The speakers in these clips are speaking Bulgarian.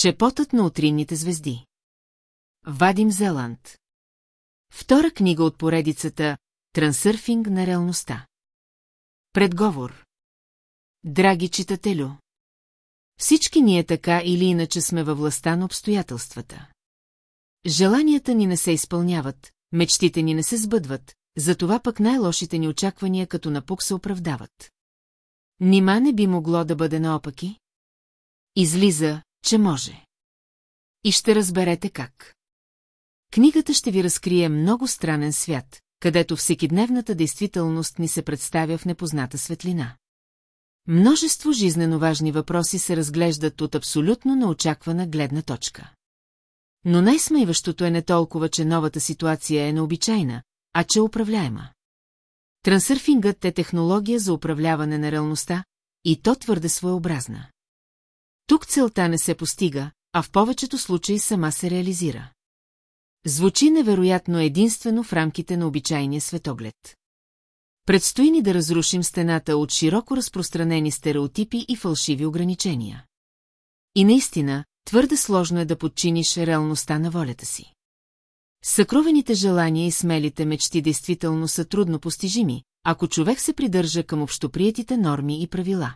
Шепотът на утринните звезди. Вадим Зеланд. Втора книга от поредицата Трансърфинг на реалността. Предговор. Драги читателю. Всички ние така или иначе сме във властта на обстоятелствата. Желанията ни не се изпълняват, мечтите ни не се сбъдват, затова пък най-лошите ни очаквания като напук се оправдават. Нима не би могло да бъде наопаки? Излиза, че може. И ще разберете как. Книгата ще ви разкрие много странен свят, където всекидневната действителност ни се представя в непозната светлина. Множество жизнено важни въпроси се разглеждат от абсолютно неочаквана гледна точка. Но най-смайващото е не толкова, че новата ситуация е необичайна, а че е управляема. Трансърфингът е технология за управляване на реалността, и то твърде своеобразна. Тук целта не се постига, а в повечето случаи сама се реализира. Звучи невероятно единствено в рамките на обичайния светоглед. Предстои ни да разрушим стената от широко разпространени стереотипи и фалшиви ограничения. И наистина, твърде сложно е да подчиниш реалността на волята си. Съкровените желания и смелите мечти действително са трудно постижими, ако човек се придържа към общоприетите норми и правила.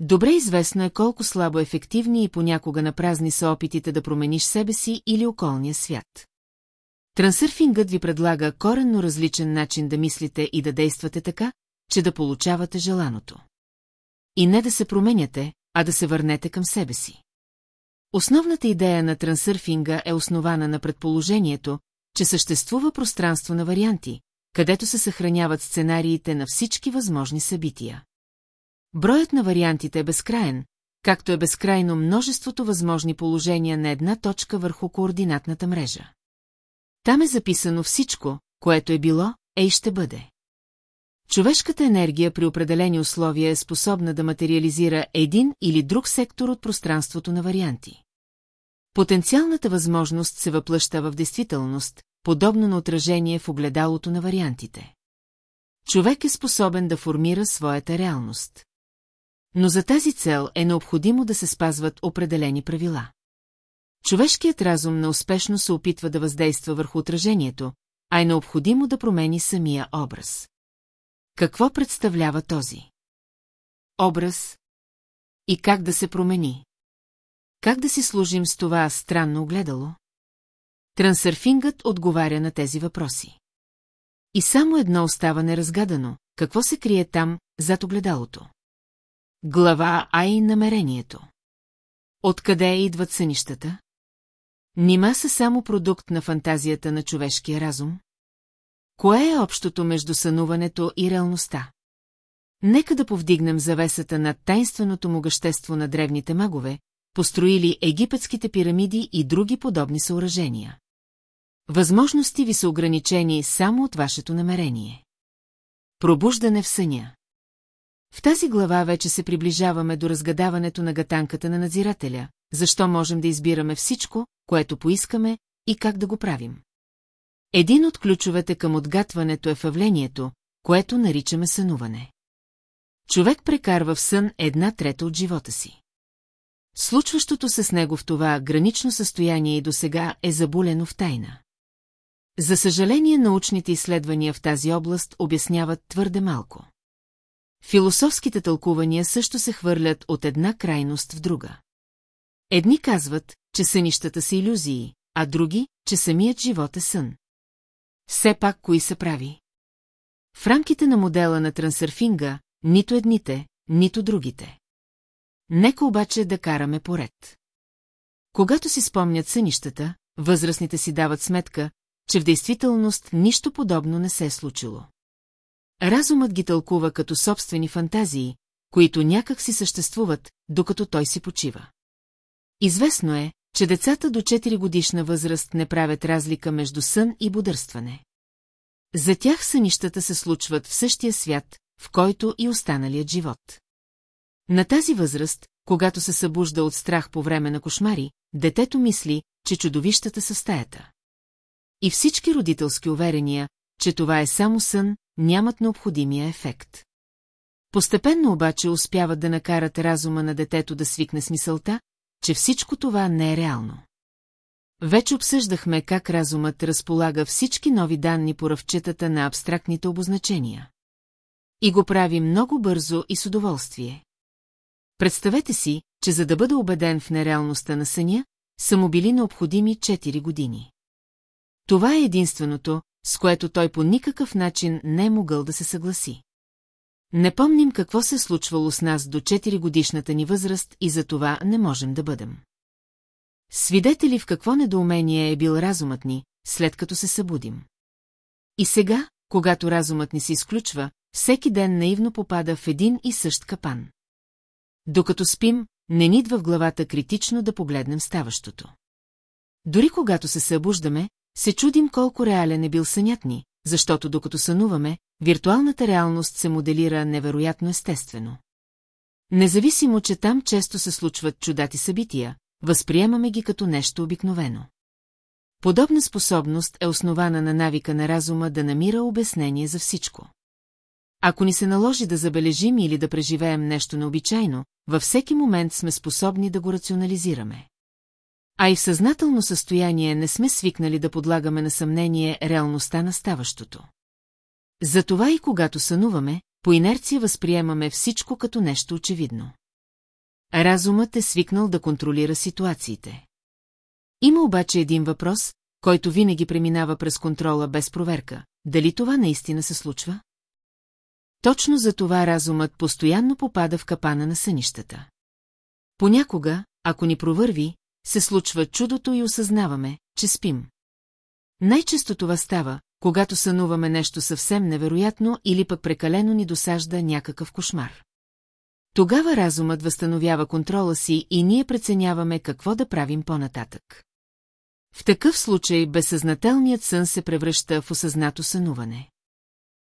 Добре известно е колко слабо ефективни и понякога на празни са опитите да промениш себе си или околния свят. Трансърфингът ви предлага коренно различен начин да мислите и да действате така, че да получавате желаното. И не да се променяте, а да се върнете към себе си. Основната идея на трансърфинга е основана на предположението, че съществува пространство на варианти, където се съхраняват сценариите на всички възможни събития. Броят на вариантите е безкраен, както е безкрайно множеството възможни положения на една точка върху координатната мрежа. Там е записано всичко, което е било, е и ще бъде. Човешката енергия при определени условия е способна да материализира един или друг сектор от пространството на варианти. Потенциалната възможност се въплъща в действителност, подобно на отражение в огледалото на вариантите. Човек е способен да формира своята реалност. Но за тази цел е необходимо да се спазват определени правила. Човешкият разум неуспешно се опитва да въздейства върху отражението, а е необходимо да промени самия образ. Какво представлява този? Образ. И как да се промени? Как да си служим с това странно огледало? Трансърфингът отговаря на тези въпроси. И само едно остава неразгадано, какво се крие там, зад огледалото. Глава А и намерението. Откъде идват сънищата? Нима са само продукт на фантазията на човешкия разум? Кое е общото между сънуването и реалността? Нека да повдигнем завесата над тайнственото могъщество на древните магове, построили египетските пирамиди и други подобни съоръжения. Възможности ви са ограничени само от вашето намерение. Пробуждане в съня. В тази глава вече се приближаваме до разгадаването на гатанката на надзирателя, защо можем да избираме всичко, което поискаме и как да го правим. Един от ключовете към отгатването е въвлението, което наричаме сънуване. Човек прекарва в сън една трета от живота си. Случващото се с него в това гранично състояние и досега е забулено в тайна. За съжаление, научните изследвания в тази област обясняват твърде малко. Философските тълкувания също се хвърлят от една крайност в друга. Едни казват, че сънищата са иллюзии, а други, че самият живот е сън. Все пак кои се прави? В рамките на модела на трансърфинга, нито едните, нито другите. Нека обаче да караме поред. Когато си спомнят сънищата, възрастните си дават сметка, че в действителност нищо подобно не се е случило. Разумът ги тълкува като собствени фантазии, които някак си съществуват, докато той си почива. Известно е, че децата до 4 годишна възраст не правят разлика между сън и бодърстване. За тях сънищата се случват в същия свят, в който и останалият живот. На тази възраст, когато се събужда от страх по време на кошмари, детето мисли, че чудовищата са стаята. И всички родителски уверения, че това е само сън, нямат необходимия ефект. Постепенно обаче успяват да накарат разума на детето да свикне с мисълта, че всичко това не е реално. Вече обсъждахме как разумът разполага всички нови данни по ръвчетата на абстрактните обозначения. И го прави много бързо и с удоволствие. Представете си, че за да бъда убеден в нереалността на съня, са му били необходими 4 години. Това е единственото, с което той по никакъв начин не е могъл да се съгласи. Не помним какво се е случвало с нас до 4 годишната ни възраст и за това не можем да бъдем. Свидетели в какво недоумение е бил разумът ни, след като се събудим. И сега, когато разумът ни се изключва, всеки ден наивно попада в един и същ капан. Докато спим, не ни идва в главата критично да погледнем ставащото. Дори когато се събуждаме, се чудим колко реален е бил сънят ни, защото докато сънуваме, виртуалната реалност се моделира невероятно естествено. Независимо, че там често се случват чудати събития, възприемаме ги като нещо обикновено. Подобна способност е основана на навика на разума да намира обяснение за всичко. Ако ни се наложи да забележим или да преживеем нещо необичайно, във всеки момент сме способни да го рационализираме. А и в съзнателно състояние не сме свикнали да подлагаме на съмнение реалността на ставащото. Затова и когато сънуваме, по инерция възприемаме всичко като нещо очевидно. Разумът е свикнал да контролира ситуациите. Има обаче един въпрос, който винаги преминава през контрола без проверка. Дали това наистина се случва? Точно за това разумът постоянно попада в капана на сънищата. Понякога, ако ни провърви, се случва чудото и осъзнаваме, че спим. Най-често това става, когато сънуваме нещо съвсем невероятно или пък прекалено ни досажда някакъв кошмар. Тогава разумът възстановява контрола си и ние преценяваме какво да правим по-нататък. В такъв случай безсъзнателният сън се превръща в осъзнато сънуване.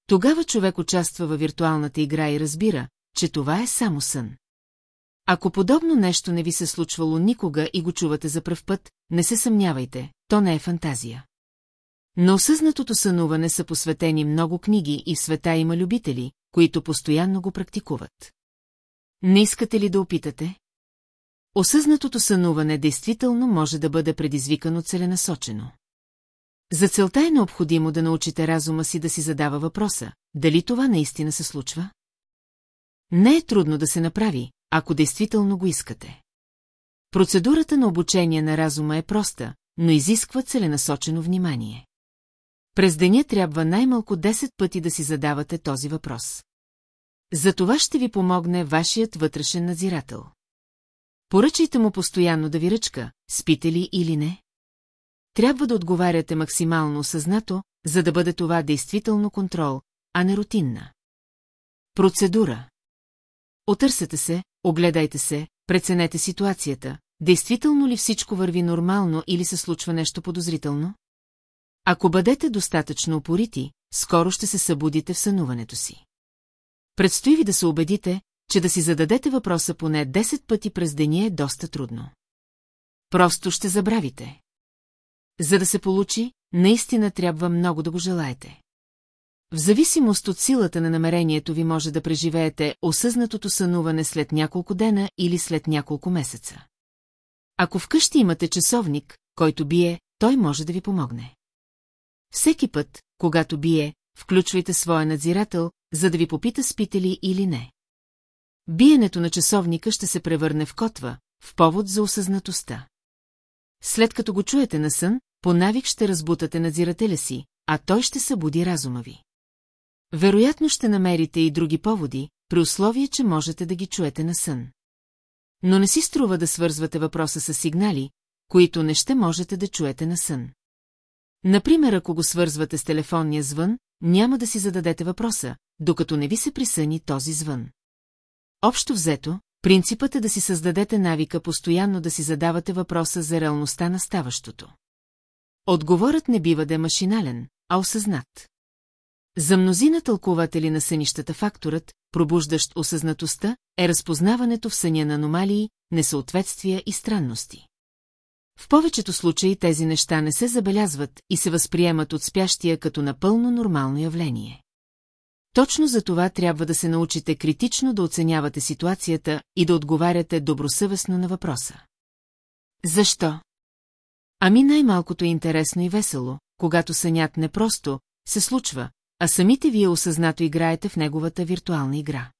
Тогава човек участва във виртуалната игра и разбира, че това е само сън. Ако подобно нещо не ви се случвало никога и го чувате за пръв път, не се съмнявайте, то не е фантазия. На осъзнатото сънуване са посветени много книги и в света има любители, които постоянно го практикуват. Не искате ли да опитате? Осъзнатото сънуване действително може да бъде предизвикано целенасочено. За целта е необходимо да научите разума си да си задава въпроса, дали това наистина се случва? Не е трудно да се направи, ако действително го искате. Процедурата на обучение на разума е проста, но изисква целенасочено внимание. През деня трябва най-малко 10 пъти да си задавате този въпрос. За това ще ви помогне вашият вътрешен надзирател. Поръчайте му постоянно да ви ръчка, спите ли или не. Трябва да отговаряте максимално осъзнато, за да бъде това действително контрол, а не рутинна. Процедура Отърсете се, огледайте се, преценете ситуацията, действително ли всичко върви нормално или се случва нещо подозрително? Ако бъдете достатъчно опорити, скоро ще се събудите в сънуването си. Предстои ви да се убедите, че да си зададете въпроса поне 10 пъти през деня е доста трудно. Просто ще забравите. За да се получи, наистина трябва много да го желаете. В зависимост от силата на намерението ви може да преживеете осъзнатото сънуване след няколко дена или след няколко месеца. Ако вкъщи имате часовник, който бие, той може да ви помогне. Всеки път, когато бие, включвайте своя надзирател, за да ви попита спите ли или не. Биенето на часовника ще се превърне в котва, в повод за осъзнатостта. След като го чуете на сън, по навик ще разбутате надзирателя си, а той ще събуди разума ви. Вероятно ще намерите и други поводи, при условие, че можете да ги чуете на сън. Но не си струва да свързвате въпроса с сигнали, които не ще можете да чуете на сън. Например, ако го свързвате с телефонния звън, няма да си зададете въпроса, докато не ви се присъни този звън. Общо взето, принципът е да си създадете навика постоянно да си задавате въпроса за реалността на ставащото. Отговорът не бива да е машинален, а осъзнат. За мнозина тълкователи на сънищата факторът, пробуждащ осъзнатостта, е разпознаването в съня на аномалии, несъответствия и странности. В повечето случаи тези неща не се забелязват и се възприемат от спящия като напълно нормално явление. Точно за това трябва да се научите критично да оценявате ситуацията и да отговаряте добросъвестно на въпроса. Защо? Ами най-малкото е интересно и весело, когато сънят не просто се случва, а самите вие осъзнато играете в неговата виртуална игра.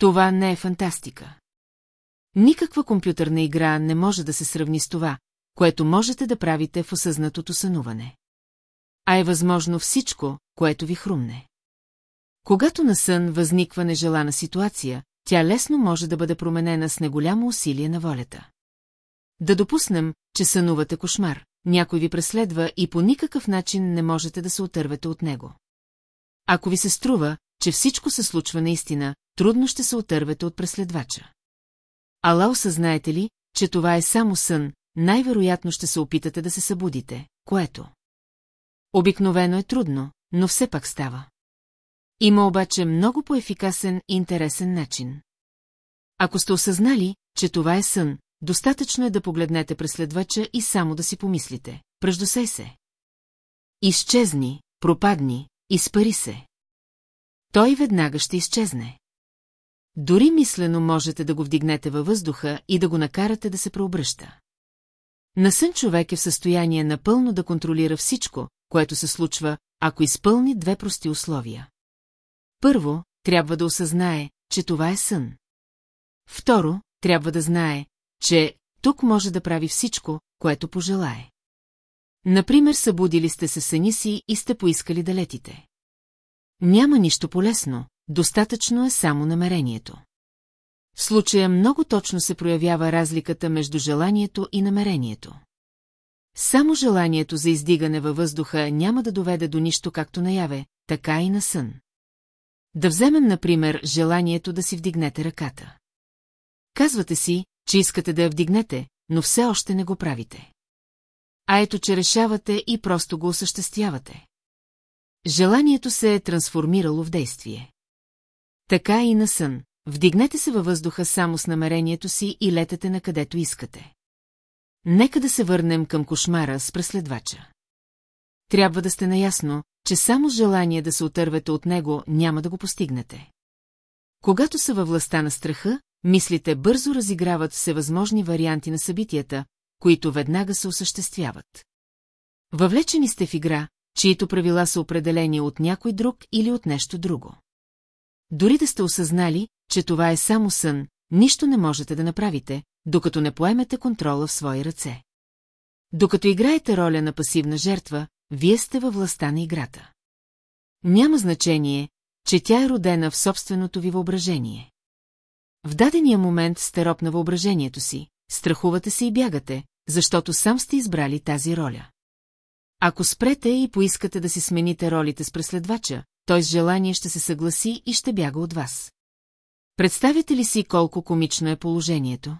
Това не е фантастика. Никаква компютърна игра не може да се сравни с това, което можете да правите в осъзнатото сънуване. А е възможно всичко, което ви хрумне. Когато на сън възниква нежелана ситуация, тя лесно може да бъде променена с неголямо усилие на волята. Да допуснем, че сънувате кошмар, някой ви преследва и по никакъв начин не можете да се отървете от него. Ако ви се струва, че всичко се случва наистина, трудно ще се отървете от преследвача. Ала осъзнаете ли, че това е само сън, най-вероятно ще се опитате да се събудите, което. Обикновено е трудно, но все пак става. Има обаче много по-ефикасен и интересен начин. Ако сте осъзнали, че това е сън, достатъчно е да погледнете преследвача и само да си помислите. Пръждосей се. Изчезни, пропадни, изпари се. Той веднага ще изчезне. Дори мислено можете да го вдигнете във въздуха и да го накарате да се преобръща. Насън човек е в състояние напълно да контролира всичко, което се случва, ако изпълни две прости условия. Първо, трябва да осъзнае, че това е сън. Второ, трябва да знае, че тук може да прави всичко, което пожелае. Например, събудили сте се съни си и сте поискали да летите. Няма нищо полезно, достатъчно е само намерението. В случая много точно се проявява разликата между желанието и намерението. Само желанието за издигане във въздуха няма да доведе до нищо както наяве, така и на сън. Да вземем, например, желанието да си вдигнете ръката. Казвате си, че искате да я вдигнете, но все още не го правите. А ето, че решавате и просто го осъществявате. Желанието се е трансформирало в действие. Така и на сън. Вдигнете се във въздуха само с намерението си и летете на където искате. Нека да се върнем към кошмара с преследвача. Трябва да сте наясно, че само желание да се отървете от него няма да го постигнете. Когато са във властта на страха, мислите бързо разиграват всевъзможни варианти на събитията, които веднага се осъществяват. Въвлечени сте в игра, чието правила са определени от някой друг или от нещо друго. Дори да сте осъзнали, че това е само сън, нищо не можете да направите, докато не поемете контрола в свои ръце. Докато играете роля на пасивна жертва, вие сте във властта на играта. Няма значение, че тя е родена в собственото ви въображение. В дадения момент сте роб на въображението си, страхувате се и бягате, защото сам сте избрали тази роля. Ако спрете и поискате да си смените ролите с преследвача, той с желание ще се съгласи и ще бяга от вас. Представяте ли си колко комично е положението?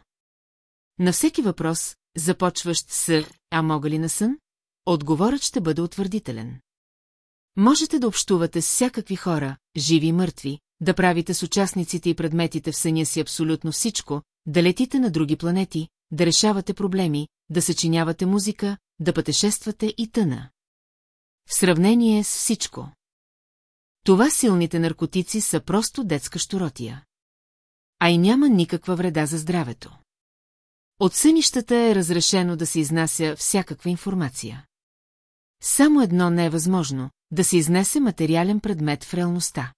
На всеки въпрос, започващ с «А мога ли на сън?», отговорът ще бъде утвърдителен. Можете да общувате с всякакви хора, живи и мъртви, да правите с участниците и предметите в съня си абсолютно всичко, да летите на други планети, да решавате проблеми, да съчинявате музика, да пътешествате и тъна. В сравнение с всичко. Това силните наркотици са просто детска щуротия. А и няма никаква вреда за здравето. От сънищата е разрешено да се изнася всякаква информация. Само едно не е възможно – да се изнесе материален предмет в реалността.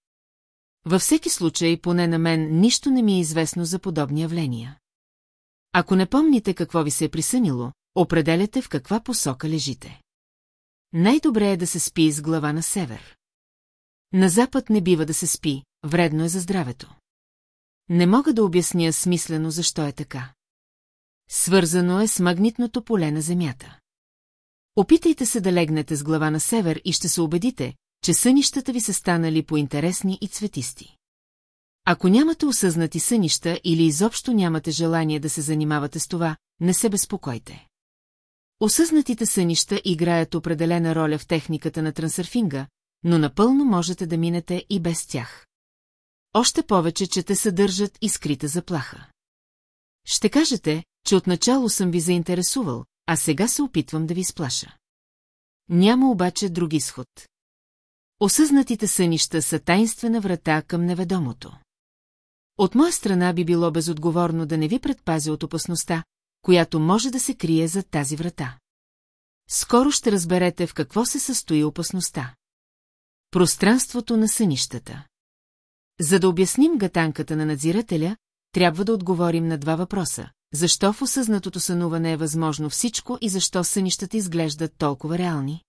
Във всеки случай, поне на мен, нищо не ми е известно за подобни явления. Ако не помните какво ви се е присънило, определяте в каква посока лежите. Най-добре е да се спи с глава на север. На запад не бива да се спи, вредно е за здравето. Не мога да обясня смислено защо е така. Свързано е с магнитното поле на Земята. Опитайте се да легнете с глава на север и ще се убедите, че сънищата ви са станали поинтересни и цветисти. Ако нямате осъзнати сънища или изобщо нямате желание да се занимавате с това, не се безпокойте. Осъзнатите сънища играят определена роля в техниката на трансърфинга, но напълно можете да минете и без тях. Още повече, че те съдържат и скрита заплаха. Ще кажете, че отначало съм ви заинтересувал, а сега се опитвам да ви сплаша. Няма обаче друг изход. Осъзнатите сънища са тайнствена врата към неведомото. От моя страна би било безотговорно да не ви предпазя от опасността, която може да се крие зад тази врата. Скоро ще разберете в какво се състои опасността. Пространството на сънищата. За да обясним гатанката на надзирателя, трябва да отговорим на два въпроса. Защо в осъзнатото сънуване е възможно всичко и защо сънищата изглеждат толкова реални?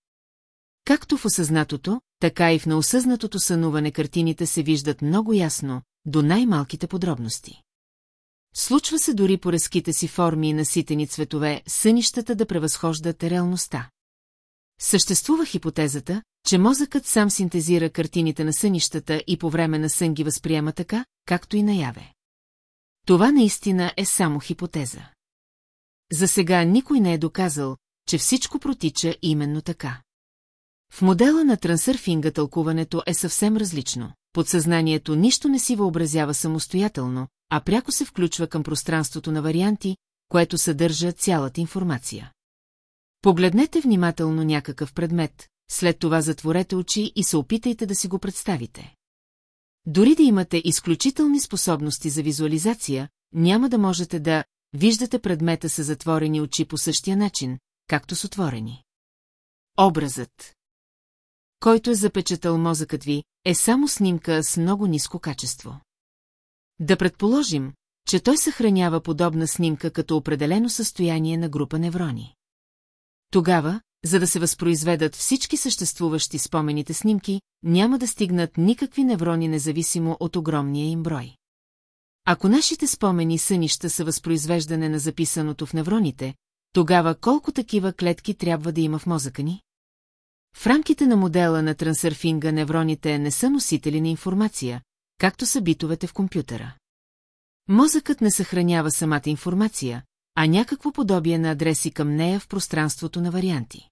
Както в осъзнатото, така и в неосъзнатото сънуване картините се виждат много ясно, до най-малките подробности. Случва се дори по резките си форми и наситени цветове, сънищата да превъзхождат реалността. Съществува хипотезата, че мозъкът сам синтезира картините на сънищата и по време на сън ги възприема така, както и наяве. Това наистина е само хипотеза. За сега никой не е доказал, че всичко протича именно така. В модела на трансърфинга тълкуването е съвсем различно. Подсъзнанието нищо не си въобразява самостоятелно, а пряко се включва към пространството на варианти, което съдържа цялата информация. Погледнете внимателно някакъв предмет, след това затворете очи и се опитайте да си го представите. Дори да имате изключителни способности за визуализация, няма да можете да виждате предмета с затворени очи по същия начин, както с отворени. Образът, който е запечатал мозъкът ви, е само снимка с много ниско качество. Да предположим, че той съхранява подобна снимка като определено състояние на група неврони. Тогава, за да се възпроизведат всички съществуващи спомените снимки, няма да стигнат никакви неврони независимо от огромния им брой. Ако нашите спомени сънища са възпроизвеждане на записаното в невроните, тогава колко такива клетки трябва да има в мозъка ни? В рамките на модела на трансърфинга невроните не са носители на информация, както са битовете в компютъра. Мозъкът не съхранява самата информация, а някакво подобие на адреси към нея в пространството на варианти.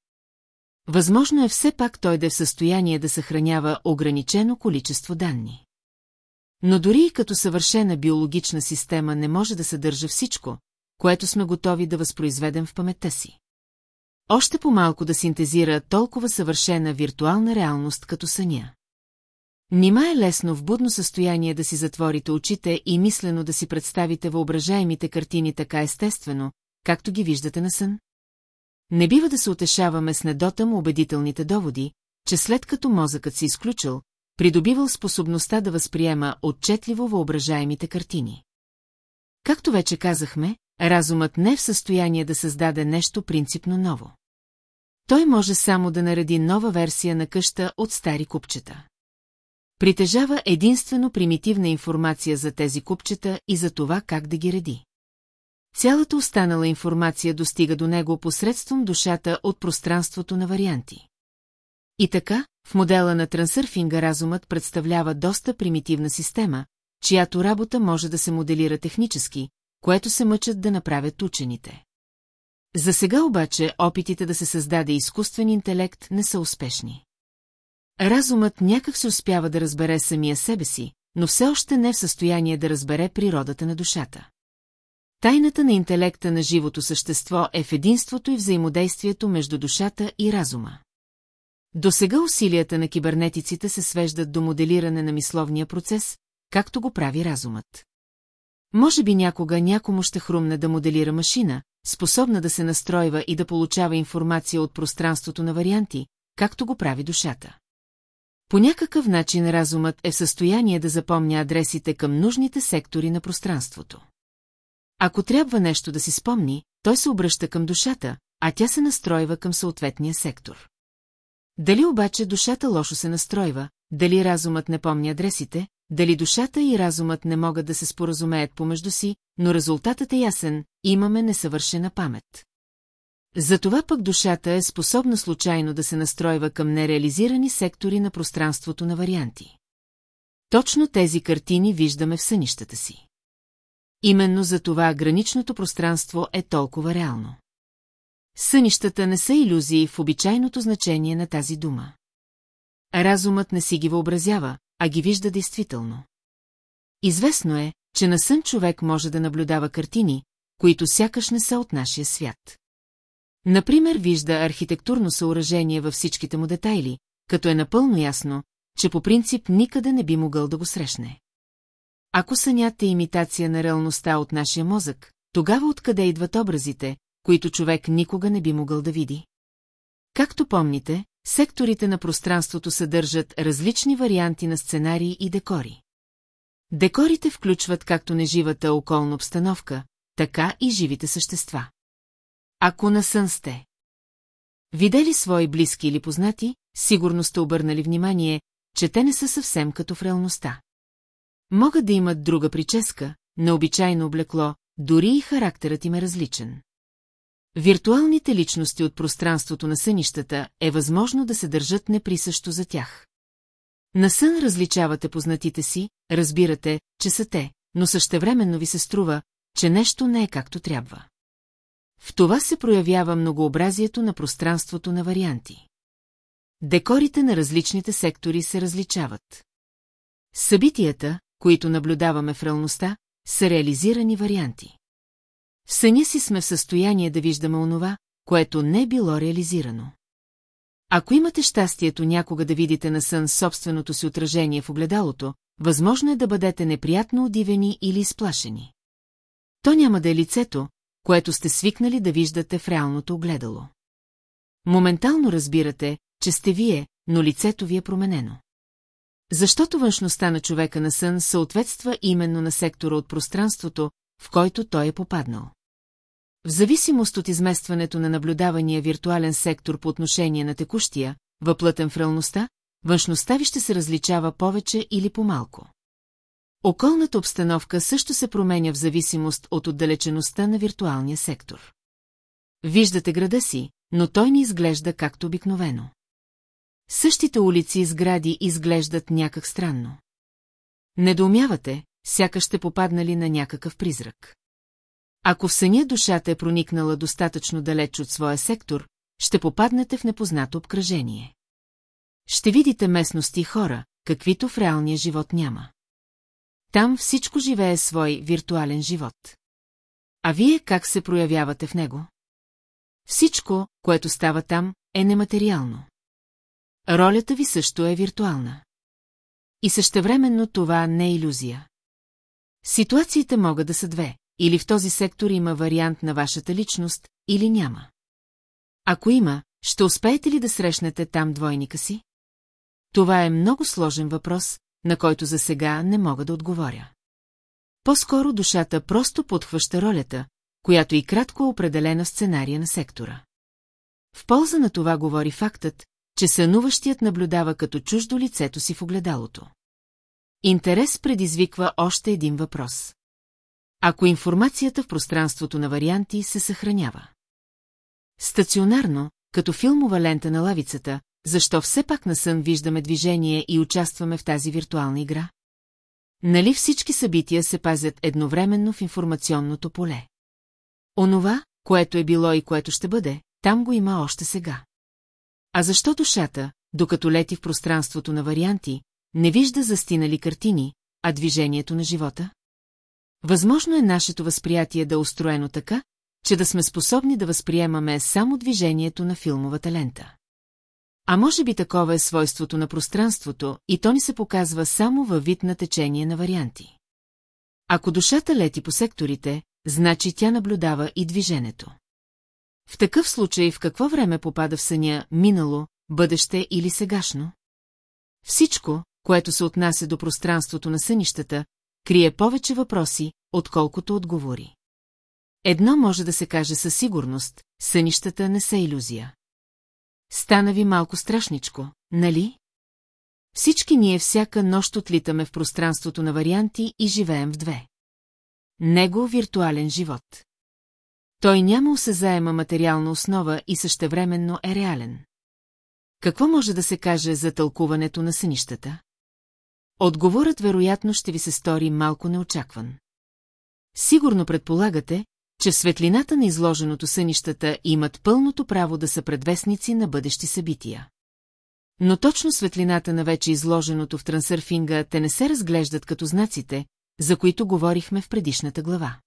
Възможно е все пак той да е в състояние да съхранява ограничено количество данни. Но дори и като съвършена биологична система не може да съдържа всичко, което сме готови да възпроизведем в паметта си. Още по-малко да синтезира толкова съвършена виртуална реалност като съня. Нима е лесно в будно състояние да си затворите очите и мислено да си представите въображаемите картини така естествено, както ги виждате на сън? Не бива да се утешаваме с недотъм убедителните доводи, че след като мозъкът се изключил, придобивал способността да възприема отчетливо въображаемите картини. Както вече казахме, разумът не е в състояние да създаде нещо принципно ново. Той може само да нареди нова версия на къща от стари купчета. Притежава единствено примитивна информация за тези купчета и за това как да ги реди. Цялата останала информация достига до него посредством душата от пространството на варианти. И така, в модела на трансърфинга разумът представлява доста примитивна система, чиято работа може да се моделира технически, което се мъчат да направят учените. За сега обаче опитите да се създаде изкуствен интелект не са успешни. Разумът някак се успява да разбере самия себе си, но все още не е в състояние да разбере природата на душата. Тайната на интелекта на живото същество е в единството и взаимодействието между душата и разума. До сега усилията на кибернетиците се свеждат до моделиране на мисловния процес, както го прави разумът. Може би някога някому ще хрумне да моделира машина, способна да се настройва и да получава информация от пространството на варианти, както го прави душата. По някакъв начин разумът е в състояние да запомня адресите към нужните сектори на пространството. Ако трябва нещо да си спомни, той се обръща към душата, а тя се настройва към съответния сектор. Дали обаче душата лошо се настройва, дали разумът не помни адресите, дали душата и разумът не могат да се споразумеят помежду си, но резултатът е ясен, имаме несъвършена памет. Затова пък душата е способна случайно да се настройва към нереализирани сектори на пространството на варианти. Точно тези картини виждаме в сънищата си. Именно за това граничното пространство е толкова реално. Сънищата не са иллюзии в обичайното значение на тази дума. Разумът не си ги въобразява, а ги вижда действително. Известно е, че на сън човек може да наблюдава картини, които сякаш не са от нашия свят. Например, вижда архитектурно съоръжение във всичките му детайли, като е напълно ясно, че по принцип никъде не би могъл да го срещне. Ако сънят е имитация на реалността от нашия мозък, тогава откъде идват образите, които човек никога не би могъл да види? Както помните, секторите на пространството съдържат различни варианти на сценарии и декори. Декорите включват както неживата околна обстановка, така и живите същества. Ако на сън сте. Видели свои близки или познати, сигурно сте обърнали внимание, че те не са съвсем като в реалността. Могат да имат друга прическа, необичайно облекло, дори и характерът им е различен. Виртуалните личности от пространството на сънищата е възможно да се държат неприсъщо за тях. На сън различавате познатите си, разбирате, че са те, но същевременно ви се струва, че нещо не е както трябва. В това се проявява многообразието на пространството на варианти. Декорите на различните сектори се различават. Събитията, които наблюдаваме в реалността, са реализирани варианти. В съня си сме в състояние да виждаме онова, което не е било реализирано. Ако имате щастието някога да видите на сън собственото си отражение в огледалото, възможно е да бъдете неприятно удивени или изплашени. То няма да е лицето, което сте свикнали да виждате в реалното огледало. Моментално разбирате, че сте вие, но лицето ви е променено. Защото външността на човека на сън съответства именно на сектора от пространството, в който той е попаднал. В зависимост от изместването на наблюдавания виртуален сектор по отношение на текущия, въплътен в реалността, външността ви ще се различава повече или по-малко. Околната обстановка също се променя в зависимост от отдалечеността на виртуалния сектор. Виждате града си, но той не изглежда както обикновено. Същите улици и сгради изглеждат някак странно. Недоумявате, сякаш сте попаднали на някакъв призрак. Ако в съня душата е проникнала достатъчно далеч от своя сектор, ще попаднете в непознато обкръжение. Ще видите местности и хора, каквито в реалния живот няма. Там всичко живее свой виртуален живот. А вие как се проявявате в него? Всичко, което става там, е нематериално. Ролята ви също е виртуална. И същевременно това не е иллюзия. Ситуациите могат да са две, или в този сектор има вариант на вашата личност, или няма. Ако има, ще успеете ли да срещнете там двойника си? Това е много сложен въпрос, на който за сега не мога да отговоря. По-скоро душата просто подхваща ролята, която и кратко е определена в сценария на сектора. В полза на това говори фактът, че сънуващият наблюдава като чуждо лицето си в огледалото. Интерес предизвиква още един въпрос. Ако информацията в пространството на варианти се съхранява. Стационарно, като филмова лента на лавицата, защо все пак на сън виждаме движение и участваме в тази виртуална игра? Нали всички събития се пазят едновременно в информационното поле? Онова, което е било и което ще бъде, там го има още сега. А защо душата, докато лети в пространството на варианти, не вижда застинали картини, а движението на живота? Възможно е нашето възприятие да е устроено така, че да сме способни да възприемаме само движението на филмовата лента. А може би такова е свойството на пространството и то ни се показва само във вид на течение на варианти. Ако душата лети по секторите, значи тя наблюдава и движението. В такъв случай в какво време попада в съня минало, бъдеще или сегашно? Всичко, което се отнася до пространството на сънищата, крие повече въпроси, отколкото отговори. Едно може да се каже със сигурност, сънищата не са иллюзия. Стана ви малко страшничко, нали? Всички ние всяка нощ отлитаме в пространството на варианти и живеем в две. Него виртуален живот. Той няма осезаема материална основа и същевременно е реален. Какво може да се каже за тълкуването на сънищата? Отговорът вероятно ще ви се стори малко неочакван. Сигурно предполагате, че светлината на изложеното сънищата имат пълното право да са предвестници на бъдещи събития. Но точно светлината на вече изложеното в трансърфинга те не се разглеждат като знаците, за които говорихме в предишната глава.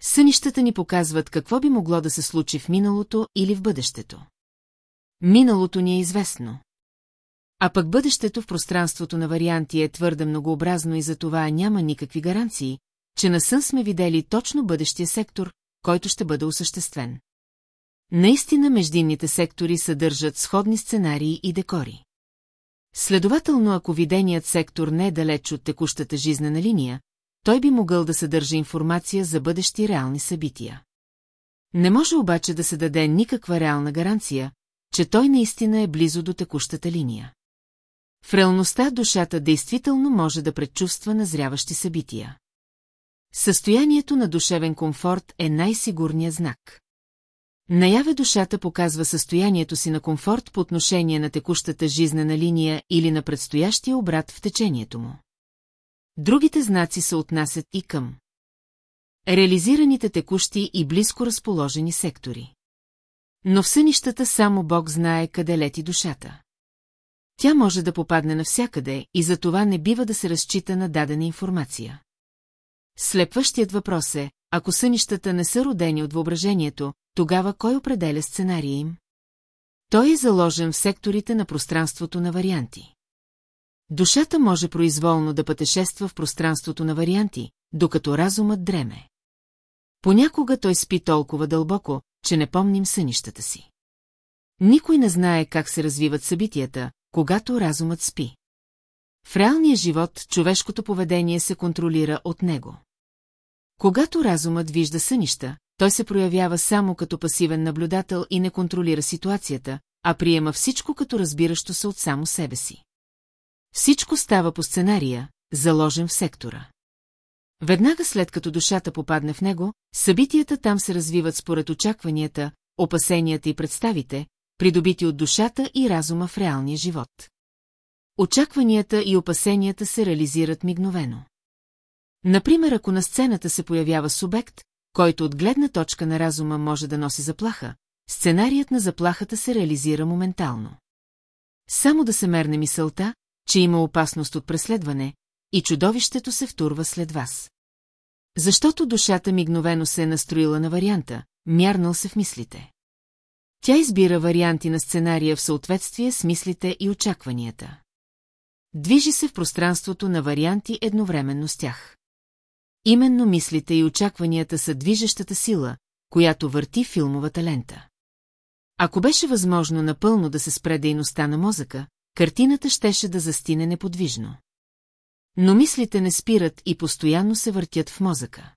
Сънищата ни показват какво би могло да се случи в миналото или в бъдещето. Миналото ни е известно. А пък бъдещето в пространството на варианти е твърде многообразно и за това няма никакви гаранции, че на сън сме видели точно бъдещия сектор, който ще бъде осъществен. Наистина междинните сектори съдържат сходни сценарии и декори. Следователно, ако виденият сектор не е далеч от текущата жизнена линия, той би могъл да съдържа информация за бъдещи реални събития. Не може обаче да се даде никаква реална гаранция, че той наистина е близо до текущата линия. В реалността душата действително може да предчувства назряващи събития. Състоянието на душевен комфорт е най-сигурният знак. Наяве душата показва състоянието си на комфорт по отношение на текущата жизнена линия или на предстоящия обрат в течението му. Другите знаци се отнасят и към реализираните текущи и близко разположени сектори. Но в сънищата само Бог знае къде лети душата. Тя може да попадне навсякъде и за това не бива да се разчита на дадена информация. Слепващият въпрос е, ако сънищата не са родени от въображението, тогава кой определя сценария им? Той е заложен в секторите на пространството на варианти. Душата може произволно да пътешества в пространството на варианти, докато разумът дреме. Понякога той спи толкова дълбоко, че не помним сънищата си. Никой не знае как се развиват събитията, когато разумът спи. В реалния живот човешкото поведение се контролира от него. Когато разумът вижда сънища, той се проявява само като пасивен наблюдател и не контролира ситуацията, а приема всичко като разбиращо се от само себе си. Всичко става по сценария, заложен в сектора. Веднага след като душата попадне в него, събитията там се развиват според очакванията, опасенията и представите, придобити от душата и разума в реалния живот. Очакванията и опасенията се реализират мигновено. Например, ако на сцената се появява субект, който от гледна точка на разума може да носи заплаха, сценарият на заплахата се реализира моментално. Само да се мерне мисълта, че има опасност от преследване, и чудовището се втурва след вас. Защото душата мигновено се е настроила на варианта, мярнал се в мислите. Тя избира варианти на сценария в съответствие с мислите и очакванията. Движи се в пространството на варианти едновременно с тях. Именно мислите и очакванията са движещата сила, която върти филмовата лента. Ако беше възможно напълно да се спре дейността на мозъка, картината щеше да застине неподвижно. Но мислите не спират и постоянно се въртят в мозъка.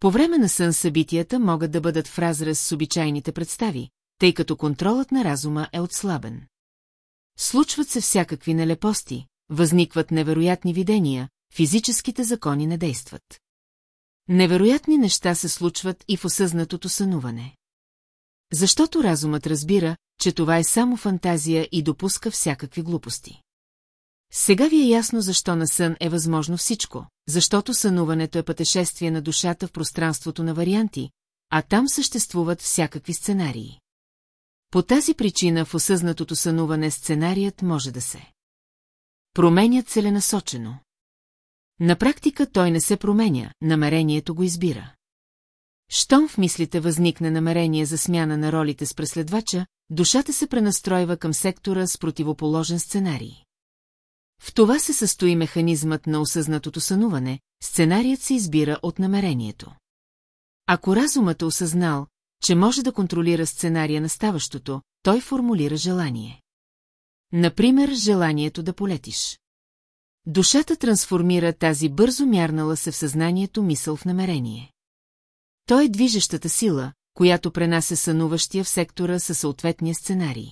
По време на сън събитията могат да бъдат в разрез с обичайните представи, тъй като контролът на разума е отслабен. Случват се всякакви нелепости, възникват невероятни видения, физическите закони не действат. Невероятни неща се случват и в осъзнатото сънуване. Защото разумът разбира, че това е само фантазия и допуска всякакви глупости. Сега ви е ясно защо на сън е възможно всичко, защото сънуването е пътешествие на душата в пространството на варианти, а там съществуват всякакви сценарии. По тази причина в осъзнатото сънуване сценарият може да се променя целенасочено. На практика той не се променя, намерението го избира. Щом в мислите възникне намерение за смяна на ролите с преследвача, душата се пренастройва към сектора с противоположен сценарий. В това се състои механизмът на осъзнатото сънуване, сценарият се избира от намерението. Ако разумът е осъзнал, че може да контролира сценария на ставащото, той формулира желание. Например, желанието да полетиш. Душата трансформира тази бързо мярнала се в съзнанието мисъл в намерение. Той е движещата сила, която пренася сънуващия в сектора със съответния сценарий.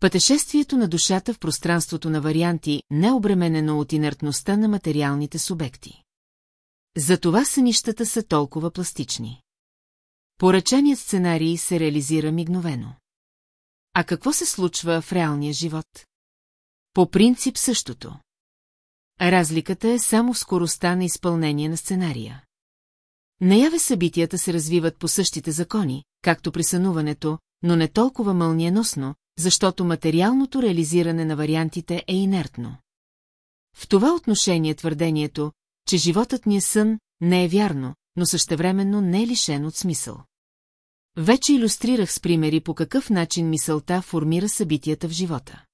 Пътешествието на душата в пространството на варианти не обременено от инертността на материалните субекти. Затова сънищата са толкова пластични. Поръчаният сценарий се реализира мигновено. А какво се случва в реалния живот? По принцип същото. Разликата е само в скоростта на изпълнение на сценария. Наяве събитията се развиват по същите закони, както при сънуването, но не толкова мълниеносно, защото материалното реализиране на вариантите е инертно. В това отношение твърдението, че животът ни е сън, не е вярно, но същевременно не е лишен от смисъл. Вече иллюстрирах с примери по какъв начин мисълта формира събитията в живота.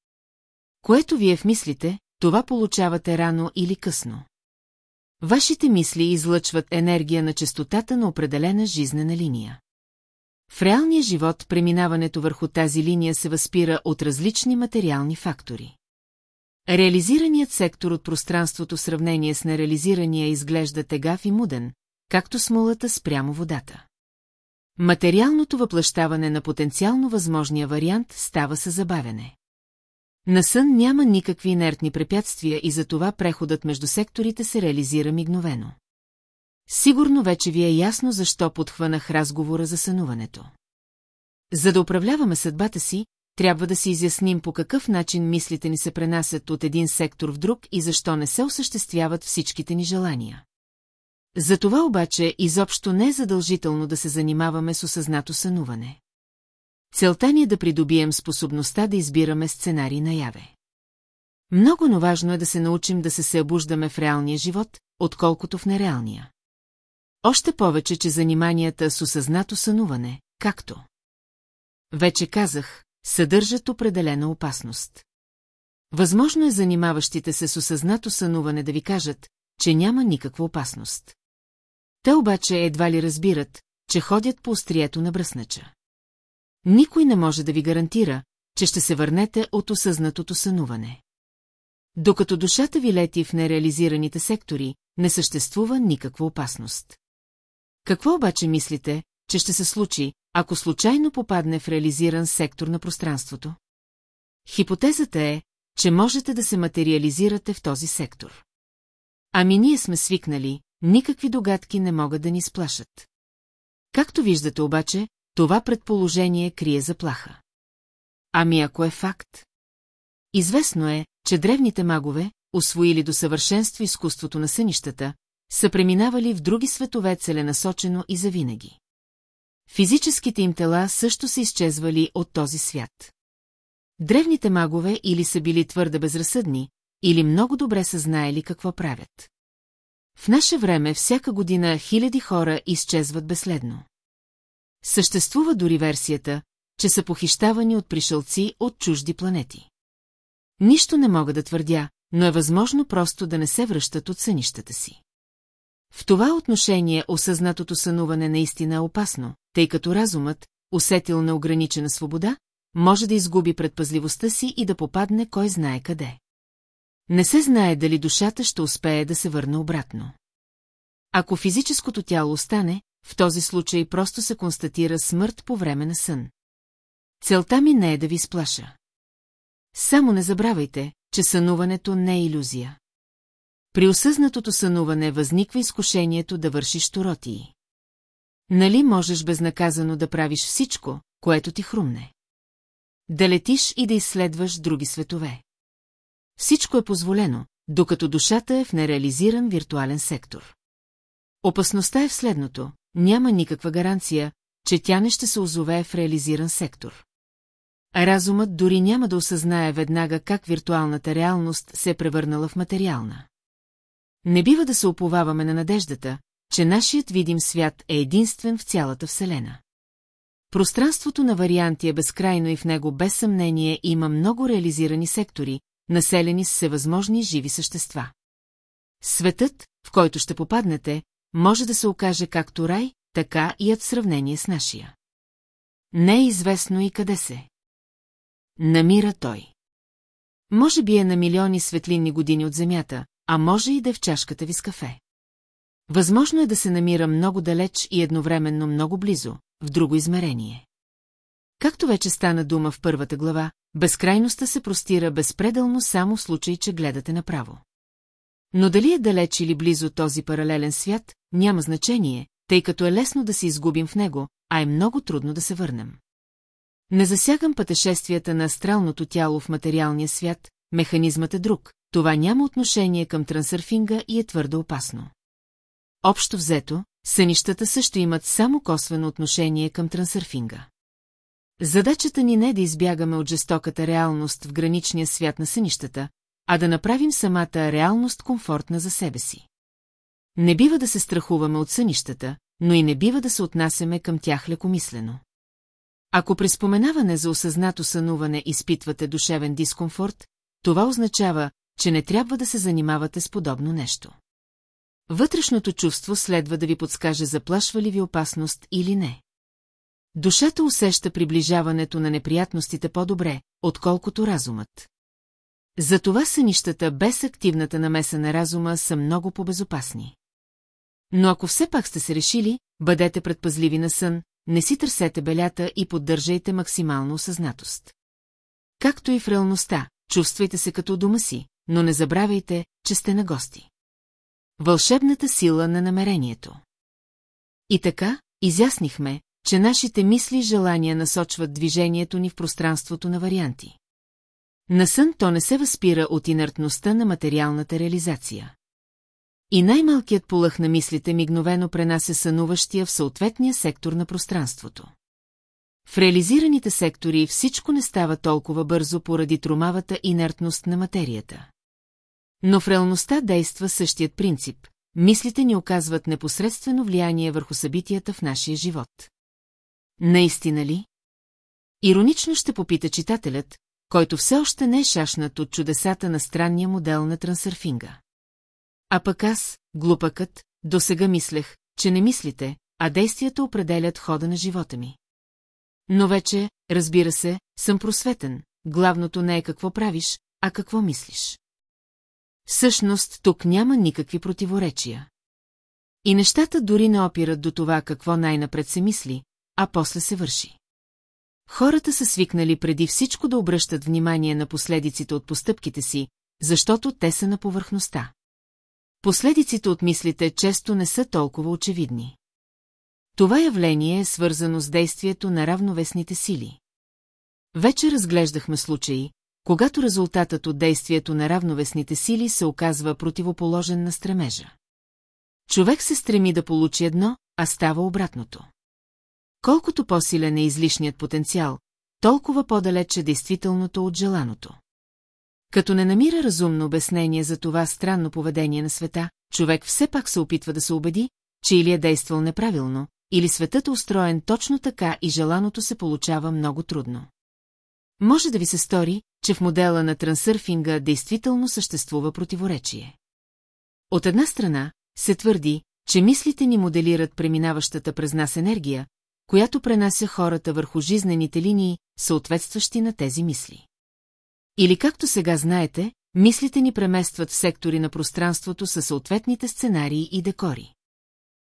Което вие в мислите, това получавате рано или късно. Вашите мисли излъчват енергия на частотата на определена жизнена линия. В реалния живот преминаването върху тази линия се възпира от различни материални фактори. Реализираният сектор от пространството в сравнение с нереализирания изглежда тегав и муден, както смолата спрямо водата. Материалното въплащаване на потенциално възможния вариант става със забавене. На сън няма никакви инертни препятствия и затова преходът между секторите се реализира мигновено. Сигурно вече ви е ясно защо подхванах разговора за сънуването. За да управляваме съдбата си, трябва да си изясним по какъв начин мислите ни се пренасят от един сектор в друг и защо не се осъществяват всичките ни желания. За това обаче изобщо не е задължително да се занимаваме с осъзнато сънуване. Целта ни е да придобием способността да избираме сценарий наяве. Много но важно е да се научим да се събуждаме в реалния живот, отколкото в нереалния. Още повече, че заниманията с осъзнато сънуване, както вече казах, съдържат определена опасност. Възможно е занимаващите се с осъзнато сънуване да ви кажат, че няма никаква опасност. Те обаче едва ли разбират, че ходят по острието на бръснача. Никой не може да ви гарантира, че ще се върнете от осъзнатото сънуване. Докато душата ви лети в нереализираните сектори, не съществува никаква опасност. Какво обаче мислите, че ще се случи, ако случайно попадне в реализиран сектор на пространството? Хипотезата е, че можете да се материализирате в този сектор. Ами ние сме свикнали, никакви догадки не могат да ни сплашат. Както виждате обаче, това предположение крие заплаха. Ами ако е факт? Известно е, че древните магове, освоили до съвършенство изкуството на сънищата, са преминавали в други светове целенасочено и завинаги. Физическите им тела също са изчезвали от този свят. Древните магове или са били твърде безразсъдни, или много добре са знаели какво правят. В наше време всяка година хиляди хора изчезват безследно. Съществува дори версията, че са похищавани от пришълци от чужди планети. Нищо не мога да твърдя, но е възможно просто да не се връщат от сънищата си. В това отношение осъзнатото сънуване наистина е опасно, тъй като разумът, усетил неограничена свобода, може да изгуби предпазливостта си и да попадне кой знае къде. Не се знае дали душата ще успее да се върне обратно. Ако физическото тяло остане, в този случай просто се констатира смърт по време на сън. Целта ми не е да ви сплаша. Само не забравяйте, че сънуването не е иллюзия. При осъзнатото сънуване възниква изкушението да вършиш туротии. Нали можеш безнаказано да правиш всичко, което ти хрумне? Да летиш и да изследваш други светове. Всичко е позволено, докато душата е в нереализиран виртуален сектор. Опасността е в следното, няма никаква гаранция, че тя не ще се озове в реализиран сектор. Разумът дори няма да осъзнае веднага как виртуалната реалност се е превърнала в материална. Не бива да се оповаваме на надеждата, че нашият видим свят е единствен в цялата Вселена. Пространството на варианти е безкрайно и в него без съмнение има много реализирани сектори, населени с всевъзможни живи същества. Светът, в който ще попаднете, може да се окаже както рай, така и от сравнение с нашия. Не е известно и къде се. Намира той. Може би е на милиони светлинни години от Земята, а може и да е в чашката ви с кафе. Възможно е да се намира много далеч и едновременно много близо, в друго измерение. Както вече стана дума в първата глава, безкрайността се простира безпределно само в случай, че гледате направо. Но дали е далеч или близо този паралелен свят, няма значение, тъй като е лесно да се изгубим в него, а е много трудно да се върнем. Не засягам пътешествията на астралното тяло в материалния свят, механизмът е друг, това няма отношение към трансърфинга и е твърде опасно. Общо взето, сънищата също имат само косвено отношение към трансърфинга. Задачата ни не е да избягаме от жестоката реалност в граничния свят на сънищата, а да направим самата реалност комфортна за себе си. Не бива да се страхуваме от сънищата, но и не бива да се отнасяме към тях лекомислено. Ако при споменаване за осъзнато сънуване изпитвате душевен дискомфорт, това означава, че не трябва да се занимавате с подобно нещо. Вътрешното чувство следва да ви подскаже заплашва ли ви опасност или не. Душата усеща приближаването на неприятностите по-добре, отколкото разумът. Затова сънищата без активната намеса на разума са много по-безопасни. Но ако все пак сте се решили, бъдете предпазливи на сън, не си търсете белята и поддържайте максимална осъзнатост. Както и в реалността, чувствайте се като дома си, но не забравяйте, че сте на гости. Вълшебната сила на намерението. И така, изяснихме, че нашите мисли и желания насочват движението ни в пространството на варианти. На сън то не се възпира от инертността на материалната реализация. И най-малкият полъх на мислите мигновено пренася сънуващия в съответния сектор на пространството. В реализираните сектори всичко не става толкова бързо поради тромавата инертност на материята. Но в реалността действа същият принцип. Мислите ни оказват непосредствено влияние върху събитията в нашия живот. Наистина ли? Иронично ще попита читателят, който все още не е шашнат от чудесата на странния модел на трансърфинга. А пък аз, глупакът, досега мислех, че не мислите, а действията определят хода на живота ми. Но вече, разбира се, съм просветен, главното не е какво правиш, а какво мислиш. Всъщност, тук няма никакви противоречия. И нещата дори не опират до това какво най-напред се мисли, а после се върши. Хората са свикнали преди всичко да обръщат внимание на последиците от постъпките си, защото те са на повърхността. Последиците от мислите често не са толкова очевидни. Това явление е свързано с действието на равновесните сили. Вече разглеждахме случаи, когато резултатът от действието на равновесните сили се оказва противоположен на стремежа. Човек се стреми да получи едно, а става обратното. Колкото по-силен е излишният потенциал, толкова по-далече действителното от желаното. Като не намира разумно обяснение за това странно поведение на света, човек все пак се опитва да се убеди, че или е действал неправилно, или светът е устроен точно така и желаното се получава много трудно. Може да ви се стори, че в модела на трансърфинга действително съществува противоречие. От една страна, се твърди, че мислите ни моделират преминаващата през нас енергия, която пренася хората върху жизнените линии, съответстващи на тези мисли. Или както сега знаете, мислите ни преместват в сектори на пространството със съответните сценарии и декори.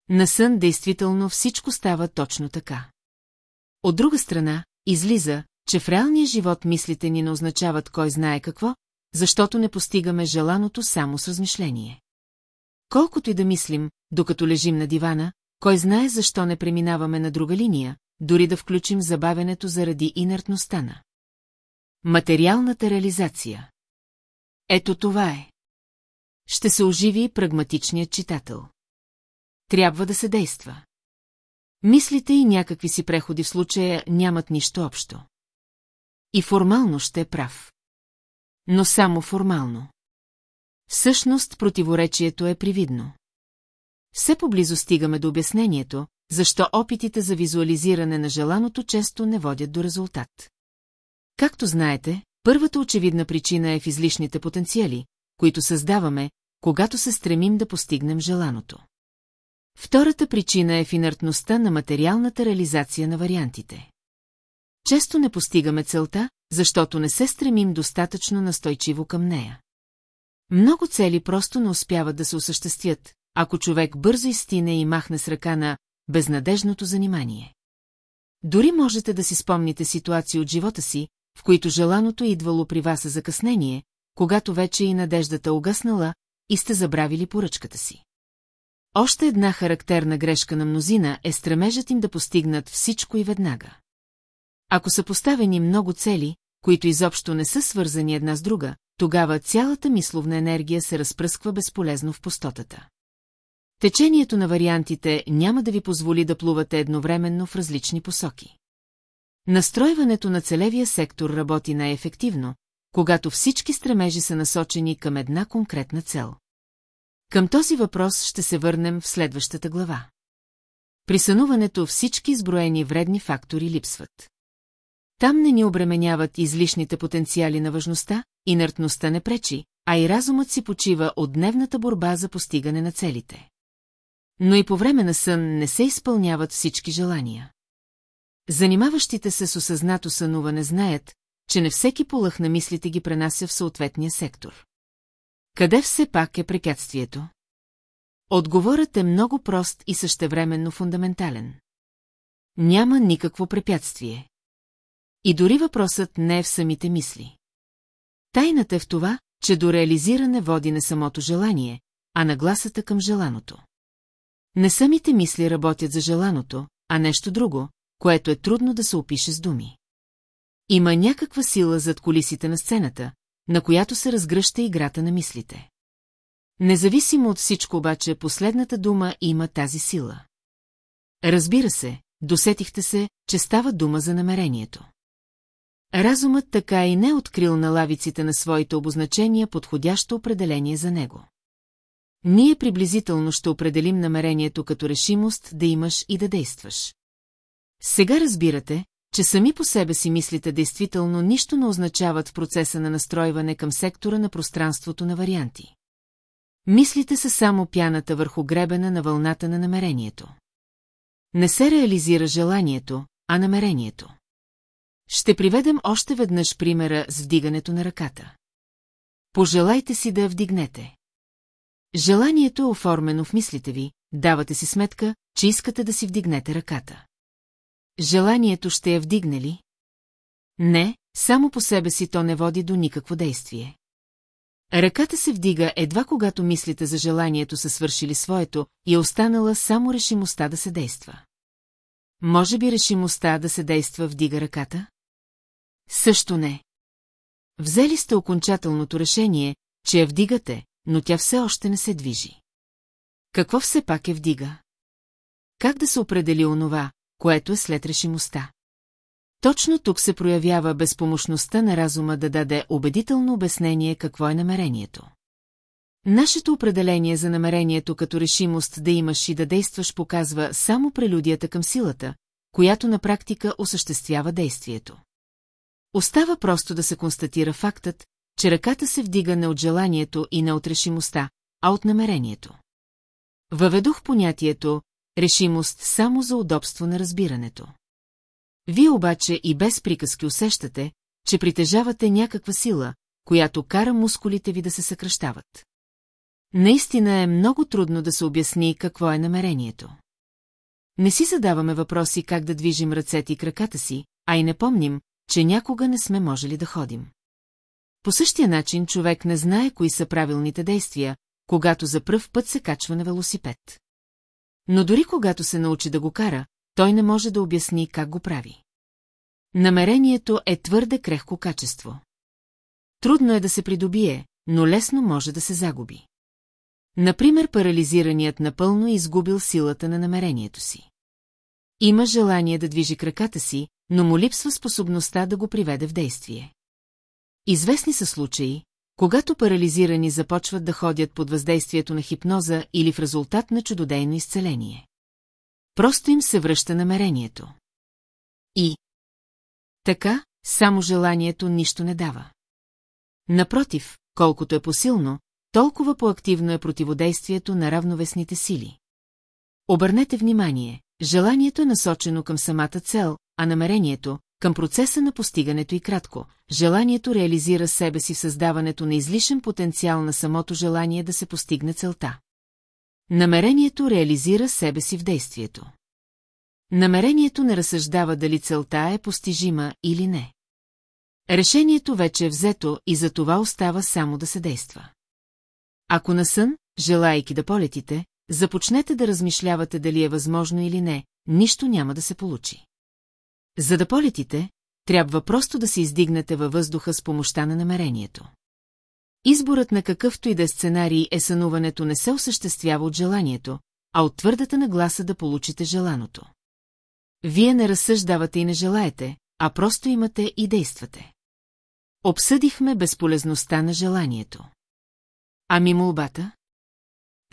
На сън действително всичко става точно така. От друга страна, излиза, че в реалния живот мислите ни не означават кой знае какво, защото не постигаме желаното само с размишление. Колкото и да мислим, докато лежим на дивана, кой знае защо не преминаваме на друга линия, дори да включим забавянето заради инертността на. Материалната реализация. Ето това е. Ще се оживи прагматичният читател. Трябва да се действа. Мислите и някакви си преходи в случая нямат нищо общо. И формално ще е прав. Но само формално. Всъщност противоречието е привидно. Все поблизо стигаме до обяснението, защо опитите за визуализиране на желаното често не водят до резултат. Както знаете, първата очевидна причина е в излишните потенциали, които създаваме, когато се стремим да постигнем желаното. Втората причина е в инертността на материалната реализация на вариантите. Често не постигаме целта, защото не се стремим достатъчно настойчиво към нея. Много цели просто не успяват да се осъществят, ако човек бързо изстине и махне с ръка на безнадежното занимание. Дори можете да си спомните ситуации от живота си, в които желаното е идвало при вас закъснение, когато вече и надеждата угаснала и сте забравили поръчката си. Още една характерна грешка на мнозина е стремежът им да постигнат всичко и веднага. Ако са поставени много цели, които изобщо не са свързани една с друга, тогава цялата мисловна енергия се разпръсква безполезно в пустотата. Течението на вариантите няма да ви позволи да плувате едновременно в различни посоки. Настройването на целевия сектор работи най-ефективно, когато всички стремежи са насочени към една конкретна цел. Към този въпрос ще се върнем в следващата глава. При сънуването всички изброени вредни фактори липсват. Там не ни обременяват излишните потенциали на важността, инертността не пречи, а и разумът си почива от дневната борба за постигане на целите. Но и по време на сън не се изпълняват всички желания. Занимаващите се с осъзнато сънуване знаят, че не всеки полъх на мислите ги пренася в съответния сектор. Къде все пак е препятствието? Отговорът е много прост и същевременно фундаментален. Няма никакво препятствие. И дори въпросът не е в самите мисли. Тайната е в това, че до реализиране води не самото желание, а нагласата към желаното. Не самите мисли работят за желаното, а нещо друго, което е трудно да се опише с думи. Има някаква сила зад колисите на сцената, на която се разгръща играта на мислите. Независимо от всичко обаче, последната дума има тази сила. Разбира се, досетихте се, че става дума за намерението. Разумът така и не е открил на лавиците на своите обозначения подходящо определение за него. Ние приблизително ще определим намерението като решимост да имаш и да действаш. Сега разбирате, че сами по себе си мислите действително нищо не означават в процеса на настройване към сектора на пространството на варианти. Мислите са само пяната върху гребена на вълната на намерението. Не се реализира желанието, а намерението. Ще приведем още веднъж примера с вдигането на ръката. Пожелайте си да я вдигнете. Желанието е оформено в мислите ви, давате си сметка, че искате да си вдигнете ръката. Желанието ще я вдигне ли? Не, само по себе си то не води до никакво действие. Ръката се вдига едва когато мислите за желанието са свършили своето и е останала само решимостта да се действа. Може би решимостта да се действа вдига ръката? Също не. Взели сте окончателното решение, че я вдигате, но тя все още не се движи. Какво все пак е вдига? Как да се определи онова, което е след решимостта? Точно тук се проявява безпомощността на разума да даде убедително обяснение какво е намерението. Нашето определение за намерението като решимост да имаш и да действаш показва само прелюдията към силата, която на практика осъществява действието. Остава просто да се констатира фактът, че ръката се вдига не от желанието и не от решимостта, а от намерението. Въведох понятието решимост само за удобство на разбирането. Вие обаче и без приказки усещате, че притежавате някаква сила, която кара мускулите ви да се съкръщават. Наистина е много трудно да се обясни какво е намерението. Не си задаваме въпроси как да движим ръцете и краката си, а и не помним, че някога не сме можели да ходим. По същия начин човек не знае кои са правилните действия, когато за пръв път се качва на велосипед. Но дори когато се научи да го кара, той не може да обясни как го прави. Намерението е твърде крехко качество. Трудно е да се придобие, но лесно може да се загуби. Например, парализираният напълно изгубил силата на намерението си. Има желание да движи краката си, но му липсва способността да го приведе в действие. Известни са случаи, когато парализирани започват да ходят под въздействието на хипноза или в резултат на чудодейно изцеление. Просто им се връща намерението. И така, само желанието нищо не дава. Напротив, колкото е посилно, толкова по-активно е противодействието на равновесните сили. Обърнете внимание, желанието е насочено към самата цел, а намерението – към процеса на постигането и кратко. Желанието реализира себе си в създаването на излишен потенциал на самото желание да се постигне целта. Намерението реализира себе си в действието. Намерението не разсъждава дали целта е постижима или не. Решението вече е взето и за това остава само да се действа. Ако на сън, желайки да полетите, започнете да размишлявате дали е възможно или не, нищо няма да се получи. За да полетите, трябва просто да се издигнете във въздуха с помощта на намерението. Изборът на какъвто и да е сценарий е сънуването не се осъществява от желанието, а от твърдата нагласа да получите желаното. Вие не разсъждавате и не желаете, а просто имате и действате. Обсъдихме безполезността на желанието. Ами молбата?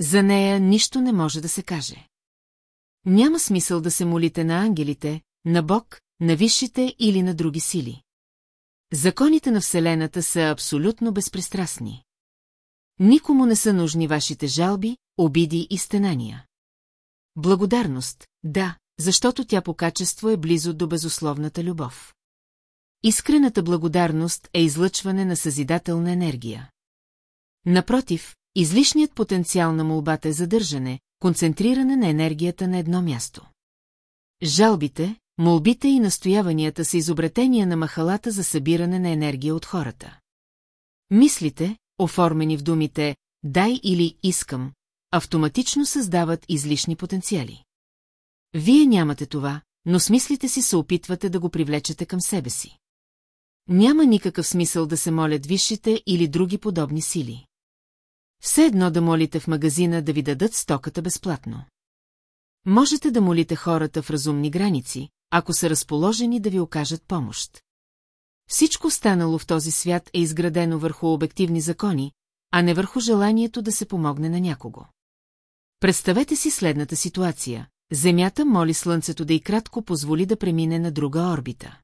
За нея нищо не може да се каже. Няма смисъл да се молите на ангелите, на Бог, на висшите или на други сили. Законите на Вселената са абсолютно безпристрастни. Никому не са нужни вашите жалби, обиди и стенания. Благодарност, да, защото тя по качество е близо до безусловната любов. Искрената благодарност е излъчване на съзидателна енергия. Напротив, излишният потенциал на молбата е задържане, концентриране на енергията на едно място. Жалбите, молбите и настояванията са изобретения на махалата за събиране на енергия от хората. Мислите, оформени в думите «дай» или «искам», автоматично създават излишни потенциали. Вие нямате това, но с мислите си се опитвате да го привлечете към себе си. Няма никакъв смисъл да се молят висшите или други подобни сили. Все едно да молите в магазина да ви дадат стоката безплатно. Можете да молите хората в разумни граници, ако са разположени да ви окажат помощ. Всичко станало в този свят е изградено върху обективни закони, а не върху желанието да се помогне на някого. Представете си следната ситуация. Земята моли Слънцето да и кратко позволи да премине на друга орбита.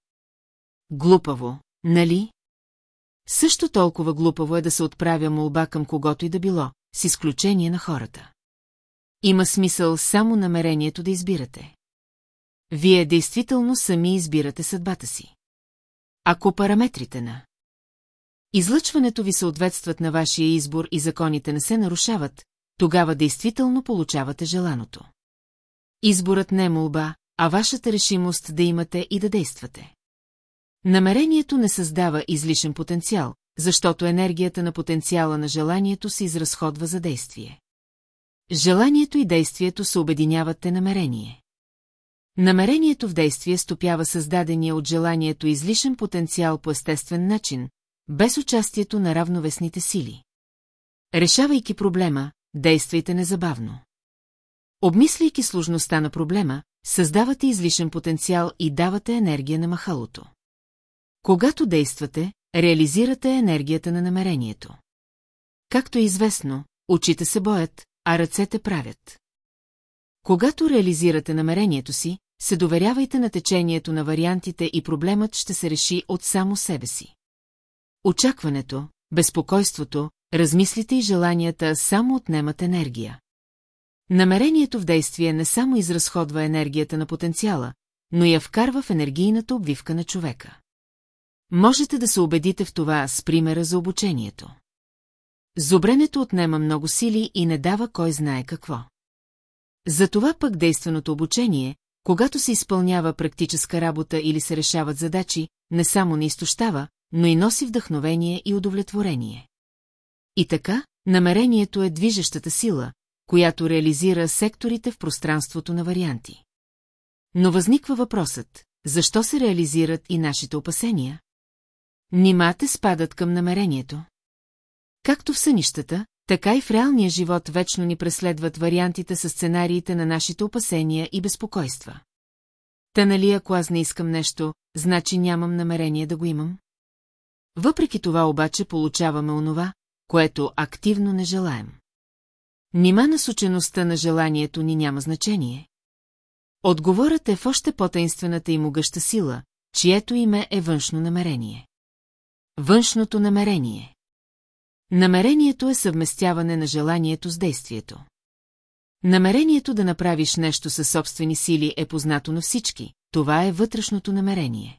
Глупаво, нали? Също толкова глупаво е да се отправя молба към когото и да било, с изключение на хората. Има смисъл само намерението да избирате. Вие действително сами избирате съдбата си. Ако параметрите на излъчването ви съответстват на вашия избор и законите не се нарушават, тогава действително получавате желаното. Изборът не е молба, а вашата решимост да имате и да действате. Намерението не създава излишен потенциал, защото енергията на потенциала на желанието се изразходва за действие. Желанието и действието се обединяват те намерение. Намерението в действие стопява създадения от желанието излишен потенциал по естествен начин, без участието на равновесните сили. Решавайки проблема, действайте незабавно. Обмисляйки сложността на проблема, създавате излишен потенциал и давате енергия на махалото. Когато действате, реализирате енергията на намерението. Както е известно, очите се боят, а ръцете правят. Когато реализирате намерението си, се доверявайте на течението на вариантите и проблемът ще се реши от само себе си. Очакването, безпокойството, размислите и желанията само отнемат енергия. Намерението в действие не само изразходва енергията на потенциала, но я вкарва в енергийната обвивка на човека. Можете да се убедите в това с примера за обучението. Зобренето отнема много сили и не дава кой знае какво. Затова пък действеното обучение, когато се изпълнява практическа работа или се решават задачи, не само не изтощава, но и носи вдъхновение и удовлетворение. И така, намерението е движещата сила, която реализира секторите в пространството на варианти. Но възниква въпросът, защо се реализират и нашите опасения? Нимате спадат към намерението. Както в сънищата, така и в реалния живот вечно ни преследват вариантите с сценариите на нашите опасения и безпокойства. Та нали ако аз не искам нещо, значи нямам намерение да го имам? Въпреки това обаче получаваме онова, което активно не желаем. Нима насочеността на желанието ни няма значение. Отговорът е в още по-тайнствената и могъща сила, чието име е външно намерение. Външното намерение. Намерението е съвместяване на желанието с действието. Намерението да направиш нещо със собствени сили е познато на всички, това е вътрешното намерение.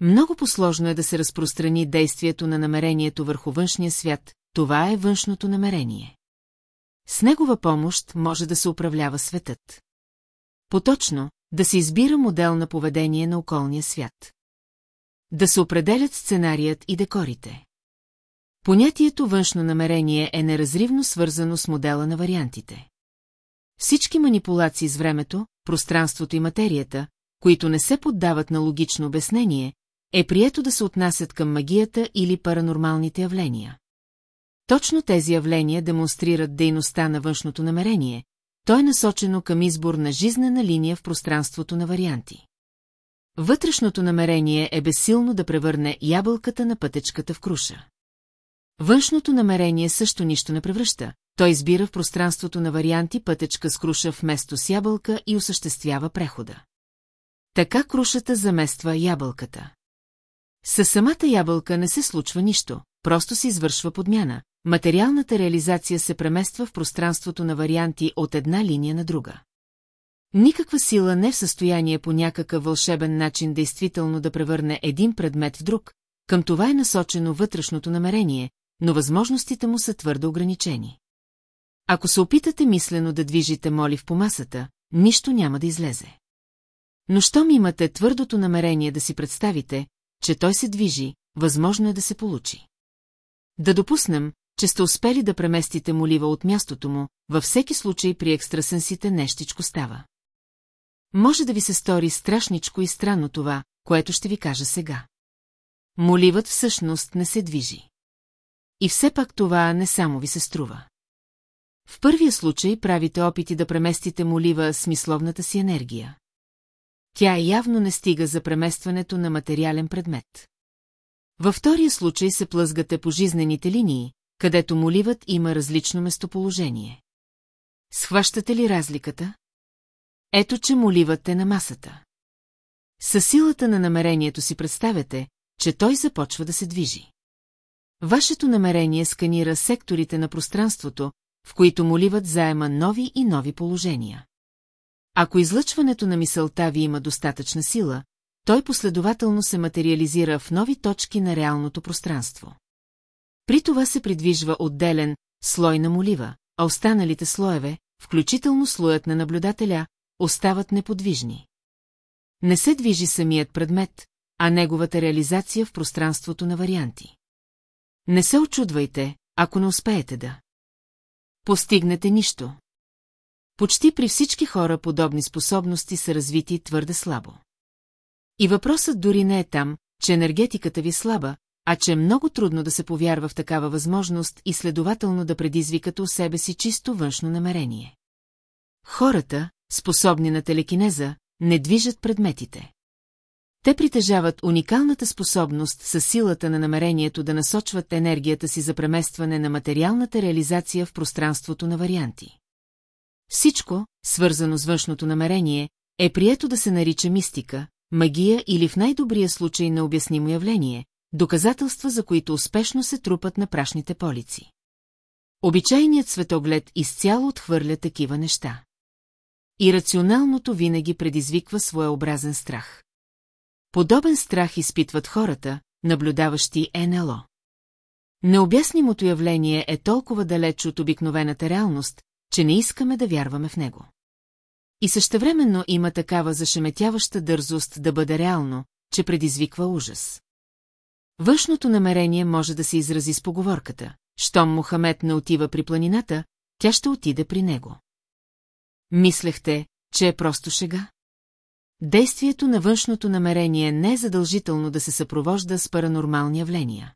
Много посложно е да се разпространи действието на намерението върху външния свят, това е външното намерение. С негова помощ може да се управлява светът. Поточно, да се избира модел на поведение на околния свят. Да се определят сценарият и декорите. Понятието външно намерение е неразривно свързано с модела на вариантите. Всички манипулации с времето, пространството и материята, които не се поддават на логично обяснение, е прието да се отнасят към магията или паранормалните явления. Точно тези явления демонстрират дейността на външното намерение, то е насочено към избор на жизнена линия в пространството на варианти. Вътрешното намерение е безсилно да превърне ябълката на пътечката в круша. Външното намерение също нищо не превръща, той избира в пространството на варианти пътечка с круша вместо с ябълка и осъществява прехода. Така крушата замества ябълката. Със самата ябълка не се случва нищо, просто се извършва подмяна. Материалната реализация се премества в пространството на варианти от една линия на друга. Никаква сила не е в състояние по някакъв вълшебен начин действително да превърне един предмет в друг, към това е насочено вътрешното намерение, но възможностите му са твърдо ограничени. Ако се опитате мислено да движите молив по масата, нищо няма да излезе. Но щом имате твърдото намерение да си представите, че той се движи, възможно е да се получи. Да допуснем, че сте успели да преместите молива от мястото му, във всеки случай при екстрасенсите нещичко става. Може да ви се стори страшничко и странно това, което ще ви кажа сега. Моливът всъщност не се движи. И все пак това не само ви се струва. В първия случай правите опити да преместите молива с мисловната си енергия. Тя явно не стига за преместването на материален предмет. Във втория случай се плъзгате по жизнените линии, където моливът има различно местоположение. Схващате ли разликата? Ето, че моливът е на масата. Със силата на намерението си представяте, че той започва да се движи. Вашето намерение сканира секторите на пространството, в които моливът заема нови и нови положения. Ако излъчването на мисълта ви има достатъчна сила, той последователно се материализира в нови точки на реалното пространство. При това се придвижва отделен слой на молива, а останалите слоеве, включително слоят на наблюдателя, остават неподвижни. Не се движи самият предмет, а неговата реализация в пространството на варианти. Не се очудвайте, ако не успеете да. Постигнете нищо. Почти при всички хора подобни способности са развити твърде слабо. И въпросът дори не е там, че енергетиката ви е слаба, а че е много трудно да се повярва в такава възможност и следователно да предизвикате у себе си чисто външно намерение. Хората, способни на телекинеза, не движат предметите. Те притежават уникалната способност със силата на намерението да насочват енергията си за преместване на материалната реализация в пространството на варианти. Всичко, свързано с външното намерение, е прието да се нарича мистика, магия или в най-добрия случай на обяснимо явление, доказателства за които успешно се трупат на прашните полици. Обичайният светоглед изцяло отхвърля такива неща. И рационалното винаги предизвиква своеобразен страх. Подобен страх изпитват хората, наблюдаващи НЛО. Необяснимото явление е толкова далеч от обикновената реалност, че не искаме да вярваме в него. И същевременно има такава зашеметяваща дързост да бъде реално, че предизвиква ужас. Външното намерение може да се изрази с поговорката. Щом Мохамед не отива при планината, тя ще отиде при него. Мислехте, че е просто шега? Действието на външното намерение не е задължително да се съпровожда с паранормални явления.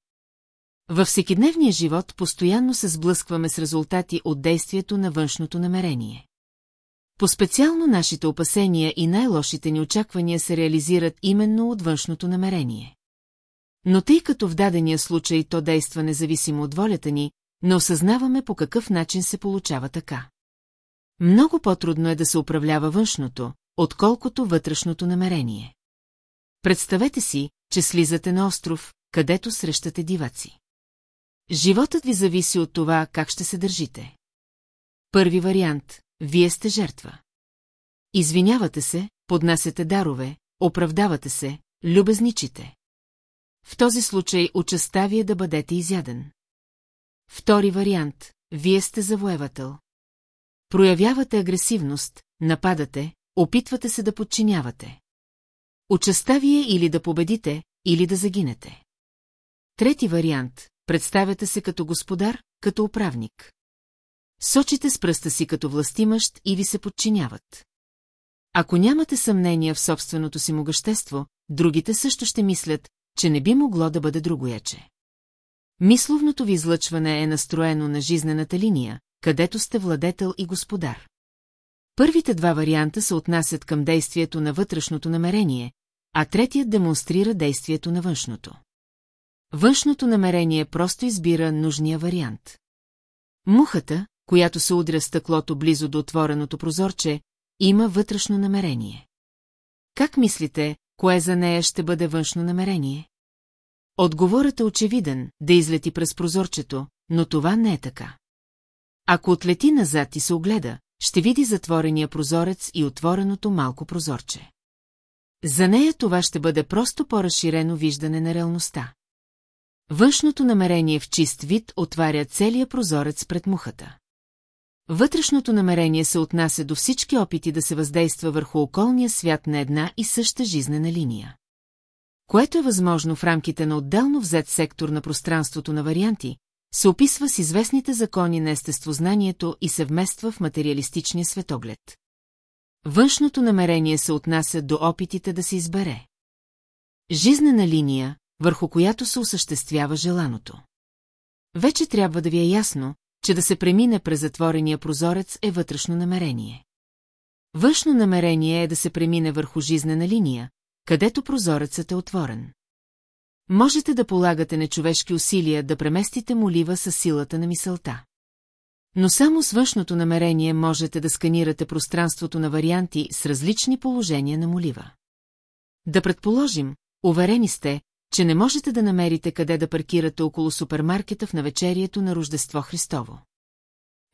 Във всекидневния живот постоянно се сблъскваме с резултати от действието на външното намерение. По-специално нашите опасения и най-лошите ни очаквания се реализират именно от външното намерение. Но тъй като в дадения случай то действа независимо от волята ни, не осъзнаваме по какъв начин се получава така. Много по-трудно е да се управлява външното, отколкото вътрешното намерение. Представете си, че слизате на остров, където срещате диваци. Животът ви зависи от това, как ще се държите. Първи вариант – вие сте жертва. Извинявате се, поднасяте дарове, оправдавате се, любезничите. В този случай участа ви е да бъдете изяден. Втори вариант – вие сте завоевател. Проявявате агресивност, нападате, опитвате се да подчинявате. Участа ви е или да победите, или да загинете. Трети вариант – представяте се като господар, като управник. Сочите с пръста си като властимащ и ви се подчиняват. Ако нямате съмнение в собственото си могъщество, другите също ще мислят, че не би могло да бъде другояче. Мисловното ви излъчване е настроено на жизнената линия, където сте владетел и господар. Първите два варианта се отнасят към действието на вътрешното намерение, а третият демонстрира действието на външното. Външното намерение просто избира нужния вариант. Мухата, която се удря стъклото близо до отвореното прозорче, има вътрешно намерение. Как мислите, кое за нея ще бъде външно намерение? Отговорът е очевиден, да излети през прозорчето, но това не е така. Ако отлети назад и се огледа, ще види затворения прозорец и отвореното малко прозорче. За нея това ще бъде просто по-разширено виждане на реалността. Външното намерение в чист вид отваря целия прозорец пред мухата. Вътрешното намерение се отнася до всички опити да се въздейства върху околния свят на една и съща жизнена линия. Което е възможно в рамките на отделно взет сектор на пространството на варианти, се описва с известните закони на естествознанието и се вмества в материалистичния светоглед. Външното намерение се отнася до опитите да се избере. Жизнена линия, върху която се осъществява желаното. Вече трябва да ви е ясно, че да се премине през затворения прозорец е вътрешно намерение. Външно намерение е да се премине върху жизнена линия, където прозорецът е отворен. Можете да полагате нечовешки усилия да преместите молива с силата на мисълта. Но само с външното намерение можете да сканирате пространството на варианти с различни положения на молива. Да предположим, уверени сте, че не можете да намерите къде да паркирате около супермаркета в навечерието на Рождество Христово.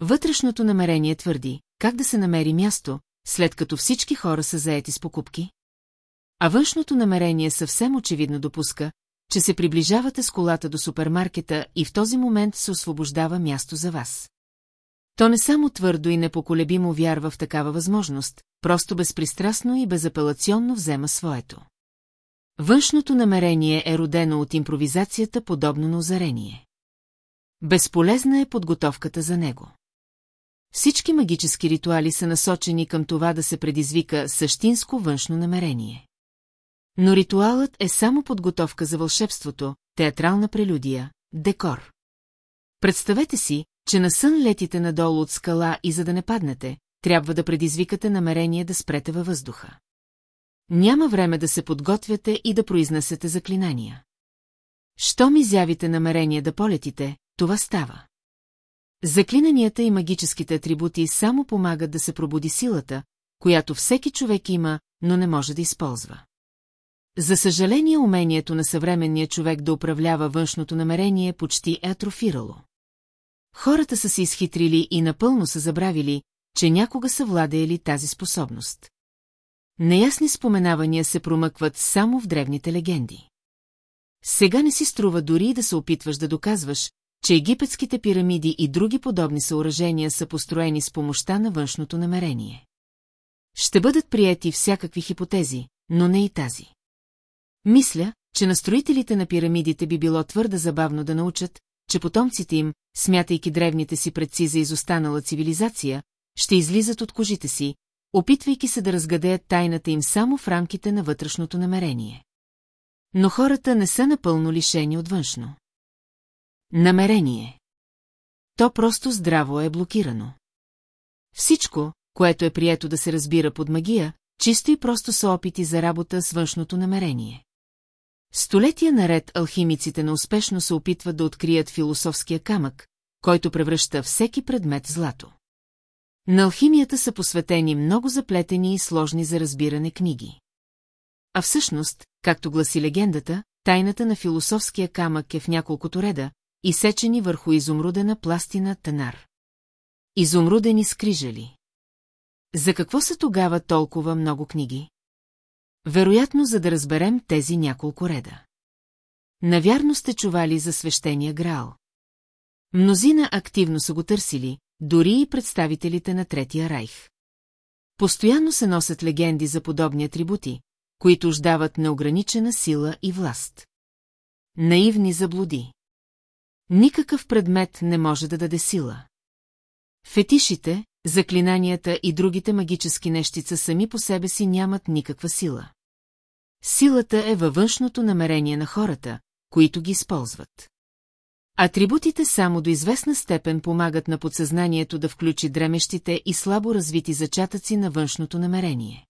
Вътрешното намерение твърди, как да се намери място, след като всички хора са заети с покупки? А външното намерение съвсем очевидно допуска, че се приближавате с колата до супермаркета и в този момент се освобождава място за вас. То не само твърдо и непоколебимо вярва в такава възможност, просто безпристрастно и безапелационно взема своето. Външното намерение е родено от импровизацията подобно на озарение. Безполезна е подготовката за него. Всички магически ритуали са насочени към това да се предизвика същинско външно намерение. Но ритуалът е само подготовка за вълшебството, театрална прелюдия, декор. Представете си, че на сън летите надолу от скала и за да не паднете, трябва да предизвикате намерение да спрете във въздуха. Няма време да се подготвяте и да произнесете заклинания. Щом изявите намерение да полетите, това става. Заклинанията и магическите атрибути само помагат да се пробуди силата, която всеки човек има, но не може да използва. За съжаление, умението на съвременния човек да управлява външното намерение почти е атрофирало. Хората са се изхитрили и напълно са забравили, че някога са владеели тази способност. Неясни споменавания се промъкват само в древните легенди. Сега не си струва дори да се опитваш да доказваш, че египетските пирамиди и други подобни съоръжения са построени с помощта на външното намерение. Ще бъдат приети всякакви хипотези, но не и тази. Мисля, че на строителите на пирамидите би било твърде забавно да научат, че потомците им, смятайки древните си предци за изостанала цивилизация, ще излизат от кожите си, опитвайки се да разгадеят тайната им само в рамките на вътрешното намерение. Но хората не са напълно лишени от външно. Намерение. То просто здраво е блокирано. Всичко, което е прието да се разбира под магия, чисто и просто са опити за работа с външното намерение. Столетия наред алхимиците неуспешно се опитват да открият философския камък, който превръща всеки предмет злато. На алхимията са посветени много заплетени и сложни за разбиране книги. А всъщност, както гласи легендата, тайната на философския камък е в няколкото реда, изсечени върху изумрудена пластина танар. Изумрудени скрижали. За какво са тогава толкова много книги? Вероятно, за да разберем тези няколко реда. Навярно сте чували за свещения Граал. Мнозина активно са го търсили, дори и представителите на Третия райх. Постоянно се носят легенди за подобни атрибути, които ждават неограничена сила и власт. Наивни заблуди. Никакъв предмет не може да даде сила. Фетишите, заклинанията и другите магически нещица сами по себе си нямат никаква сила. Силата е във външното намерение на хората, които ги използват. Атрибутите само до известна степен помагат на подсъзнанието да включи дремещите и слабо развити зачатъци на външното намерение.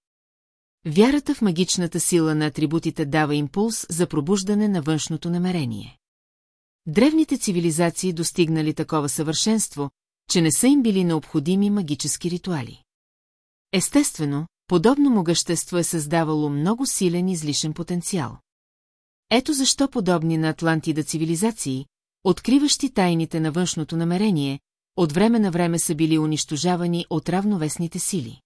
Вярата в магичната сила на атрибутите дава импулс за пробуждане на външното намерение. Древните цивилизации достигнали такова съвършенство, че не са им били необходими магически ритуали. Естествено, подобно могъщество е създавало много силен излишен потенциал. Ето защо подобни на Атлантида цивилизации, откриващи тайните на външното намерение, от време на време са били унищожавани от равновесните сили.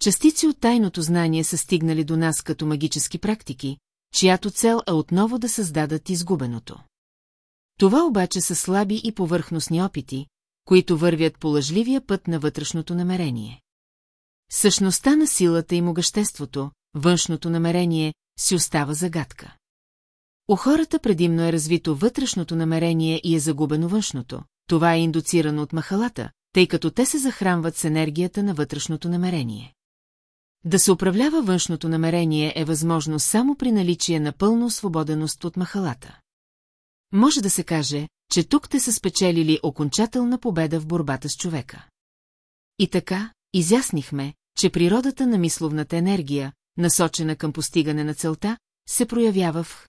Частици от тайното знание са стигнали до нас като магически практики, чиято цел е отново да създадат изгубеното. Това обаче са слаби и повърхностни опити, които вървят по лъжливия път на вътрешното намерение. Същността на силата и могъществото, външното намерение, си остава загадка. У хората предимно е развито вътрешното намерение и е загубено външното. Това е индуцирано от махалата, тъй като те се захранват с енергията на вътрешното намерение. Да се управлява външното намерение е възможно само при наличие на пълна освободеност от махалата. Може да се каже, че тук те са спечелили окончателна победа в борбата с човека. И така, изяснихме, че природата на мисловната енергия, насочена към постигане на целта, се проявява в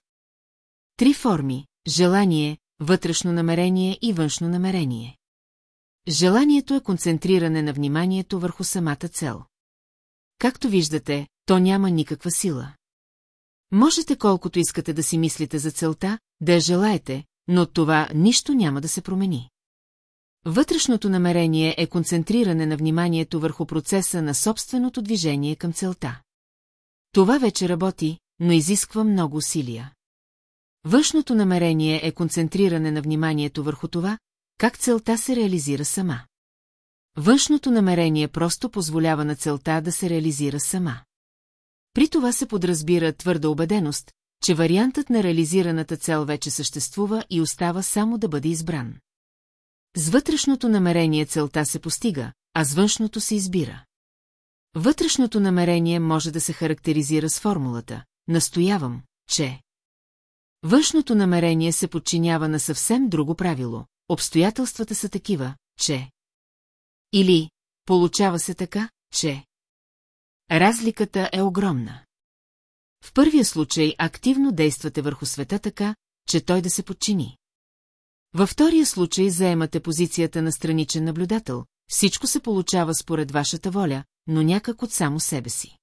три форми – желание, вътрешно намерение и външно намерение. Желанието е концентриране на вниманието върху самата цел. Както виждате, то няма никаква сила. Можете колкото искате да си мислите за целта, да я желаете, но от това нищо няма да се промени. Вътрешното намерение е концентриране на вниманието върху процеса на собственото движение към целта. Това вече работи, но изисква много усилия. Външното намерение е концентриране на вниманието върху това, как целта се реализира сама. Външното намерение просто позволява на целта да се реализира сама. При това се подразбира твърда убеденост, че вариантът на реализираната цел вече съществува и остава само да бъде избран. С вътрешното намерение целта се постига, а с външното се избира. Вътрешното намерение може да се характеризира с формулата. Настоявам, че... Външното намерение се подчинява на съвсем друго правило. Обстоятелствата са такива, че... Или, получава се така, че... Разликата е огромна. В първия случай активно действате върху света така, че той да се подчини. Във втория случай заемате позицията на страничен наблюдател, всичко се получава според вашата воля, но някак от само себе си.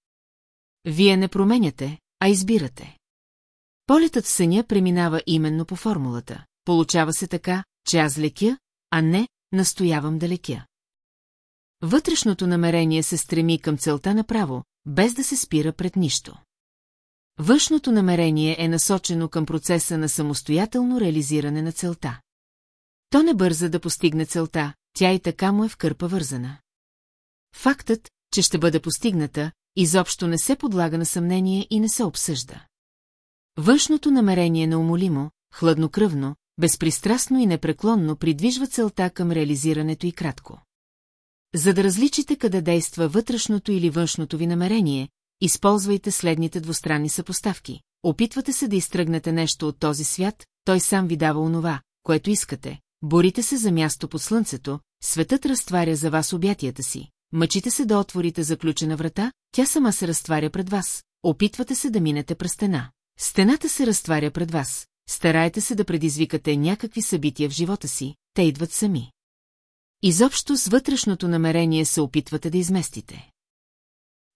Вие не променяте, а избирате. Полетът в съня преминава именно по формулата. Получава се така, че аз лекя, а не настоявам да лекя. Вътрешното намерение се стреми към целта направо, без да се спира пред нищо. Външното намерение е насочено към процеса на самостоятелно реализиране на целта. То не бърза да постигне целта, тя и така му е в кърпа вързана. Фактът, че ще бъде постигната, изобщо не се подлага на съмнение и не се обсъжда. Външното намерение неумолимо, хладнокръвно, безпристрастно и непреклонно придвижва целта към реализирането и кратко. За да различите къде действа вътрешното или външното ви намерение, използвайте следните двустранни съпоставки. Опитвате се да изтръгнете нещо от този свят, той сам ви дава онова, което искате. Борите се за място под слънцето, светът разтваря за вас обятията си. Мъчите се да отворите заключена врата, тя сама се разтваря пред вас. Опитвате се да минете през стена. Стената се разтваря пред вас. Старайте се да предизвикате някакви събития в живота си, те идват сами. Изобщо с вътрешното намерение се опитвате да изместите.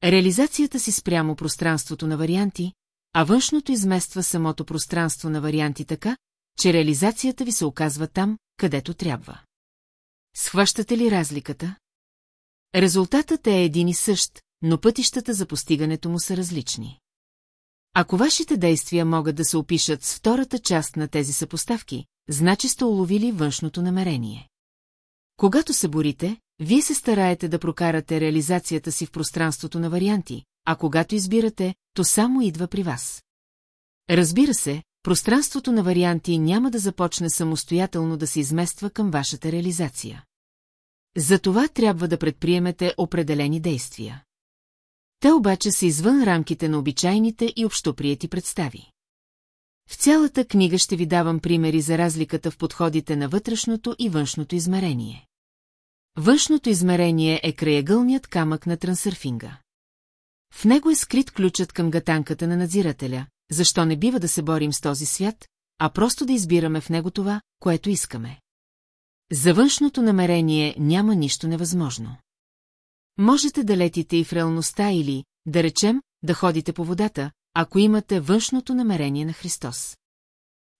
Реализацията си спрямо пространството на варианти, а външното измества самото пространство на варианти така, че реализацията ви се оказва там, където трябва. Схващате ли разликата? Резултатът е един и същ, но пътищата за постигането му са различни. Ако вашите действия могат да се опишат с втората част на тези съпоставки, значи сте уловили външното намерение. Когато се борите, вие се стараете да прокарате реализацията си в пространството на варианти, а когато избирате, то само идва при вас. Разбира се, пространството на варианти няма да започне самостоятелно да се измества към вашата реализация. За това трябва да предприемете определени действия. Те обаче са извън рамките на обичайните и общоприяти представи. В цялата книга ще ви давам примери за разликата в подходите на вътрешното и външното измерение. Външното измерение е краягълният камък на трансърфинга. В него е скрит ключът към гатанката на надзирателя, защо не бива да се борим с този свят, а просто да избираме в него това, което искаме. За външното намерение няма нищо невъзможно. Можете да летите и в реалността или, да речем, да ходите по водата, ако имате външното намерение на Христос.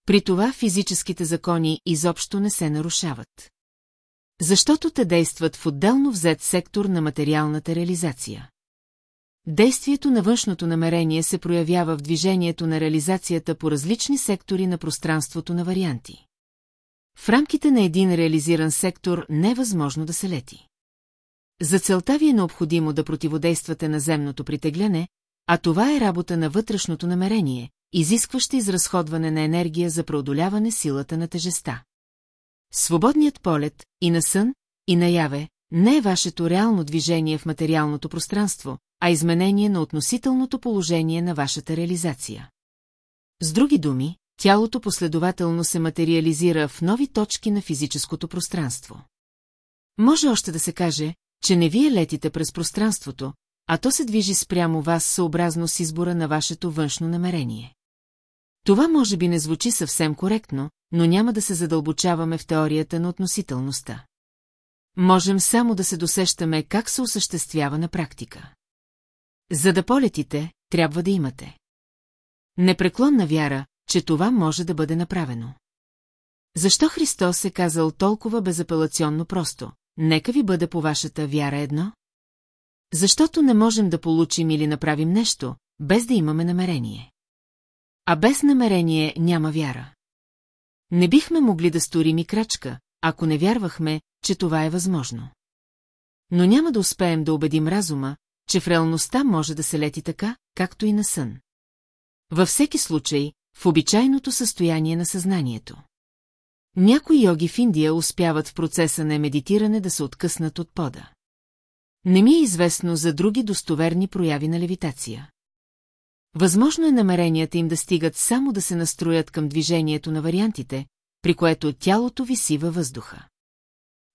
При това физическите закони изобщо не се нарушават. Защото те действат в отделно взет сектор на материалната реализация. Действието на външното намерение се проявява в движението на реализацията по различни сектори на пространството на варианти. В рамките на един реализиран сектор не е възможно да се лети. За целта ви е необходимо да противодействате на земното притегляне, а това е работа на вътрешното намерение, изискваща изразходване на енергия за преодоляване силата на тежеста. Свободният полет и на сън, и наяве не е вашето реално движение в материалното пространство, а изменение на относителното положение на вашата реализация. С други думи, тялото последователно се материализира в нови точки на физическото пространство. Може още да се каже, че не вие летите през пространството, а то се движи спрямо вас съобразно с избора на вашето външно намерение. Това може би не звучи съвсем коректно, но няма да се задълбочаваме в теорията на относителността. Можем само да се досещаме как се осъществява на практика. За да полетите, трябва да имате. Непреклонна вяра, че това може да бъде направено. Защо Христос е казал толкова безапелационно просто? Нека ви бъде по вашата вяра едно? Защото не можем да получим или направим нещо, без да имаме намерение. А без намерение няма вяра. Не бихме могли да сторим и крачка, ако не вярвахме, че това е възможно. Но няма да успеем да убедим разума, че в реалността може да се лети така, както и на сън. Във всеки случай, в обичайното състояние на съзнанието. Някои йоги в Индия успяват в процеса на медитиране да се откъснат от пода. Не ми е известно за други достоверни прояви на левитация. Възможно е намеренията им да стигат само да се настроят към движението на вариантите, при което тялото виси във въздуха.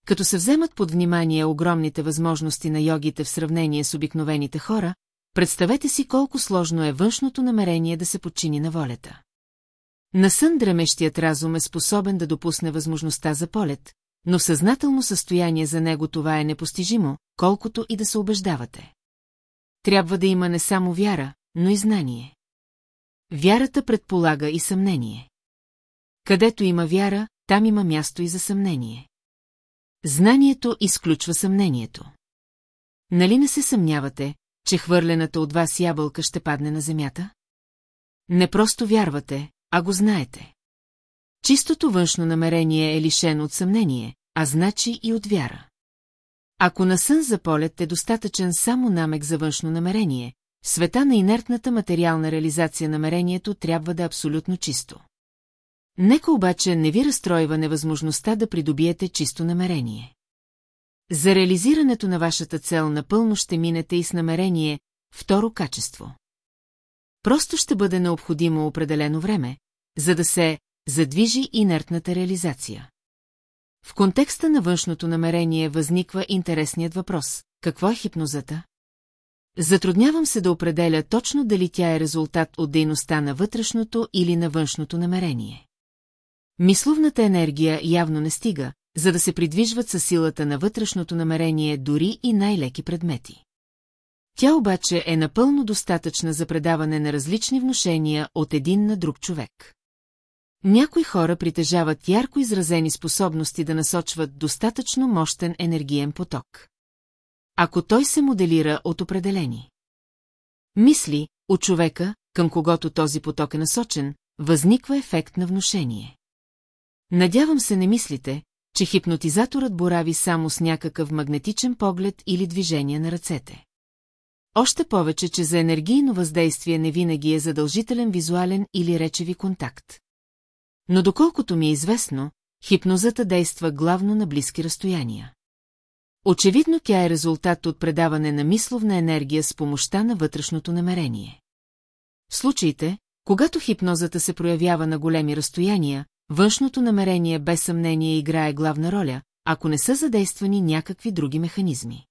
Като се вземат под внимание огромните възможности на йогите в сравнение с обикновените хора, представете си колко сложно е външното намерение да се подчини на волята. На сън дремещият разум е способен да допусне възможността за полет, но в съзнателно състояние за него това е непостижимо, колкото и да се убеждавате. Трябва да има не само вяра, но и знание. Вярата предполага и съмнение. Където има вяра, там има място и за съмнение. Знанието изключва съмнението. Нали не се съмнявате, че хвърлената от вас ябълка ще падне на земята? Не просто вярвате, а го знаете. Чистото външно намерение е лишено от съмнение, а значи и от вяра. Ако на сън за полет е достатъчен само намек за външно намерение, света на инертната материална реализация намерението трябва да е абсолютно чисто. Нека обаче не ви разстройва невъзможността да придобиете чисто намерение. За реализирането на вашата цел напълно ще минете и с намерение второ качество. Просто ще бъде необходимо определено време, за да се задвижи инертната реализация. В контекста на външното намерение възниква интересният въпрос – какво е хипнозата? Затруднявам се да определя точно дали тя е резултат от дейността на вътрешното или на външното намерение. Мисловната енергия явно не стига, за да се придвижват със силата на вътрешното намерение дори и най-леки предмети. Тя обаче е напълно достатъчна за предаване на различни внушения от един на друг човек. Някои хора притежават ярко изразени способности да насочват достатъчно мощен енергиен поток. Ако той се моделира от определени мисли, от човека, към когото този поток е насочен, възниква ефект на внушение. Надявам се не мислите, че хипнотизаторът борави само с някакъв магнетичен поглед или движение на ръцете. Още повече, че за енергийно въздействие не винаги е задължителен визуален или речеви контакт. Но доколкото ми е известно, хипнозата действа главно на близки разстояния. Очевидно тя е резултат от предаване на мисловна енергия с помощта на вътрешното намерение. В случаите, когато хипнозата се проявява на големи разстояния, външното намерение без съмнение играе главна роля, ако не са задействани някакви други механизми.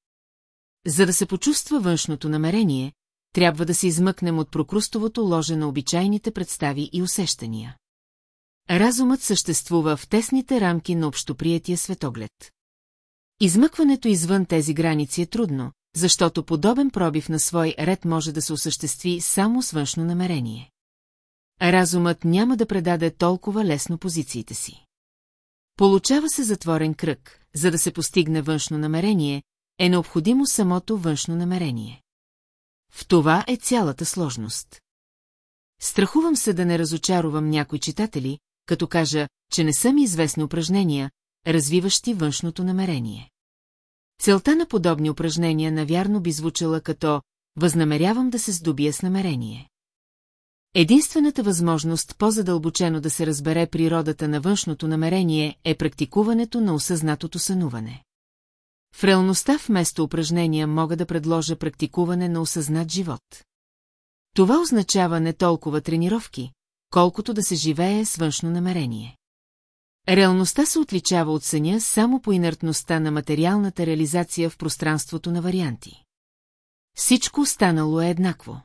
За да се почувства външното намерение, трябва да се измъкнем от прокрустовото ложе на обичайните представи и усещания. Разумът съществува в тесните рамки на общоприятия светоглед. Измъкването извън тези граници е трудно, защото подобен пробив на свой ред може да се осъществи само с външно намерение. Разумът няма да предаде толкова лесно позициите си. Получава се затворен кръг, за да се постигне външно намерение, е необходимо самото външно намерение. В това е цялата сложност. Страхувам се да не разочаровам някои читатели, като кажа, че не са ми известни упражнения, развиващи външното намерение. Целта на подобни упражнения навярно би звучала като «възнамерявам да се здобия с намерение». Единствената възможност по-задълбочено да се разбере природата на външното намерение е практикуването на осъзнатото сънуване. В реалността вместо упражнения мога да предложа практикуване на осъзнат живот. Това означава не толкова тренировки, колкото да се живее с външно намерение. Реалността се отличава от съня само по инертността на материалната реализация в пространството на варианти. Всичко останало е еднакво.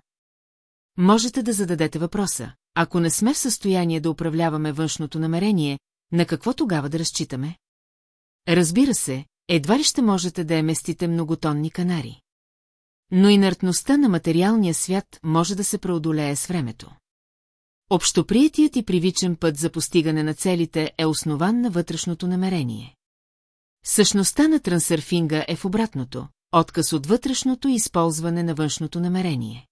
Можете да зададете въпроса, ако не сме в състояние да управляваме външното намерение, на какво тогава да разчитаме? Разбира се, едва ли ще можете да еместите многотонни канари. Но инертността на материалния свят може да се преодолее с времето. Общоприятият и привичен път за постигане на целите е основан на вътрешното намерение. Същността на трансърфинга е в обратното, отказ от вътрешното и използване на външното намерение.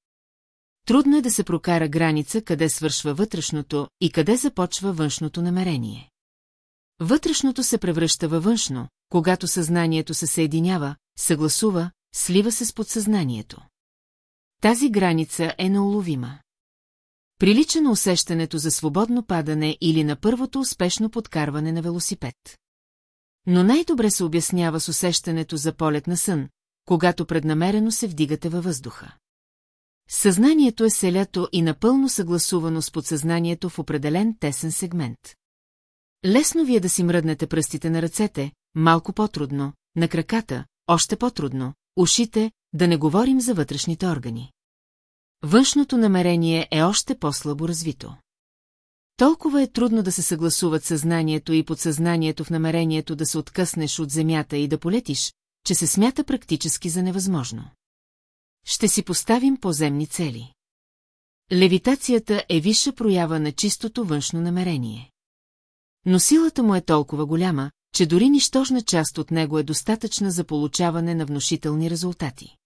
Трудно е да се прокара граница къде свършва вътрешното и къде започва външното намерение. Вътрешното се превръща във външно, когато съзнанието се съединява, съгласува, слива се с подсъзнанието. Тази граница е неуловима. Прилича на усещането за свободно падане или на първото успешно подкарване на велосипед. Но най-добре се обяснява с усещането за полет на сън, когато преднамерено се вдигате във въздуха. Съзнанието е селято и напълно съгласувано с подсъзнанието в определен тесен сегмент. Лесно ви е да си мръднете пръстите на ръцете, малко по-трудно, на краката, още по-трудно, ушите, да не говорим за вътрешните органи. Външното намерение е още по-слабо развито. Толкова е трудно да се съгласуват съзнанието и подсъзнанието в намерението да се откъснеш от земята и да полетиш, че се смята практически за невъзможно. Ще си поставим поземни цели. Левитацията е висша проява на чистото външно намерение. Но силата му е толкова голяма, че дори нищожна част от него е достатъчна за получаване на внушителни резултати.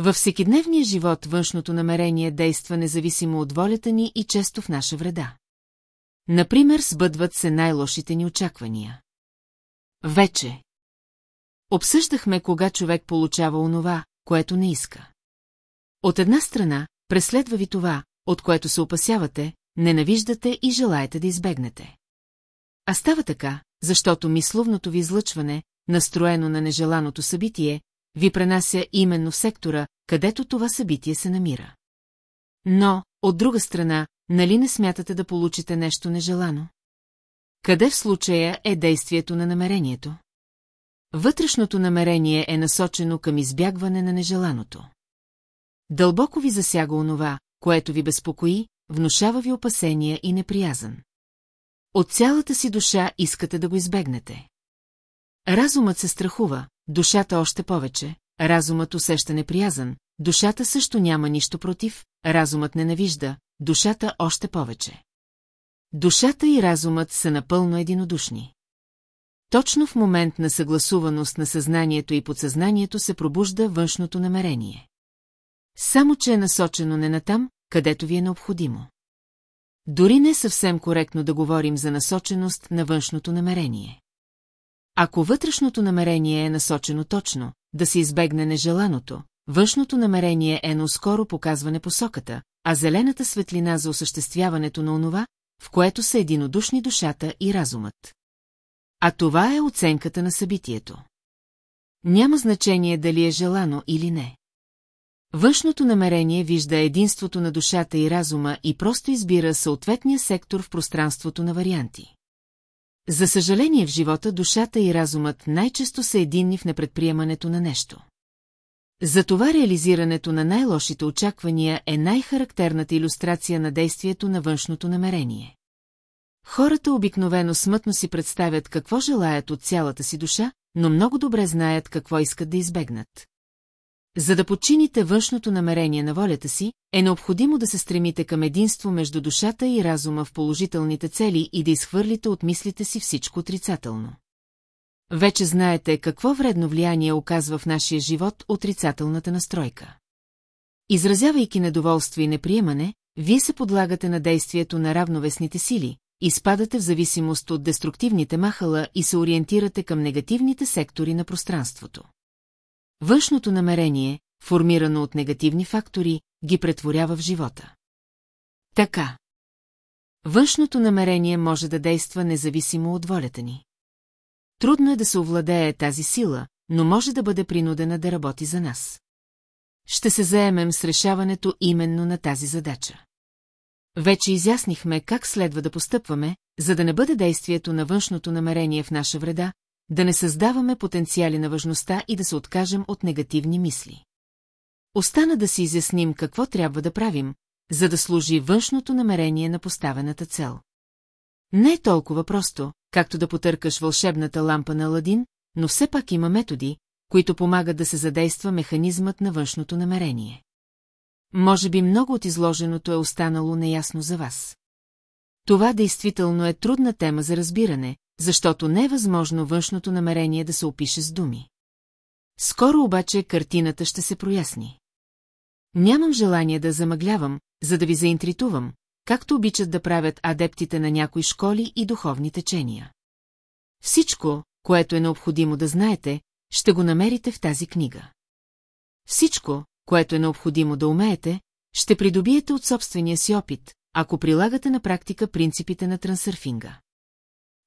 Във всекидневния живот външното намерение действа независимо от волята ни и често в наша вреда. Например, сбъдват се най-лошите ни очаквания. Вече. Обсъждахме кога човек получава онова, което не иска. От една страна, преследва ви това, от което се опасявате, ненавиждате и желаете да избегнете. А става така, защото мисловното ви излъчване, настроено на нежеланото събитие, ви пренася именно в сектора, където това събитие се намира. Но, от друга страна, нали не смятате да получите нещо нежелано? Къде в случая е действието на намерението? Вътрешното намерение е насочено към избягване на нежеланото. Дълбоко ви засяга онова, което ви безпокои, внушава ви опасения и неприязан. От цялата си душа искате да го избегнете. Разумът се страхува, душата още повече, разумът усеща неприязан, душата също няма нищо против, разумът ненавижда, душата още повече. Душата и разумът са напълно единодушни. Точно в момент на съгласуваност на съзнанието и подсъзнанието се пробужда външното намерение. Само, че е насочено не на там, където ви е необходимо. Дори не е съвсем коректно да говорим за насоченост на външното намерение. Ако вътрешното намерение е насочено точно, да се избегне нежеланото, външното намерение е на скоро показване посоката, а зелената светлина за осъществяването на онова, в което са единодушни душата и разумът. А това е оценката на събитието. Няма значение дали е желано или не. Външното намерение вижда единството на душата и разума и просто избира съответния сектор в пространството на варианти. За съжаление в живота душата и разумът най-често са единни в непредприемането на нещо. Затова реализирането на най-лошите очаквания е най-характерната иллюстрация на действието на външното намерение. Хората обикновено смътно си представят какво желаят от цялата си душа, но много добре знаят какво искат да избегнат. За да подчините външното намерение на волята си, е необходимо да се стремите към единство между душата и разума в положителните цели и да изхвърлите от мислите си всичко отрицателно. Вече знаете какво вредно влияние оказва в нашия живот отрицателната настройка. Изразявайки недоволство и неприемане, вие се подлагате на действието на равновесните сили, изпадате в зависимост от деструктивните махала и се ориентирате към негативните сектори на пространството. Външното намерение, формирано от негативни фактори, ги претворява в живота. Така. Външното намерение може да действа независимо от волята ни. Трудно е да се овладее тази сила, но може да бъде принудена да работи за нас. Ще се заемем с решаването именно на тази задача. Вече изяснихме как следва да постъпваме, за да не бъде действието на външното намерение в наша вреда, да не създаваме потенциали на важността и да се откажем от негативни мисли. Остана да си изясним какво трябва да правим, за да служи външното намерение на поставената цел. Не е толкова просто, както да потъркаш вълшебната лампа на Аладин, но все пак има методи, които помагат да се задейства механизмът на външното намерение. Може би много от изложеното е останало неясно за вас. Това действително е трудна тема за разбиране, защото не е възможно външното намерение да се опише с думи. Скоро обаче картината ще се проясни. Нямам желание да замъглявам, за да ви заинтритувам, както обичат да правят адептите на някои школи и духовни течения. Всичко, което е необходимо да знаете, ще го намерите в тази книга. Всичко, което е необходимо да умеете, ще придобиете от собствения си опит, ако прилагате на практика принципите на трансърфинга.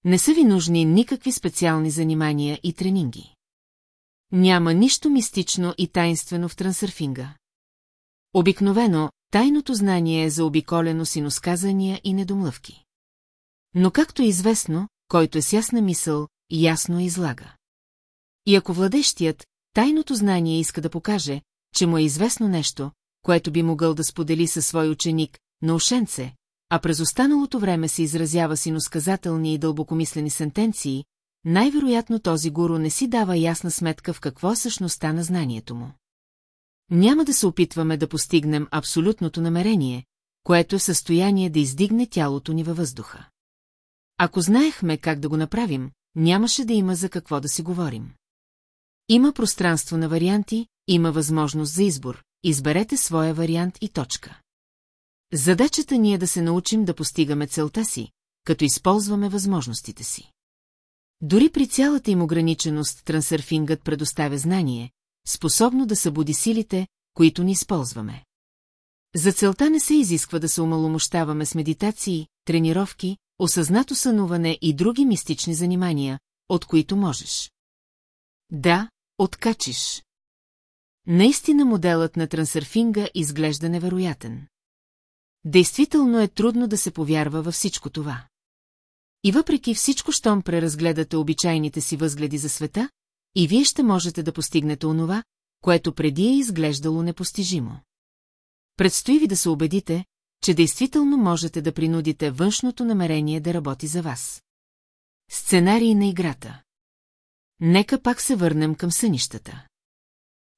Не са ви нужни никакви специални занимания и тренинги. Няма нищо мистично и тайнствено в трансърфинга. Обикновено, тайното знание е заобиколено с иносказания и недомлъвки. Но както е известно, който е с ясна мисъл, ясно излага. И ако владещият, тайното знание иска да покаже, че му е известно нещо, което би могъл да сподели със свой ученик, наушенце, а през останалото време се изразява с иносказателни и дълбокомислени сентенции, най-вероятно този гуру не си дава ясна сметка в какво е същността на знанието му. Няма да се опитваме да постигнем абсолютното намерение, което е в състояние да издигне тялото ни във въздуха. Ако знаехме как да го направим, нямаше да има за какво да си говорим. Има пространство на варианти, има възможност за избор, изберете своя вариант и точка. Задачата ни е да се научим да постигаме целта си, като използваме възможностите си. Дори при цялата им ограниченост трансърфингът предоставя знание, способно да събуди силите, които ни използваме. За целта не се изисква да се умаломощаваме с медитации, тренировки, осъзнато сънуване и други мистични занимания, от които можеш. Да, откачиш. Наистина моделът на трансърфинга изглежда невероятен. Действително е трудно да се повярва във всичко това. И въпреки всичко, щом преразгледате обичайните си възгледи за света, и вие ще можете да постигнете онова, което преди е изглеждало непостижимо. Предстои ви да се убедите, че действително можете да принудите външното намерение да работи за вас. Сценарий на играта Нека пак се върнем към сънищата.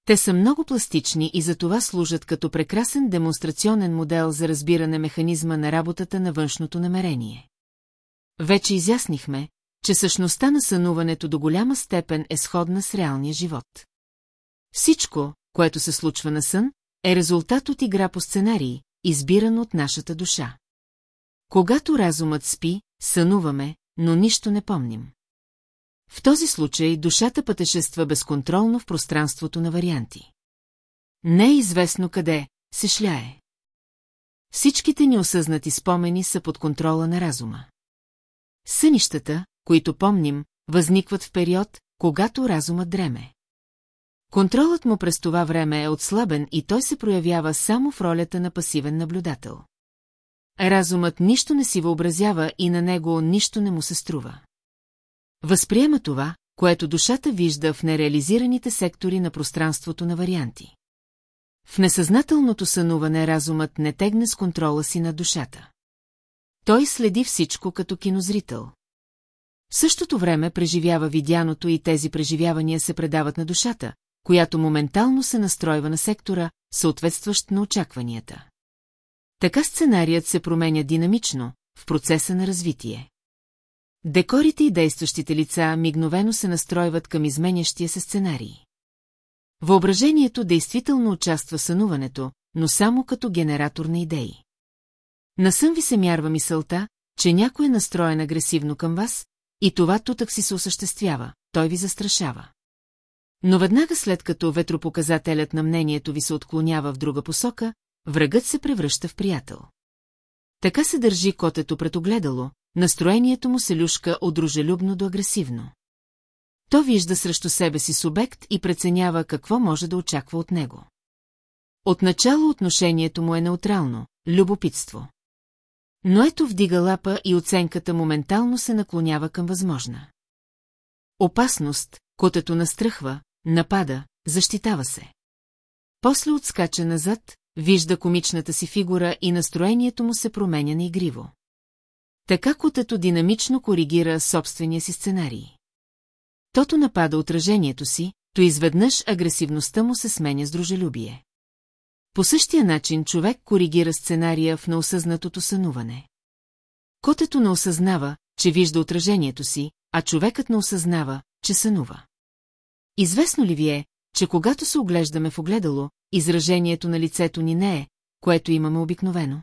Те са много пластични и за това служат като прекрасен демонстрационен модел за разбиране механизма на работата на външното намерение. Вече изяснихме, че същността на сънуването до голяма степен е сходна с реалния живот. Всичко, което се случва на сън, е резултат от игра по сценарии, избиран от нашата душа. Когато разумът спи, сънуваме, но нищо не помним. В този случай душата пътешества безконтролно в пространството на варианти. Не е известно къде се шляе. Всичките ни осъзнати спомени са под контрола на разума. Сънищата, които помним, възникват в период, когато разумът дреме. Контролът му през това време е отслабен и той се проявява само в ролята на пасивен наблюдател. Разумът нищо не си въобразява и на него нищо не му се струва. Възприема това, което душата вижда в нереализираните сектори на пространството на варианти. В несъзнателното сънуване разумът не тегне с контрола си на душата. Той следи всичко като кинозрител. В същото време преживява видяното и тези преживявания се предават на душата, която моментално се настройва на сектора, съответстващ на очакванията. Така сценарият се променя динамично, в процеса на развитие. Декорите и действащите лица мигновено се настройват към изменящия се сценарий. Въображението действително участва сънуването, но само като генератор на идеи. На сън ви се мярва мисълта, че някой е настроен агресивно към вас, и това тутък си се осъществява, той ви застрашава. Но веднага след като ветропоказателят на мнението ви се отклонява в друга посока, врагът се превръща в приятел. Така се държи котето пред огледало, настроението му се люшка от дружелюбно до агресивно. То вижда срещу себе си субект и преценява какво може да очаква от него. Отначало отношението му е неутрално, любопитство. Но ето вдига лапа и оценката моментално се наклонява към възможна. Опасност, котето настръхва, напада, защитава се. После отскача назад, вижда комичната си фигура и настроението му се променя на игриво. Така котето динамично коригира собствения си сценарий. Тото напада отражението си, то изведнъж агресивността му се сменя с дружелюбие. По същия начин човек коригира сценария в неосъзнатото сънуване. Котето не осъзнава, че вижда отражението си, а човекът не осъзнава, че сънува. Известно ли ви е, че когато се оглеждаме в огледало, изражението на лицето ни не е, което имаме обикновено?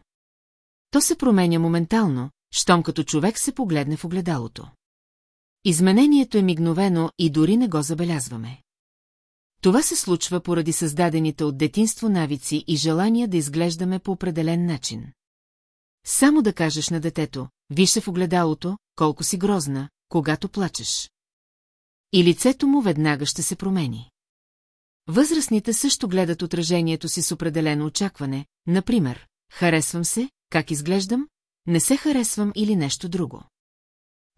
То се променя моментално, щом като човек се погледне в огледалото. Изменението е мигновено и дори не го забелязваме. Това се случва поради създадените от детинство навици и желания да изглеждаме по определен начин. Само да кажеш на детето, виж в огледалото, колко си грозна, когато плачеш. И лицето му веднага ще се промени. Възрастните също гледат отражението си с определено очакване, например, харесвам се, как изглеждам, не се харесвам или нещо друго.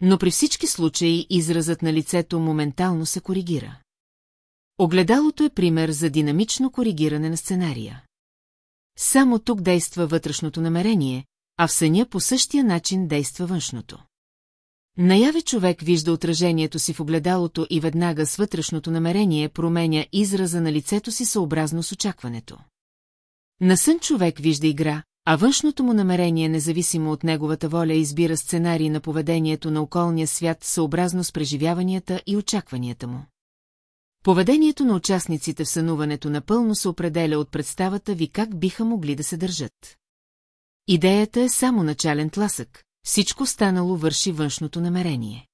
Но при всички случаи изразът на лицето моментално се коригира. Огледалото е пример за динамично коригиране на сценария. Само тук действа вътрешното намерение, а в съня по същия начин действа външното. Наяве човек вижда отражението си в огледалото и веднага с вътрешното намерение променя израза на лицето си съобразно с очакването. На сън човек вижда игра, а външното му намерение, независимо от неговата воля, избира сценарий на поведението на околния свят съобразно с преживяванията и очакванията му. Поведението на участниците в сънуването напълно се определя от представата ви как биха могли да се държат. Идеята е само начален тласък, всичко станало върши външното намерение.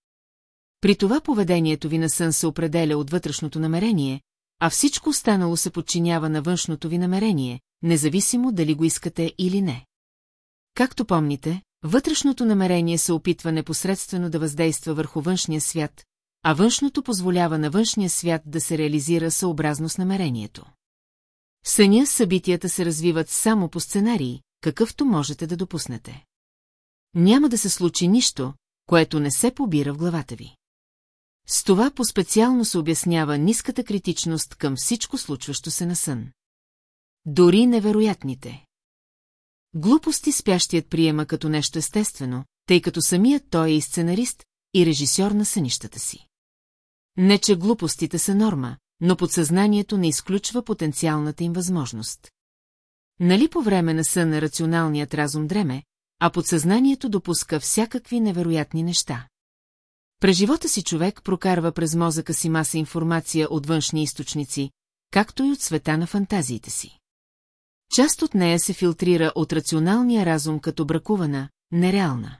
При това поведението ви на сън се определя от вътрешното намерение, а всичко останало се подчинява на външното ви намерение, независимо дали го искате или не. Както помните, вътрешното намерение се опитва непосредствено да въздейства върху външния свят, а външното позволява на външния свят да се реализира съобразно с намерението. В съня събитията се развиват само по сценарии, какъвто можете да допуснете. Няма да се случи нищо, което не се побира в главата ви. С това по-специално се обяснява ниската критичност към всичко случващо се на сън. Дори невероятните. Глупости спящият приема като нещо естествено, тъй като самият той е и сценарист, и режисьор на сънищата си. Не, че глупостите са норма, но подсъзнанието не изключва потенциалната им възможност. Нали по време на сън рационалният разум дреме, а подсъзнанието допуска всякакви невероятни неща. През живота си човек прокарва през мозъка си маса информация от външни източници, както и от света на фантазиите си. Част от нея се филтрира от рационалния разум като бракувана, нереална.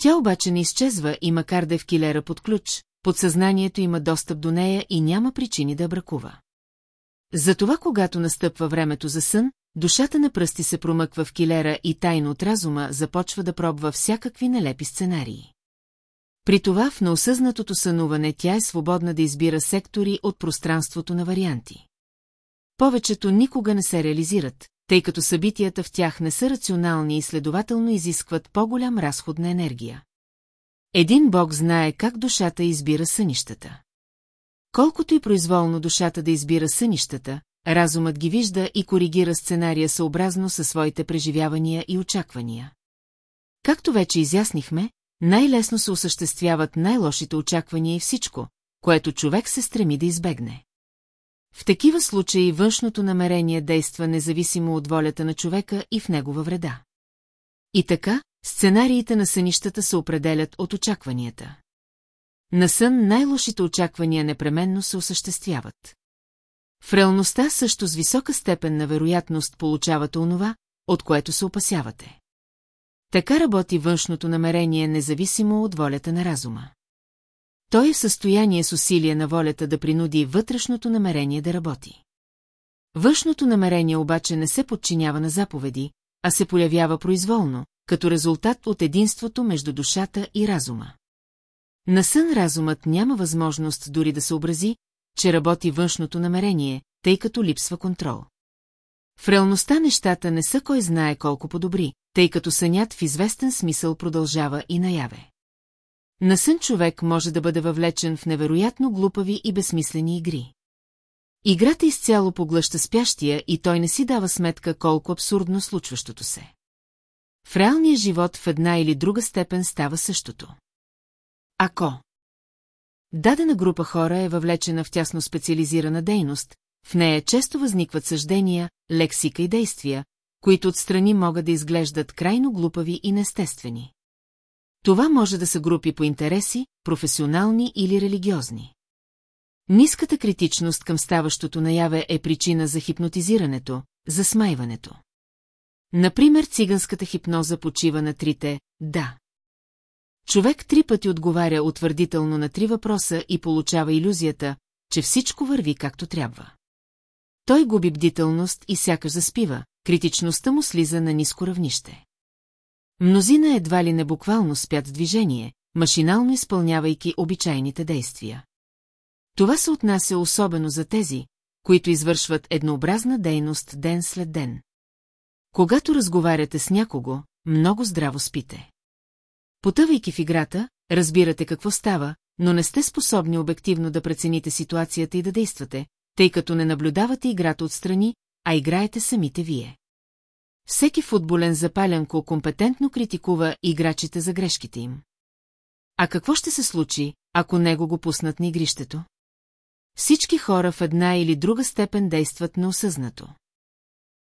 Тя обаче не изчезва и макар да е в килера под ключ, подсъзнанието има достъп до нея и няма причини да бракува. Затова, когато настъпва времето за сън, душата на пръсти се промъква в килера и тайно от разума започва да пробва всякакви нелепи сценарии. При това в неосъзнатото сънуване тя е свободна да избира сектори от пространството на варианти. Повечето никога не се реализират, тъй като събитията в тях не са рационални и следователно изискват по-голям разход на енергия. Един бог знае как душата избира сънищата. Колкото и произволно душата да избира сънищата, разумът ги вижда и коригира сценария съобразно със своите преживявания и очаквания. Както вече изяснихме, най-лесно се осъществяват най-лошите очаквания и всичко, което човек се стреми да избегне. В такива случаи външното намерение действа независимо от волята на човека и в негова вреда. И така, сценариите на сънищата се определят от очакванията. На сън най-лошите очаквания непременно се осъществяват. В реалността също с висока степен на вероятност получавате онова, от което се опасявате. Така работи външното намерение независимо от волята на разума. Той е в състояние с усилие на волята да принуди вътрешното намерение да работи. Външното намерение обаче не се подчинява на заповеди, а се появява произволно, като резултат от единството между душата и разума. На сън разумът няма възможност дори да съобрази, че работи външното намерение, тъй като липсва контрол. В реалността нещата не са кой знае колко по-добри, тъй като сънят в известен смисъл продължава и наяве. На сън човек може да бъде въвлечен в невероятно глупави и безсмислени игри. Играта изцяло поглъща спящия и той не си дава сметка колко абсурдно случващото се. В реалния живот в една или друга степен става същото. Ако дадена група хора е въвлечена в тясно специализирана дейност, в нея често възникват съждения, лексика и действия, които отстрани могат да изглеждат крайно глупави и неестествени. Това може да са групи по интереси, професионални или религиозни. Ниската критичност към ставащото наяве е причина за хипнотизирането, за смайването. Например, циганската хипноза почива на трите «да». Човек три пъти отговаря утвърдително на три въпроса и получава иллюзията, че всичко върви както трябва. Той губи бдителност и сякаш заспива, критичността му слиза на ниско равнище. Мнозина едва ли не буквално спят в движение, машинално изпълнявайки обичайните действия. Това се отнася особено за тези, които извършват еднообразна дейност ден след ден. Когато разговаряте с някого, много здраво спите. Потъвайки в играта, разбирате какво става, но не сте способни обективно да прецените ситуацията и да действате, тъй като не наблюдавате играта отстрани, а играете самите вие. Всеки футболен запалянко компетентно критикува играчите за грешките им. А какво ще се случи, ако него го пуснат на игрището? Всички хора в една или друга степен действат неосъзнато.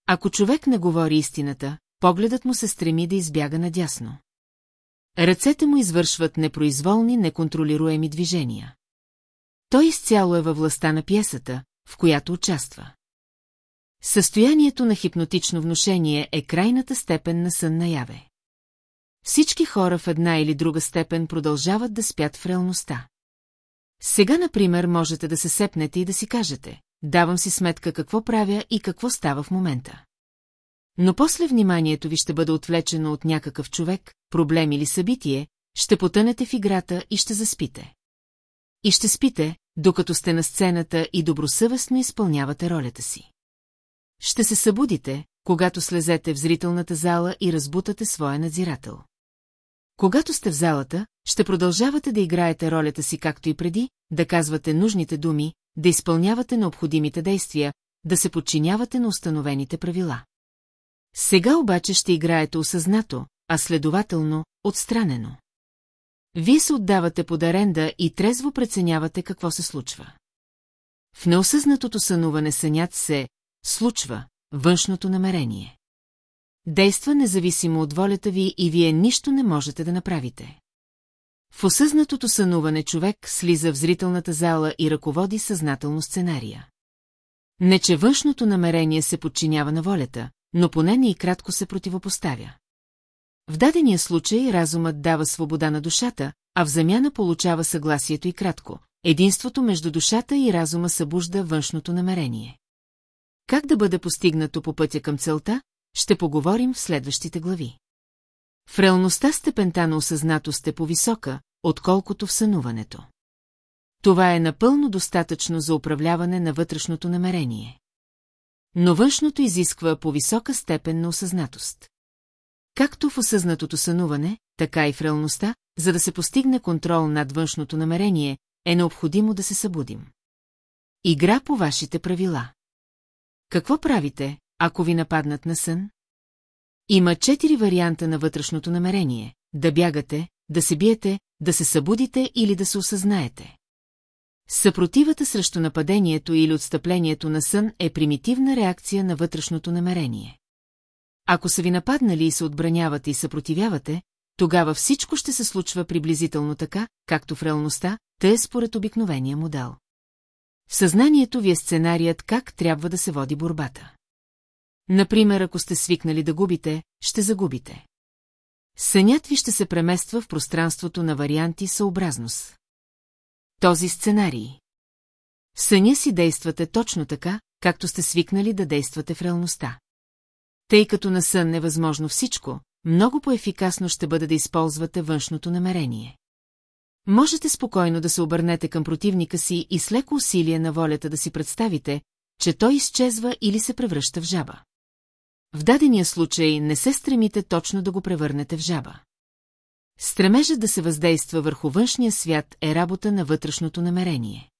Ако човек не говори истината, погледът му се стреми да избяга надясно. Ръцете му извършват непроизволни, неконтролируеми движения. Той изцяло е във властта на пиесата, в която участва. Състоянието на хипнотично внушение е крайната степен на сън наяве. Всички хора в една или друга степен продължават да спят в реалността. Сега, например, можете да се сепнете и да си кажете, давам си сметка какво правя и какво става в момента. Но после вниманието ви ще бъде отвлечено от някакъв човек, проблем или събитие, ще потънете в играта и ще заспите. И ще спите, докато сте на сцената и добросъвестно изпълнявате ролята си. Ще се събудите, когато слезете в зрителната зала и разбутате своя надзирател. Когато сте в залата, ще продължавате да играете ролята си както и преди, да казвате нужните думи, да изпълнявате необходимите действия, да се подчинявате на установените правила. Сега обаче ще играете осъзнато, а следователно, отстранено. Вие се отдавате под аренда и трезво преценявате какво се случва. В неосъзнатото сънуване сънят се случва външното намерение. Действа независимо от волята ви и вие нищо не можете да направите. В осъзнатото сънуване човек слиза в зрителната зала и ръководи съзнателно сценария. Не, че външното намерение се подчинява на волята, но поне не и кратко се противопоставя. В дадения случай разумът дава свобода на душата, а в замяна получава съгласието и кратко. Единството между душата и разума събужда външното намерение. Как да бъде постигнато по пътя към целта, ще поговорим в следващите глави. В реалността степента на осъзнатост е по-висока, отколкото в сънуването. Това е напълно достатъчно за управляване на вътрешното намерение. Но външното изисква по-висока степен на осъзнатост. Както в осъзнатото сънуване, така и в реалността, за да се постигне контрол над външното намерение, е необходимо да се събудим. Игра по вашите правила. Какво правите, ако ви нападнат на сън? Има четири варианта на вътрешното намерение – да бягате, да се биете, да се събудите или да се осъзнаете. Съпротивата срещу нападението или отстъплението на сън е примитивна реакция на вътрешното намерение. Ако са ви нападнали и се отбранявате и съпротивявате, тогава всичко ще се случва приблизително така, както в реалността, тъй според обикновения модел. В съзнанието ви е сценарият как трябва да се води борбата. Например, ако сте свикнали да губите, ще загубите. Сънят ви ще се премества в пространството на варианти съобразност. Този сценарий. В съня си действате точно така, както сте свикнали да действате в реалността. Тъй като на сън е възможно всичко, много по-ефикасно ще бъде да използвате външното намерение. Можете спокойно да се обърнете към противника си и с леко усилие на волята да си представите, че той изчезва или се превръща в жаба. В дадения случай не се стремите точно да го превърнете в жаба. Стремежът да се въздейства върху външния свят е работа на вътрешното намерение.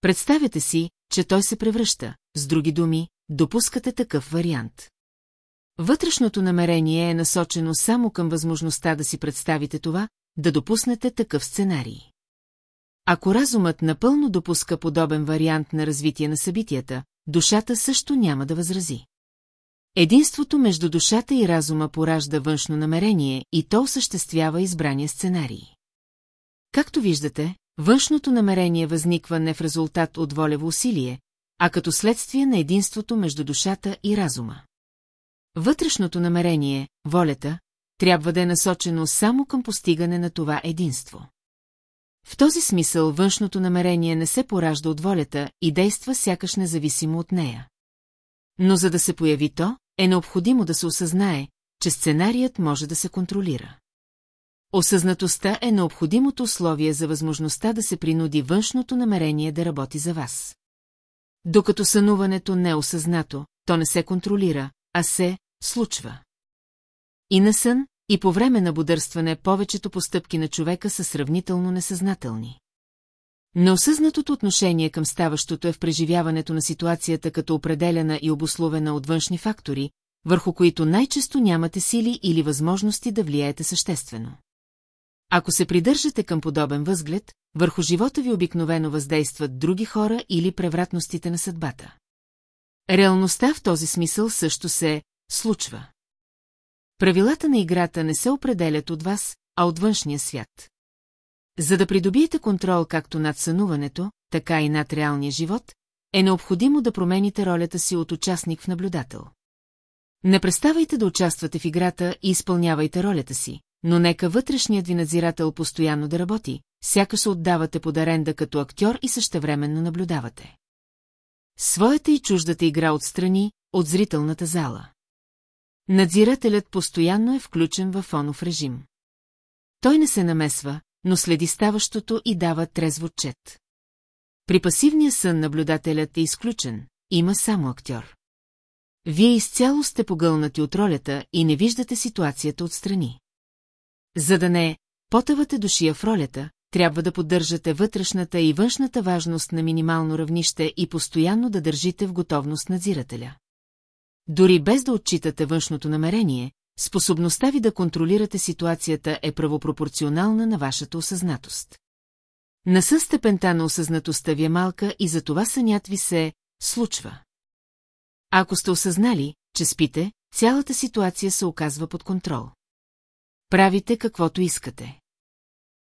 Представете си, че той се превръща, с други думи, допускате такъв вариант. Вътрешното намерение е насочено само към възможността да си представите това, да допуснете такъв сценарий. Ако разумът напълно допуска подобен вариант на развитие на събитията, душата също няма да възрази. Единството между душата и разума поражда външно намерение и то осъществява избрания сценарий. Както виждате, външното намерение възниква не в резултат от волево усилие, а като следствие на единството между душата и разума. Вътрешното намерение, волята, трябва да е насочено само към постигане на това единство. В този смисъл външното намерение не се поражда от волята и действа сякаш независимо от нея. Но за да се появи то, е необходимо да се осъзнае, че сценарият може да се контролира. Осъзнатостта е необходимото условие за възможността да се принуди външното намерение да работи за вас. Докато сънуването не е осъзнато, то не се контролира, а се случва. И на сън, и по време на бодърстване повечето постъпки на човека са сравнително несъзнателни. Неосъзнатото отношение към ставащото е в преживяването на ситуацията като определена и обословена от външни фактори, върху които най-често нямате сили или възможности да влияете съществено. Ако се придържате към подобен възглед, върху живота ви обикновено въздействат други хора или превратностите на съдбата. Реалността в този смисъл също се случва. Правилата на играта не се определят от вас, а от външния свят. За да придобиете контрол както над сънуването, така и над реалния живот, е необходимо да промените ролята си от участник в наблюдател. Не преставайте да участвате в играта и изпълнявайте ролята си, но нека вътрешният ви надзирател постоянно да работи, сякаш отдавате под аренда като актьор и същевременно наблюдавате. Своята и чуждата игра отстрани, от зрителната зала. Надзирателят постоянно е включен във фонов режим. Той не се намесва, но следи ставащото и дава трезво отчет. При пасивния сън наблюдателят е изключен, има само актьор. Вие изцяло сте погълнати от ролята и не виждате ситуацията отстрани. За да не потъвате душия в ролята, трябва да поддържате вътрешната и външната важност на минимално равнище и постоянно да държите в готовност надзирателя. Дори без да отчитате външното намерение, способността ви да контролирате ситуацията е правопропорционална на вашата осъзнатост. На степента на осъзнатостта ви е малка и за това сънят ви се случва. Ако сте осъзнали, че спите, цялата ситуация се оказва под контрол. Правите каквото искате.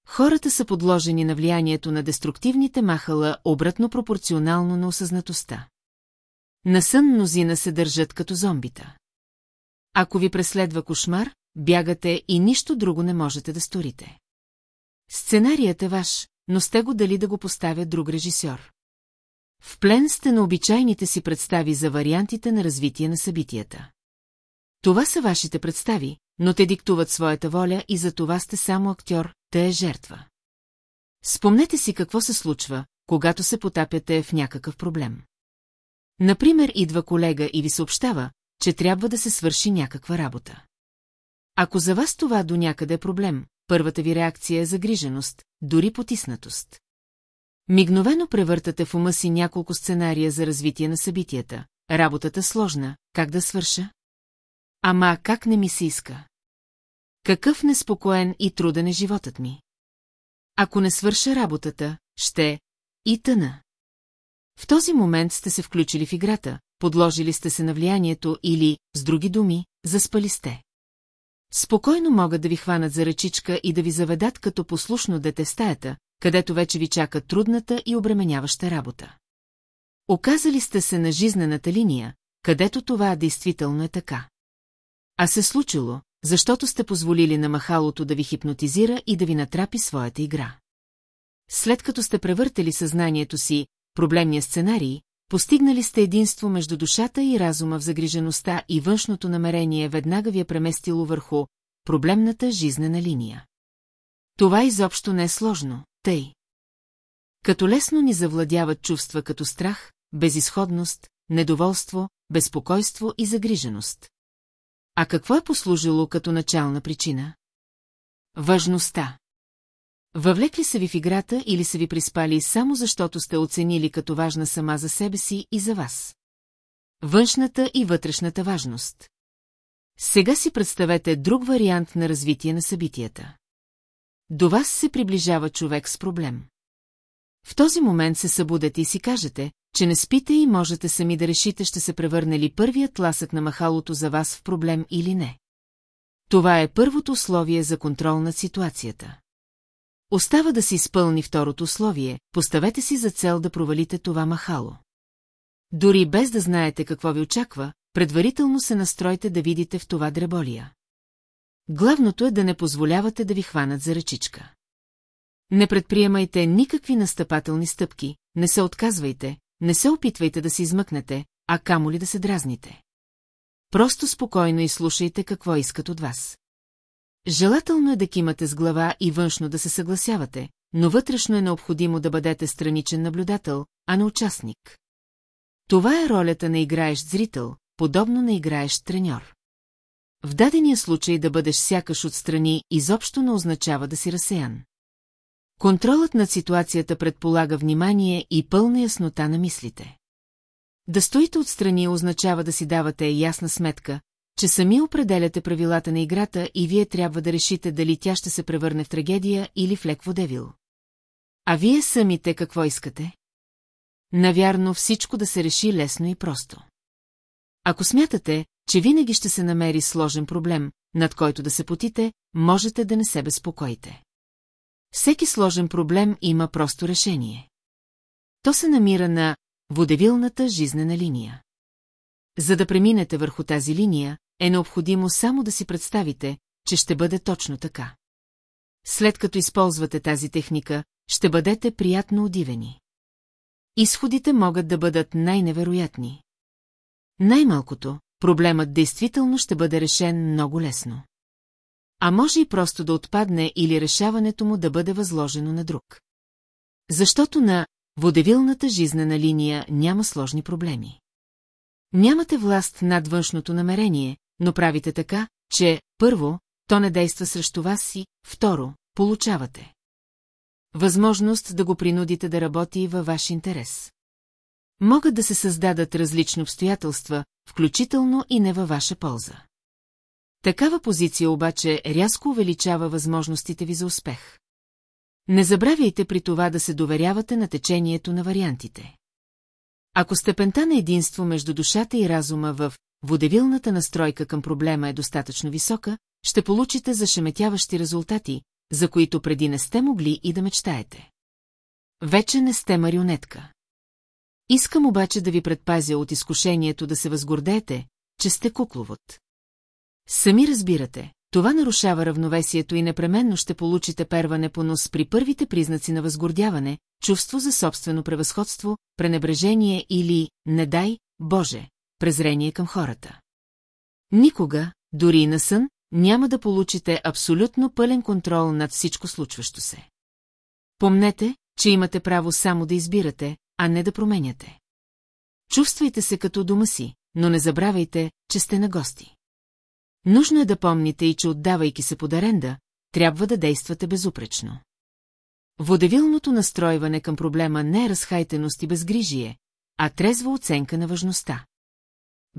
Хората са подложени на влиянието на деструктивните махала обратно пропорционално на осъзнатостта. На сън мнозина се държат като зомбита. Ако ви преследва кошмар, бягате и нищо друго не можете да сторите. Сценарият е ваш, но сте го дали да го поставя друг режисьор. В плен сте на обичайните си представи за вариантите на развитие на събитията. Това са вашите представи, но те диктуват своята воля и за това сте само актьор, те е жертва. Спомнете си какво се случва, когато се потапяте в някакъв проблем. Например, идва колега и ви съобщава, че трябва да се свърши някаква работа. Ако за вас това до някъде е проблем, първата ви реакция е загриженост, дори потиснатост. Мигновено превъртате в ума си няколко сценария за развитие на събитията. Работата сложна, как да свърша? Ама как не ми се иска? Какъв неспокоен и труден е животът ми? Ако не свърша работата, ще... И тъна. В този момент сте се включили в играта, подложили сте се на влиянието или, с други думи, заспали сте. Спокойно могат да ви хванат за ръчичка и да ви заведат като послушно дете стаята, където вече ви чака трудната и обременяваща работа. Оказали сте се на жизнената линия, където това действително е така. А се случило, защото сте позволили на махалото да ви хипнотизира и да ви натрапи своята игра. След като сте превъртели съзнанието си, проблемния сценарий, постигнали сте единство между душата и разума в загрижеността и външното намерение веднага ви е преместило върху проблемната жизнена линия. Това изобщо не е сложно, тъй. Като лесно ни завладяват чувства като страх, безисходност, недоволство, безпокойство и загриженост. А какво е послужило като начална причина? Важността. Въвлекли са ви в играта или са ви приспали само защото сте оценили като важна сама за себе си и за вас. Външната и вътрешната важност. Сега си представете друг вариант на развитие на събитията. До вас се приближава човек с проблем. В този момент се събудете и си кажете, че не спите и можете сами да решите ще се превърне ли първият ласък на махалото за вас в проблем или не. Това е първото условие за контрол над ситуацията. Остава да се изпълни второто условие, поставете си за цел да провалите това махало. Дори без да знаете какво ви очаква, предварително се настройте да видите в това дреболия. Главното е да не позволявате да ви хванат за ръчичка. Не предприемайте никакви настъпателни стъпки, не се отказвайте, не се опитвайте да се измъкнете, а камо ли да се дразните. Просто спокойно изслушайте какво искат от вас. Желателно е да кимате с глава и външно да се съгласявате, но вътрешно е необходимо да бъдете страничен наблюдател, а не участник. Това е ролята на играещ зрител, подобно на играещ треньор. В дадения случай да бъдеш сякаш отстрани изобщо не означава да си разсеян. Контролът над ситуацията предполага внимание и пълна яснота на мислите. Да стоите отстрани означава да си давате ясна сметка, че сами определяте правилата на играта и вие трябва да решите дали тя ще се превърне в трагедия или в лек водевил. А вие самите какво искате? Навярно всичко да се реши лесно и просто. Ако смятате, че винаги ще се намери сложен проблем, над който да се потите, можете да не се безпокоите. Всеки сложен проблем има просто решение. То се намира на водевилната жизнена линия. За да преминете върху тази линия, е необходимо само да си представите, че ще бъде точно така. След като използвате тази техника, ще бъдете приятно удивени. Изходите могат да бъдат най-невероятни. Най-малкото, проблемът действително ще бъде решен много лесно. А може и просто да отпадне или решаването му да бъде възложено на друг. Защото на водевилната жизнена линия няма сложни проблеми. Нямате власт над външното намерение, но правите така, че, първо, то не действа срещу вас и, второ, получавате. Възможност да го принудите да работи във ваш интерес. Могат да се създадат различни обстоятелства, включително и не във ваша полза. Такава позиция обаче рязко увеличава възможностите ви за успех. Не забравяйте при това да се доверявате на течението на вариантите. Ако степента на единство между душата и разума в водевилната настройка към проблема е достатъчно висока, ще получите зашеметяващи резултати, за които преди не сте могли и да мечтаете. Вече не сте марионетка. Искам обаче да ви предпазя от изкушението да се възгордеете, че сте кукловод. Сами разбирате, това нарушава равновесието и непременно ще получите перване по нос при първите признаци на възгордяване, чувство за собствено превъзходство, пренебрежение или, не дай, Боже, презрение към хората. Никога, дори и на сън, няма да получите абсолютно пълен контрол над всичко случващо се. Помнете, че имате право само да избирате, а не да променяте. Чувствайте се като дома си, но не забравяйте, че сте на гости. Нужно е да помните и че отдавайки се под аренда, трябва да действате безупречно. Водевилното настройване към проблема не е разхайтеност и безгрижие, а трезва оценка на важността.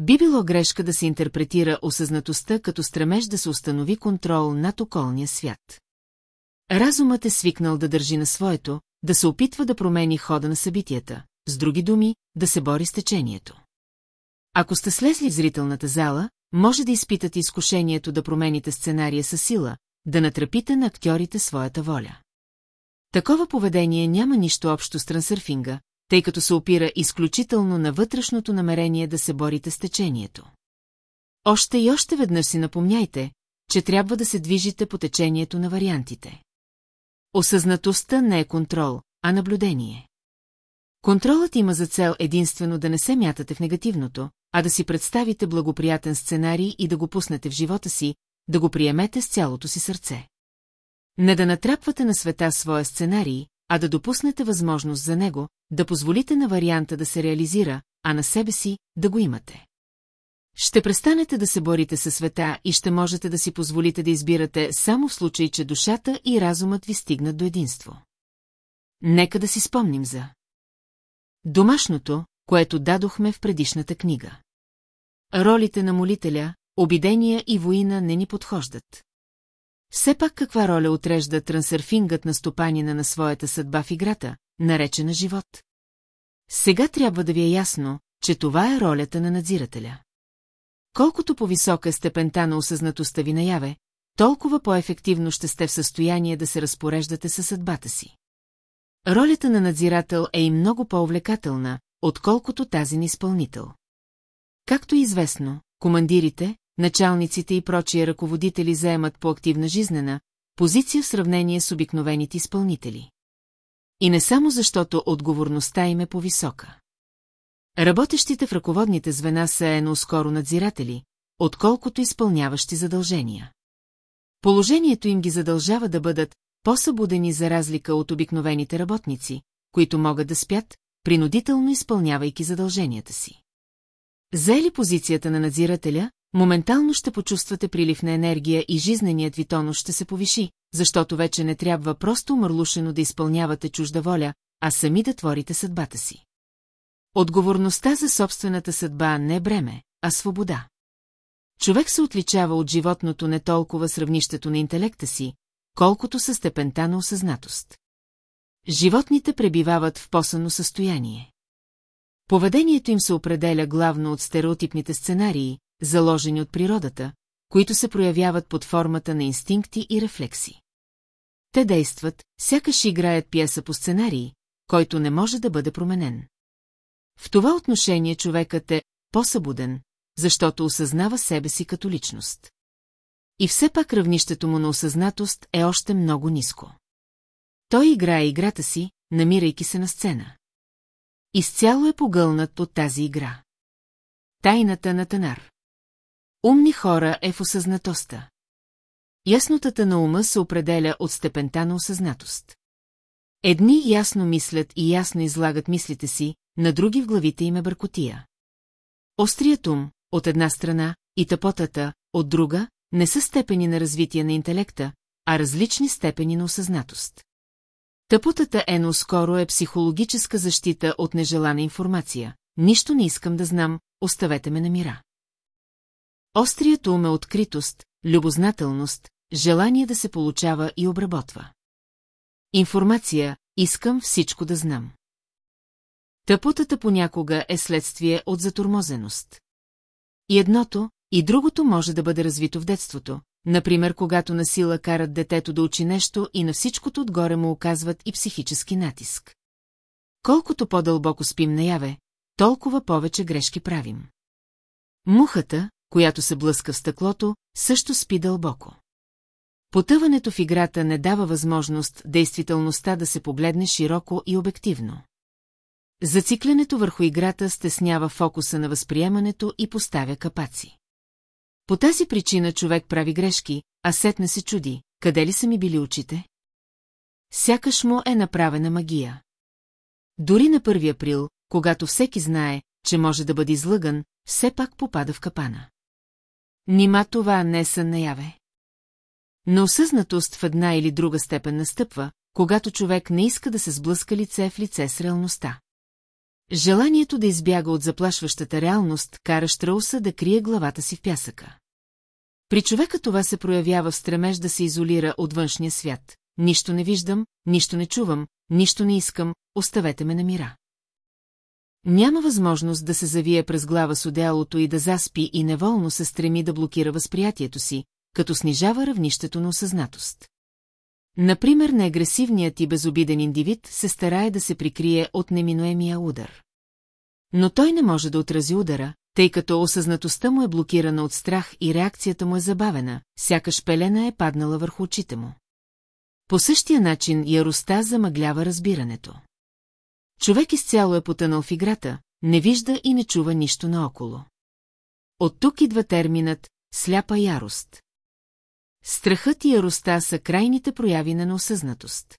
Би било грешка да се интерпретира осъзнатостта като стремеж да се установи контрол над околния свят. Разумът е свикнал да държи на своето, да се опитва да промени хода на събитията, с други думи, да се бори с течението. Ако сте слезли в зрителната зала, може да изпитате изкушението да промените сценария със сила, да натрапите на актьорите своята воля. Такова поведение няма нищо общо с трансърфинга, тъй като се опира изключително на вътрешното намерение да се борите с течението. Още и още веднъж си напомняйте, че трябва да се движите по течението на вариантите. Осъзнатостта не е контрол, а наблюдение. Контролът има за цел единствено да не се мятате в негативното, а да си представите благоприятен сценарий и да го пуснете в живота си, да го приемете с цялото си сърце. Не да натрапвате на света своя сценарий, а да допуснете възможност за него, да позволите на варианта да се реализира, а на себе си да го имате. Ще престанете да се борите със света и ще можете да си позволите да избирате само в случай, че душата и разумът ви стигнат до единство. Нека да си спомним за домашното, което дадохме в предишната книга. Ролите на молителя, обидения и воина не ни подхождат. Все пак каква роля отрежда трансърфингът на стопанина на своята съдба в играта, наречена живот? Сега трябва да ви е ясно, че това е ролята на надзирателя. Колкото по-висока е степента на осъзнатостта ви наяве, толкова по-ефективно ще сте в състояние да се разпореждате със съдбата си. Ролята на надзирател е и много по-увлекателна, отколкото тази на изпълнител. Както е известно, командирите, началниците и прочие ръководители заемат по-активна жизнена позиция в сравнение с обикновените изпълнители. И не само защото отговорността им е по-висока. Работещите в ръководните звена са едно скоро надзиратели, отколкото изпълняващи задължения. Положението им ги задължава да бъдат по-събудени за разлика от обикновените работници, които могат да спят, принудително изпълнявайки задълженията си. Заели позицията на надзирателя, моментално ще почувствате прилив на енергия и жизненият ви тонус ще се повиши, защото вече не трябва просто умърлушено да изпълнявате чужда воля, а сами да творите съдбата си. Отговорността за собствената съдба не е бреме, а свобода. Човек се отличава от животното не толкова с равнището на интелекта си, колкото със степента на осъзнатост. Животните пребивават в посъно състояние. Поведението им се определя главно от стереотипните сценарии, заложени от природата, които се проявяват под формата на инстинкти и рефлекси. Те действат, сякаш играят пиеса по сценарии, който не може да бъде променен. В това отношение човекът е по-събуден, защото осъзнава себе си като личност. И все пак равнището му на осъзнатост е още много ниско. Той играе играта си, намирайки се на сцена. Изцяло е погълнат от тази игра. Тайната на Танар Умни хора е в осъзнатостта. Яснотата на ума се определя от степента на осъзнатост. Едни ясно мислят и ясно излагат мислите си, на други в главите им е бъркотия. Острият ум, от една страна, и тъпотата, от друга, не са степени на развитие на интелекта, а различни степени на осъзнатост. Тъпотата ено скоро е психологическа защита от нежелана информация. Нищо не искам да знам, оставете ме на мира. Острият ум е откритост, любознателност, желание да се получава и обработва. Информация, искам всичко да знам. Тъпотата понякога е следствие от затормозеност. И едното, и другото може да бъде развито в детството, например когато насила карат детето да учи нещо и на всичкото отгоре му оказват и психически натиск. Колкото по-дълбоко спим наяве, толкова повече грешки правим. Мухата, която се блъска в стъклото, също спи дълбоко. Потъването в играта не дава възможност действителността да се погледне широко и обективно. Зациклянето върху играта стеснява фокуса на възприемането и поставя капаци. По тази причина човек прави грешки, а сетне се чуди, къде ли са ми били очите? Сякаш му е направена магия. Дори на 1 април, когато всеки знае, че може да бъде излъган, все пак попада в капана. Нима това не е наяве. Но осъзнатост в една или друга степен настъпва, когато човек не иска да се сблъска лице в лице с реалността. Желанието да избяга от заплашващата реалност кара Штрауса да крие главата си в пясъка. При човека това се проявява в стремеж да се изолира от външния свят, нищо не виждам, нищо не чувам, нищо не искам, оставете ме на мира. Няма възможност да се завие през глава с одеялото и да заспи и неволно се стреми да блокира възприятието си, като снижава равнището на осъзнатост. Например, неагресивният и безобиден индивид се старае да се прикрие от неминуемия удар. Но той не може да отрази удара, тъй като осъзнатостта му е блокирана от страх и реакцията му е забавена, сякаш пелена е паднала върху очите му. По същия начин яростта замъглява разбирането. Човек изцяло е потънал в играта, не вижда и не чува нищо наоколо. От тук идва терминът «сляпа ярост». Страхът и яростта са крайните прояви на неосъзнатост.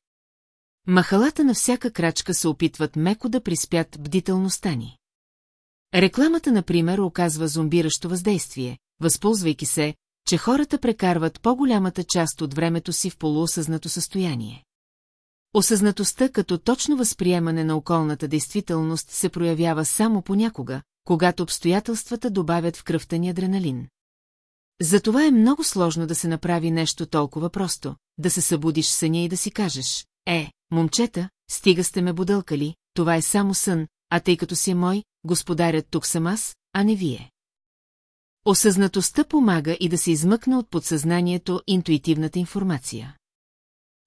Махалата на всяка крачка се опитват меко да приспят бдителността ни. Рекламата, например, оказва зомбиращо въздействие, възползвайки се, че хората прекарват по-голямата част от времето си в полуосъзнато състояние. Осъзнатостта като точно възприемане на околната действителност се проявява само понякога, когато обстоятелствата добавят в кръвта ни адреналин. Затова е много сложно да се направи нещо толкова просто, да се събудиш съня и да си кажеш, е, момчета, стига сте ме будълкали, това е само сън, а тъй като си е мой, господарят тук съм аз, а не вие. Осъзнатостта помага и да се измъкне от подсъзнанието интуитивната информация.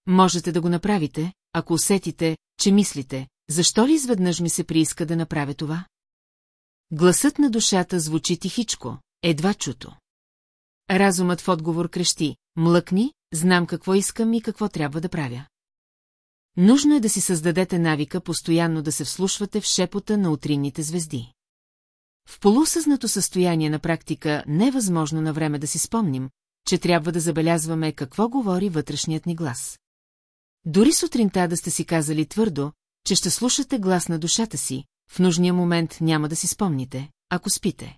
Можете да го направите, ако усетите, че мислите, защо ли изведнъж ми се прииска да направя това? Гласът на душата звучи тихичко, едва чуто. Разумът в отговор крещи, млъкни, знам какво искам и какво трябва да правя. Нужно е да си създадете навика постоянно да се вслушвате в шепота на утринните звезди. В полусъзнато състояние на практика не е на време да си спомним, че трябва да забелязваме какво говори вътрешният ни глас. Дори сутринта да сте си казали твърдо, че ще слушате глас на душата си, в нужния момент няма да си спомните, ако спите.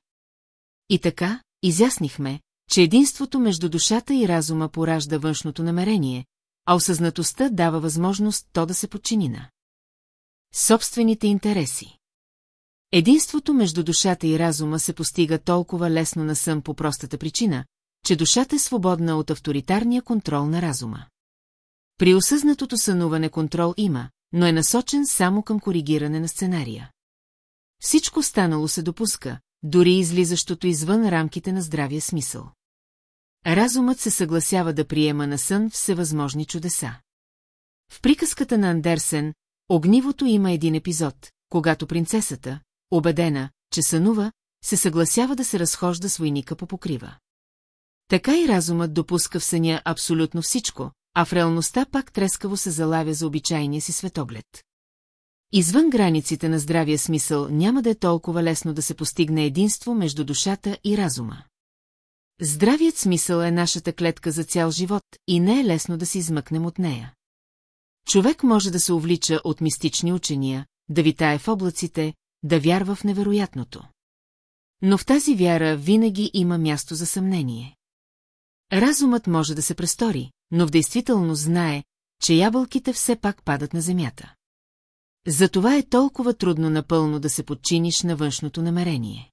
И така, изяснихме, че единството между душата и разума поражда външното намерение, а осъзнатостта дава възможност то да се подчини на собствените интереси. Единството между душата и разума се постига толкова лесно на сън по простата причина, че душата е свободна от авторитарния контрол на разума. При осъзнатото сънуване контрол има, но е насочен само към коригиране на сценария. Всичко станало се допуска, дори излизащото извън рамките на здравия смисъл. Разумът се съгласява да приема на сън всевъзможни чудеса. В приказката на Андерсен, Огнивото има един епизод, когато принцесата, убедена, че сънува, се съгласява да се разхожда с войника по покрива. Така и разумът допуска в съня абсолютно всичко, а в реалността пак трескаво се залавя за обичайния си светоглед. Извън границите на здравия смисъл няма да е толкова лесно да се постигне единство между душата и разума. Здравият смисъл е нашата клетка за цял живот и не е лесно да се измъкнем от нея. Човек може да се увлича от мистични учения, да витае в облаците, да вярва в невероятното. Но в тази вяра винаги има място за съмнение. Разумът може да се престори, но в действителност знае, че ябълките все пак падат на земята. Затова е толкова трудно напълно да се подчиниш на външното намерение.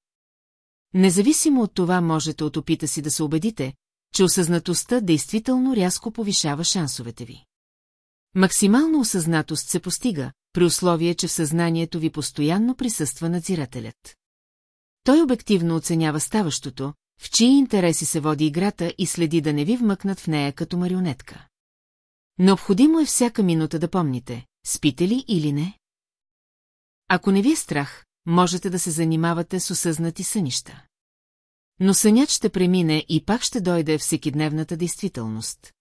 Независимо от това можете от опита си да се убедите, че осъзнатостта действително рязко повишава шансовете ви. Максимална осъзнатост се постига, при условие, че в съзнанието ви постоянно присъства надзирателят. Той обективно оценява ставащото, в чии интереси се води играта и следи да не ви вмъкнат в нея като марионетка. Необходимо е всяка минута да помните, спите ли или не. Ако не ви е страх, можете да се занимавате с осъзнати сънища. Но сънят ще премине и пак ще дойде всекидневната действителност.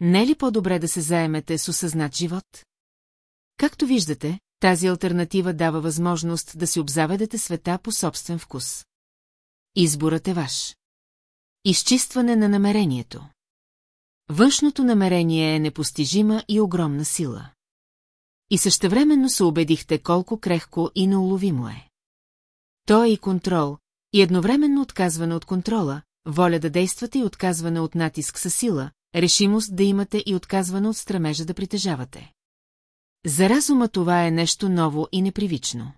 Не е ли по-добре да се заемете с осъзнат живот? Както виждате, тази альтернатива дава възможност да си обзаведете света по собствен вкус. Изборът е ваш. Изчистване на намерението. Външното намерение е непостижима и огромна сила. И същевременно се убедихте колко крехко и неуловимо е. То е и контрол, и едновременно отказване от контрола, воля да действате и отказване от натиск със сила, решимост да имате и отказване от стремежа да притежавате. За разума това е нещо ново и непривично.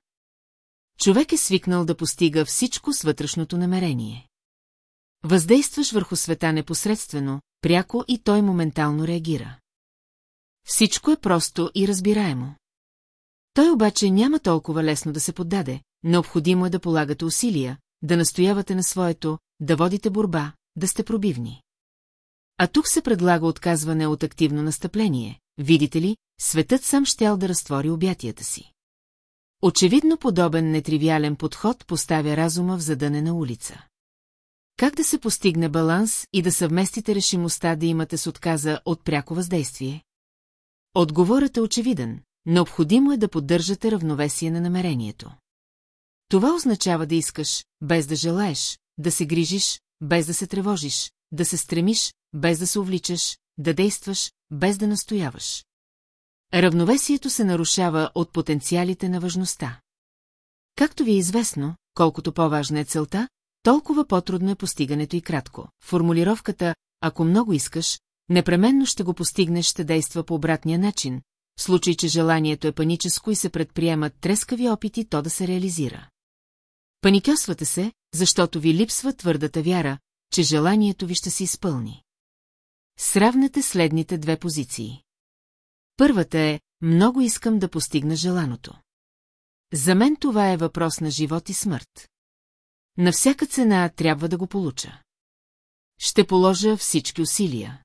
Човек е свикнал да постига всичко с вътрешното намерение. Въздействаш върху света непосредствено, пряко и той моментално реагира. Всичко е просто и разбираемо. Той обаче няма толкова лесно да се поддаде, необходимо е да полагате усилия, да настоявате на своето, да водите борба, да сте пробивни. А тук се предлага отказване от активно настъпление. Видите ли, светът сам щял да разтвори обятията си. Очевидно подобен нетривиален подход поставя разума в задънена улица. Как да се постигне баланс и да съвместите решимостта да имате с отказа от пряко въздействие? Отговорът е очевиден. Необходимо е да поддържате равновесие на намерението. Това означава да искаш, без да желаеш, да се грижиш, без да се тревожиш, да се стремиш, без да се увличаш, да действаш, без да настояваш. Равновесието се нарушава от потенциалите на важността. Както ви е известно, колкото по-важна е целта, толкова по-трудно е постигането и кратко. Формулировката «ако много искаш», непременно ще го постигнеш, ще действа по обратния начин, в случай, че желанието е паническо и се предприемат трескави опити то да се реализира. Паникосвате се, защото ви липсва твърдата вяра, че желанието ви ще се изпълни. Сравнете следните две позиции. Първата е, много искам да постигна желаното. За мен това е въпрос на живот и смърт. На всяка цена трябва да го получа. Ще положа всички усилия.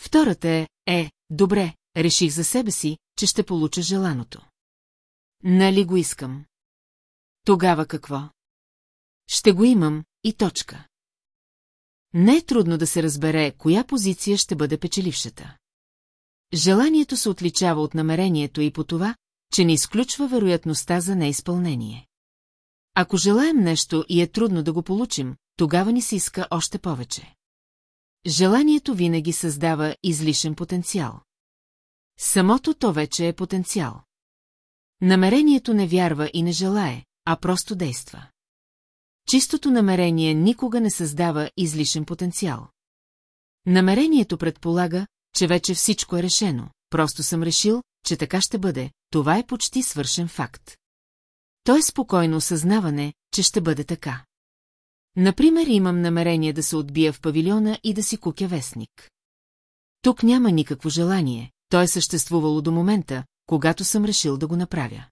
Втората е, е, добре, реших за себе си, че ще получа желаното. Нали го искам? Тогава какво? Ще го имам и точка. Не е трудно да се разбере, коя позиция ще бъде печелившата. Желанието се отличава от намерението и по това, че не изключва вероятността за неизпълнение. Ако желаем нещо и е трудно да го получим, тогава ни се иска още повече. Желанието винаги създава излишен потенциал. Самото то вече е потенциал. Намерението не вярва и не желае, а просто действа. Чистото намерение никога не създава излишен потенциал. Намерението предполага, че вече всичко е решено, просто съм решил, че така ще бъде, това е почти свършен факт. То е спокойно осъзнаване, че ще бъде така. Например, имам намерение да се отбия в павилиона и да си кукя вестник. Тук няма никакво желание, то е съществувало до момента, когато съм решил да го направя.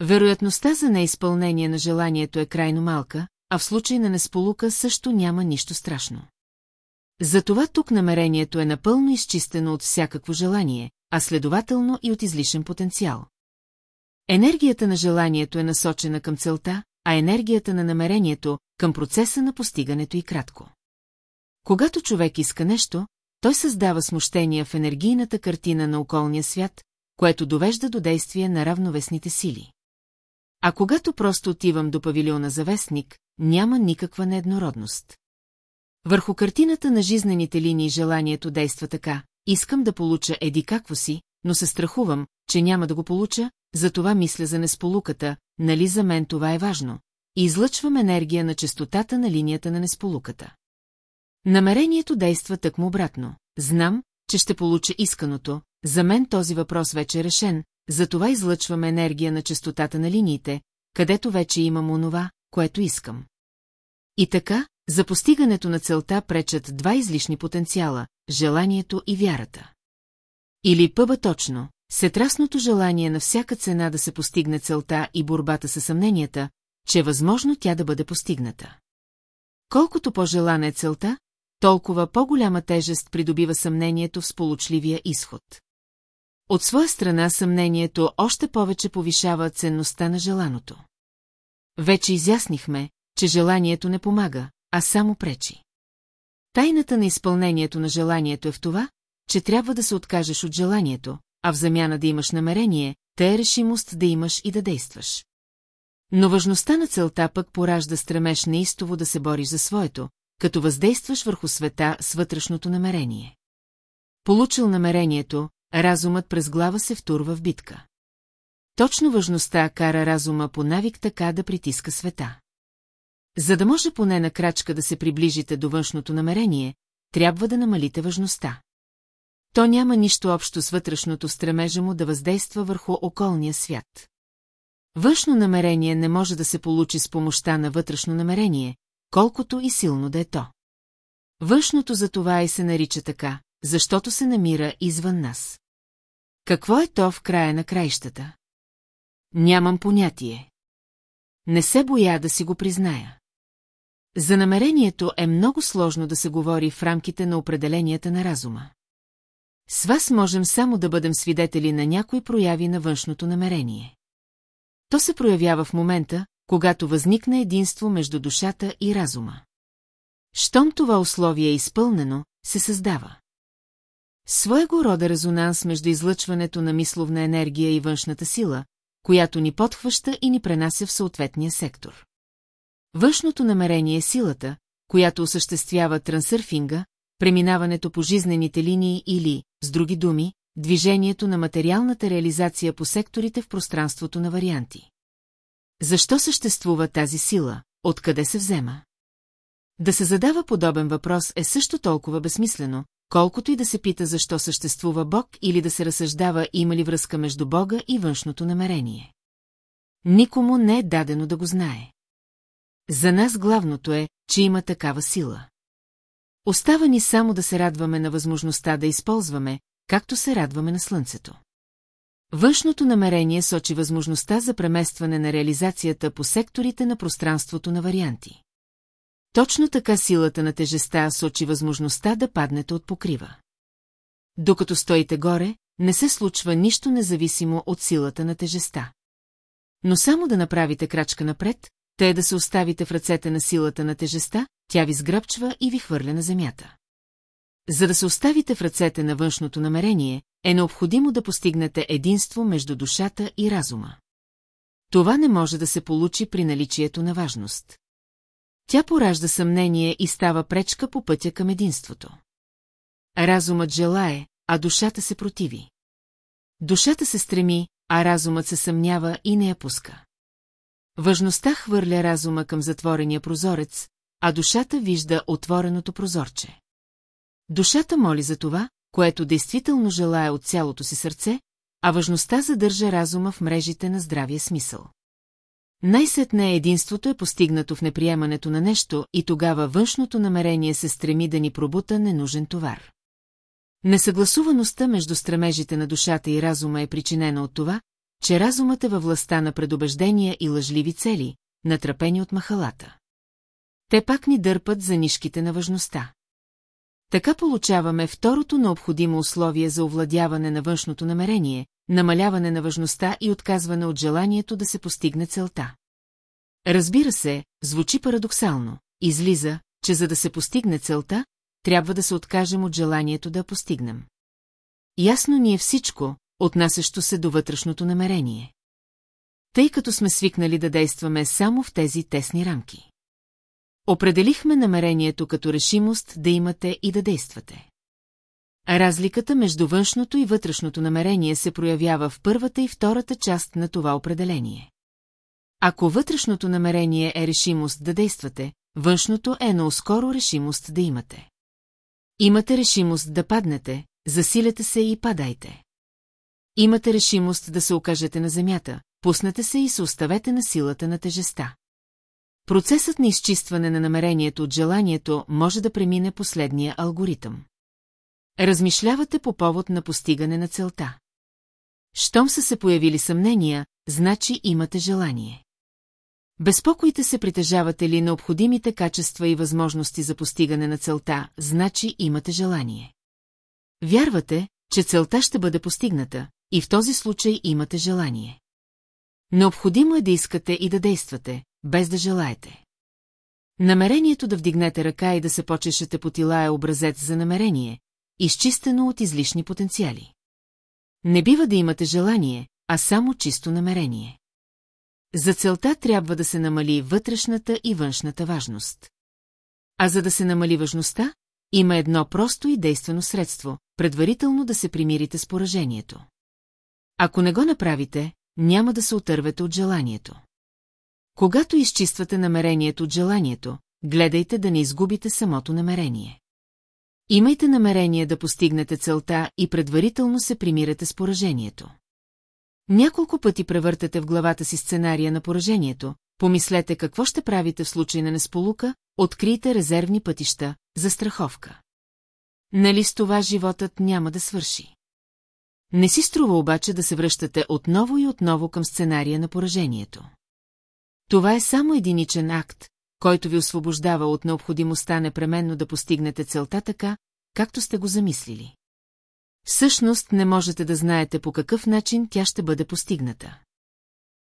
Вероятността за неизпълнение на желанието е крайно малка, а в случай на несполука също няма нищо страшно. Затова тук намерението е напълно изчистено от всякакво желание, а следователно и от излишен потенциал. Енергията на желанието е насочена към целта, а енергията на намерението – към процеса на постигането и кратко. Когато човек иска нещо, той създава смущения в енергийната картина на околния свят, което довежда до действие на равновесните сили. А когато просто отивам до павилиона за вестник, няма никаква нееднородност. Върху картината на жизнените линии желанието действа така, искам да получа еди какво си, но се страхувам, че няма да го получа, затова мисля за несполуката, нали за мен това е важно, и излъчвам енергия на частотата на линията на несполуката. Намерението действа тъкмо обратно. Знам, че ще получа исканото, за мен този въпрос вече е решен, затова излъчвам енергия на частотата на линиите, където вече имам онова, което искам. И така, за постигането на целта пречат два излишни потенциала – желанието и вярата. Или пъба точно, сетрасното желание на всяка цена да се постигне целта и борбата с съмненията, че е възможно тя да бъде постигната. Колкото по-желана е целта, толкова по-голяма тежест придобива съмнението в сполучливия изход. От своя страна съмнението още повече повишава ценността на желаното. Вече изяснихме, че желанието не помага, а само пречи. Тайната на изпълнението на желанието е в това, че трябва да се откажеш от желанието, а в замяна да имаш намерение, те е решимост да имаш и да действаш. Но важността на целта пък поражда стремеж неистово да се бориш за своето, като въздействаш върху света с вътрешното намерение. Получил намерението, разумът през глава се втурва в битка. Точно важността кара разума по навик така да притиска света. За да може поне на крачка да се приближите до външното намерение, трябва да намалите важността. То няма нищо общо с вътрешното стремежа му да въздейства върху околния свят. Външно намерение не може да се получи с помощта на вътрешно намерение, колкото и силно да е то. Външното за това и се нарича така, защото се намира извън нас. Какво е то в края на краищата? Нямам понятие. Не се боя да си го призная. За намерението е много сложно да се говори в рамките на определенията на разума. С вас можем само да бъдем свидетели на някои прояви на външното намерение. То се проявява в момента, когато възникне единство между душата и разума. Щом това условие е изпълнено, се създава. Своего рода резонанс между излъчването на мисловна енергия и външната сила, която ни подхваща и ни пренася в съответния сектор. Външното намерение е силата, която осъществява трансърфинга, преминаването по жизнените линии или, с други думи, движението на материалната реализация по секторите в пространството на варианти. Защо съществува тази сила, откъде се взема? Да се задава подобен въпрос е също толкова безсмислено, колкото и да се пита защо съществува Бог или да се разсъждава има ли връзка между Бога и външното намерение. Никому не е дадено да го знае. За нас главното е, че има такава сила. Остава ни само да се радваме на възможността да използваме, както се радваме на Слънцето. Външното намерение сочи възможността за преместване на реализацията по секторите на пространството на варианти. Точно така силата на тежеста сочи възможността да паднете от покрива. Докато стоите горе, не се случва нищо независимо от силата на тежеста. Но само да направите крачка напред, те да се оставите в ръцете на силата на тежеста, тя ви сгръбчва и ви хвърля на земята. За да се оставите в ръцете на външното намерение, е необходимо да постигнете единство между душата и разума. Това не може да се получи при наличието на важност. Тя поражда съмнение и става пречка по пътя към единството. Разумът желае, а душата се противи. Душата се стреми, а разумът се съмнява и не я пуска. Важността хвърля разума към затворения прозорец, а душата вижда отвореното прозорче. Душата моли за това, което действително желая от цялото си сърце, а важността задържа разума в мрежите на здравия смисъл. Най-сетне единството е постигнато в неприемането на нещо и тогава външното намерение се стреми да ни пробута ненужен товар. Несъгласуваността между стремежите на душата и разума е причинена от това, че разумът е във властта на предубеждения и лъжливи цели, натрапени от махалата. Те пак ни дърпат за нишките на важността. Така получаваме второто необходимо условие за овладяване на външното намерение, намаляване на важността и отказване от желанието да се постигне целта. Разбира се, звучи парадоксално. Излиза, че за да се постигне целта, трябва да се откажем от желанието да постигнем. Ясно ни е всичко, отнасящо се до вътрешното намерение. Тъй като сме свикнали да действаме само в тези тесни рамки. Определихме намерението като решимост да имате и да действате. Разликата между външното и вътрешното намерение се проявява в първата и втората част на това определение. Ако вътрешното намерение е решимост да действате, външното е наускоро решимост да имате. Имате решимост да паднете, засилете се и падайте. Имате решимост да се окажете на земята, пуснете се и се оставете на силата на тежеста. Процесът на изчистване на намерението от желанието може да премине последния алгоритъм. Размишлявате по повод на постигане на целта. Щом са се появили съмнения, значи имате желание. Безпокоите се притежавате ли необходимите качества и възможности за постигане на целта, значи имате желание. Вярвате, че целта ще бъде постигната, и в този случай имате желание. Необходимо е да искате и да действате, без да желаете. Намерението да вдигнете ръка и да се почешете по тила е образец за намерение, изчистено от излишни потенциали. Не бива да имате желание, а само чисто намерение. За целта трябва да се намали вътрешната и външната важност. А за да се намали важността, има едно просто и действено средство – предварително да се примирите с поражението. Ако не го направите, няма да се отървете от желанието. Когато изчиствате намерението от желанието, гледайте да не изгубите самото намерение. Имайте намерение да постигнете целта и предварително се примирате с поражението. Няколко пъти превъртате в главата си сценария на поражението, помислете какво ще правите в случай на несполука, открийте резервни пътища, за страховка. Нали с това животът няма да свърши? Не си струва обаче да се връщате отново и отново към сценария на поражението. Това е само единичен акт, който ви освобождава от необходимостта непременно да постигнете целта така, както сте го замислили. Всъщност не можете да знаете по какъв начин тя ще бъде постигната.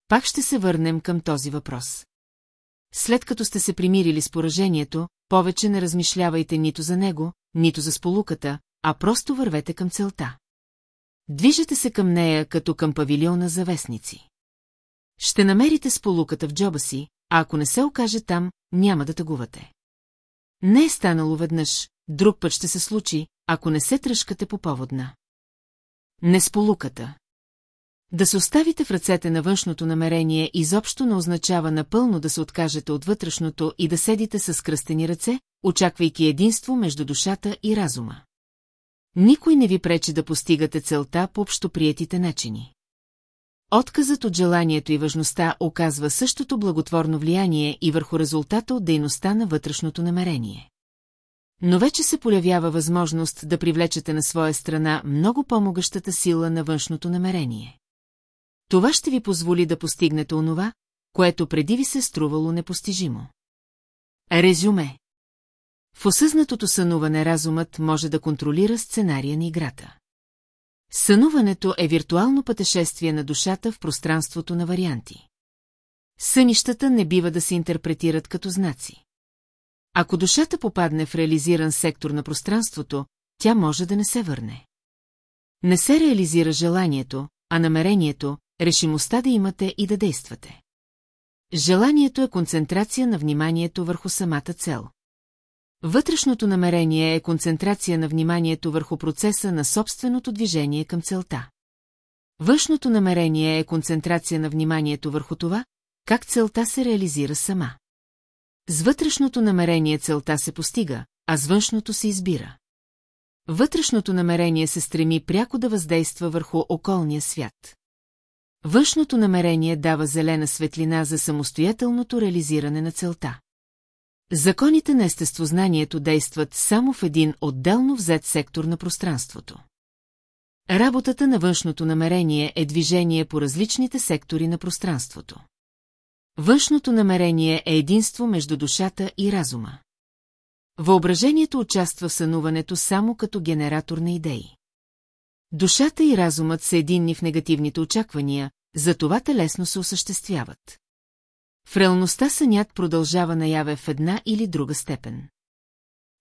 Пак ще се върнем към този въпрос. След като сте се примирили с поражението, повече не размишлявайте нито за него, нито за сполуката, а просто вървете към целта. Движете се към нея като към павилиона за вестници. Ще намерите сполуката в джоба си, а ако не се окаже там, няма да тъгувате. Не е станало веднъж, друг път ще се случи, ако не се тръжкате по поводна. Несполуката. Да се оставите в ръцете на външното намерение изобщо не означава напълно да се откажете от вътрешното и да седите с кръстени ръце, очаквайки единство между душата и разума. Никой не ви пречи да постигате целта по общоприетите начини. Отказът от желанието и важността оказва същото благотворно влияние и върху резултата от дейността на вътрешното намерение. Но вече се появява възможност да привлечете на своя страна много по-могъщата сила на външното намерение. Това ще ви позволи да постигнете онова, което преди ви се струвало непостижимо. Резюме В осъзнатото сънуване разумът може да контролира сценария на играта. Сънуването е виртуално пътешествие на душата в пространството на варианти. Сънищата не бива да се интерпретират като знаци. Ако душата попадне в реализиран сектор на пространството, тя може да не се върне. Не се реализира желанието, а намерението, решимостта да имате и да действате. Желанието е концентрация на вниманието върху самата цел. Вътрешното намерение е концентрация на вниманието върху процеса на собственото движение към целта. Външното намерение е концентрация на вниманието върху това, как целта се реализира сама. С вътрешното намерение целта се постига, а с външното се избира. Вътрешното намерение се стреми пряко да въздейства върху околния свят. Външното намерение дава зелена светлина за самостоятелното реализиране на целта. Законите на естествознанието действат само в един отделно взет сектор на пространството. Работата на външното намерение е движение по различните сектори на пространството. Външното намерение е единство между душата и разума. Въображението участва в сънуването само като генератор на идеи. Душата и разумът са единни в негативните очаквания, затова те лесно се осъществяват. В реалността сънят продължава наяве в една или друга степен.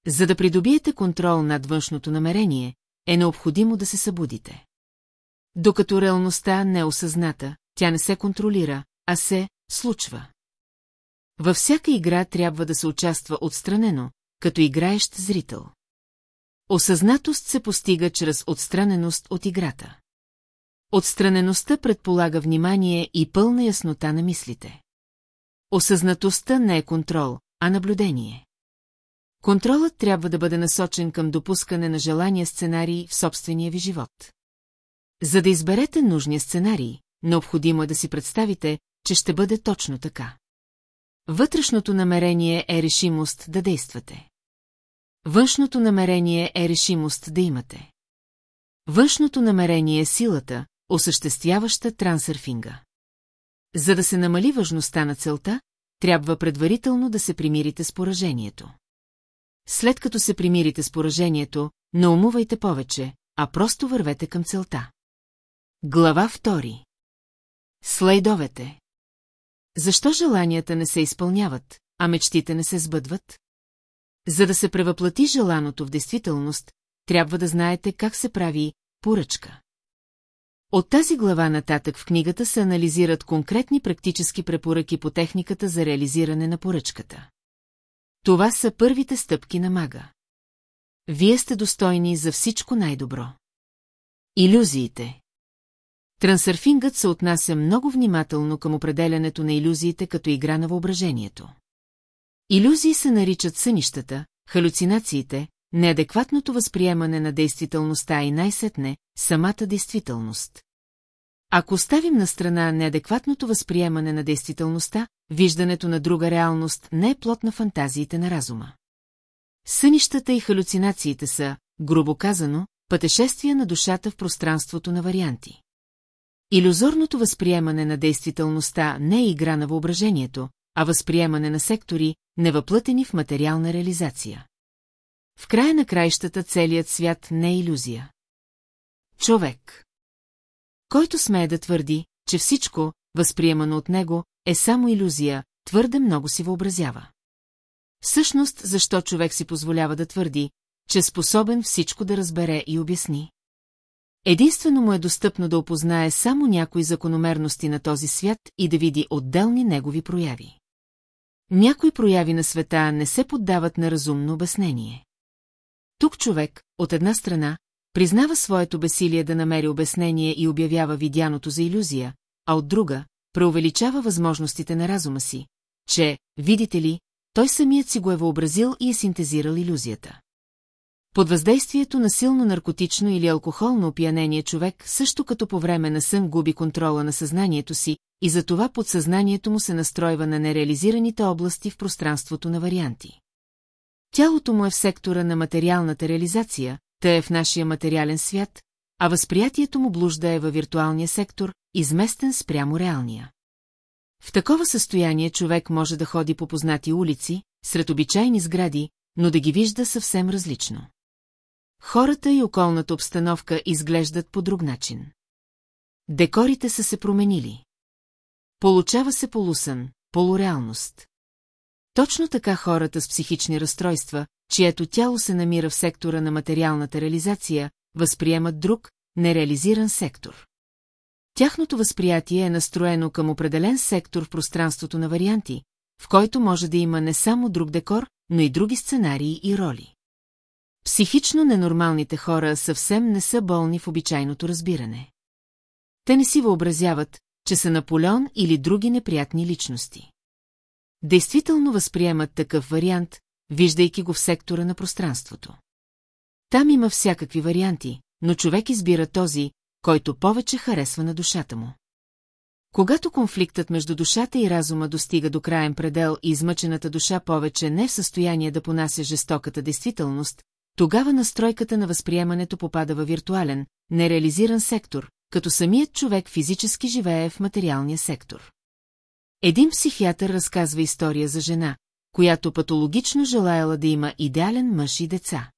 За да придобиете контрол над външното намерение, е необходимо да се събудите. Докато реалността не е осъзната, тя не се контролира, а се случва. Във всяка игра трябва да се участва отстранено, като играещ зрител. Осъзнатост се постига чрез отстраненост от играта. Отстранеността предполага внимание и пълна яснота на мислите. Осъзнатостта не е контрол, а наблюдение. Контролът трябва да бъде насочен към допускане на желания сценарий в собствения ви живот. За да изберете нужния сценарий, необходимо е да си представите, че ще бъде точно така. Вътрешното намерение е решимост да действате. Външното намерение е решимост да имате. Външното намерение е силата, осъществяваща трансърфинга. За да се намали важността на целта, трябва предварително да се примирите с поражението. След като се примирите с поражението, не умувайте повече, а просто вървете към целта. Глава 2 Слайдовете Защо желанията не се изпълняват, а мечтите не се сбъдват? За да се превъплати желаното в действителност, трябва да знаете как се прави поръчка. От тази глава нататък в книгата се анализират конкретни практически препоръки по техниката за реализиране на поръчката. Това са първите стъпки на мага. Вие сте достойни за всичко най-добро. Иллюзиите Трансърфингът се отнася много внимателно към определянето на иллюзиите като игра на въображението. Иллюзии се наричат сънищата, халюцинациите, неадекватното възприемане на действителността и най-сетне самата действителност. Ако оставим на страна неадекватното възприемане на действителността, виждането на друга реалност не е плод на фантазиите на разума. Сънищата и халюцинациите са, грубо казано, пътешествия на душата в пространството на варианти. Иллюзорното възприемане на действителността не е игра на въображението, а възприемане на сектори, невъплътени в материална реализация. В края на краищата целият свят не е иллюзия. Човек. Който смее да твърди, че всичко, възприемано от него, е само иллюзия, твърде много си въобразява. Всъщност, защо човек си позволява да твърди, че е способен всичко да разбере и обясни? Единствено му е достъпно да опознае само някои закономерности на този свят и да види отделни негови прояви. Някои прояви на света не се поддават на разумно обяснение. Тук човек, от една страна, признава своето бесилие да намери обяснение и обявява видяното за иллюзия, а от друга, преувеличава възможностите на разума си, че, видите ли, той самият си го е въобразил и е синтезирал иллюзията. Под въздействието на силно наркотично или алкохолно опиянение човек също като по време на сън губи контрола на съзнанието си и затова подсъзнанието му се настройва на нереализираните области в пространството на варианти. Тялото му е в сектора на материалната реализация, тъй е в нашия материален свят, а възприятието му блужда е във виртуалния сектор, изместен спрямо реалния. В такова състояние човек може да ходи по познати улици, сред обичайни сгради, но да ги вижда съвсем различно. Хората и околната обстановка изглеждат по друг начин. Декорите са се променили. Получава се полусън, полуреалност. Точно така хората с психични разстройства, чието тяло се намира в сектора на материалната реализация, възприемат друг, нереализиран сектор. Тяхното възприятие е настроено към определен сектор в пространството на варианти, в който може да има не само друг декор, но и други сценарии и роли. Психично ненормалните хора съвсем не са болни в обичайното разбиране. Те не си въобразяват, че са Наполеон или други неприятни личности. Действително възприемат такъв вариант, виждайки го в сектора на пространството. Там има всякакви варианти, но човек избира този, който повече харесва на душата му. Когато конфликтът между душата и разума достига до краен предел и измъчената душа повече не е в състояние да понася жестоката действителност, тогава настройката на възприемането попада във виртуален, нереализиран сектор, като самият човек физически живее в материалния сектор. Един психиатър разказва история за жена, която патологично желаяла да има идеален мъж и деца.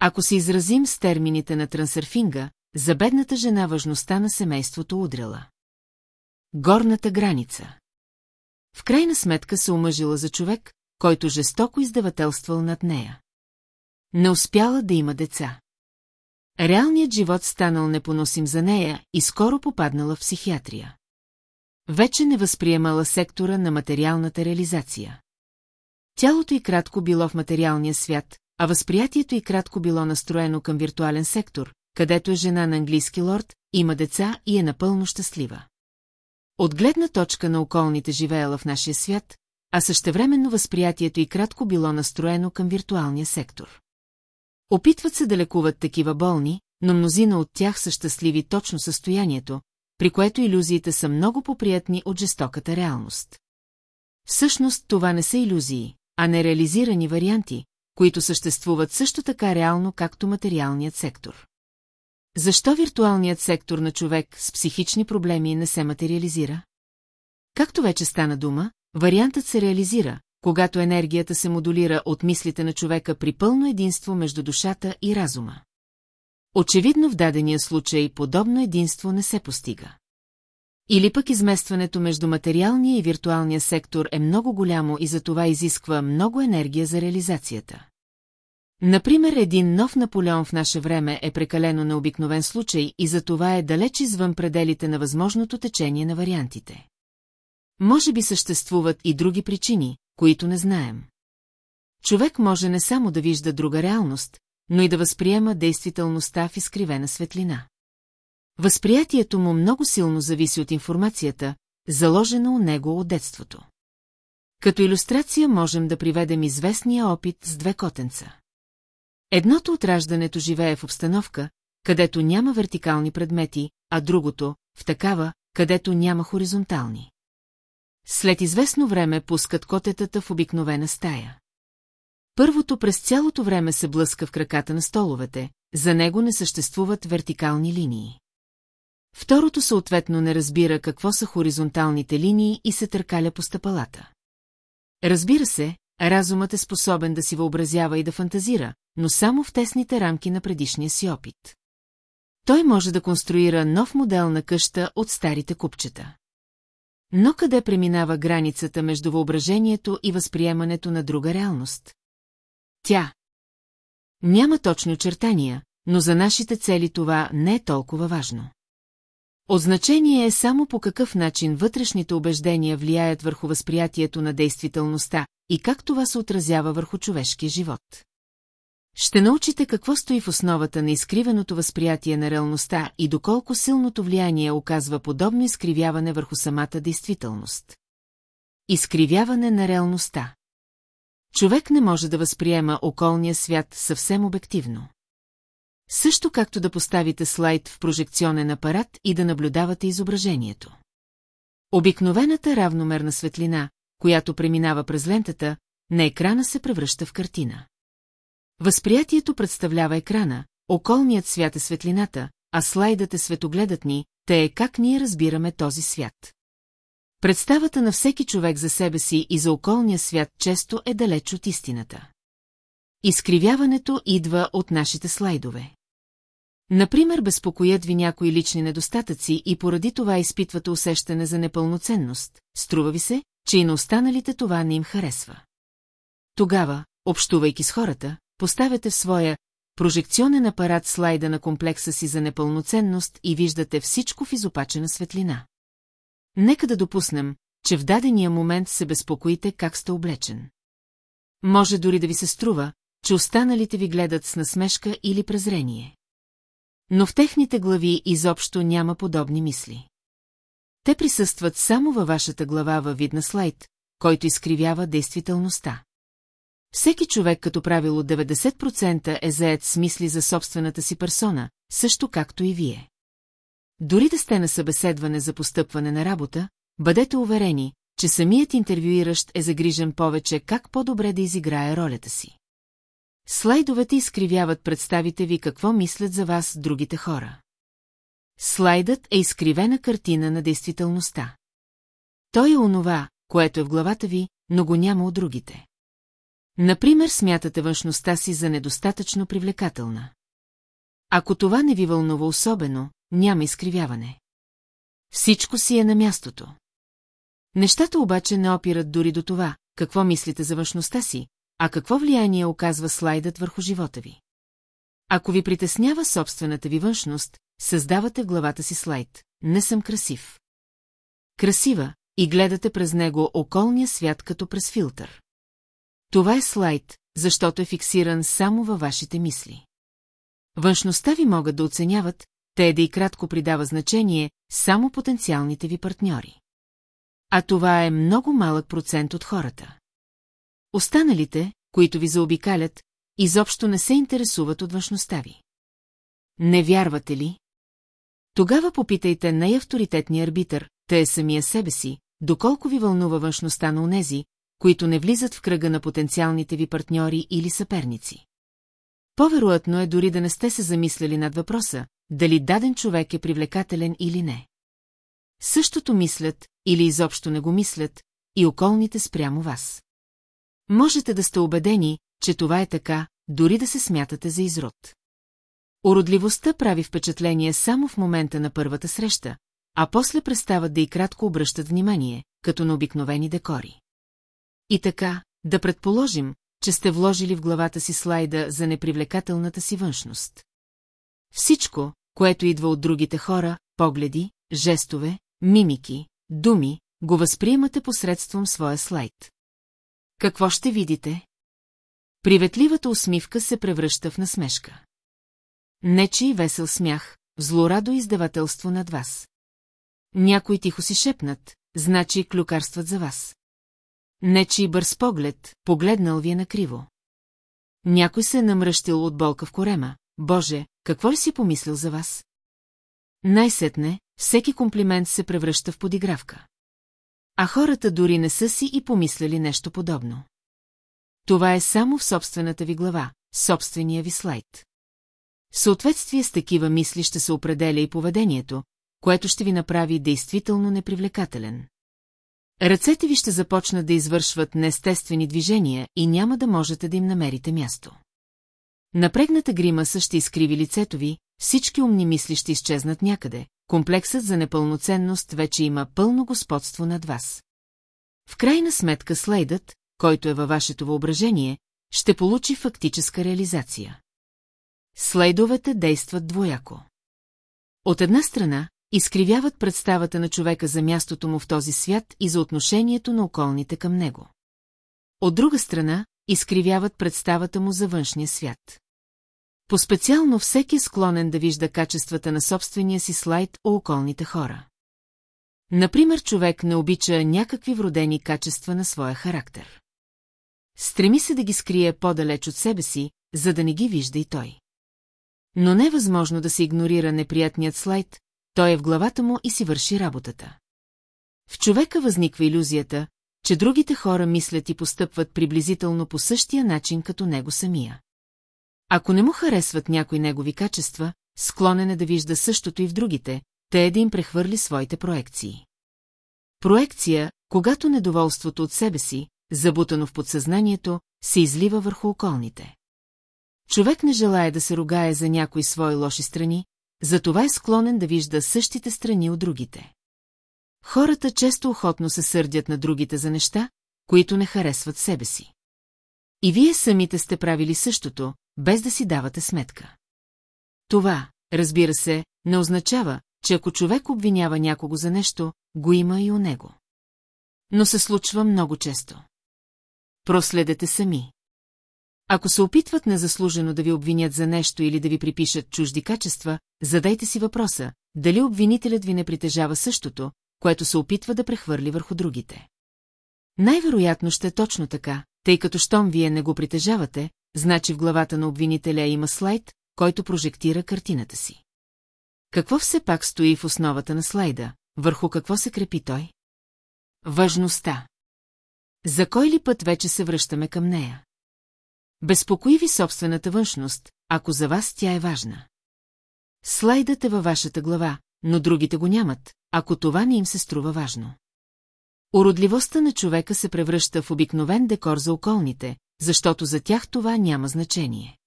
Ако се изразим с термините на трансърфинга, за бедната жена важността на семейството удряла. Горната граница. В крайна сметка се омъжила за човек, който жестоко издавателствал над нея. Не успяла да има деца. Реалният живот станал непоносим за нея и скоро попаднала в психиатрия. Вече не възприемала сектора на материалната реализация. Тялото й кратко било в материалния свят, а възприятието й кратко било настроено към виртуален сектор, където е жена на английски лорд, има деца и е напълно щастлива. От гледна точка на околните живеела в нашия свят, а същевременно възприятието й кратко било настроено към виртуалния сектор. Опитват се да лекуват такива болни, но мнозина от тях са щастливи точно състоянието, при което иллюзиите са много поприятни от жестоката реалност. Всъщност това не са иллюзии, а нереализирани варианти, които съществуват също така реално, както материалният сектор. Защо виртуалният сектор на човек с психични проблеми не се материализира? Както вече стана дума, вариантът се реализира, когато енергията се модулира от мислите на човека при пълно единство между душата и разума. Очевидно в дадения случай подобно единство не се постига. Или пък изместването между материалния и виртуалния сектор е много голямо и за това изисква много енергия за реализацията. Например, един нов Наполеон в наше време е прекалено необикновен случай и за това е далеч извън пределите на възможното течение на вариантите. Може би съществуват и други причини, които не знаем. Човек може не само да вижда друга реалност, но и да възприема действителността в изкривена светлина. Възприятието му много силно зависи от информацията, заложена у него от детството. Като иллюстрация можем да приведем известния опит с две котенца. Едното от раждането живее в обстановка, където няма вертикални предмети, а другото – в такава, където няма хоризонтални. След известно време пускат котетата в обикновена стая. Първото през цялото време се блъска в краката на столовете, за него не съществуват вертикални линии. Второто съответно не разбира какво са хоризонталните линии и се търкаля по стъпалата. Разбира се, разумът е способен да си въобразява и да фантазира, но само в тесните рамки на предишния си опит. Той може да конструира нов модел на къща от старите купчета. Но къде преминава границата между въображението и възприемането на друга реалност? Тя. Няма точно очертания, но за нашите цели това не е толкова важно. От значение е само по какъв начин вътрешните убеждения влияят върху възприятието на действителността и как това се отразява върху човешкия живот. Ще научите какво стои в основата на изкривеното възприятие на реалността и доколко силното влияние оказва подобно изкривяване върху самата действителност. Изкривяване на реалността Човек не може да възприема околния свят съвсем обективно. Също както да поставите слайд в прожекционен апарат и да наблюдавате изображението. Обикновената равномерна светлина, която преминава през лентата, на екрана се превръща в картина. Възприятието представлява екрана, околният свят е светлината, а слайдът е светогледът ни, те е как ние разбираме този свят. Представата на всеки човек за себе си и за околния свят често е далеч от истината. Изкривяването идва от нашите слайдове. Например, безпокоят ви някои лични недостатъци и поради това изпитвате усещане за непълноценност. Струва ви се, че и на останалите това не им харесва. Тогава, общувайки с хората, поставяте в своя прожекционен апарат слайда на комплекса си за непълноценност и виждате всичко в изопачена светлина. Нека да допуснем, че в дадения момент се безпокоите как сте облечен. Може дори да ви се струва, че останалите ви гледат с насмешка или презрение. Но в техните глави изобщо няма подобни мисли. Те присъстват само във вашата глава във вид на слайд, който изкривява действителността. Всеки човек като правило 90% е заед с мисли за собствената си персона, също както и вие. Дори да сте на събеседване за постъпване на работа, бъдете уверени, че самият интервюиращ е загрижен повече как по-добре да изиграе ролята си. Слайдовете изкривяват представите ви какво мислят за вас другите хора. Слайдът е изкривена картина на действителността. Той е онова, което е в главата ви, но го няма от другите. Например, смятате външността си за недостатъчно привлекателна. Ако това не ви вълнува особено, няма изкривяване. Всичко си е на мястото. Нещата обаче не опират дори до това, какво мислите за външността си, а какво влияние оказва слайдът върху живота ви. Ако ви притеснява собствената ви външност, създавате в главата си слайд. Не съм красив. Красива и гледате през него околния свят като през филтър. Това е слайд, защото е фиксиран само във вашите мисли. Външността ви могат да оценяват, те да и кратко придава значение само потенциалните ви партньори. А това е много малък процент от хората. Останалите, които ви заобикалят, изобщо не се интересуват от външността ви. Не вярвате ли? Тогава попитайте най-авторитетния арбитър, те е самия себе си, доколко ви вълнува външността на унези, които не влизат в кръга на потенциалните ви партньори или съперници. По-вероятно е дори да не сте се замисляли над въпроса, дали даден човек е привлекателен или не. Същото мислят, или изобщо не го мислят, и околните спрямо вас. Можете да сте убедени, че това е така, дори да се смятате за изрод. Уродливостта прави впечатление само в момента на първата среща, а после престават да и кратко обръщат внимание, като на обикновени декори. И така, да предположим, че сте вложили в главата си слайда за непривлекателната си външност. Всичко, което идва от другите хора, погледи, жестове, мимики, думи, го възприемате посредством своя слайд. Какво ще видите? Приветливата усмивка се превръща в насмешка. Нечи весел смях, злорадо издавателство над вас. Някой тихо си шепнат, значи клюкарстват за вас. Нечи бърз поглед, погледнал ви е накриво. Някой се е намръщил от болка в корема. Боже, какво ли си помислил за вас? Най-сетне, всеки комплимент се превръща в подигравка. А хората дори не са си и помисляли нещо подобно. това е само в собствената ви глава, собствения ви слайд. В съответствие с такива мисли ще се определя и поведението, което ще ви направи действително непривлекателен. Ръцете ви ще започнат да извършват неестествени движения и няма да можете да им намерите място. Напрегната гримаса ще изкриви лицето ви, всички умни мисли ще изчезнат някъде, комплексът за непълноценност вече има пълно господство над вас. В крайна сметка слайдът, който е във вашето въображение, ще получи фактическа реализация. Слайдовете действат двояко. От една страна, изкривяват представата на човека за мястото му в този свят и за отношението на околните към него. От друга страна, изкривяват представата му за външния свят. По-специално всеки е склонен да вижда качествата на собствения си слайд о околните хора. Например, човек не обича някакви вродени качества на своя характер. Стреми се да ги скрие по-далеч от себе си, за да не ги вижда и той. Но не е да се игнорира неприятният слайд, той е в главата му и си върши работата. В човека възниква иллюзията, че другите хора мислят и постъпват приблизително по същия начин като него самия. Ако не му харесват някои негови качества, склонен е да вижда същото и в другите, те е да им прехвърли своите проекции. Проекция, когато недоволството от себе си, забутано в подсъзнанието, се излива върху околните. Човек не желая да се ругае за някои свои лоши страни, затова е склонен да вижда същите страни от другите. Хората често охотно се сърдят на другите за неща, които не харесват себе си. И вие самите сте правили същото, без да си давате сметка. Това, разбира се, не означава, че ако човек обвинява някого за нещо, го има и у него. Но се случва много често. Проследете сами. Ако се опитват незаслужено да ви обвинят за нещо или да ви припишат чужди качества, задайте си въпроса, дали обвинителят ви не притежава същото, което се опитва да прехвърли върху другите. Най-вероятно ще е точно така, тъй като щом вие не го притежавате, значи в главата на обвинителя има слайд, който прожектира картината си. Какво все пак стои в основата на слайда, върху какво се крепи той? Важността. За кой ли път вече се връщаме към нея? Безпокои ви собствената външност, ако за вас тя е важна. Слайдът е във вашата глава, но другите го нямат, ако това не им се струва важно. Уродливостта на човека се превръща в обикновен декор за околните, защото за тях това няма значение.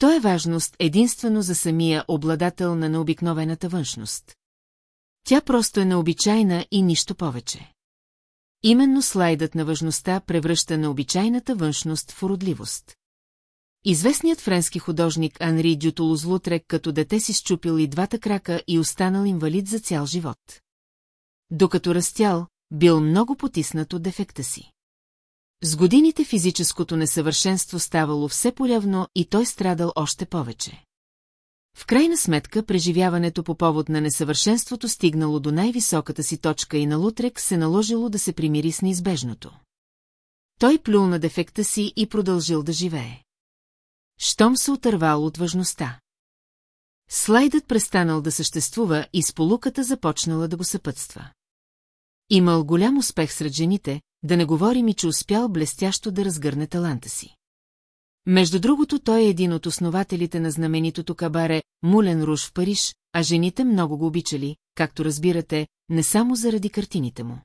То е важност единствено за самия обладател на необикновената външност. Тя просто е необичайна и нищо повече. Именно слайдът на важността превръща на обичайната външност в уродливост. Известният френски художник Анри Дютолозлутрек като дете си щупил и двата крака и останал инвалид за цял живот. Докато растял, бил много потиснат от дефекта си. С годините физическото несъвършенство ставало все полявно и той страдал още повече. В крайна сметка преживяването по повод на несъвършенството стигнало до най-високата си точка и на Лутрек се наложило да се примири с неизбежното. Той плюл на дефекта си и продължил да живее. Щом се отървал от важността. Слайдът престанал да съществува и сполуката започнала да го съпътства. Имал голям успех сред жените, да не говорим и че успял блестящо да разгърне таланта си. Между другото, той е един от основателите на знаменитото кабаре Мулен Руш в Париж, а жените много го обичали, както разбирате, не само заради картините му.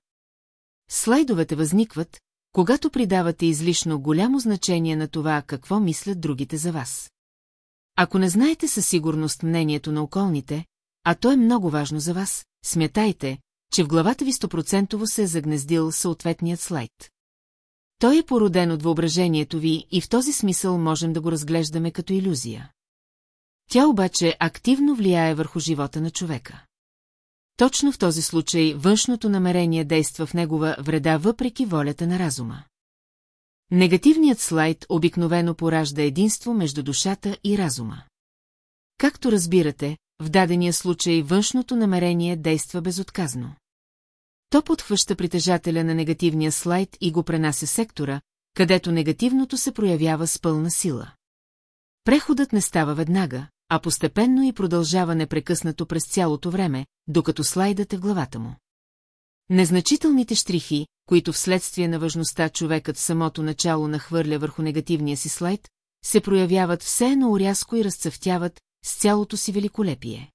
Слайдовете възникват, когато придавате излишно голямо значение на това, какво мислят другите за вас. Ако не знаете със сигурност мнението на околните, а то е много важно за вас, смятайте, че в главата ви стопроцентово се е загнездил съответният слайд. Той е породен от въображението ви и в този смисъл можем да го разглеждаме като иллюзия. Тя обаче активно влияе върху живота на човека. Точно в този случай външното намерение действа в негова вреда въпреки волята на разума. Негативният слайд обикновено поражда единство между душата и разума. Както разбирате, в дадения случай външното намерение действа безотказно. То подхваща притежателя на негативния слайд и го пренася сектора, където негативното се проявява с пълна сила. Преходът не става веднага, а постепенно и продължава непрекъснато през цялото време, докато слайдът е в главата му. Незначителните штрихи, които вследствие на важността човекът в самото начало нахвърля върху негативния си слайд, се проявяват все едно урязко и разцъфтяват с цялото си великолепие.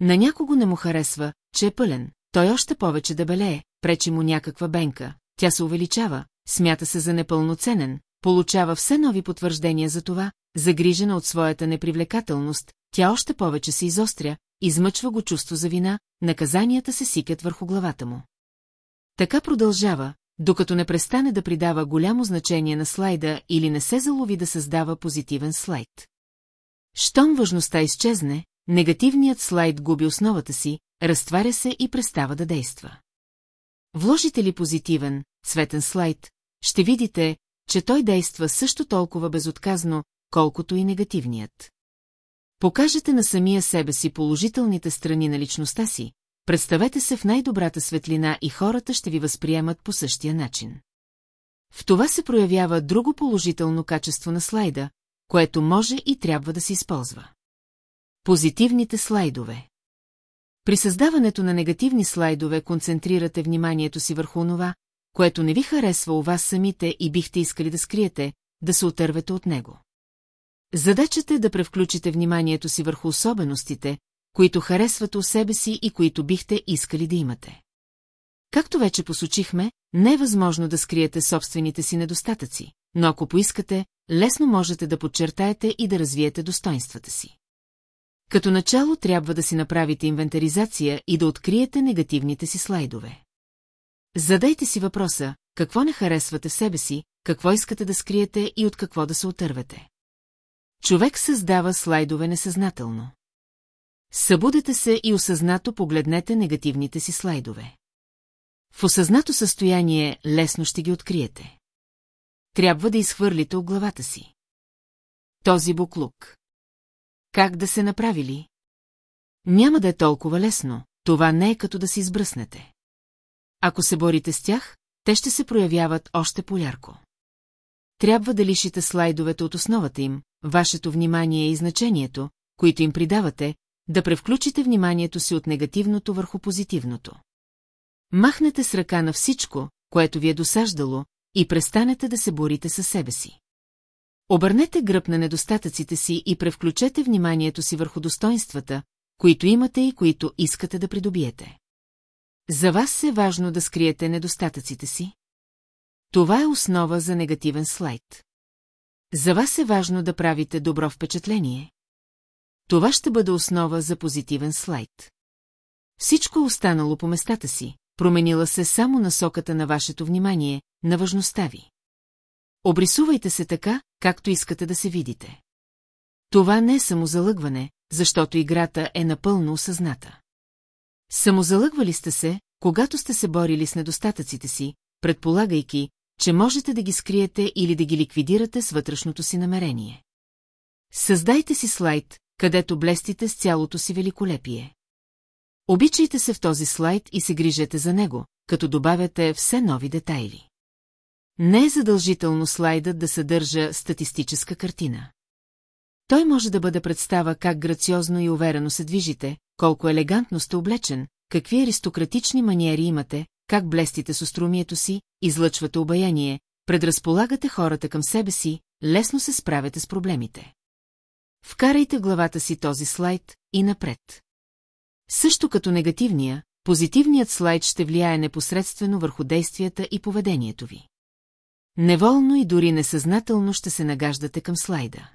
На някого не му харесва, че е пълен, той още повече дебелее, пречи му някаква бенка, тя се увеличава, смята се за непълноценен, получава все нови потвърждения за това, загрижена от своята непривлекателност, тя още повече се изостря, измъчва го чувство за вина, наказанията се сикат върху главата му. Така продължава, докато не престане да придава голямо значение на слайда или не се залови да създава позитивен слайд. Щом важността изчезне, негативният слайд губи основата си, разтваря се и престава да действа. Вложите ли позитивен, цветен слайд, ще видите, че той действа също толкова безотказно, колкото и негативният. Покажете на самия себе си положителните страни на личността си, представете се в най-добрата светлина и хората ще ви възприемат по същия начин. В това се проявява друго положително качество на слайда, което може и трябва да се използва. Позитивните слайдове При създаването на негативни слайдове концентрирате вниманието си върху онова, което не ви харесва у вас самите и бихте искали да скриете, да се отървете от него. Задачата е да превключите вниманието си върху особеностите, които харесвате у себе си и които бихте искали да имате. Както вече посочихме, не е възможно да скриете собствените си недостатъци, но ако поискате, лесно можете да подчертаете и да развиете достоинствата си. Като начало трябва да си направите инвентаризация и да откриете негативните си слайдове. Задайте си въпроса, какво не харесвате в себе си, какво искате да скриете и от какво да се отървете. Човек създава слайдове несъзнателно. Събудете се и осъзнато погледнете негативните си слайдове. В осъзнато състояние лесно ще ги откриете. Трябва да изхвърлите главата си. Този буклук. Как да се направили? Няма да е толкова лесно, това не е като да се избръснете. Ако се борите с тях, те ще се проявяват още по-ярко. Трябва да лишите слайдовете от основата им, вашето внимание и значението, които им придавате, да превключите вниманието си от негативното върху позитивното. Махнете с ръка на всичко, което ви е досаждало, и престанете да се борите със себе си. Обърнете гръб на недостатъците си и превключете вниманието си върху достоинствата, които имате и които искате да придобиете. За вас е важно да скриете недостатъците си? Това е основа за негативен слайд. За вас е важно да правите добро впечатление? Това ще бъде основа за позитивен слайд. Всичко останало по местата си, променила се само насоката на вашето внимание, на важността ви. Обрисувайте се така, както искате да се видите. Това не е самозалъгване, защото играта е напълно осъзната. Самозалъгвали сте се, когато сте се борили с недостатъците си, предполагайки, че можете да ги скриете или да ги ликвидирате с вътрешното си намерение. Създайте си слайд, където блестите с цялото си великолепие. Обичайте се в този слайд и се грижете за него, като добавяте все нови детайли. Не е задължително слайдът да съдържа статистическа картина. Той може да бъде представа как грациозно и уверено се движите, колко елегантно сте облечен, какви аристократични маниери имате, как блестите с острумието си, излъчвате обаяние, предразполагате хората към себе си, лесно се справяте с проблемите. Вкарайте главата си този слайд и напред. Също като негативния, позитивният слайд ще влияе непосредствено върху действията и поведението ви. Неволно и дори несъзнателно ще се нагаждате към слайда.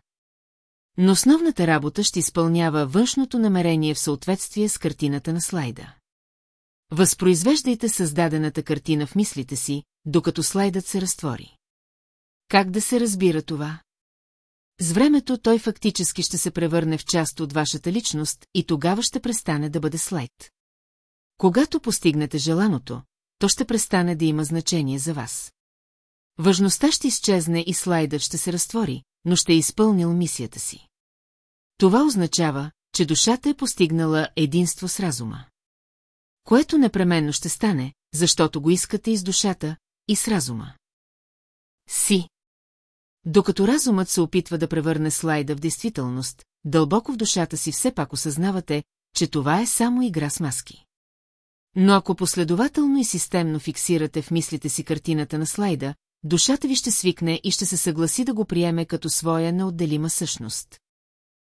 Но основната работа ще изпълнява външното намерение в съответствие с картината на слайда. Възпроизвеждайте създадената картина в мислите си, докато слайдът се разтвори. Как да се разбира това? С времето той фактически ще се превърне в част от вашата личност и тогава ще престане да бъде слайд. Когато постигнете желаното, то ще престане да има значение за вас. Важността ще изчезне и слайдът ще се разтвори, но ще е изпълнил мисията си. Това означава, че душата е постигнала единство с разума. Което непременно ще стане, защото го искате и с душата, и с разума. Си. Докато разумът се опитва да превърне слайда в действителност, дълбоко в душата си все пак осъзнавате, че това е само игра с маски. Но ако последователно и системно фиксирате в мислите си картината на слайда, душата ви ще свикне и ще се съгласи да го приеме като своя неотделима същност.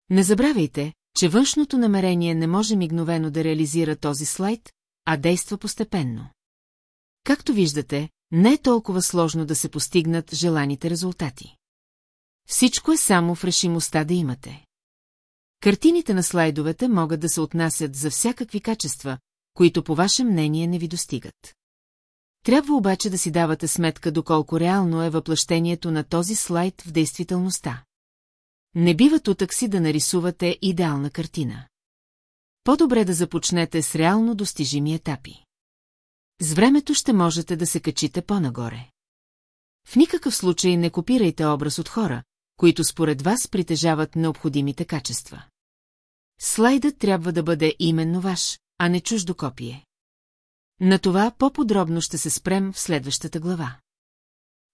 Не забравяйте, че външното намерение не може мигновено да реализира този слайд, а действа постепенно. Както виждате, не е толкова сложно да се постигнат желаните резултати. Всичко е само в решимостта да имате. Картините на слайдовете могат да се отнасят за всякакви качества, които по ваше мнение не ви достигат. Трябва обаче да си давате сметка доколко реално е въплъщението на този слайд в действителността. Не бива тутък си да нарисувате идеална картина. По-добре да започнете с реално достижими етапи. С времето ще можете да се качите по-нагоре. В никакъв случай не копирайте образ от хора, които според вас притежават необходимите качества. Слайдът трябва да бъде именно ваш, а не чуждо копие. На това по-подробно ще се спрем в следващата глава.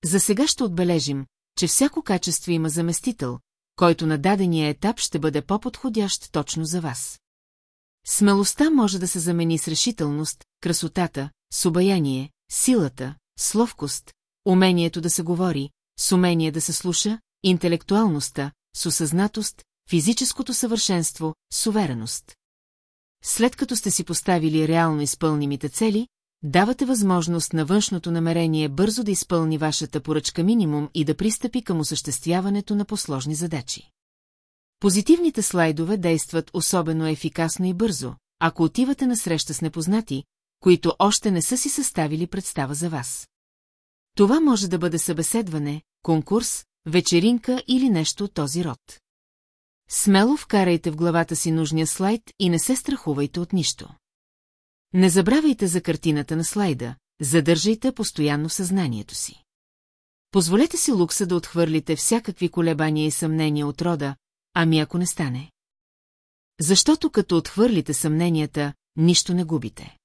За сега ще отбележим, че всяко качество има заместител, който на дадения етап ще бъде по-подходящ точно за вас. Смелостта може да се замени с решителност, красотата, с обаяние, силата, с ловкост, умението да се говори, с умение да се слуша, интелектуалността, с осъзнатост, физическото съвършенство, с увереност. След като сте си поставили реално изпълнимите цели, давате възможност на външното намерение бързо да изпълни вашата поръчка минимум и да пристъпи към осъществяването на посложни задачи. Позитивните слайдове действат особено ефикасно и бързо, ако отивате на среща с непознати, които още не са си съставили представа за вас. Това може да бъде събеседване, конкурс, вечеринка или нещо от този род. Смело вкарайте в главата си нужния слайд и не се страхувайте от нищо. Не забравяйте за картината на слайда, задържайте постоянно съзнанието си. Позволете си лукса да отхвърлите всякакви колебания и съмнения от рода, ами ако не стане. Защото като отхвърлите съмненията, нищо не губите.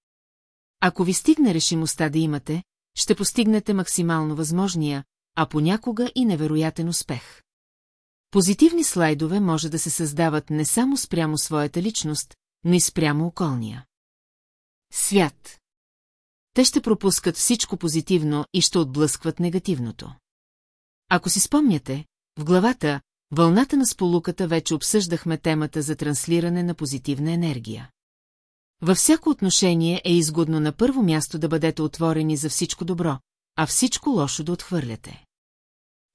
Ако ви стигне решимостта да имате, ще постигнете максимално възможния, а понякога и невероятен успех. Позитивни слайдове може да се създават не само спрямо своята личност, но и спрямо околния. Свят. Те ще пропускат всичко позитивно и ще отблъскват негативното. Ако си спомняте, в главата Вълната на сполуката вече обсъждахме темата за транслиране на позитивна енергия. Във всяко отношение е изгодно на първо място да бъдете отворени за всичко добро, а всичко лошо да отхвърляте.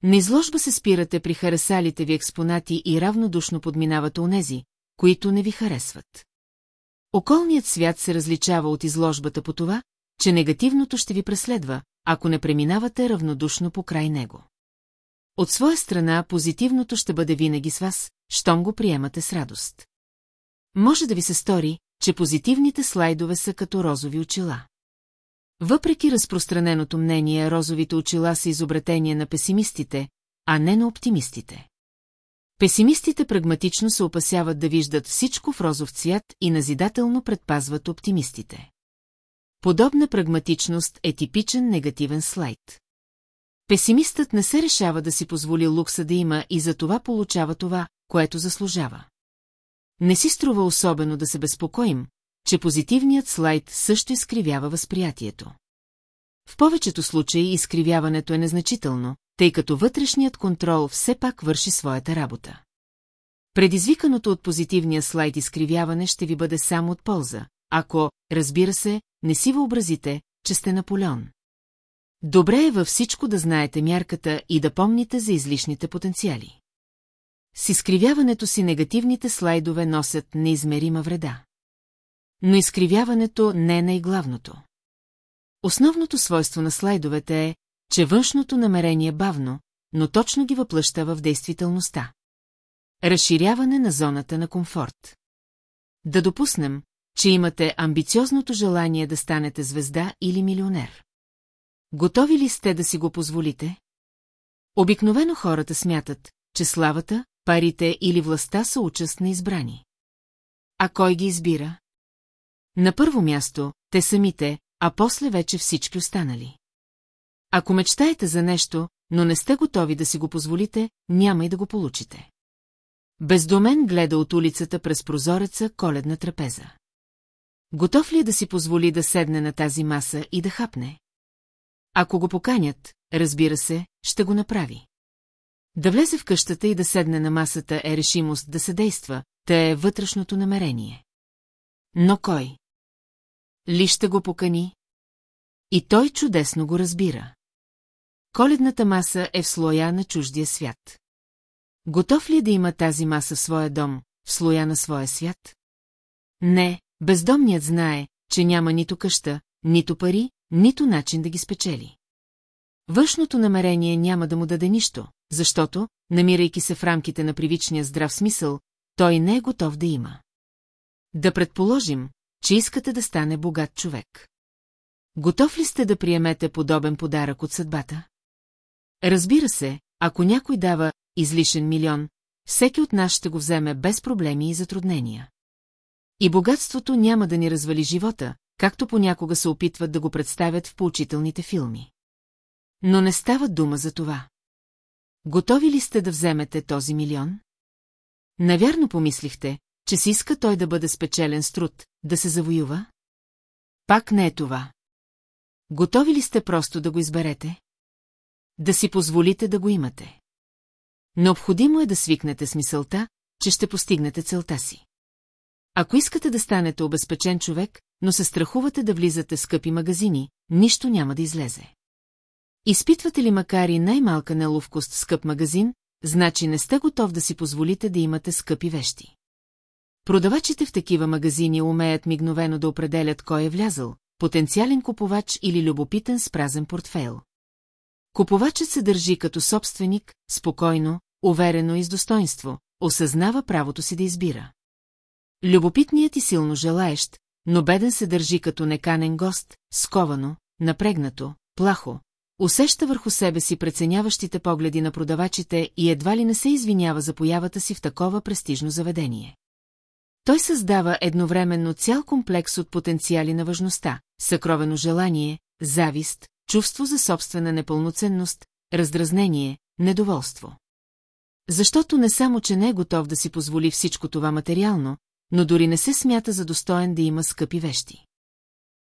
На изложба се спирате при харесалите ви експонати и равнодушно подминавате онези, които не ви харесват. Околният свят се различава от изложбата по това, че негативното ще ви преследва, ако не преминавате равнодушно по край него. От своя страна позитивното ще бъде винаги с вас, щом го приемате с радост. Може да ви се стори, че позитивните слайдове са като розови очила. Въпреки разпространеното мнение, розовите очила са изобретение на песимистите, а не на оптимистите. Песимистите прагматично се опасяват да виждат всичко в розов цвят и назидателно предпазват оптимистите. Подобна прагматичност е типичен негативен слайд. Песимистът не се решава да си позволи лукса да има и за това получава това, което заслужава. Не си струва особено да се безпокоим, че позитивният слайд също изкривява възприятието. В повечето случаи изкривяването е незначително, тъй като вътрешният контрол все пак върши своята работа. Предизвиканото от позитивния слайд изкривяване ще ви бъде само от полза, ако, разбира се, не си въобразите, че сте Наполеон. Добре е във всичко да знаете мярката и да помните за излишните потенциали. С изкривяването си негативните слайдове носят неизмерима вреда. Но изкривяването не е най-главното. Основното свойство на слайдовете е, че външното намерение бавно, но точно ги въплъща в действителността. Разширяване на зоната на комфорт. Да допуснем, че имате амбициозното желание да станете звезда или милионер. Готови ли сте да си го позволите? Обикновено хората смятат, че славата, парите или властта са участ на избрани. А кой ги избира? На първо място, те самите, а после вече всички останали. Ако мечтаете за нещо, но не сте готови да си го позволите, няма и да го получите. Бездомен гледа от улицата през прозореца коледна трапеза. Готов ли е да си позволи да седне на тази маса и да хапне? Ако го поканят, разбира се, ще го направи. Да влезе в къщата и да седне на масата е решимост да се действа, та е вътрешното намерение. Но кой? Ли ще го покани? И той чудесно го разбира. Коледната маса е в слоя на чуждия свят. Готов ли е да има тази маса в своя дом, в слоя на своя свят? Не, бездомният знае, че няма нито къща, нито пари, нито начин да ги спечели. Външното намерение няма да му даде нищо, защото, намирайки се в рамките на привичния здрав смисъл, той не е готов да има. Да предположим, че искате да стане богат човек. Готов ли сте да приемете подобен подарък от съдбата? Разбира се, ако някой дава излишен милион, всеки от нас ще го вземе без проблеми и затруднения. И богатството няма да ни развали живота, както понякога се опитват да го представят в поучителните филми. Но не става дума за това. Готови ли сте да вземете този милион? Навярно помислихте, че си иска той да бъде спечелен с труд, да се завоюва? Пак не е това. Готови ли сте просто да го изберете? Да си позволите да го имате. Необходимо е да свикнете с мисълта, че ще постигнете целта си. Ако искате да станете обезпечен човек, но се страхувате да влизате в скъпи магазини, нищо няма да излезе. Изпитвате ли макар и най-малка неловкост в скъп магазин, значи не сте готов да си позволите да имате скъпи вещи. Продавачите в такива магазини умеят мигновено да определят кой е влязъл, потенциален купувач или любопитен с празен портфейл. Купувачът се държи като собственик, спокойно, уверено и с достоинство, осъзнава правото си да избира. Любопитният и силно желаещ, но беден се държи като неканен гост, сковано, напрегнато, плахо, усеща върху себе си преценяващите погледи на продавачите и едва ли не се извинява за появата си в такова престижно заведение. Той създава едновременно цял комплекс от потенциали на важността, съкровено желание, завист, чувство за собствена непълноценност, раздразнение, недоволство. Защото не само, че не е готов да си позволи всичко това материално, но дори не се смята за достоен да има скъпи вещи.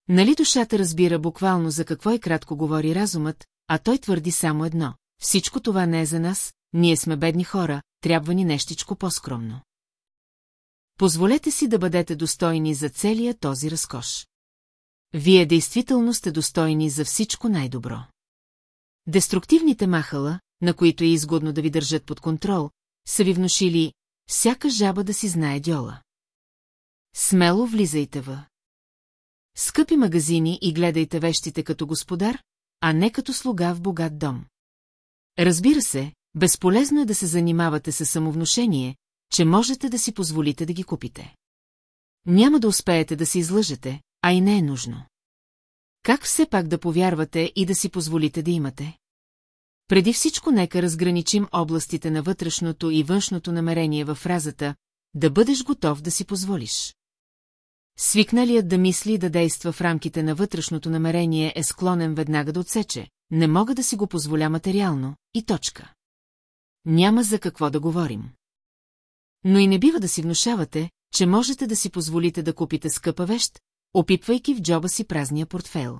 Нали душата разбира буквално за какво и кратко говори разумът, а той твърди само едно. Всичко това не е за нас, ние сме бедни хора, трябва ни нещичко по-скромно. Позволете си да бъдете достойни за целия този разкош. Вие действително сте достойни за всичко най-добро. Деструктивните махала, на които е изгодно да ви държат под контрол, са ви внушили всяка жаба да си знае дьола. Смело влизайте в. Скъпи магазини и гледайте вещите като господар, а не като слуга в богат дом. Разбира се, безполезно е да се занимавате с самовнушение, че можете да си позволите да ги купите. Няма да успеете да се излъжете, а и не е нужно. Как все пак да повярвате и да си позволите да имате? Преди всичко нека разграничим областите на вътрешното и външното намерение във фразата «да бъдеш готов да си позволиш». Свикналият да мисли и да действа в рамките на вътрешното намерение е склонен веднага да отсече, не мога да си го позволя материално, и точка. Няма за какво да говорим. Но и не бива да си внушавате, че можете да си позволите да купите скъпа вещ, опипвайки в джоба си празния портфел.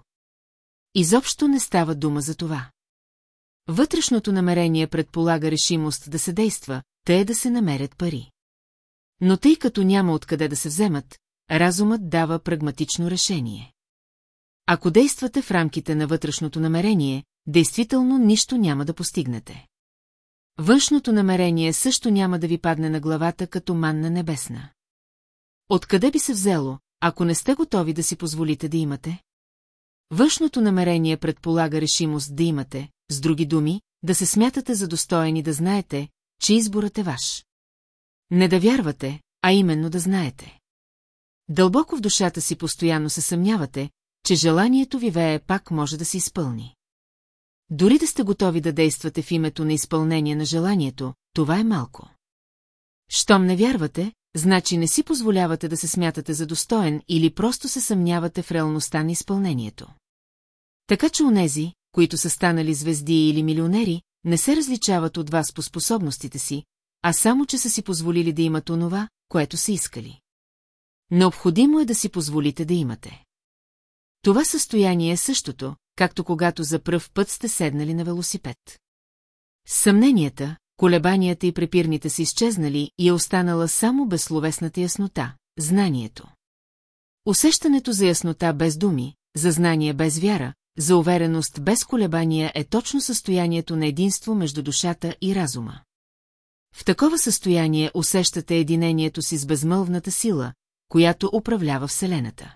Изобщо не става дума за това. Вътрешното намерение предполага решимост да се действа, те да се намерят пари. Но тъй като няма откъде да се вземат, разумът дава прагматично решение. Ако действате в рамките на вътрешното намерение, действително нищо няма да постигнете. Външното намерение също няма да ви падне на главата като манна небесна. Откъде би се взело, ако не сте готови да си позволите да имате? Външното намерение предполага решимост да имате, с други думи, да се смятате за достоен и да знаете, че изборът е ваш. Не да вярвате, а именно да знаете. Дълбоко в душата си постоянно се съмнявате, че желанието ви вее пак може да се изпълни. Дори да сте готови да действате в името на изпълнение на желанието, това е малко. Щом не вярвате, значи не си позволявате да се смятате за достоен или просто се съмнявате в реалността на изпълнението. Така че унези, които са станали звезди или милионери, не се различават от вас по способностите си, а само, че са си позволили да имат онова, което са искали. Необходимо е да си позволите да имате. Това състояние е същото, както когато за пръв път сте седнали на велосипед. Съмненията, колебанията и препирните са изчезнали и е останала само безсловесната яснота, знанието. Усещането за яснота без думи, за знание без вяра, за увереност без колебания е точно състоянието на единство между душата и разума. В такова състояние усещате единението си с безмълвната сила, която управлява Вселената.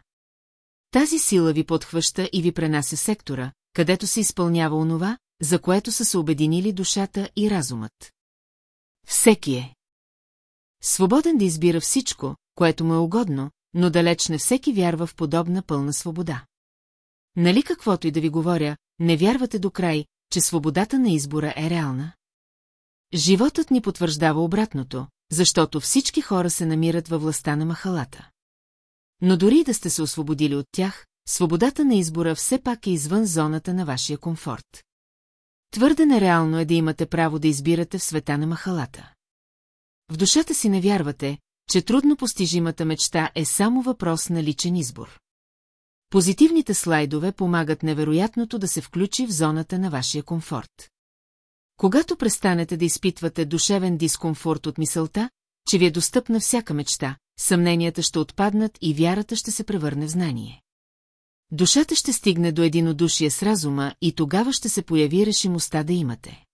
Тази сила ви подхваща и ви пренася сектора, където се изпълнява онова, за което са се обединили душата и разумът. Всеки е. Свободен да избира всичко, което му е угодно, но далеч не всеки вярва в подобна пълна свобода. Нали каквото и да ви говоря, не вярвате до край, че свободата на избора е реална? Животът ни потвърждава обратното, защото всички хора се намират във властта на махалата. Но дори да сте се освободили от тях, свободата на избора все пак е извън зоната на вашия комфорт. Твърде нереално е да имате право да избирате в света на махалата. В душата си не вярвате, че трудно постижимата мечта е само въпрос на личен избор. Позитивните слайдове помагат невероятното да се включи в зоната на вашия комфорт. Когато престанете да изпитвате душевен дискомфорт от мисълта, че ви е достъпна всяка мечта, съмненията ще отпаднат и вярата ще се превърне в знание. Душата ще стигне до единодушие с разума и тогава ще се появи решимостта да имате.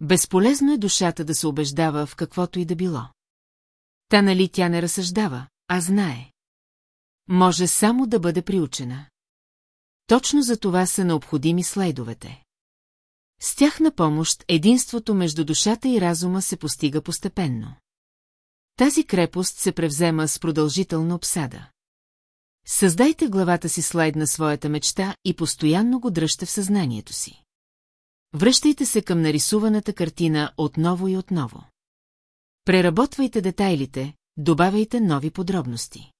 Безполезно е душата да се убеждава в каквото и да било. Та нали тя не разсъждава, а знае. Може само да бъде приучена. Точно за това са необходими слайдовете. С тях на помощ единството между душата и разума се постига постепенно. Тази крепост се превзема с продължителна обсада. Създайте главата си слайд на своята мечта и постоянно го дръжте в съзнанието си. Връщайте се към нарисуваната картина отново и отново. Преработвайте детайлите, добавяйте нови подробности.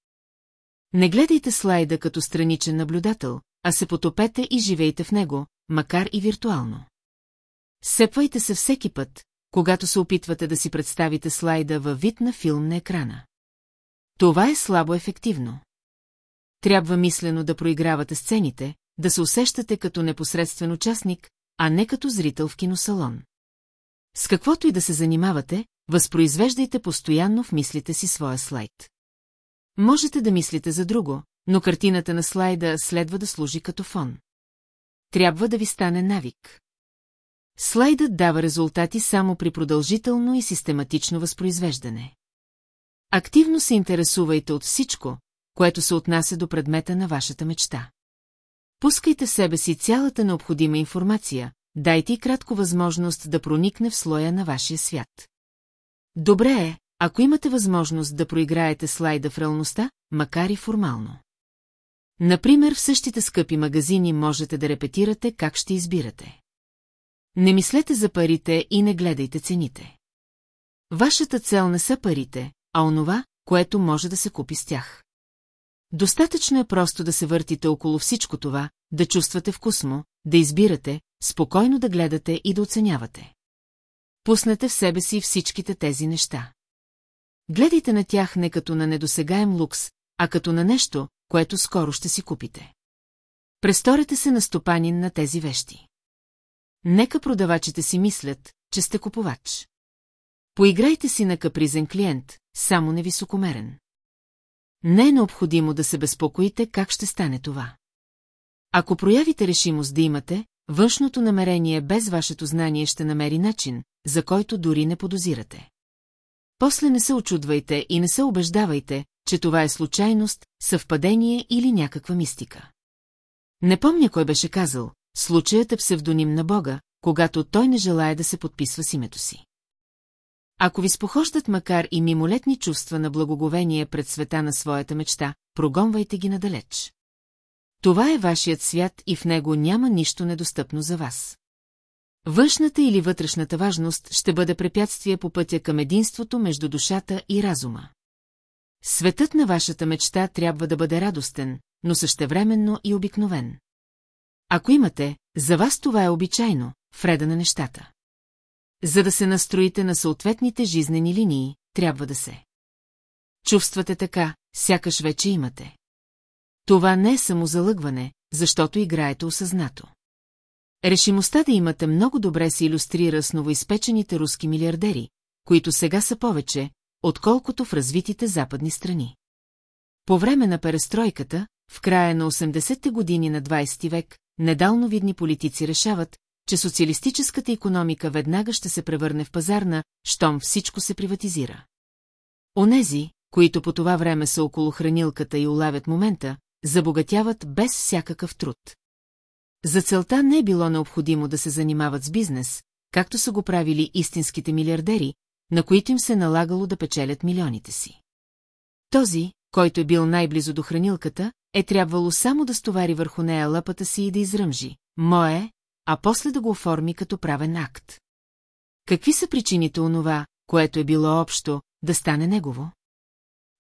Не гледайте слайда като страничен наблюдател, а се потопете и живейте в него, макар и виртуално. Сепвайте се всеки път, когато се опитвате да си представите слайда във вид на филм на екрана. Това е слабо ефективно. Трябва мислено да проигравате сцените, да се усещате като непосредствен участник, а не като зрител в киносалон. С каквото и да се занимавате, възпроизвеждайте постоянно в мислите си своя слайд. Можете да мислите за друго, но картината на слайда следва да служи като фон. Трябва да ви стане навик. Слайдът дава резултати само при продължително и систематично възпроизвеждане. Активно се интересувайте от всичко, което се отнася до предмета на вашата мечта. Пускайте в себе си цялата необходима информация, дайте и кратко възможност да проникне в слоя на вашия свят. Добре е, ако имате възможност да проиграете слайда в реалността, макар и формално. Например, в същите скъпи магазини можете да репетирате как ще избирате. Не мислете за парите и не гледайте цените. Вашата цел не са парите, а онова, което може да се купи с тях. Достатъчно е просто да се въртите около всичко това, да чувствате вкус му, да избирате, спокойно да гледате и да оценявате. Пуснете в себе си всичките тези неща. Гледайте на тях не като на недосегаем лукс, а като на нещо, което скоро ще си купите. Престорете се на стопанин на тези вещи. Нека продавачите си мислят, че сте купувач. Поиграйте си на капризен клиент, само невисокомерен. Не е необходимо да се безпокоите как ще стане това. Ако проявите решимост да имате, външното намерение без вашето знание ще намери начин, за който дори не подозирате. После не се очудвайте и не се убеждавайте, че това е случайност, съвпадение или някаква мистика. Не помня кой беше казал, случаят е псевдоним на Бога, когато той не желая да се подписва с името си. Ако ви спохождат макар и мимолетни чувства на благоговение пред света на своята мечта, прогонвайте ги надалеч. Това е вашият свят и в него няма нищо недостъпно за вас. Външната или вътрешната важност ще бъде препятствие по пътя към единството между душата и разума. Светът на вашата мечта трябва да бъде радостен, но същевременно и обикновен. Ако имате, за вас това е обичайно, вреда на нещата. За да се настроите на съответните жизнени линии, трябва да се. Чувствате така, сякаш вече имате. Това не е самозалъгване, защото играете осъзнато. Решимостта да имате много добре се иллюстрира с новоизпечените руски милиардери, които сега са повече, отколкото в развитите западни страни. По време на перестройката, в края на 80-те години на 20 век, недалновидни политици решават, че социалистическата економика веднага ще се превърне в пазарна, щом всичко се приватизира. Онези, които по това време са около хранилката и улавят момента, забогатяват без всякакъв труд. За целта не е било необходимо да се занимават с бизнес, както са го правили истинските милиардери, на които им се налагало да печелят милионите си. Този, който е бил най-близо до хранилката, е трябвало само да стовари върху нея лъпата си и да изръмжи. Мое, а после да го оформи като правен акт. Какви са причините онова, което е било общо, да стане негово?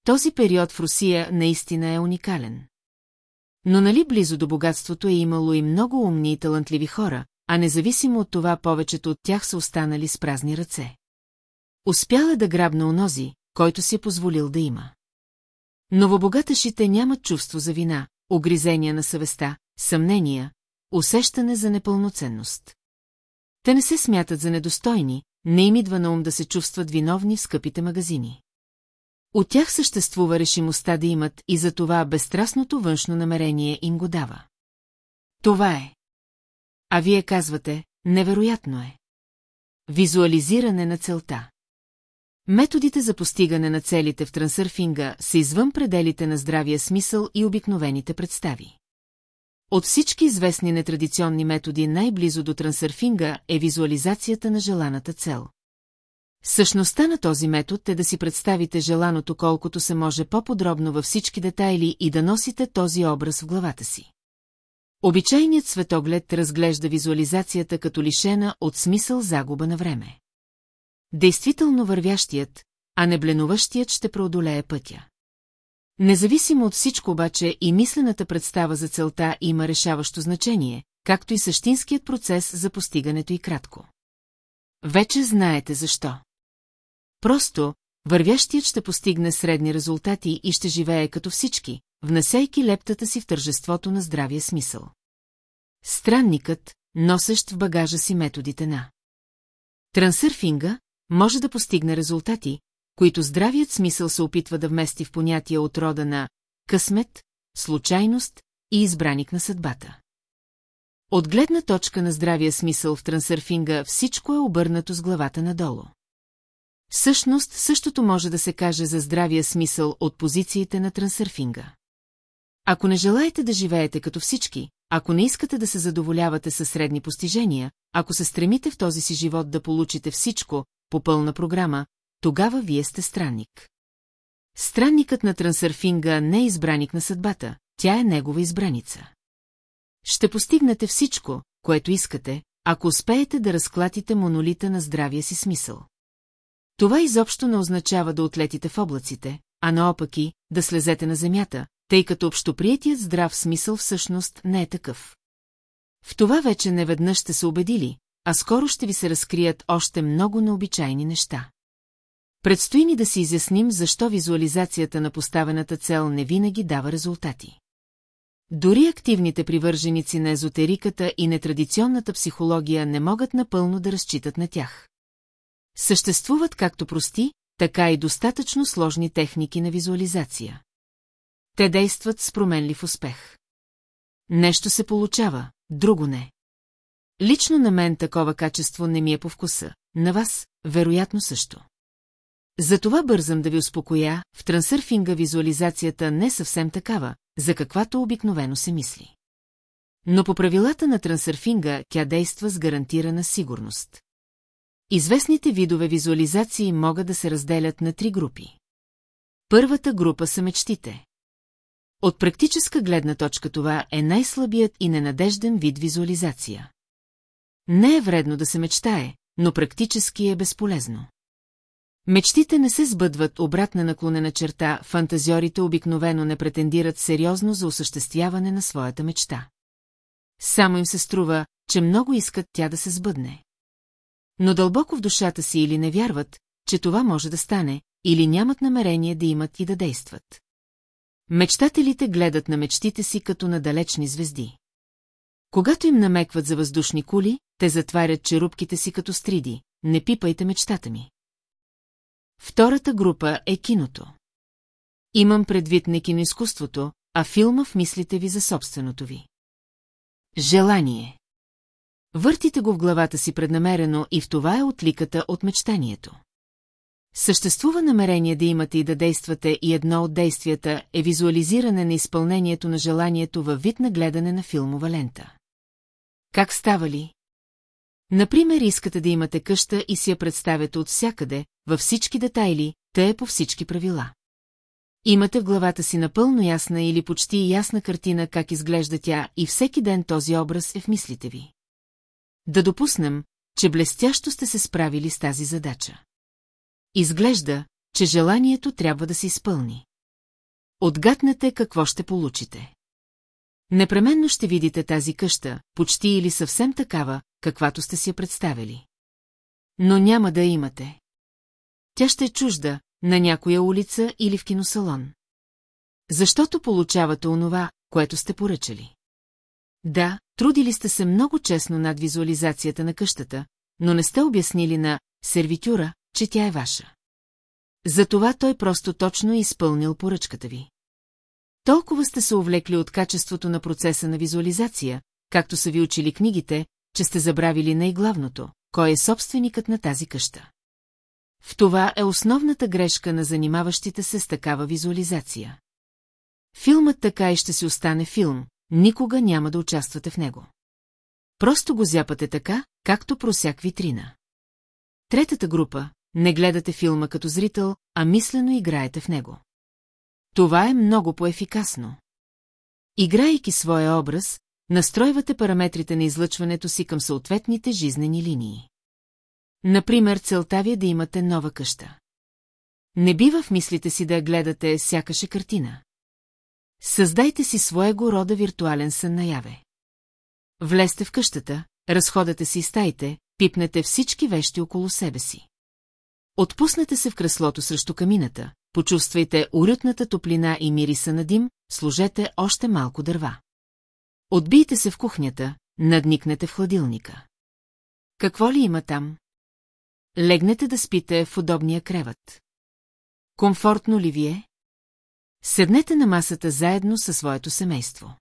Този период в Русия наистина е уникален. Но нали близо до богатството е имало и много умни и талантливи хора, а независимо от това повечето от тях са останали с празни ръце. Успяла да грабна онози, който си е позволил да има. Новобогаташите нямат чувство за вина, огризения на съвестта, съмнения, усещане за непълноценност. Те не се смятат за недостойни, не им идва на ум да се чувстват виновни в скъпите магазини. От тях съществува решимостта да имат и за това безстрастното външно намерение им го дава. Това е. А вие казвате, невероятно е. Визуализиране на целта. Методите за постигане на целите в трансърфинга са извън пределите на здравия смисъл и обикновените представи. От всички известни нетрадиционни методи най-близо до трансърфинга е визуализацията на желаната цел. Същността на този метод е да си представите желаното колкото се може по-подробно във всички детайли и да носите този образ в главата си. Обичайният светоглед разглежда визуализацията като лишена от смисъл загуба на време. Действително вървящият, а не бленуващият ще преодолее пътя. Независимо от всичко обаче и мислената представа за целта има решаващо значение, както и същинският процес за постигането и кратко. Вече знаете защо. Просто, вървящият ще постигне средни резултати и ще живее като всички, внасяйки лептата си в тържеството на здравия смисъл. Странникът, носещ в багажа си методите на трансърфинга, може да постигне резултати, които здравият смисъл се опитва да вмести в понятия от рода на късмет, случайност и избраник на съдбата. От гледна точка на здравия смисъл в трансърфинга всичко е обърнато с главата надолу. Всъщност същото може да се каже за здравия смисъл от позициите на трансърфинга. Ако не желаете да живеете като всички, ако не искате да се задоволявате със средни постижения, ако се стремите в този си живот да получите всичко, по пълна програма, тогава вие сте странник. Странникът на трансърфинга не е избраник на съдбата, тя е негова избраница. Ще постигнете всичко, което искате, ако успеете да разклатите монолита на здравия си смисъл. Това изобщо не означава да отлетите в облаците, а наопаки да слезете на земята, тъй като общоприетият здрав смисъл всъщност не е такъв. В това вече неведнъж сте се убедили, а скоро ще ви се разкрият още много необичайни неща. Предстои ни да си изясним защо визуализацията на поставената цел не винаги дава резултати. Дори активните привърженици на езотериката и нетрадиционната психология не могат напълно да разчитат на тях. Съществуват както прости, така и достатъчно сложни техники на визуализация. Те действат с променлив успех. Нещо се получава, друго не. Лично на мен такова качество не ми е по вкуса, на вас, вероятно също. Затова бързам да ви успокоя, в трансърфинга визуализацията не е съвсем такава, за каквато обикновено се мисли. Но по правилата на трансърфинга тя действа с гарантирана сигурност. Известните видове визуализации могат да се разделят на три групи. Първата група са мечтите. От практическа гледна точка това е най-слабият и ненадежден вид визуализация. Не е вредно да се мечтае, но практически е безполезно. Мечтите не се сбъдват обратна наклонена черта, фантазиорите обикновено не претендират сериозно за осъществяване на своята мечта. Само им се струва, че много искат тя да се сбъдне. Но дълбоко в душата си или не вярват, че това може да стане, или нямат намерение да имат и да действат. Мечтателите гледат на мечтите си като на далечни звезди. Когато им намекват за въздушни кули, те затварят черупките си като стриди. Не пипайте мечтата ми. Втората група е киното. Имам предвид не киноизкуството, а филма в мислите ви за собственото ви. Желание. Въртите го в главата си преднамерено и в това е отликата от мечтанието. Съществува намерение да имате и да действате и едно от действията е визуализиране на изпълнението на желанието във вид на гледане на филмова лента. Как става ли? Например, искате да имате къща и си я представяте от всякъде, във всички детайли, те е по всички правила. Имате в главата си напълно ясна или почти ясна картина как изглежда тя и всеки ден този образ е в мислите ви. Да допуснем, че блестящо сте се справили с тази задача. Изглежда, че желанието трябва да се изпълни. Отгатнете какво ще получите. Непременно ще видите тази къща, почти или съвсем такава, каквато сте си я представили. Но няма да имате. Тя ще е чужда, на някоя улица или в киносалон. Защото получавате онова, което сте поръчали. Да, трудили сте се много честно над визуализацията на къщата, но не сте обяснили на сервитюра, че тя е ваша. Затова той просто точно е изпълнил поръчката ви. Толкова сте се увлекли от качеството на процеса на визуализация, както са ви учили книгите, че сте забравили най-главното, кой е собственикът на тази къща. В това е основната грешка на занимаващите се с такава визуализация. Филмът така и ще си остане филм, никога няма да участвате в него. Просто го зяпате така, както просяк витрина. Третата група – не гледате филма като зрител, а мислено играете в него. Това е много по-ефикасно. Играйки своя образ, настройвате параметрите на излъчването си към съответните жизнени линии. Например, целта ви е да имате нова къща. Не бива в мислите си да я гледате сякаше картина. Създайте си своего рода виртуален сън наяве. Влезте в къщата, разходете си стаите, пипнете всички вещи около себе си. Отпуснете се в креслото срещу камината, почувствайте уютната топлина и мириса на дим, сложете още малко дърва. Отбийте се в кухнята, надникнете в хладилника. Какво ли има там? Легнете да спите в удобния креват. Комфортно ли ви е? Седнете на масата заедно със своето семейство.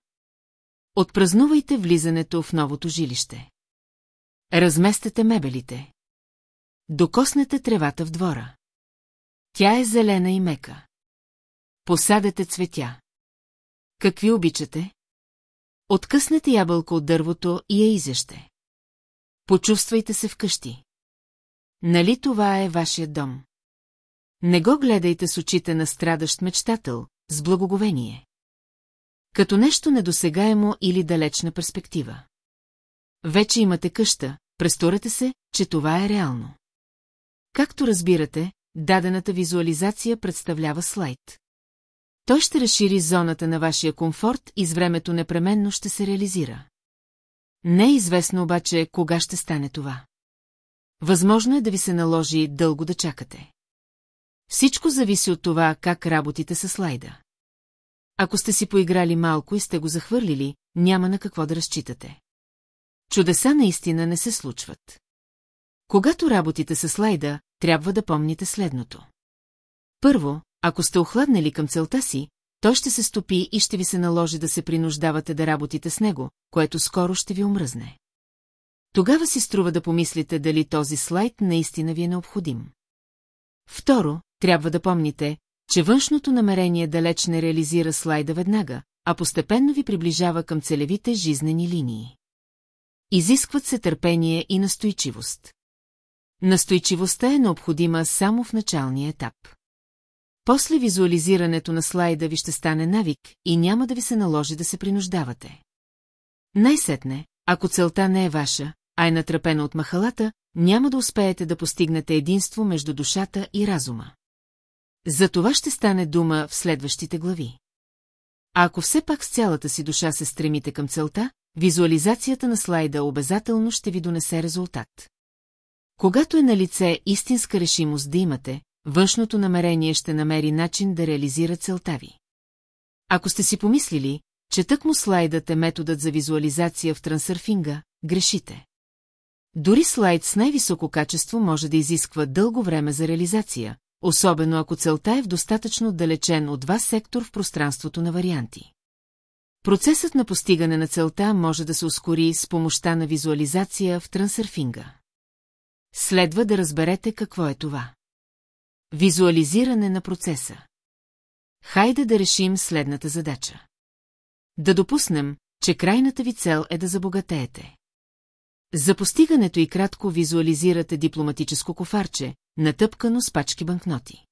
Отпразнувайте влизането в новото жилище. Разместете мебелите. Докоснете тревата в двора. Тя е зелена и мека. Посадете цветя. Какви обичате? Откъснете ябълка от дървото и я изяще. Почувствайте се вкъщи. Нали това е вашия дом? Не го гледайте с очите на страдащ мечтател, с благоговение. Като нещо недосегаемо или далечна перспектива. Вече имате къща, престорете се, че това е реално. Както разбирате, дадената визуализация представлява слайд. Той ще разшири зоната на вашия комфорт и с времето непременно ще се реализира. Не е известно обаче кога ще стане това. Възможно е да ви се наложи дълго да чакате. Всичко зависи от това, как работите с слайда. Ако сте си поиграли малко и сте го захвърлили, няма на какво да разчитате. Чудеса наистина не се случват. Когато работите с слайда, трябва да помните следното. Първо, ако сте охладнали към целта си, той ще се стопи и ще ви се наложи да се принуждавате да работите с него, което скоро ще ви омръзне. Тогава си струва да помислите дали този слайд наистина ви е необходим. Второ, трябва да помните, че външното намерение далеч не реализира слайда веднага, а постепенно ви приближава към целевите жизнени линии. Изискват се търпение и настойчивост. Настойчивостта е необходима само в началния етап. После визуализирането на слайда ви ще стане навик и няма да ви се наложи да се принуждавате. Най-сетне, ако целта не е ваша, а е натрапена от махалата, няма да успеете да постигнете единство между душата и разума. За това ще стане дума в следващите глави. А ако все пак с цялата си душа се стремите към целта, визуализацията на слайда обязателно ще ви донесе резултат. Когато е на лице истинска решимост да имате, външното намерение ще намери начин да реализира целта ви. Ако сте си помислили, че тъкмо слайдът е методът за визуализация в трансърфинга, грешите. Дори слайд с най-високо качество може да изисква дълго време за реализация, особено ако целта е в достатъчно отдалечен от вас сектор в пространството на варианти. Процесът на постигане на целта може да се ускори с помощта на визуализация в трансърфинга. Следва да разберете какво е това. Визуализиране на процеса. Хайде да решим следната задача. Да допуснем, че крайната ви цел е да забогатеете. За постигането и кратко визуализирате дипломатическо кофарче, натъпкано с пачки банкноти.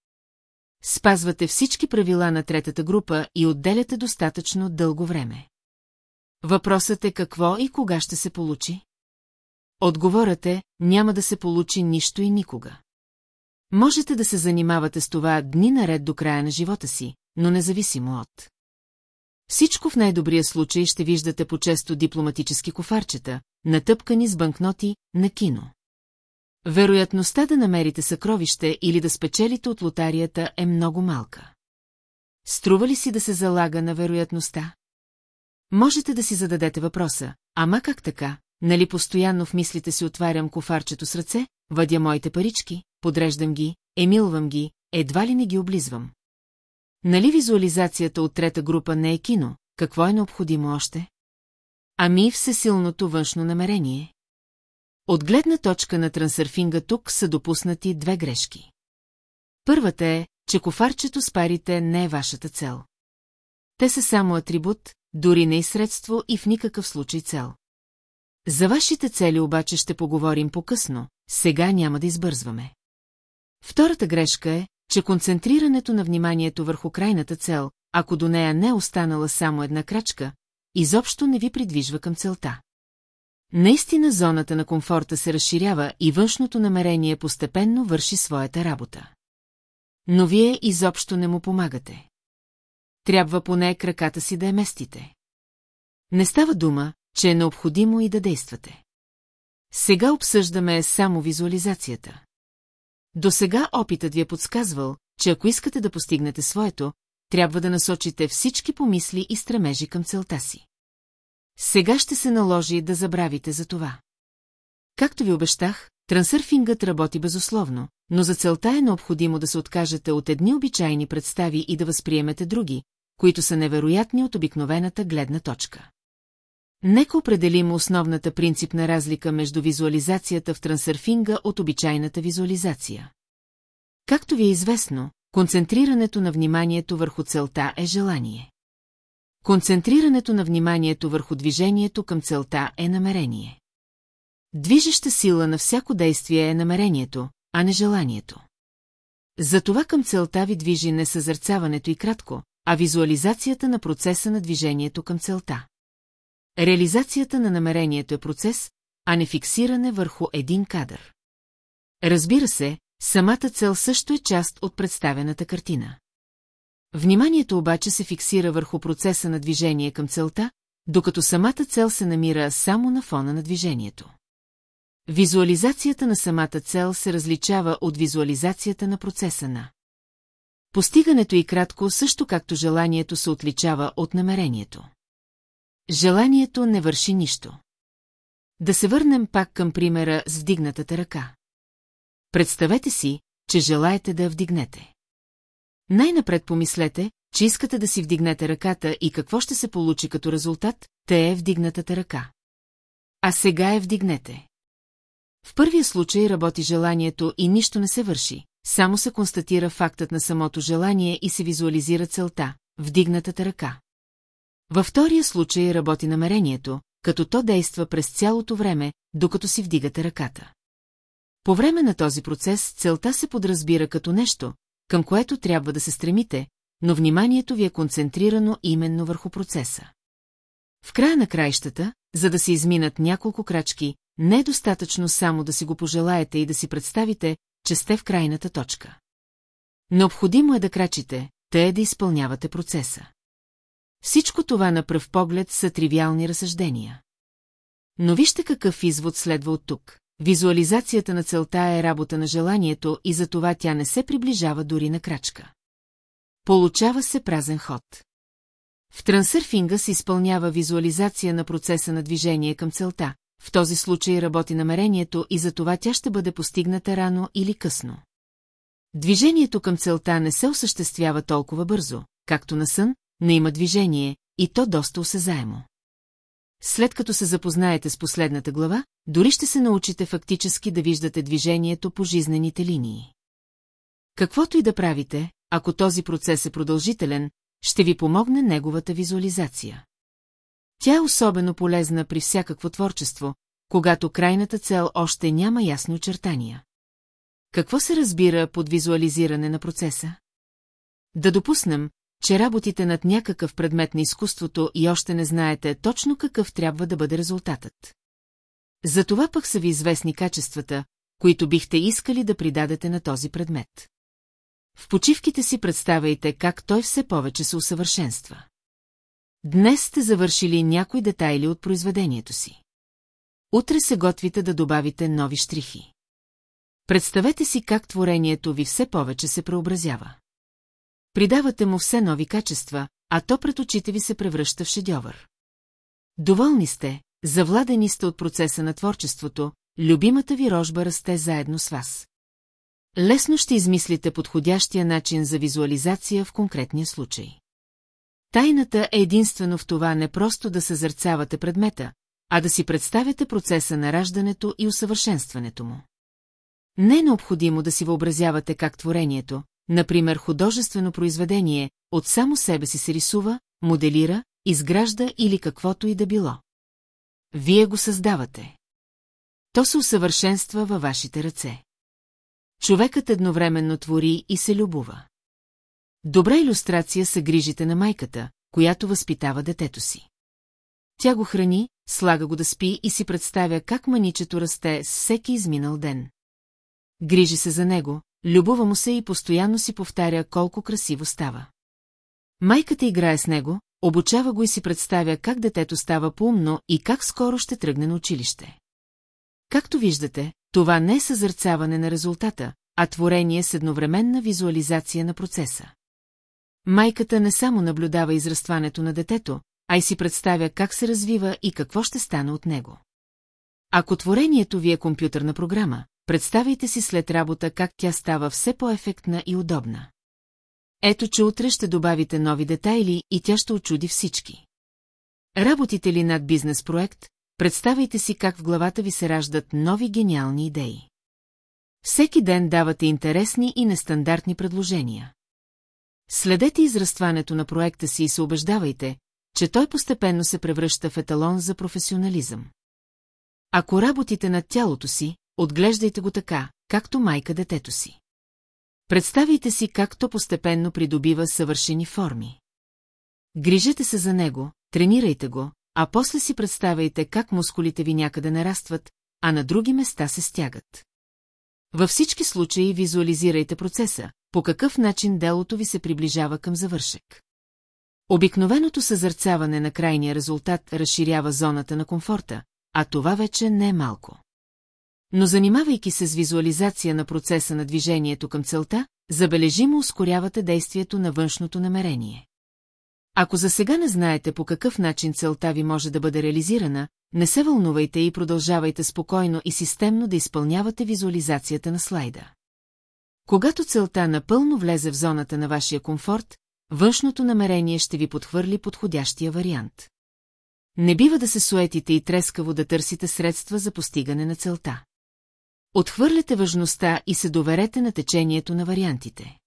Спазвате всички правила на третата група и отделяте достатъчно дълго време. Въпросът е какво и кога ще се получи? Отговорът е, няма да се получи нищо и никога. Можете да се занимавате с това дни наред до края на живота си, но независимо от. Всичко в най-добрия случай ще виждате по-често дипломатически кофарчета, натъпкани с банкноти на кино. Вероятността да намерите съкровище или да спечелите от лотарията е много малка. Струва ли си да се залага на вероятността? Можете да си зададете въпроса, ама как така, нали постоянно в мислите си отварям кофарчето с ръце, въдя моите парички, подреждам ги, емилвам ги, едва ли не ги облизвам. Нали визуализацията от трета група не е кино, какво е необходимо още? Ами всесилното външно намерение. От гледна точка на трансърфинга тук са допуснати две грешки. Първата е, че кофарчето с парите не е вашата цел. Те са само атрибут, дори не и средство и в никакъв случай цел. За вашите цели обаче ще поговорим по-късно, сега няма да избързваме. Втората грешка е, че концентрирането на вниманието върху крайната цел, ако до нея не е останала само една крачка, изобщо не ви придвижва към целта. Наистина зоната на комфорта се разширява и външното намерение постепенно върши своята работа. Но вие изобщо не му помагате. Трябва поне краката си да я местите. Не става дума, че е необходимо и да действате. Сега обсъждаме само визуализацията. До сега опитът ви е подсказвал, че ако искате да постигнете своето, трябва да насочите всички помисли и стремежи към целта си. Сега ще се наложи да забравите за това. Както ви обещах, трансърфингът работи безусловно, но за целта е необходимо да се откажете от едни обичайни представи и да възприемете други, които са невероятни от обикновената гледна точка. Нека определим основната принципна разлика между визуализацията в трансърфинга от обичайната визуализация. Както ви е известно, концентрирането на вниманието върху целта е желание. Концентрирането на вниманието върху движението към целта е намерение. Движеща сила на всяко действие е намерението, а не желанието. Затова към целта ви движи не съзърцаването и кратко, а визуализацията на процеса на движението към целта. Реализацията на намерението е процес, а не фиксиране върху един кадър. Разбира се, самата цел също е част от представената картина. Вниманието обаче се фиксира върху процеса на движение към целта, докато самата цел се намира само на фона на движението. Визуализацията на самата цел се различава от визуализацията на процеса на. Постигането и кратко също както желанието се отличава от намерението. Желанието не върши нищо. Да се върнем пак към примера с вдигнатата ръка. Представете си, че желаете да я вдигнете. Най-напред помислете, че искате да си вдигнете ръката и какво ще се получи като резултат, те е вдигнатата ръка. А сега е вдигнете. В първия случай работи желанието и нищо не се върши, само се констатира фактът на самото желание и се визуализира целта – вдигнатата ръка. Във втория случай работи намерението, като то действа през цялото време, докато си вдигате ръката. По време на този процес целта се подразбира като нещо, към което трябва да се стремите, но вниманието ви е концентрирано именно върху процеса. В края на краищата, за да се изминат няколко крачки, не е достатъчно само да си го пожелаете и да си представите, че сте в крайната точка. Необходимо е да крачите, те е да изпълнявате процеса. Всичко това на пръв поглед са тривиални разсъждения. Но вижте какъв извод следва от тук. Визуализацията на целта е работа на желанието и затова тя не се приближава дори на крачка. Получава се празен ход. В трансърфинга се изпълнява визуализация на процеса на движение към целта. В този случай работи намерението и за това тя ще бъде постигната рано или късно. Движението към целта не се осъществява толкова бързо, както на сън, но има движение, и то доста осезаемо. След като се запознаете с последната глава, дори ще се научите фактически да виждате движението по жизнените линии. Каквото и да правите, ако този процес е продължителен, ще ви помогне неговата визуализация. Тя е особено полезна при всякакво творчество, когато крайната цел още няма ясни очертания. Какво се разбира под визуализиране на процеса? Да допуснем, че работите над някакъв предмет на изкуството и още не знаете точно какъв трябва да бъде резултатът. За това пък са ви известни качествата, които бихте искали да придадете на този предмет. В почивките си представяйте как той все повече се усъвършенства. Днес сте завършили някои детайли от произведението си. Утре се готвите да добавите нови штрихи. Представете си как творението ви все повече се преобразява. Придавате му все нови качества, а то пред очите ви се превръща в шедьовър. Доволни сте, завладени сте от процеса на творчеството, любимата ви рожба расте заедно с вас. Лесно ще измислите подходящия начин за визуализация в конкретния случай. Тайната е единствено в това не просто да съзърцавате предмета, а да си представяте процеса на раждането и усъвършенстването му. Не е необходимо да си въобразявате как творението, например художествено произведение, от само себе си се рисува, моделира, изгражда или каквото и да било. Вие го създавате. То се усъвършенства във вашите ръце. Човекът едновременно твори и се любува. Добра иллюстрация са грижите на майката, която възпитава детето си. Тя го храни, слага го да спи и си представя как маничето расте с всеки изминал ден. Грижи се за него, любова му се и постоянно си повтаря колко красиво става. Майката играе с него, обучава го и си представя как детето става поумно и как скоро ще тръгне на училище. Както виждате, това не е съзърцаване на резултата, а творение с едновременна визуализация на процеса. Майката не само наблюдава израстването на детето, а и си представя как се развива и какво ще стане от него. Ако творението ви е компютърна програма, представяйте си след работа как тя става все по-ефектна и удобна. Ето, че утре ще добавите нови детайли и тя ще очуди всички. Работите ли над бизнес проект, представяйте си как в главата ви се раждат нови гениални идеи. Всеки ден давате интересни и нестандартни предложения. Следете израстването на проекта си и се убеждавайте, че той постепенно се превръща в еталон за професионализъм. Ако работите над тялото си, отглеждайте го така, както майка детето си. Представите си как то постепенно придобива съвършени форми. Грижете се за него, тренирайте го, а после си представяйте как мускулите ви някъде нарастват, а на други места се стягат. Във всички случаи визуализирайте процеса, по какъв начин делото ви се приближава към завършек. Обикновеното съзърцаване на крайния резултат разширява зоната на комфорта, а това вече не е малко. Но занимавайки се с визуализация на процеса на движението към целта, забележимо ускорявате действието на външното намерение. Ако за сега не знаете по какъв начин целта ви може да бъде реализирана, не се вълнувайте и продължавайте спокойно и системно да изпълнявате визуализацията на слайда. Когато целта напълно влезе в зоната на вашия комфорт, външното намерение ще ви подхвърли подходящия вариант. Не бива да се суетите и трескаво да търсите средства за постигане на целта. Отхвърляте важността и се доверете на течението на вариантите.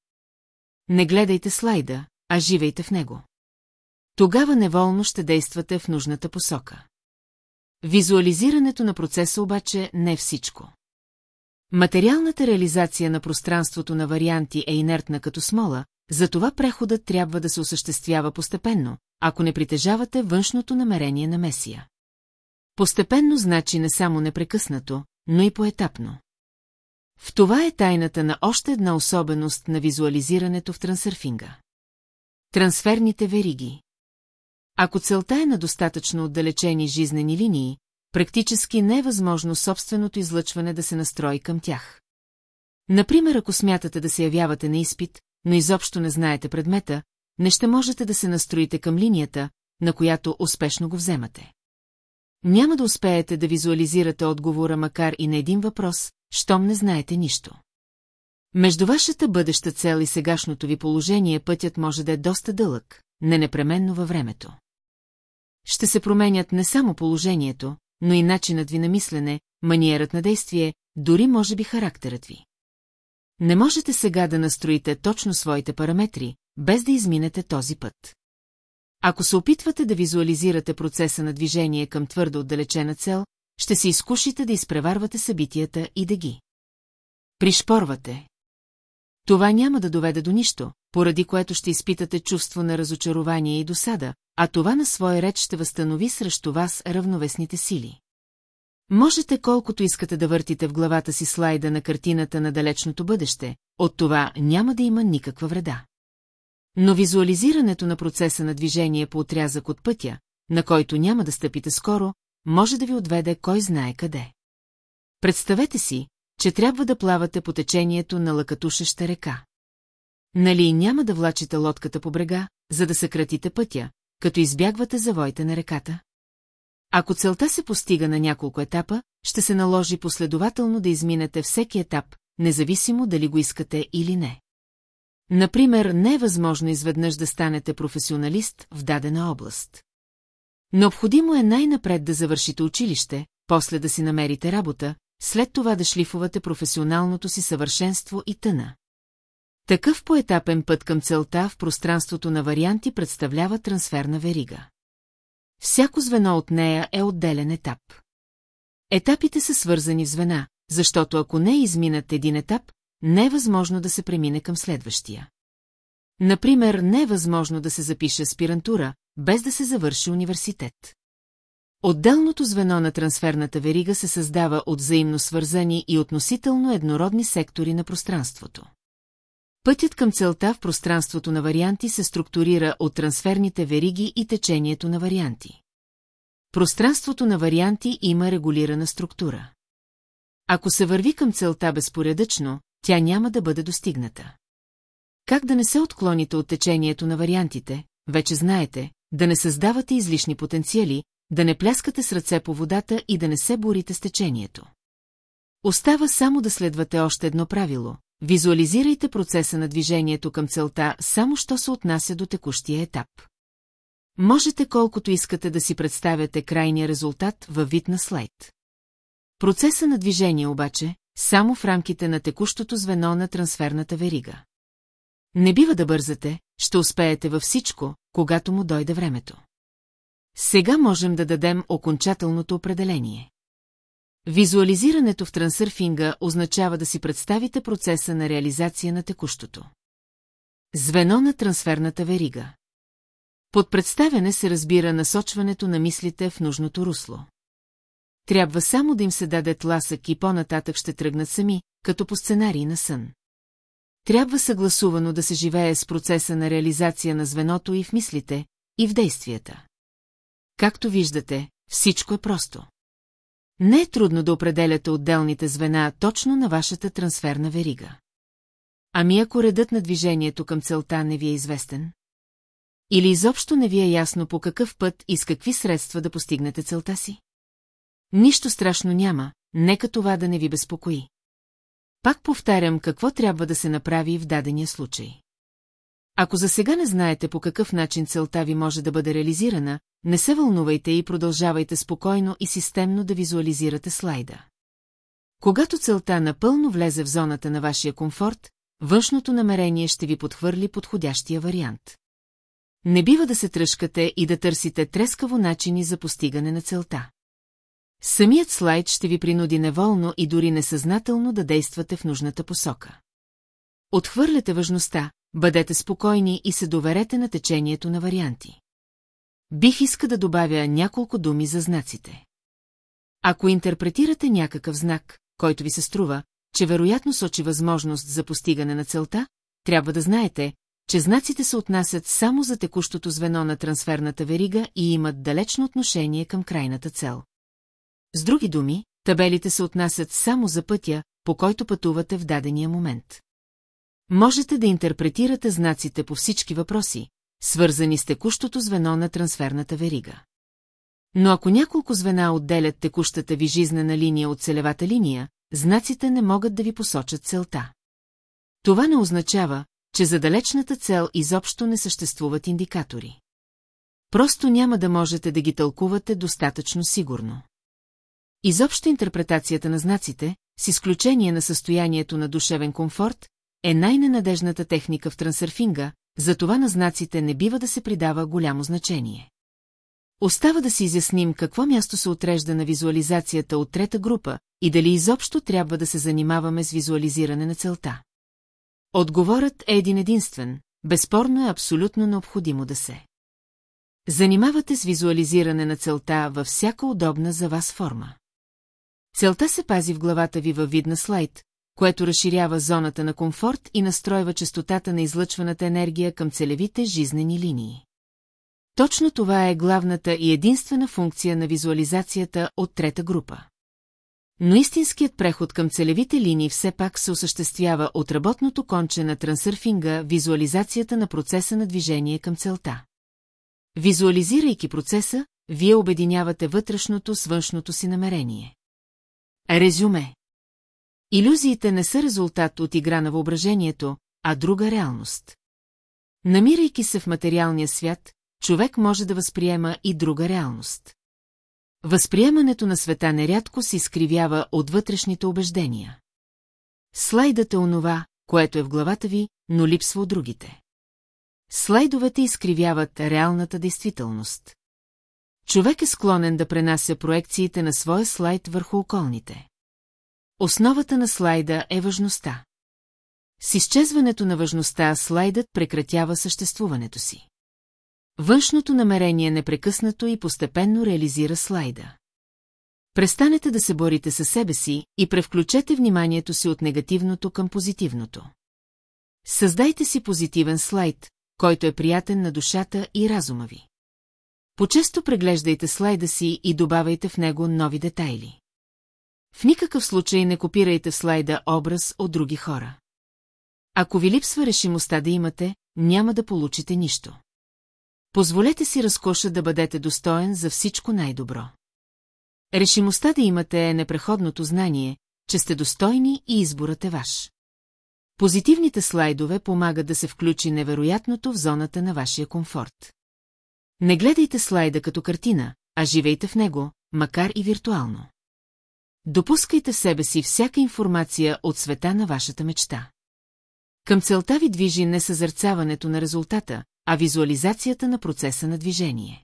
Не гледайте слайда, а живейте в него. Тогава неволно ще действате в нужната посока. Визуализирането на процеса обаче не е всичко. Материалната реализация на пространството на варианти е инертна като смола, затова преходът трябва да се осъществява постепенно, ако не притежавате външното намерение на Месия. Постепенно значи не само непрекъснато, но и поетапно. В това е тайната на още една особеност на визуализирането в трансърфинга. Трансферните вериги. Ако целта е на достатъчно отдалечени жизнени линии, практически не е възможно собственото излъчване да се настрои към тях. Например, ако смятате да се явявате на изпит, но изобщо не знаете предмета, не ще можете да се настроите към линията, на която успешно го вземате. Няма да успеете да визуализирате отговора макар и на един въпрос, щом не знаете нищо. Между вашата бъдеща цел и сегашното ви положение пътят може да е доста дълъг, не непременно във времето. Ще се променят не само положението, но и начинът ви на мислене, маниерът на действие, дори може би характерът ви. Не можете сега да настроите точно своите параметри, без да изминете този път. Ако се опитвате да визуализирате процеса на движение към твърдо отдалечена цел, ще се изкушите да изпреварвате събитията и да ги. Пришпорвате. Това няма да доведе до нищо, поради което ще изпитате чувство на разочарование и досада, а това на своя ред ще възстанови срещу вас равновесните сили. Можете колкото искате да въртите в главата си слайда на картината на далечното бъдеще, от това няма да има никаква вреда. Но визуализирането на процеса на движение по отрязък от пътя, на който няма да стъпите скоро, може да ви отведе кой знае къде. Представете си, че трябва да плавате по течението на лъкатушеща река. Нали няма да влачите лодката по брега, за да съкратите пътя, като избягвате завоите на реката? Ако целта се постига на няколко етапа, ще се наложи последователно да изминете всеки етап, независимо дали го искате или не. Например, не е възможно изведнъж да станете професионалист в дадена област. Необходимо е най-напред да завършите училище, после да си намерите работа, след това да шлифувате професионалното си съвършенство и тъна. Такъв поетапен път към целта в пространството на варианти представлява трансферна верига. Всяко звено от нея е отделен етап. Етапите са свързани в звена, защото ако не изминат един етап, не е възможно да се премине към следващия. Например, не е възможно да се запише аспирантура, без да се завърши университет. Отделното звено на трансферната верига се създава от взаимно свързани и относително еднородни сектори на пространството. Пътят към целта в пространството на варианти се структурира от трансферните вериги и течението на варианти. Пространството на варианти има регулирана структура. Ако се върви към целта безпоредъчно, тя няма да бъде достигната. Как да не се отклоните от течението на вариантите, вече знаете, да не създавате излишни потенциали, да не пляскате с ръце по водата и да не се борите с течението. Остава само да следвате още едно правило. Визуализирайте процеса на движението към целта, само що се отнася до текущия етап. Можете колкото искате да си представяте крайния резултат във вид на слайд. Процеса на движение обаче, само в рамките на текущото звено на трансферната верига. Не бива да бързате, ще успеете във всичко, когато му дойде времето. Сега можем да дадем окончателното определение. Визуализирането в трансърфинга означава да си представите процеса на реализация на текущото. Звено на трансферната верига. Под представяне се разбира насочването на мислите в нужното русло. Трябва само да им се даде тласък и по-нататък ще тръгнат сами, като по сценарий на сън. Трябва съгласувано да се живее с процеса на реализация на звеното и в мислите, и в действията. Както виждате, всичко е просто. Не е трудно да определяте отделните звена точно на вашата трансферна верига. Ами ако редът на движението към целта не ви е известен? Или изобщо не ви е ясно по какъв път и с какви средства да постигнете целта си? Нищо страшно няма, нека това да не ви безпокои. Пак повтарям какво трябва да се направи в дадения случай. Ако за сега не знаете по какъв начин целта ви може да бъде реализирана, не се вълнувайте и продължавайте спокойно и системно да визуализирате слайда. Когато целта напълно влезе в зоната на вашия комфорт, външното намерение ще ви подхвърли подходящия вариант. Не бива да се тръжкате и да търсите трескаво начини за постигане на целта. Самият слайд ще ви принуди неволно и дори несъзнателно да действате в нужната посока. Отхвърляте важността, бъдете спокойни и се доверете на течението на варианти. Бих иска да добавя няколко думи за знаците. Ако интерпретирате някакъв знак, който ви се струва, че вероятно сочи възможност за постигане на целта, трябва да знаете, че знаците се отнасят само за текущото звено на трансферната верига и имат далечно отношение към крайната цел. С други думи, табелите се отнасят само за пътя, по който пътувате в дадения момент. Можете да интерпретирате знаците по всички въпроси, свързани с текущото звено на трансферната верига. Но ако няколко звена отделят текущата ви жизнена линия от целевата линия, знаците не могат да ви посочат целта. Това не означава, че за далечната цел изобщо не съществуват индикатори. Просто няма да можете да ги тълкувате достатъчно сигурно. Изобщо интерпретацията на знаците, с изключение на състоянието на душевен комфорт, е най-ненадежната техника в трансърфинга, затова на знаците не бива да се придава голямо значение. Остава да си изясним какво място се отрежда на визуализацията от трета група и дали изобщо трябва да се занимаваме с визуализиране на целта. Отговорът е един единствен, безспорно е абсолютно необходимо да се. Занимавате с визуализиране на целта във всяка удобна за вас форма. Целта се пази в главата ви във вид на слайд, което разширява зоната на комфорт и настройва частотата на излъчваната енергия към целевите жизнени линии. Точно това е главната и единствена функция на визуализацията от трета група. Но истинският преход към целевите линии все пак се осъществява от работното конче на трансърфинга, визуализацията на процеса на движение към целта. Визуализирайки процеса, вие обединявате вътрешното с външното си намерение. Резюме Иллюзиите не са резултат от игра на въображението, а друга реалност. Намирайки се в материалния свят, човек може да възприема и друга реалност. Възприемането на света нерядко се изкривява от вътрешните убеждения. Слайдът е онова, което е в главата ви, но липсва от другите. Слайдовете изкривяват реалната действителност. Човек е склонен да пренася проекциите на своя слайд върху околните. Основата на слайда е важността. С изчезването на важността слайдът прекратява съществуването си. Външното намерение непрекъснато и постепенно реализира слайда. Престанете да се борите със себе си и превключете вниманието си от негативното към позитивното. Създайте си позитивен слайд, който е приятен на душата и разума ви. Почесто преглеждайте слайда си и добавяйте в него нови детайли. В никакъв случай не копирайте в слайда образ от други хора. Ако ви липсва решимостта да имате, няма да получите нищо. Позволете си разкоша да бъдете достоен за всичко най-добро. Решимостта да имате е непреходното знание, че сте достойни и изборът е ваш. Позитивните слайдове помагат да се включи невероятното в зоната на вашия комфорт. Не гледайте слайда като картина, а живейте в него, макар и виртуално. Допускайте в себе си всяка информация от света на вашата мечта. Към целта ви движи не съзърцаването на резултата, а визуализацията на процеса на движение.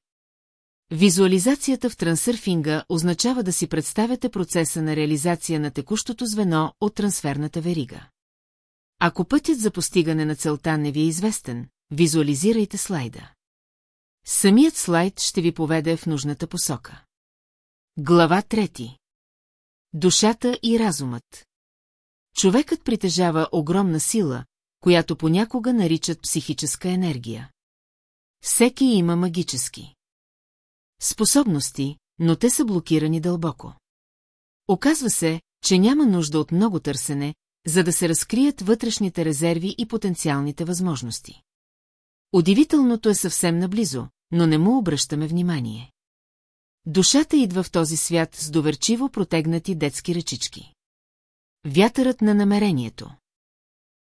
Визуализацията в трансърфинга означава да си представяте процеса на реализация на текущото звено от трансферната верига. Ако пътят за постигане на целта не ви е известен, визуализирайте слайда. Самият слайд ще ви поведе в нужната посока. Глава трети Душата и разумът Човекът притежава огромна сила, която понякога наричат психическа енергия. Всеки има магически способности, но те са блокирани дълбоко. Оказва се, че няма нужда от много търсене, за да се разкрият вътрешните резерви и потенциалните възможности. Удивителното е съвсем наблизо, но не му обръщаме внимание. Душата идва в този свят с доверчиво протегнати детски ръчички. Вятърът на намерението.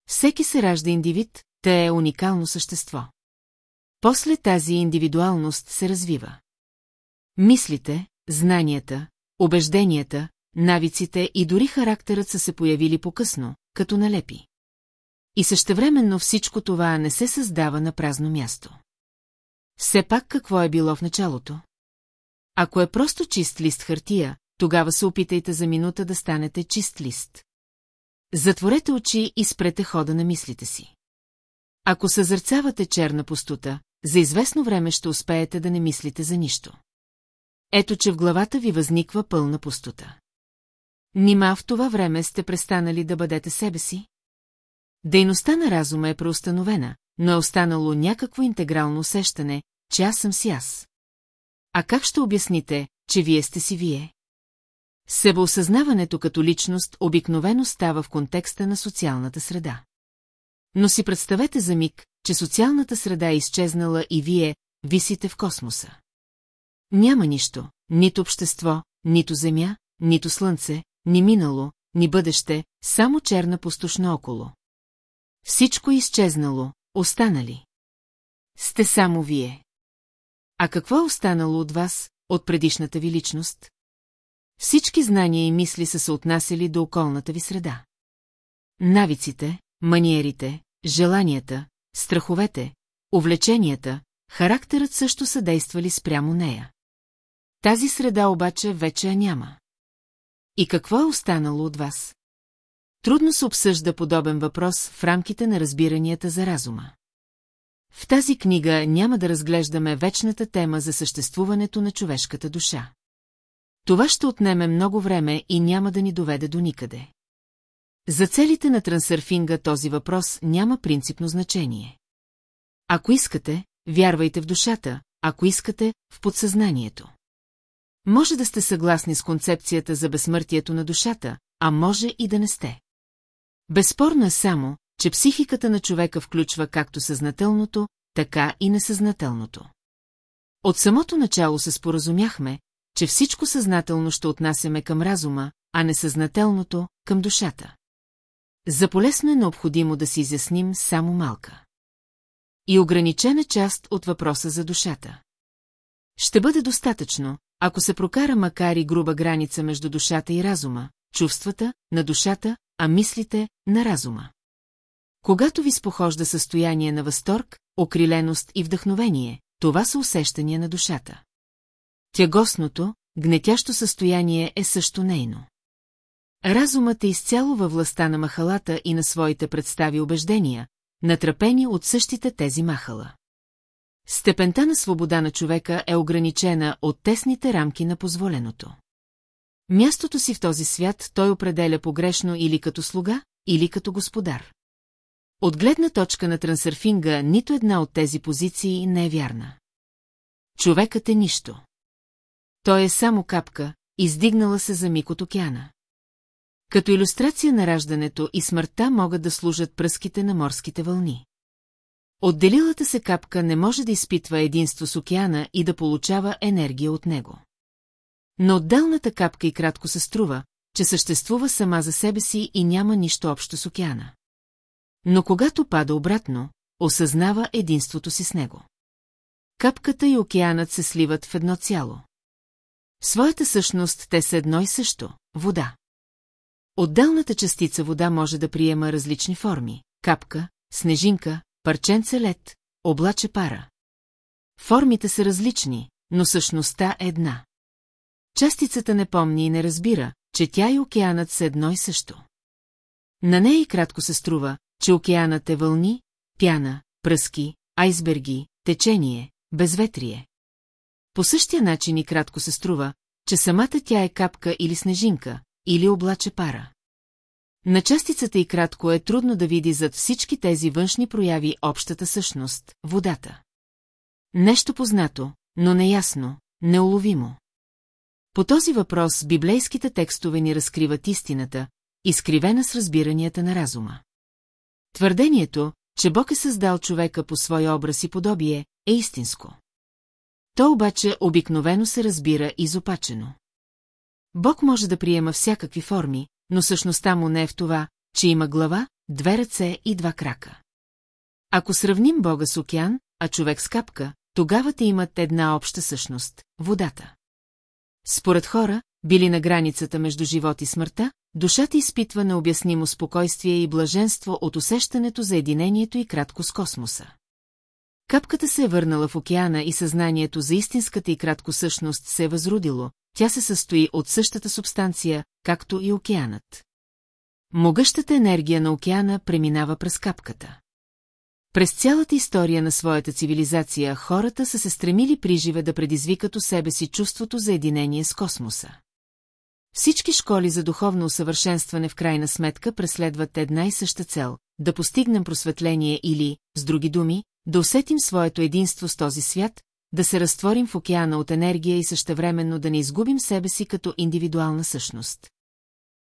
Всеки се ражда индивид, те е уникално същество. После тази индивидуалност се развива. Мислите, знанията, убежденията, навиците и дори характерът са се появили по-късно, като налепи. И същевременно всичко това не се създава на празно място. Все пак какво е било в началото? Ако е просто чист лист хартия, тогава се опитайте за минута да станете чист лист. Затворете очи и спрете хода на мислите си. Ако съзърцавате черна пустота, за известно време ще успеете да не мислите за нищо. Ето, че в главата ви възниква пълна пустота. Нима в това време сте престанали да бъдете себе си? Дейността на разума е преустановена, но е останало някакво интегрално усещане, че аз съм си аз. А как ще обясните, че вие сте си вие? Себеосъзнаването като личност обикновено става в контекста на социалната среда. Но си представете за миг, че социалната среда е изчезнала и вие висите в космоса. Няма нищо, нито общество, нито земя, нито слънце, ни минало, ни бъдеще, само черна пустошна около. Всичко изчезнало, останали. Сте само вие. А какво е останало от вас, от предишната ви личност? Всички знания и мисли са се отнасяли до околната ви среда. Навиците, маниерите, желанията, страховете, увлеченията, характерът също са действали спрямо нея. Тази среда обаче вече я няма. И какво е останало от вас? Трудно се обсъжда подобен въпрос в рамките на разбиранията за разума. В тази книга няма да разглеждаме вечната тема за съществуването на човешката душа. Това ще отнеме много време и няма да ни доведе до никъде. За целите на трансърфинга този въпрос няма принципно значение. Ако искате, вярвайте в душата, ако искате, в подсъзнанието. Може да сте съгласни с концепцията за безсмъртието на душата, а може и да не сте. Безспорно е само, че психиката на човека включва както съзнателното, така и несъзнателното. От самото начало се споразумяхме, че всичко съзнателно ще отнасяме към разума, а несъзнателното – към душата. Заполесно е необходимо да си изясним само малка. И ограничена част от въпроса за душата. Ще бъде достатъчно, ако се прокара макар и груба граница между душата и разума, чувствата, на душата, а мислите, на разума. Когато ви спохожда състояние на възторг, окриленост и вдъхновение, това са усещания на душата. Тягосното, гнетящо състояние е също нейно. Разумът е изцяло във властта на махалата и на своите представи убеждения, натрапени от същите тези махала. Степента на свобода на човека е ограничена от тесните рамки на позволеното. Мястото си в този свят той определя погрешно или като слуга, или като господар. От гледна точка на трансърфинга нито една от тези позиции не е вярна. Човекът е нищо. Той е само капка, издигнала се за миг от океана. Като иллюстрация на раждането и смъртта могат да служат пръските на морските вълни. Отделилата се капка не може да изпитва единство с океана и да получава енергия от него. Но отделната капка и кратко се струва, че съществува сама за себе си и няма нищо общо с океана. Но когато пада обратно, осъзнава единството си с него. Капката и океанът се сливат в едно цяло. В своята същност те са едно и също – вода. Отделната частица вода може да приема различни форми – капка, снежинка, парченце лед, облаче пара. Формите са различни, но същността е една. Частицата не помни и не разбира, че тя и океанът са едно и също. На нея и кратко се струва, че океанът е вълни, пяна, пръски, айсберги, течение, безветрие. По същия начин и кратко се струва, че самата тя е капка или снежинка, или облаче пара. На частицата и кратко е трудно да види зад всички тези външни прояви общата същност – водата. Нещо познато, но неясно, неуловимо. По този въпрос библейските текстове ни разкриват истината, изкривена с разбиранията на разума. Твърдението, че Бог е създал човека по свой образ и подобие, е истинско. То обаче обикновено се разбира изопачено. Бог може да приема всякакви форми, но същността му не е в това, че има глава, две ръце и два крака. Ако сравним Бога с океан, а човек с капка, тогава те имат една обща същност – водата. Според хора, били на границата между живот и смъртта, душата изпитва необяснимо спокойствие и блаженство от усещането за единението и кратко с космоса. Капката се е върнала в океана и съзнанието за истинската и кратко същност се е възродило, тя се състои от същата субстанция, както и океанът. Могъщата енергия на океана преминава през капката. През цялата история на своята цивилизация хората са се стремили приживе да предизвикат у себе си чувството за единение с космоса. Всички школи за духовно усъвършенстване в крайна сметка преследват една и съща цел – да постигнем просветление или, с други думи, да усетим своето единство с този свят, да се разтворим в океана от енергия и същевременно да не изгубим себе си като индивидуална същност.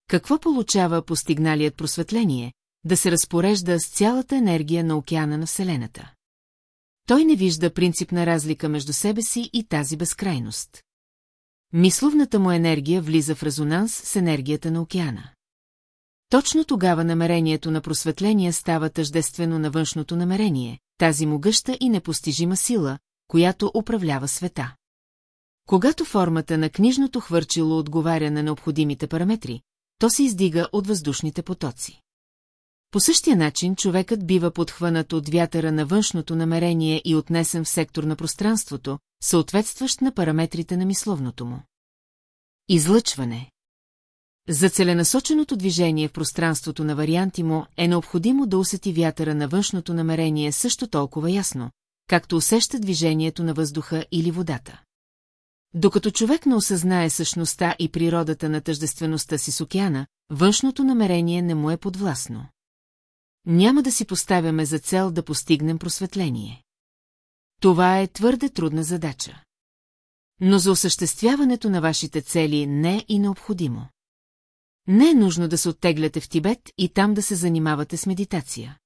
Какво получава постигналият просветление, да се разпорежда с цялата енергия на океана на Вселената. Той не вижда принципна разлика между себе си и тази безкрайност. Мисловната му енергия влиза в резонанс с енергията на океана. Точно тогава намерението на просветление става тъждествено на външното намерение, тази могъща и непостижима сила, която управлява света. Когато формата на книжното хвърчило отговаря на необходимите параметри, то се издига от въздушните потоци. По същия начин човекът бива подхванат от вятъра на външното намерение и отнесен в сектор на пространството, съответстващ на параметрите на мисловното му. Излъчване За целенасоченото движение в пространството на варианти му е необходимо да усети вятъра на външното намерение също толкова ясно, както усеща движението на въздуха или водата. Докато човек не осъзнае същността и природата на тъждествеността си с океана, външното намерение не му е подвластно. Няма да си поставяме за цел да постигнем просветление. Това е твърде трудна задача. Но за осъществяването на вашите цели не е и необходимо. Не е нужно да се оттегляте в Тибет и там да се занимавате с медитация.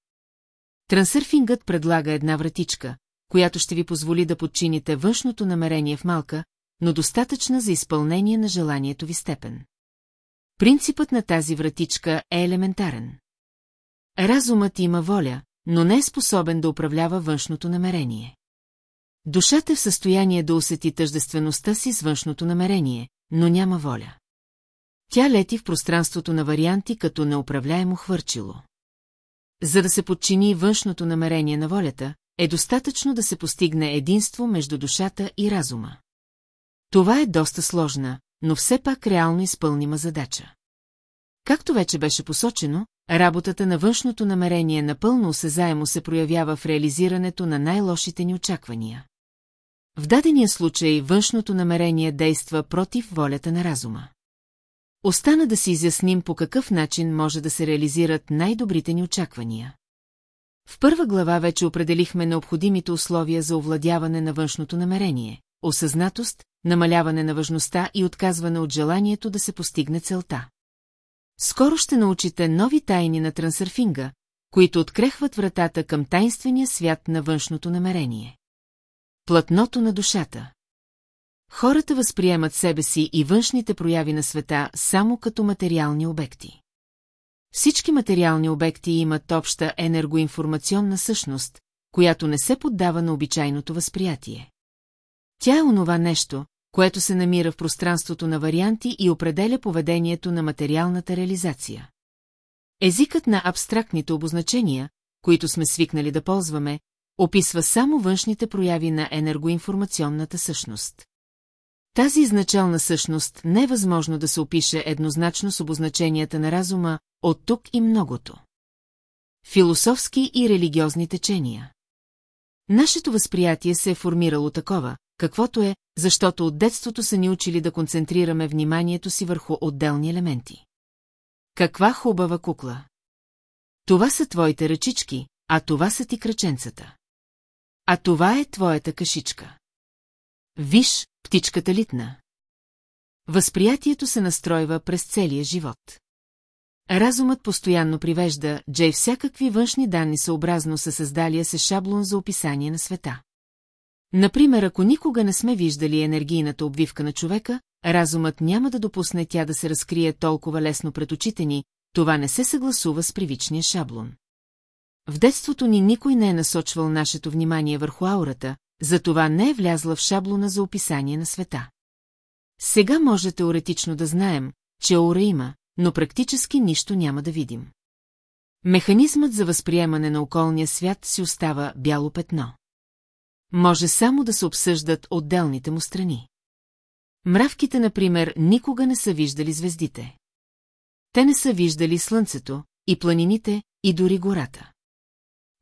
Трансърфингът предлага една вратичка, която ще ви позволи да подчините външното намерение в малка, но достатъчна за изпълнение на желанието ви степен. Принципът на тази вратичка е елементарен. Разумът има воля, но не е способен да управлява външното намерение. Душата е в състояние да усети тъждествеността си с външното намерение, но няма воля. Тя лети в пространството на варианти като неуправляемо хвърчило. За да се подчини външното намерение на волята, е достатъчно да се постигне единство между душата и разума. Това е доста сложна, но все пак реално изпълнима задача. Както вече беше посочено, работата на външното намерение напълно осезаемо се проявява в реализирането на най-лошите ни очаквания. В дадения случай външното намерение действа против волята на разума. Остана да си изясним по какъв начин може да се реализират най-добрите ни очаквания. В първа глава вече определихме необходимите условия за овладяване на външното намерение – осъзнатост, намаляване на важността и отказване от желанието да се постигне целта. Скоро ще научите нови тайни на трансърфинга, които открехват вратата към тайнствения свят на външното намерение. Платното на душата Хората възприемат себе си и външните прояви на света само като материални обекти. Всички материални обекти имат обща енергоинформационна същност, която не се поддава на обичайното възприятие. Тя е онова нещо, което се намира в пространството на варианти и определя поведението на материалната реализация. Езикът на абстрактните обозначения, които сме свикнали да ползваме, описва само външните прояви на енергоинформационната същност. Тази изначална същност не е възможно да се опише еднозначно с обозначенията на разума от тук и многото. Философски и религиозни течения Нашето възприятие се е формирало такова, каквото е, защото от детството са ни учили да концентрираме вниманието си върху отделни елементи. Каква хубава кукла! Това са твоите ръчички, а това са ти кръченцата. А това е твоята кашичка. Виж, птичката литна. Възприятието се настройва през целия живот. Разумът постоянно привежда Джей всякакви външни данни съобразно със създалия се шаблон за описание на света. Например, ако никога не сме виждали енергийната обвивка на човека, разумът няма да допусне тя да се разкрие толкова лесно пред очите ни, това не се съгласува с привичния шаблон. В детството ни никой не е насочвал нашето внимание върху аурата, затова не е влязла в шаблона за описание на света. Сега може теоретично да знаем, че аура има, но практически нищо няма да видим. Механизмът за възприемане на околния свят си остава бяло петно. Може само да се обсъждат отделните му страни. Мравките, например, никога не са виждали звездите. Те не са виждали слънцето, и планините, и дори гората.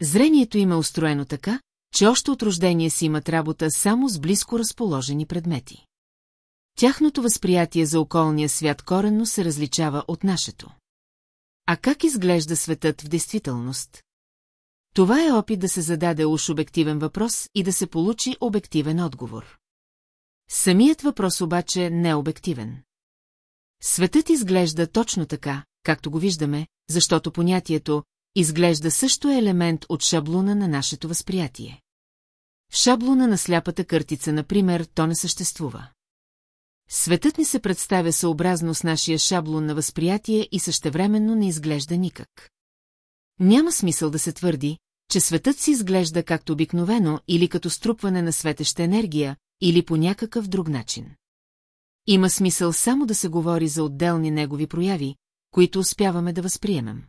Зрението им е устроено така, че още от рождение си имат работа само с близко разположени предмети. Тяхното възприятие за околния свят коренно се различава от нашето. А как изглежда светът в действителност? Това е опит да се зададе уж обективен въпрос и да се получи обективен отговор. Самият въпрос обаче не е обективен. Светът изглежда точно така, както го виждаме, защото понятието изглежда също е елемент от шаблона на нашето възприятие. В шаблона на сляпата къртица, например, то не съществува. Светът ни се представя съобразно с нашия шаблон на възприятие и същевременно не изглежда никак. Няма смисъл да се твърди, че светът си изглежда както обикновено или като струпване на светеща енергия, или по някакъв друг начин. Има смисъл само да се говори за отделни негови прояви, които успяваме да възприемем.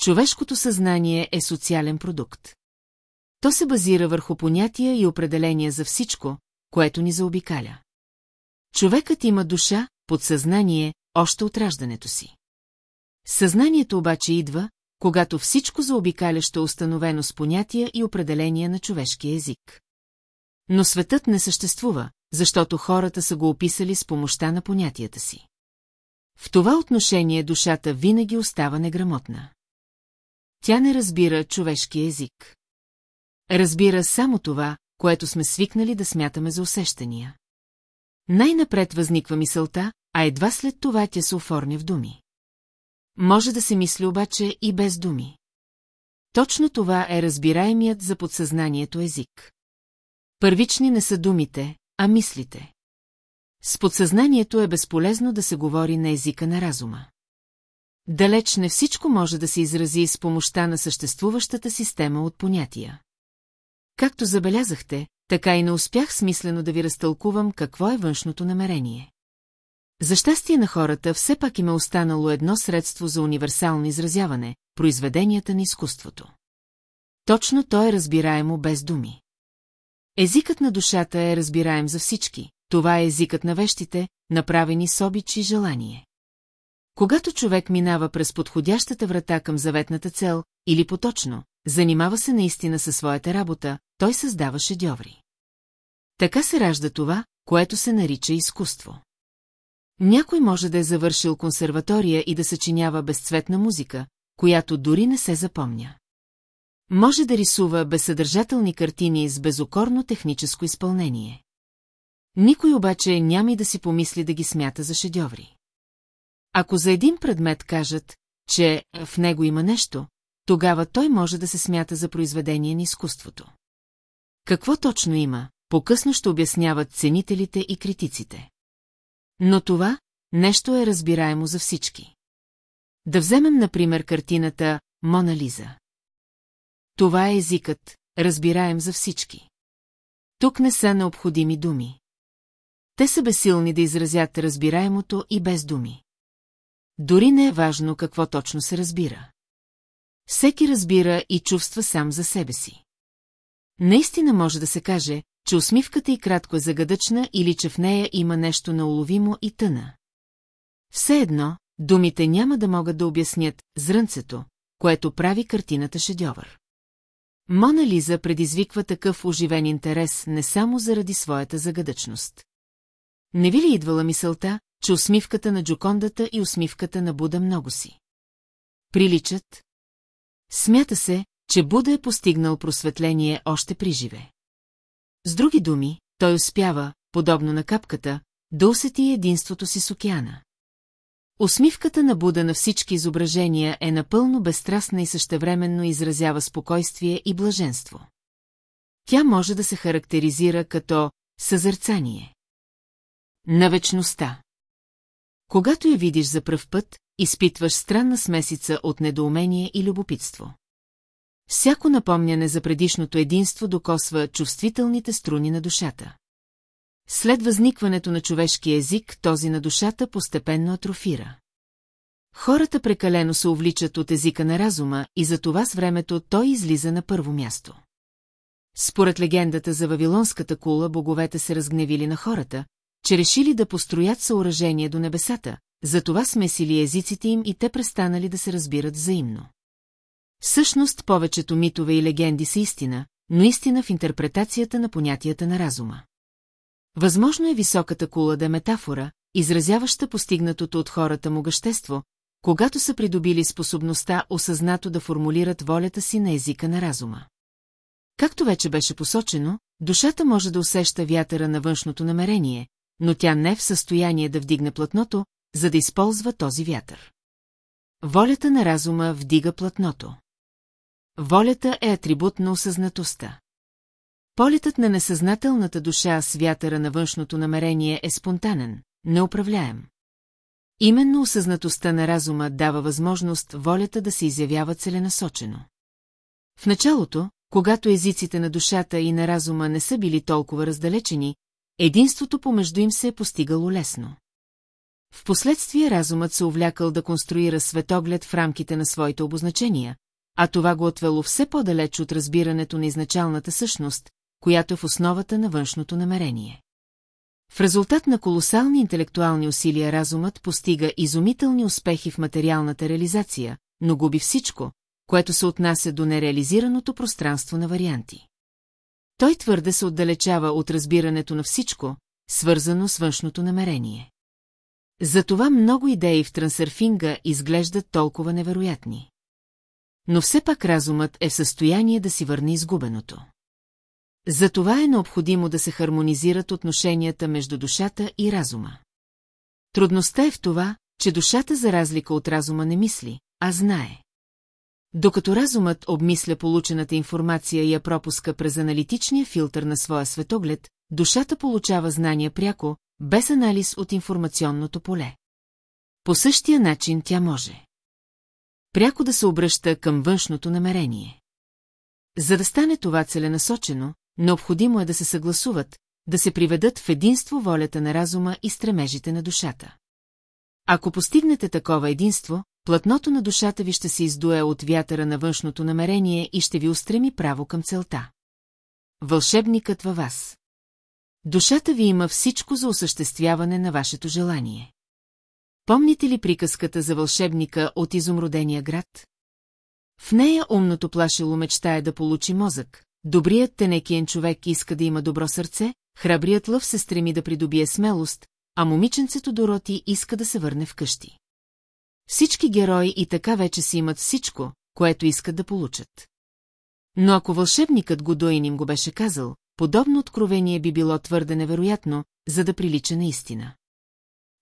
Човешкото съзнание е социален продукт. То се базира върху понятия и определения за всичко, което ни заобикаля. Човекът има душа, подсъзнание, още от раждането си. Съзнанието обаче идва, когато всичко заобикалящо е установено с понятия и определения на човешкия език. Но светът не съществува, защото хората са го описали с помощта на понятията си. В това отношение душата винаги остава неграмотна. Тя не разбира човешки език. Разбира само това, което сме свикнали да смятаме за усещания. Най-напред възниква мисълта, а едва след това тя се оформя в думи. Може да се мисли обаче и без думи. Точно това е разбираемият за подсъзнанието език. Първични не са думите, а мислите. С подсъзнанието е безполезно да се говори на езика на разума. Далеч не всичко може да се изрази с помощта на съществуващата система от понятия. Както забелязахте, така и не успях смислено да ви разтълкувам какво е външното намерение. За щастие на хората все пак им е останало едно средство за универсално изразяване – произведенията на изкуството. Точно то е разбираемо без думи. Езикът на душата е разбираем за всички, това е езикът на вещите, направени с обич и желание. Когато човек минава през подходящата врата към заветната цел, или поточно, занимава се наистина със своята работа, той създава шедьоври. Така се ражда това, което се нарича изкуство. Някой може да е завършил консерватория и да съчинява безцветна музика, която дори не се запомня. Може да рисува безсъдържателни картини с безокорно техническо изпълнение. Никой обаче няма и да си помисли да ги смята за шедьоври. Ако за един предмет кажат, че в него има нещо, тогава той може да се смята за произведение на изкуството. Какво точно има, по-късно ще обясняват ценителите и критиците. Но това нещо е разбираемо за всички. Да вземем, например, картината «Мона Лиза». Това е езикът, разбираем за всички. Тук не са необходими думи. Те са безсилни да изразят разбираемото и без думи. Дори не е важно какво точно се разбира. Всеки разбира и чувства сам за себе си. Наистина може да се каже, че усмивката и кратко е загадъчна или че в нея има нещо науловимо и тъна. Все едно, думите няма да могат да обяснят зрънцето, което прави картината шедьовър. Мона Лиза предизвиква такъв оживен интерес не само заради своята загадъчност. Не ви ли идвала мисълта, че усмивката на Джокондата и усмивката на Буда много си? Приличат? Смята се, че Буда е постигнал просветление още при живе. С други думи, той успява, подобно на капката, да усети единството си с океана. Усмивката на Буда на всички изображения е напълно безстрастна и същевременно изразява спокойствие и блаженство. Тя може да се характеризира като съзърцание. На вечността. Когато я видиш за пръв път, изпитваш странна смесица от недоумение и любопитство. Всяко напомняне за предишното единство докосва чувствителните струни на душата. След възникването на човешкия език, този на душата постепенно атрофира. Хората прекалено се увличат от езика на разума и за това с времето той излиза на първо място. Според легендата за Вавилонската кула, боговете се разгневили на хората, че решили да построят съоръжение до небесата, затова смесили езиците им и те престанали да се разбират взаимно. Всъщност повечето митове и легенди са истина, но истина в интерпретацията на понятията на разума. Възможно е високата кула да е метафора, изразяваща постигнатото от хората могъщество, когато са придобили способността осъзнато да формулират волята си на езика на разума. Както вече беше посочено, душата може да усеща вятъра на външното намерение, но тя не е в състояние да вдигне платното, за да използва този вятър. Волята на разума вдига платното. Волята е атрибут на осъзнатостта. Полетът на несъзнателната душа с вятъра на външното намерение е спонтанен, неуправляем. Именно осъзнатостта на разума дава възможност волята да се изявява целенасочено. В началото, когато езиците на душата и на разума не са били толкова раздалечени, единството помежду им се е постигало лесно. Впоследствие разумът се увлякал да конструира светоглед в рамките на своите обозначения, а това го отвело все по-далеч от разбирането на изначалната същност, която е в основата на външното намерение. В резултат на колосални интелектуални усилия разумът постига изумителни успехи в материалната реализация, но губи всичко, което се отнася до нереализираното пространство на варианти. Той твърде се отдалечава от разбирането на всичко, свързано с външното намерение. Затова много идеи в трансърфинга изглеждат толкова невероятни. Но все пак разумът е в състояние да си върне изгубеното. Затова е необходимо да се хармонизират отношенията между душата и разума. Трудността е в това, че душата за разлика от разума не мисли, а знае. Докато разумът обмисля получената информация и я пропуска през аналитичния филтър на своя светоглед, душата получава знания пряко, без анализ от информационното поле. По същия начин тя може. Пряко да се обръща към външното намерение. За да стане това целенасочено, необходимо е да се съгласуват, да се приведат в единство волята на разума и стремежите на душата. Ако постигнете такова единство, платното на душата ви ще се издуе от вятъра на външното намерение и ще ви устреми право към целта. Вълшебникът във вас. Душата ви има всичко за осъществяване на вашето желание. Помните ли приказката за вълшебника от изумродения град? В нея умното плашило мечтае да получи мозък, добрият тенекиен човек иска да има добро сърце, храбрият лъв се стреми да придобие смелост, а момиченцето Дороти иска да се върне вкъщи. Всички герои и така вече си имат всичко, което искат да получат. Но ако вълшебникът Годоин им го беше казал, подобно откровение би било твърде невероятно, за да прилича наистина.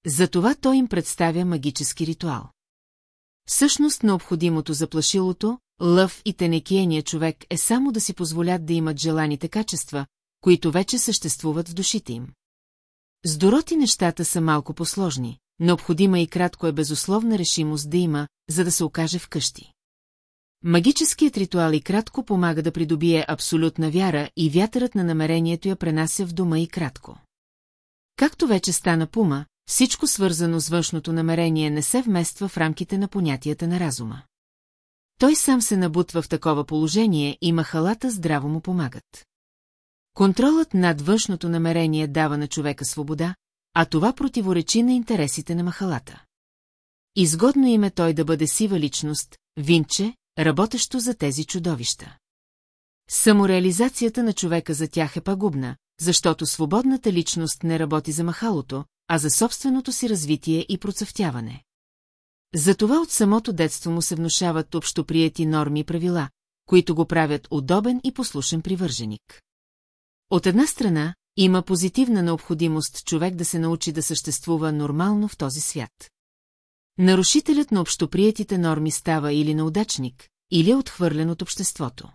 Затова той им представя магически ритуал. Всъщност необходимото за плашилото, лъв и тенекиения човек е само да си позволят да имат желаните качества, които вече съществуват в душите им. С Дороти нещата са малко посложни, необходима и кратко е безусловна решимост да има, за да се окаже вкъщи. Магическият ритуал и кратко помага да придобие абсолютна вяра и вятърът на намерението я пренася в дома и кратко. Както вече стана пума, всичко свързано с външното намерение не се вмества в рамките на понятията на разума. Той сам се набутва в такова положение и махалата здраво му помагат. Контролът над външното намерение дава на човека свобода, а това противоречи на интересите на махалата. Изгодно им е той да бъде сива личност, винче, работещо за тези чудовища. Самореализацията на човека за тях е пагубна, защото свободната личност не работи за махалото, а за собственото си развитие и процъфтяване. Затова от самото детство му се внушават общоприети норми и правила, които го правят удобен и послушен привърженик. От една страна, има позитивна необходимост човек да се научи да съществува нормално в този свят. Нарушителят на общоприетите норми става или неудачник, или е отхвърлен от обществото.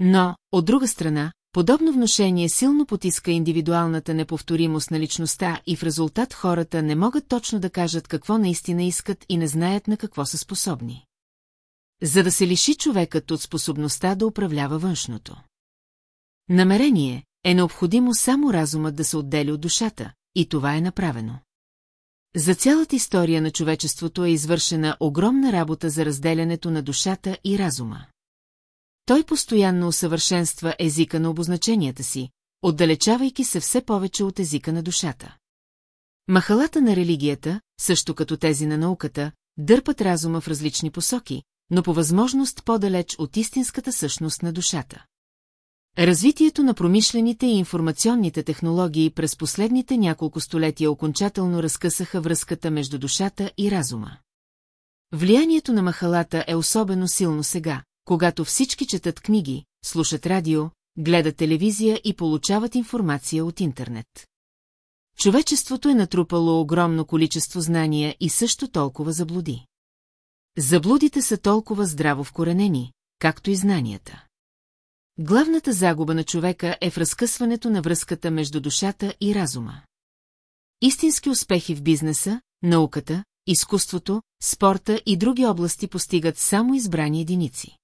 Но, от друга страна, подобно вношение силно потиска индивидуалната неповторимост на личността и в резултат хората не могат точно да кажат какво наистина искат и не знаят на какво са способни. За да се лиши човекът от способността да управлява външното. Намерение е необходимо само разумът да се отдели от душата, и това е направено. За цялата история на човечеството е извършена огромна работа за разделянето на душата и разума. Той постоянно усъвършенства езика на обозначенията си, отдалечавайки се все повече от езика на душата. Махалата на религията, също като тези на науката, дърпат разума в различни посоки, но по възможност по-далеч от истинската същност на душата. Развитието на промишлените и информационните технологии през последните няколко столетия окончателно разкъсаха връзката между душата и разума. Влиянието на махалата е особено силно сега, когато всички четат книги, слушат радио, гледат телевизия и получават информация от интернет. Човечеството е натрупало огромно количество знания и също толкова заблуди. Заблудите са толкова здраво вкоренени, както и знанията. Главната загуба на човека е в разкъсването на връзката между душата и разума. Истински успехи в бизнеса, науката, изкуството, спорта и други области постигат само избрани единици.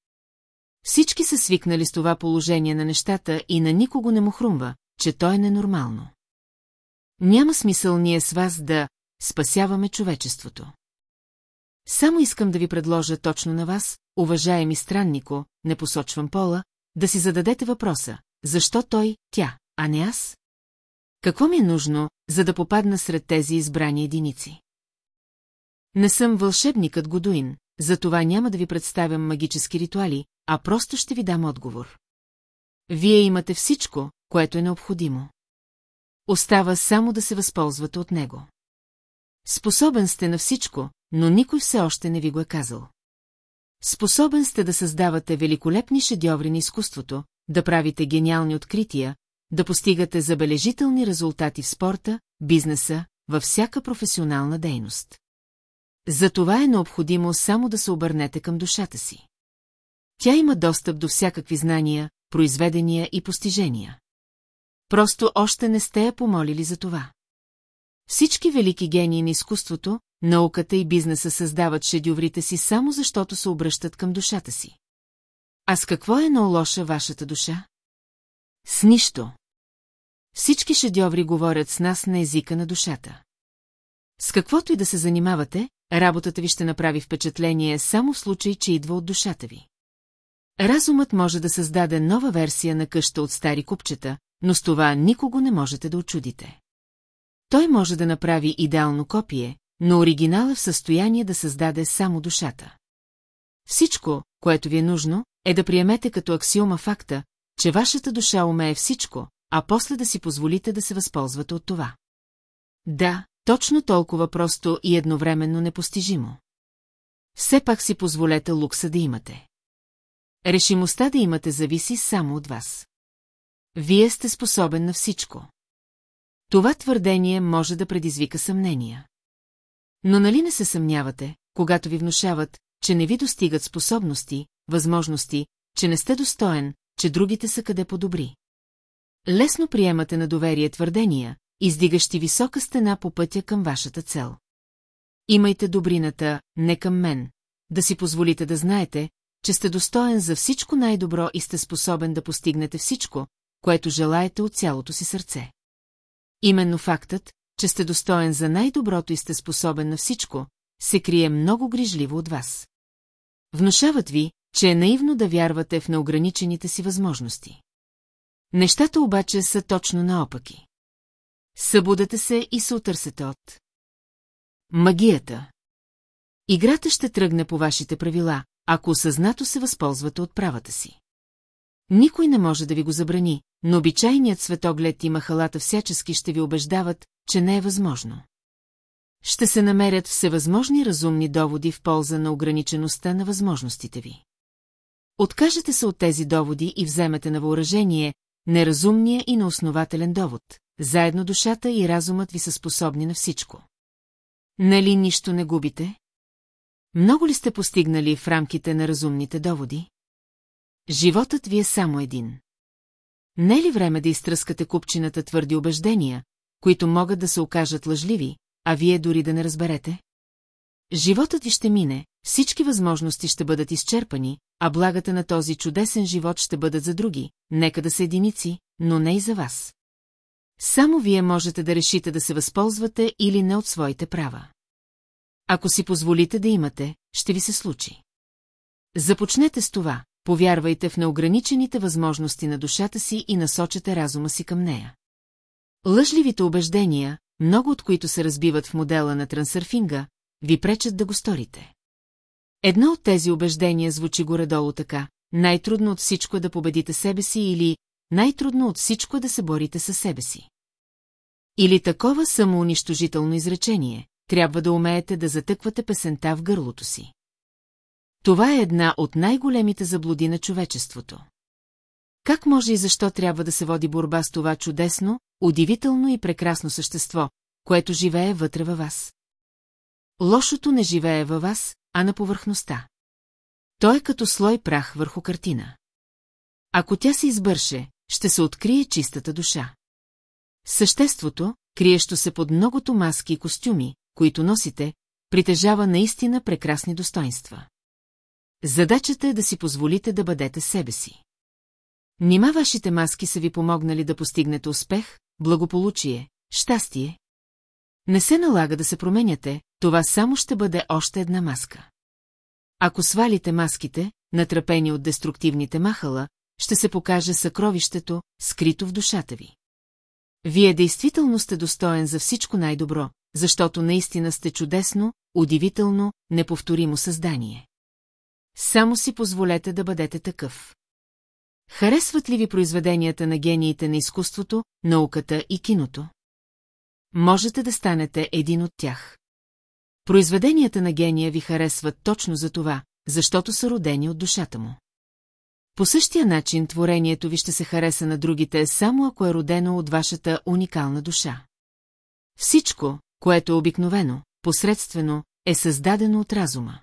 Всички са свикнали с това положение на нещата и на никого не му хрумва, че то е ненормално. Няма смисъл ние с вас да спасяваме човечеството. Само искам да ви предложа точно на вас, уважаеми страннико, не посочвам пола, да си зададете въпроса, защо той, тя, а не аз? Какво ми е нужно, за да попадна сред тези избрани единици? Не съм вълшебникът Годуин, затова няма да ви представям магически ритуали, а просто ще ви дам отговор. Вие имате всичко, което е необходимо. Остава само да се възползвате от него. Способен сте на всичко, но никой все още не ви го е казал. Способен сте да създавате великолепни шедьоври на изкуството, да правите гениални открития, да постигате забележителни резултати в спорта, бизнеса, във всяка професионална дейност. За това е необходимо само да се обърнете към душата си. Тя има достъп до всякакви знания, произведения и постижения. Просто още не сте я помолили за това. Всички велики гении на изкуството, науката и бизнеса създават шедюврите си само защото се обръщат към душата си. А с какво е наолоша вашата душа? С нищо. Всички шедьоври говорят с нас на езика на душата. С каквото и да се занимавате, работата ви ще направи впечатление само в случай, че идва от душата ви. Разумът може да създаде нова версия на къща от стари купчета, но с това никого не можете да очудите. Той може да направи идеално копие, но оригинал е в състояние да създаде само душата. Всичко, което ви е нужно, е да приемете като аксиома факта, че вашата душа умее всичко, а после да си позволите да се възползвате от това. Да, точно толкова просто и едновременно непостижимо. Все пак си позволете лукса да имате. Решимостта да имате зависи само от вас. Вие сте способен на всичко. Това твърдение може да предизвика съмнения. Но нали не се съмнявате, когато ви внушават, че не ви достигат способности, възможности, че не сте достоен, че другите са къде по-добри. Лесно приемате на доверие твърдения, издигащи висока стена по пътя към вашата цел. Имайте добрината, не към мен, да си позволите да знаете, че сте достоен за всичко най-добро и сте способен да постигнете всичко, което желаете от цялото си сърце. Именно фактът, че сте достоен за най-доброто и сте способен на всичко, се крие много грижливо от вас. Внушават ви, че е наивно да вярвате в неограничените си възможности. Нещата обаче са точно наопаки. Събудете се и се отърсете от. Магията. Играта ще тръгне по вашите правила, ако осъзнато се възползвате от правата си. Никой не може да ви го забрани, но обичайният светоглед и махалата всячески ще ви убеждават, че не е възможно. Ще се намерят всевъзможни разумни доводи в полза на ограничеността на възможностите ви. Откажете се от тези доводи и вземете на въоръжение неразумния и неоснователен довод. Заедно душата и разумът ви са способни на всичко. Нали нищо не губите? Много ли сте постигнали в рамките на разумните доводи? Животът ви е само един. Не е ли време да изтръскате купчината твърди убеждения, които могат да се окажат лъжливи, а вие дори да не разберете? Животът ви ще мине, всички възможности ще бъдат изчерпани, а благата на този чудесен живот ще бъдат за други, нека да са единици, но не и за вас. Само вие можете да решите да се възползвате или не от своите права. Ако си позволите да имате, ще ви се случи. Започнете с това, повярвайте в неограничените възможности на душата си и насочете разума си към нея. Лъжливите убеждения, много от които се разбиват в модела на трансърфинга, ви пречат да го сторите. Едно от тези убеждения звучи горе-долу така, най-трудно от всичко е да победите себе си или най-трудно от всичко е да се борите със себе си. Или такова самоунищожително изречение, трябва да умеете да затъквате песента в гърлото си. Това е една от най-големите заблуди на човечеството. Как може и защо трябва да се води борба с това чудесно, удивително и прекрасно същество, което живее вътре във вас? Лошото не живее във вас, а на повърхността. той е като слой прах върху картина. Ако тя се избърше, ще се открие чистата душа. Съществото, криещо се под многото маски и костюми, които носите, притежава наистина прекрасни достоинства. Задачата е да си позволите да бъдете себе си. Нима вашите маски са ви помогнали да постигнете успех, благополучие, щастие? Не се налага да се променяте, това само ще бъде още една маска. Ако свалите маските, натрапени от деструктивните махала, ще се покаже съкровището, скрито в душата ви. Вие действително сте достоен за всичко най-добро, защото наистина сте чудесно, удивително, неповторимо създание. Само си позволете да бъдете такъв. Харесват ли ви произведенията на гениите на изкуството, науката и киното? Можете да станете един от тях. Произведенията на гения ви харесват точно за това, защото са родени от душата му. По същия начин творението ви ще се хареса на другите, само ако е родено от вашата уникална душа. Всичко, което е обикновено, посредствено, е създадено от разума.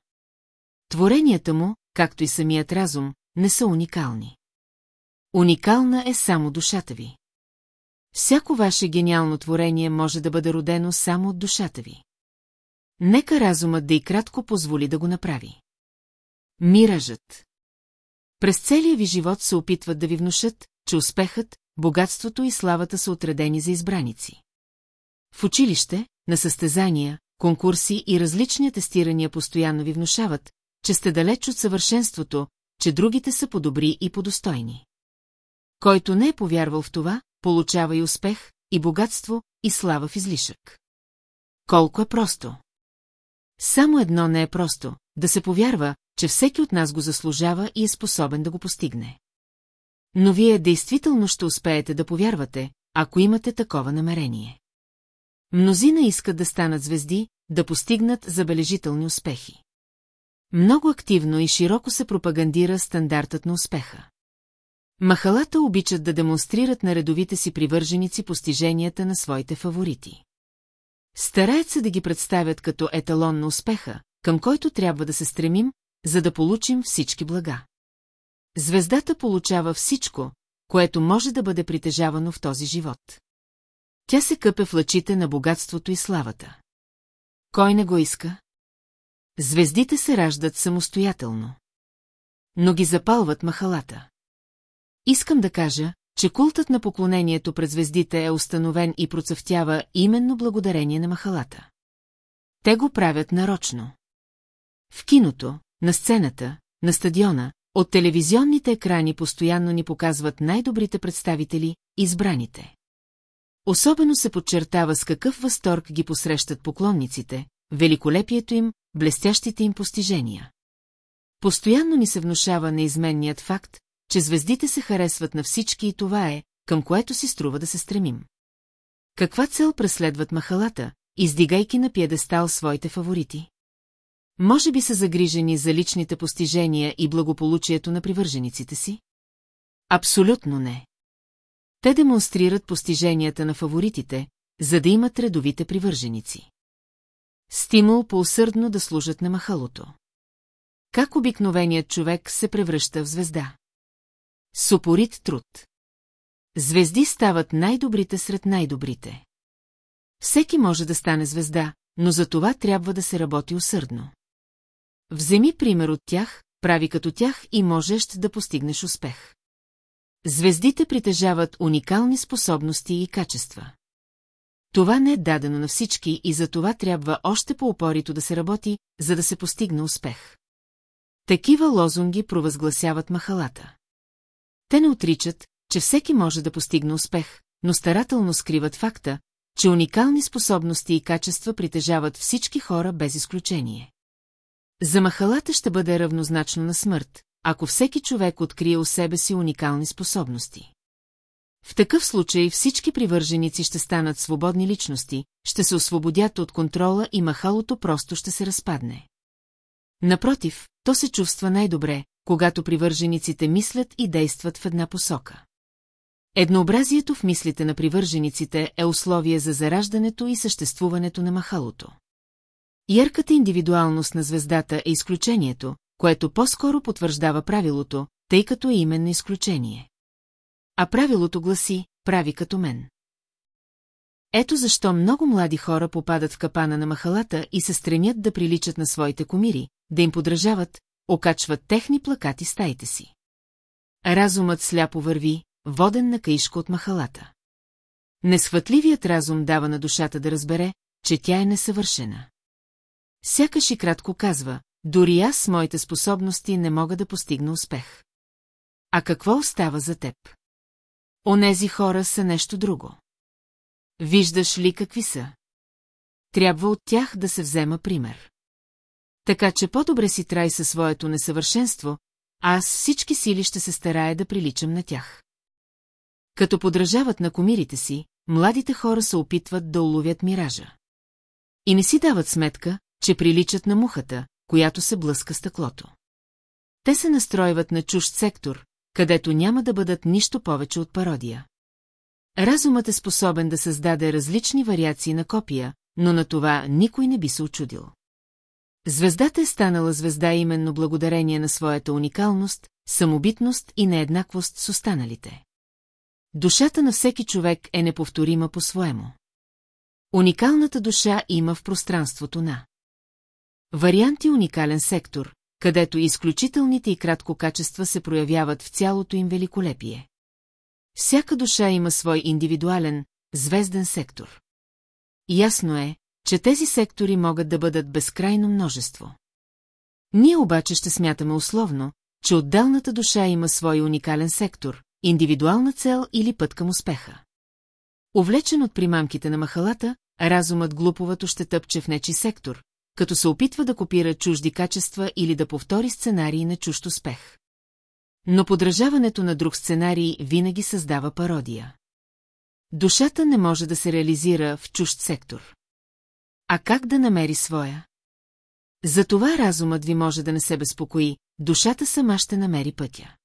Творенията му, както и самият разум, не са уникални. Уникална е само душата ви. Всяко ваше гениално творение може да бъде родено само от душата ви. Нека разумът да и кратко позволи да го направи. Миражът През целия ви живот се опитват да ви внушат, че успехът, богатството и славата са отредени за избраници. В училище, на състезания, конкурси и различни атестирания постоянно ви внушават, че сте далеч от съвършенството, че другите са по-добри и по-достойни. Който не е повярвал в това, получава и успех, и богатство, и слава в излишък. Колко е просто! Само едно не е просто – да се повярва, че всеки от нас го заслужава и е способен да го постигне. Но вие действително ще успеете да повярвате, ако имате такова намерение. Мнозина искат да станат звезди, да постигнат забележителни успехи. Много активно и широко се пропагандира стандартът на успеха. Махалата обичат да демонстрират на редовите си привърженици постиженията на своите фаворити. Стараят се да ги представят като еталон на успеха, към който трябва да се стремим, за да получим всички блага. Звездата получава всичко, което може да бъде притежавано в този живот. Тя се къпе в лъчите на богатството и славата. Кой не го иска? Звездите се раждат самостоятелно. Но ги запалват махалата. Искам да кажа, че култът на поклонението пред звездите е установен и процъфтява именно благодарение на махалата. Те го правят нарочно. В киното, на сцената, на стадиона, от телевизионните екрани постоянно ни показват най-добрите представители, избраните. Особено се подчертава с какъв възторг ги посрещат поклонниците, великолепието им, блестящите им постижения. Постоянно ни се внушава неизменният факт, че звездите се харесват на всички и това е, към което си струва да се стремим. Каква цел преследват махалата, издигайки на пиедестал своите фаворити? Може би са загрижени за личните постижения и благополучието на привържениците си? Абсолютно не. Те демонстрират постиженията на фаворитите, за да имат редовите привърженици. Стимул по-усърдно да служат на махалото. Как обикновеният човек се превръща в звезда? Супорит труд. Звезди стават най-добрите сред най-добрите. Всеки може да стане звезда, но за това трябва да се работи усърдно. Вземи пример от тях, прави като тях и можеш да постигнеш успех. Звездите притежават уникални способности и качества. Това не е дадено на всички и за това трябва още по-опорито да се работи, за да се постигне успех. Такива лозунги провъзгласяват махалата. Те не отричат, че всеки може да постигне успех, но старателно скриват факта, че уникални способности и качества притежават всички хора без изключение. За махалата ще бъде равнозначно на смърт, ако всеки човек открие у себе си уникални способности. В такъв случай всички привърженици ще станат свободни личности, ще се освободят от контрола и махалото просто ще се разпадне. Напротив, то се чувства най-добре, когато привържениците мислят и действат в една посока. Еднообразието в мислите на привържениците е условие за зараждането и съществуването на махалото. Ярката индивидуалност на звездата е изключението, което по-скоро потвърждава правилото, тъй като е именно изключение. А правилото гласи, прави като мен. Ето защо много млади хора попадат в капана на махалата и се стремят да приличат на своите комири, да им подражават, окачват техни плакати стаите си. Разумът сляпо върви, воден на каишко от махалата. Несхватливият разум дава на душата да разбере, че тя е несъвършена. Сякаш и кратко казва, дори аз с моите способности не мога да постигна успех. А какво остава за теб? Онези хора са нещо друго. Виждаш ли какви са? Трябва от тях да се взема пример. Така че по-добре си трай със своето несъвършенство, а аз всички сили ще се старая да приличам на тях. Като подражават на комирите си, младите хора се опитват да уловят миража. И не си дават сметка, че приличат на мухата, която се блъска стъклото. Те се настройват на чужд сектор, където няма да бъдат нищо повече от пародия. Разумът е способен да създаде различни вариации на копия, но на това никой не би се очудил. Звездата е станала звезда именно благодарение на своята уникалност, самобитност и нееднаквост с останалите. Душата на всеки човек е неповторима по-своему. Уникалната душа има в пространството на. Варианти уникален сектор, където изключителните и кратко качества се проявяват в цялото им великолепие. Всяка душа има свой индивидуален, звезден сектор. Ясно е, че тези сектори могат да бъдат безкрайно множество. Ние обаче ще смятаме условно, че отделната душа има свой уникален сектор, индивидуална цел или път към успеха. Увлечен от примамките на махалата, разумът глуповато ще тъпче в нечи сектор, като се опитва да копира чужди качества или да повтори сценарии на чужд успех. Но подражаването на друг сценарий винаги създава пародия. Душата не може да се реализира в чужд сектор. А как да намери своя? Затова разумът ви може да не се безпокои, душата сама ще намери пътя.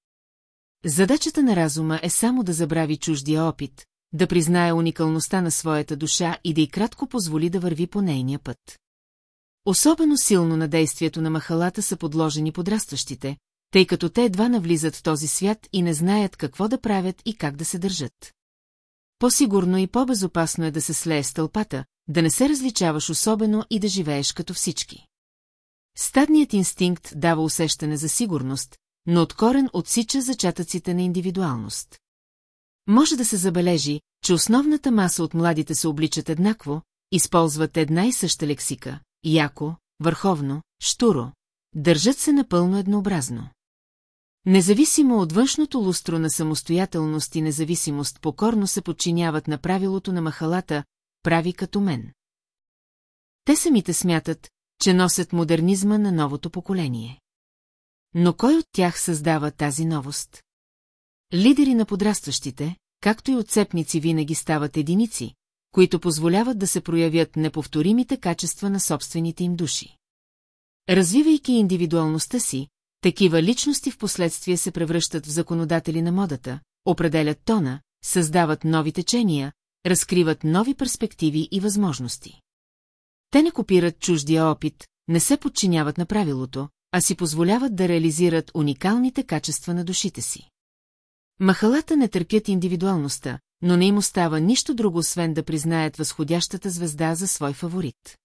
Задачата на разума е само да забрави чуждия опит, да признае уникалността на своята душа и да й кратко позволи да върви по нейния път. Особено силно на действието на махалата са подложени подрастващите, тъй като те едва навлизат в този свят и не знаят какво да правят и как да се държат. По-сигурно и по-безопасно е да се слее с тълпата, да не се различаваш особено и да живееш като всички. Стадният инстинкт дава усещане за сигурност, но от корен отсича зачатъците на индивидуалност. Може да се забележи, че основната маса от младите се обличат еднакво, използват една и съща лексика – яко, върховно, штуро, държат се напълно еднообразно. Независимо от външното лустро на самостоятелност и независимост, покорно се подчиняват на правилото на махалата «прави като мен». Те самите смятат, че носят модернизма на новото поколение. Но кой от тях създава тази новост? Лидери на подрастващите, както и отцепници винаги стават единици, които позволяват да се проявят неповторимите качества на собствените им души. Развивайки индивидуалността си, такива личности в последствие се превръщат в законодатели на модата, определят тона, създават нови течения, разкриват нови перспективи и възможности. Те не копират чуждия опит, не се подчиняват на правилото, а си позволяват да реализират уникалните качества на душите си. Махалата не търпят индивидуалността, но не им остава нищо друго, освен да признаят възходящата звезда за свой фаворит.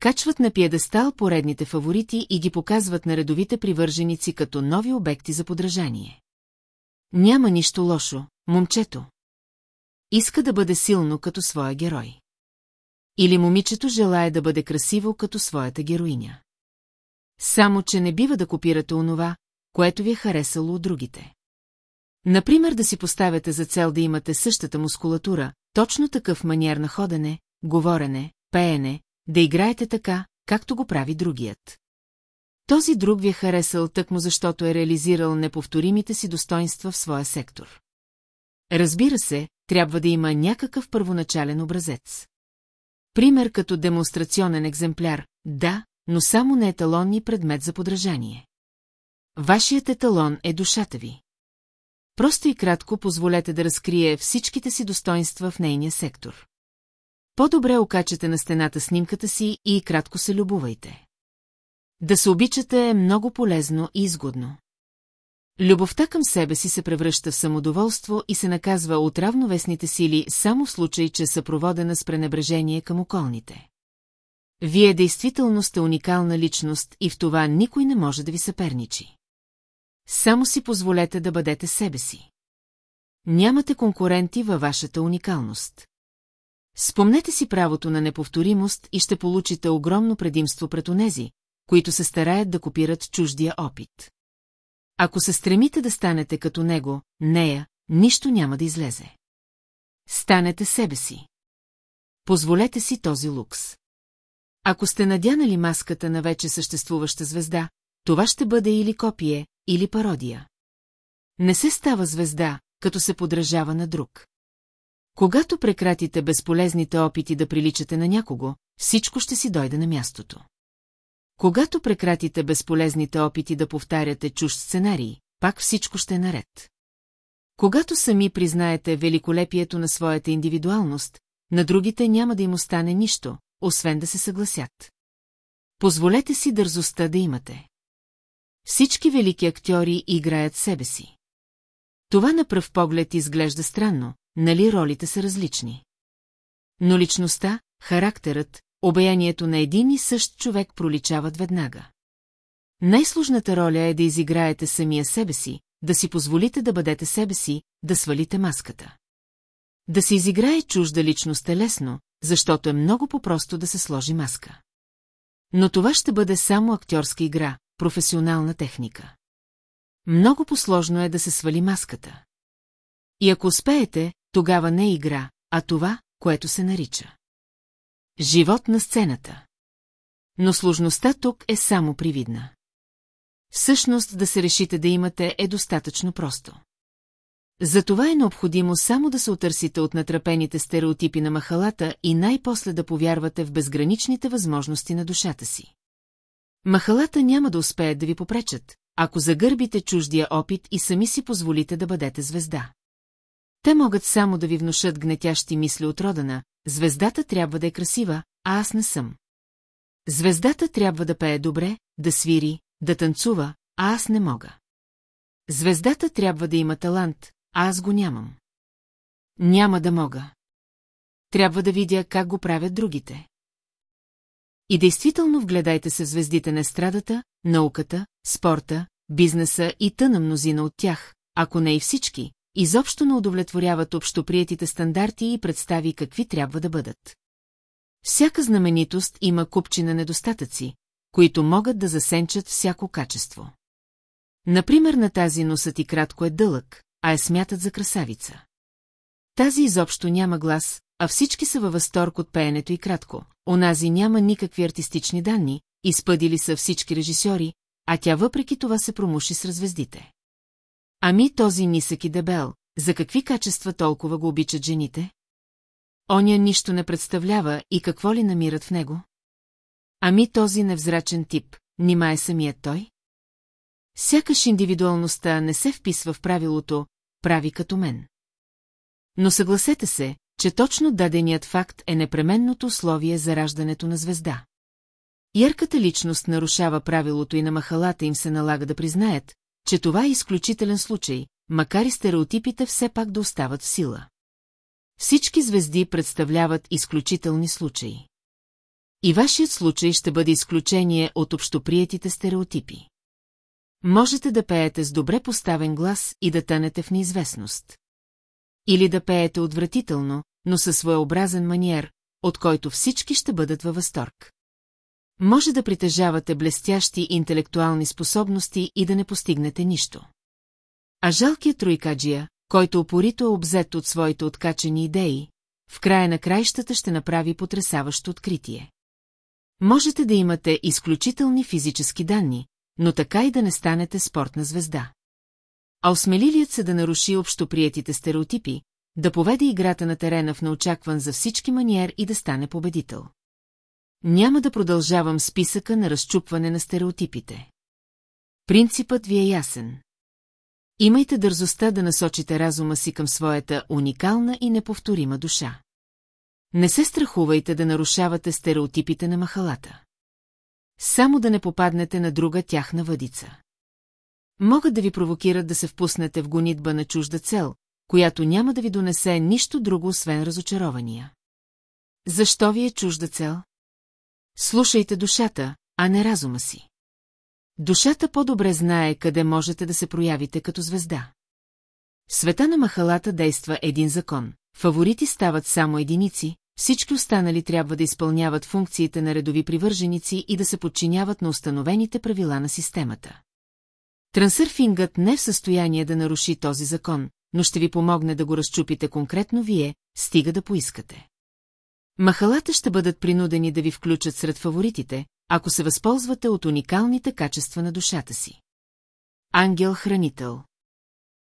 Качват на пиедестал поредните фаворити и ги показват на редовите привърженици като нови обекти за подражание. Няма нищо лошо, момчето. Иска да бъде силно като своя герой. Или момичето желая да бъде красиво като своята героиня. Само, че не бива да копирате онова, което ви е харесало от другите. Например, да си поставяте за цел да имате същата мускулатура, точно такъв маниер на ходене, говорене, пеене, да играете така, както го прави другият. Този друг ви е харесал тъкмо защото е реализирал неповторимите си достоинства в своя сектор. Разбира се, трябва да има някакъв първоначален образец. Пример като демонстрационен екземпляр, да, но само на еталонни предмет за подражание. Вашият еталон е душата ви. Просто и кратко позволете да разкрие всичките си достоинства в нейния сектор. По-добре окачате на стената снимката си и кратко се любовайте. Да се обичате е много полезно и изгодно. Любовта към себе си се превръща в самодоволство и се наказва от равновесните сили само в случай, че е съпроводена с пренебрежение към околните. Вие действително сте уникална личност и в това никой не може да ви съперничи. Само си позволете да бъдете себе си. Нямате конкуренти във вашата уникалност. Спомнете си правото на неповторимост и ще получите огромно предимство пред онези, които се стараят да копират чуждия опит. Ако се стремите да станете като него, нея, нищо няма да излезе. Станете себе си. Позволете си този лукс. Ако сте надянали маската на вече съществуваща звезда, това ще бъде или копие, или пародия. Не се става звезда, като се подражава на друг. Когато прекратите безполезните опити да приличате на някого, всичко ще си дойде на мястото. Когато прекратите безполезните опити да повтаряте чужд сценарий, пак всичко ще е наред. Когато сами признаете великолепието на своята индивидуалност, на другите няма да им остане нищо, освен да се съгласят. Позволете си дързостта да имате. Всички велики актьори играят себе си. Това на пръв поглед изглежда странно, нали ролите са различни. Но личността, характерът, обаянието на един и същ човек проличават веднага. Най-сложната роля е да изиграете самия себе си, да си позволите да бъдете себе си, да свалите маската. Да се изиграе чужда личност е лесно, защото е много по-просто да се сложи маска. Но това ще бъде само актьорска игра, професионална техника. Много посложно е да се свали маската. И ако успеете, тогава не игра, а това, което се нарича. Живот на сцената. Но сложността тук е само привидна. Всъщност да се решите да имате е достатъчно просто. Затова е необходимо само да се отърсите от натрапените стереотипи на махалата и най-после да повярвате в безграничните възможности на душата си. Махалата няма да успеят да ви попречат, ако загърбите чуждия опит и сами си позволите да бъдете звезда. Те могат само да ви внушат гнетящи мисли от родана, звездата трябва да е красива, а аз не съм. Звездата трябва да пее добре, да свири, да танцува, а аз не мога. Звездата трябва да има талант, а аз го нямам. Няма да мога. Трябва да видя как го правят другите. И действително вгледайте се звездите на естрадата, науката, спорта, бизнеса и тъна мнозина от тях, ако не и всички, изобщо не удовлетворяват общоприетите стандарти и представи какви трябва да бъдат. Всяка знаменитост има купчина недостатъци, които могат да засенчат всяко качество. Например, на тази носът и кратко е дълъг, а я смятат за красавица. Тази изобщо няма глас, а всички са във възторг от пеенето и кратко. Онази няма никакви артистични данни, изпъдили са всички режисьори, а тя въпреки това се промуши с развездите. Ами този нисък и дебел, за какви качества толкова го обичат жените? Оня нищо не представлява и какво ли намират в него? Ами този невзрачен тип, нима е самият той? Сякаш индивидуалността не се вписва в правилото «прави като мен». Но съгласете се, че точно даденият факт е непременното условие за раждането на звезда. Ярката личност нарушава правилото и на махалата им се налага да признаят, че това е изключителен случай, макар и стереотипите все пак да остават в сила. Всички звезди представляват изключителни случаи. И вашият случай ще бъде изключение от общоприетите стереотипи. Можете да пеете с добре поставен глас и да тънете в неизвестност. Или да пеете отвратително, но със своеобразен маниер, от който всички ще бъдат във възторг. Може да притежавате блестящи интелектуални способности и да не постигнете нищо. А жалкият тройкаджия, който опорито е обзет от своите откачени идеи, в края на краищата ще направи потрясаващо откритие. Можете да имате изключителни физически данни, но така и да не станете спортна звезда. А осмелилият се да наруши общоприетите стереотипи, да поведе играта на терена в неочакван за всички маниер и да стане победител. Няма да продължавам списъка на разчупване на стереотипите. Принципът ви е ясен. Имайте дързостта да насочите разума си към своята уникална и неповторима душа. Не се страхувайте да нарушавате стереотипите на махалата. само да не попаднете на друга тяхна въдица. Могат да ви провокират да се впуснете в гонитба на чужда цел, която няма да ви донесе нищо друго, освен разочарования. Защо ви е чужда цел? Слушайте душата, а не разума си. Душата по-добре знае къде можете да се проявите като звезда. В света на махалата действа един закон. Фаворити стават само единици, всички останали трябва да изпълняват функциите на редови привърженици и да се подчиняват на установените правила на системата. Трансърфингът не е в състояние да наруши този закон, но ще ви помогне да го разчупите конкретно вие, стига да поискате. Махалата ще бъдат принудени да ви включат сред фаворитите, ако се възползвате от уникалните качества на душата си. Ангел-хранител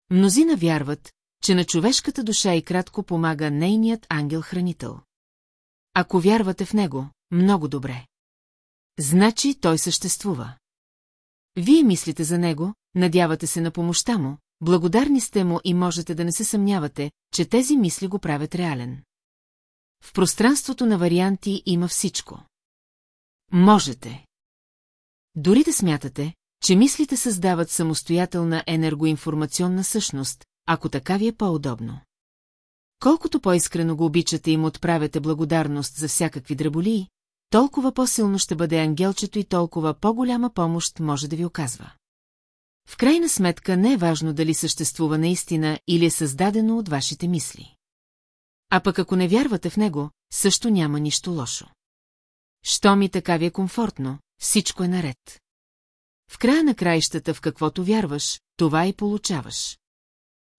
Мнозина вярват, че на човешката душа и кратко помага нейният ангел-хранител. Ако вярвате в него, много добре. Значи той съществува. Вие мислите за него, надявате се на помощта му, благодарни сте му и можете да не се съмнявате, че тези мисли го правят реален. В пространството на варианти има всичко. Можете. Дори да смятате, че мислите създават самостоятелна енергоинформационна същност, ако така ви е по-удобно. Колкото по-искрено го обичате и му отправяте благодарност за всякакви дреболии, толкова по-силно ще бъде ангелчето и толкова по-голяма помощ може да ви оказва. В крайна сметка не е важно дали съществува наистина или е създадено от вашите мисли. А пък ако не вярвате в него, също няма нищо лошо. Що ми така ви е комфортно, всичко е наред. В края на краищата в каквото вярваш, това и получаваш.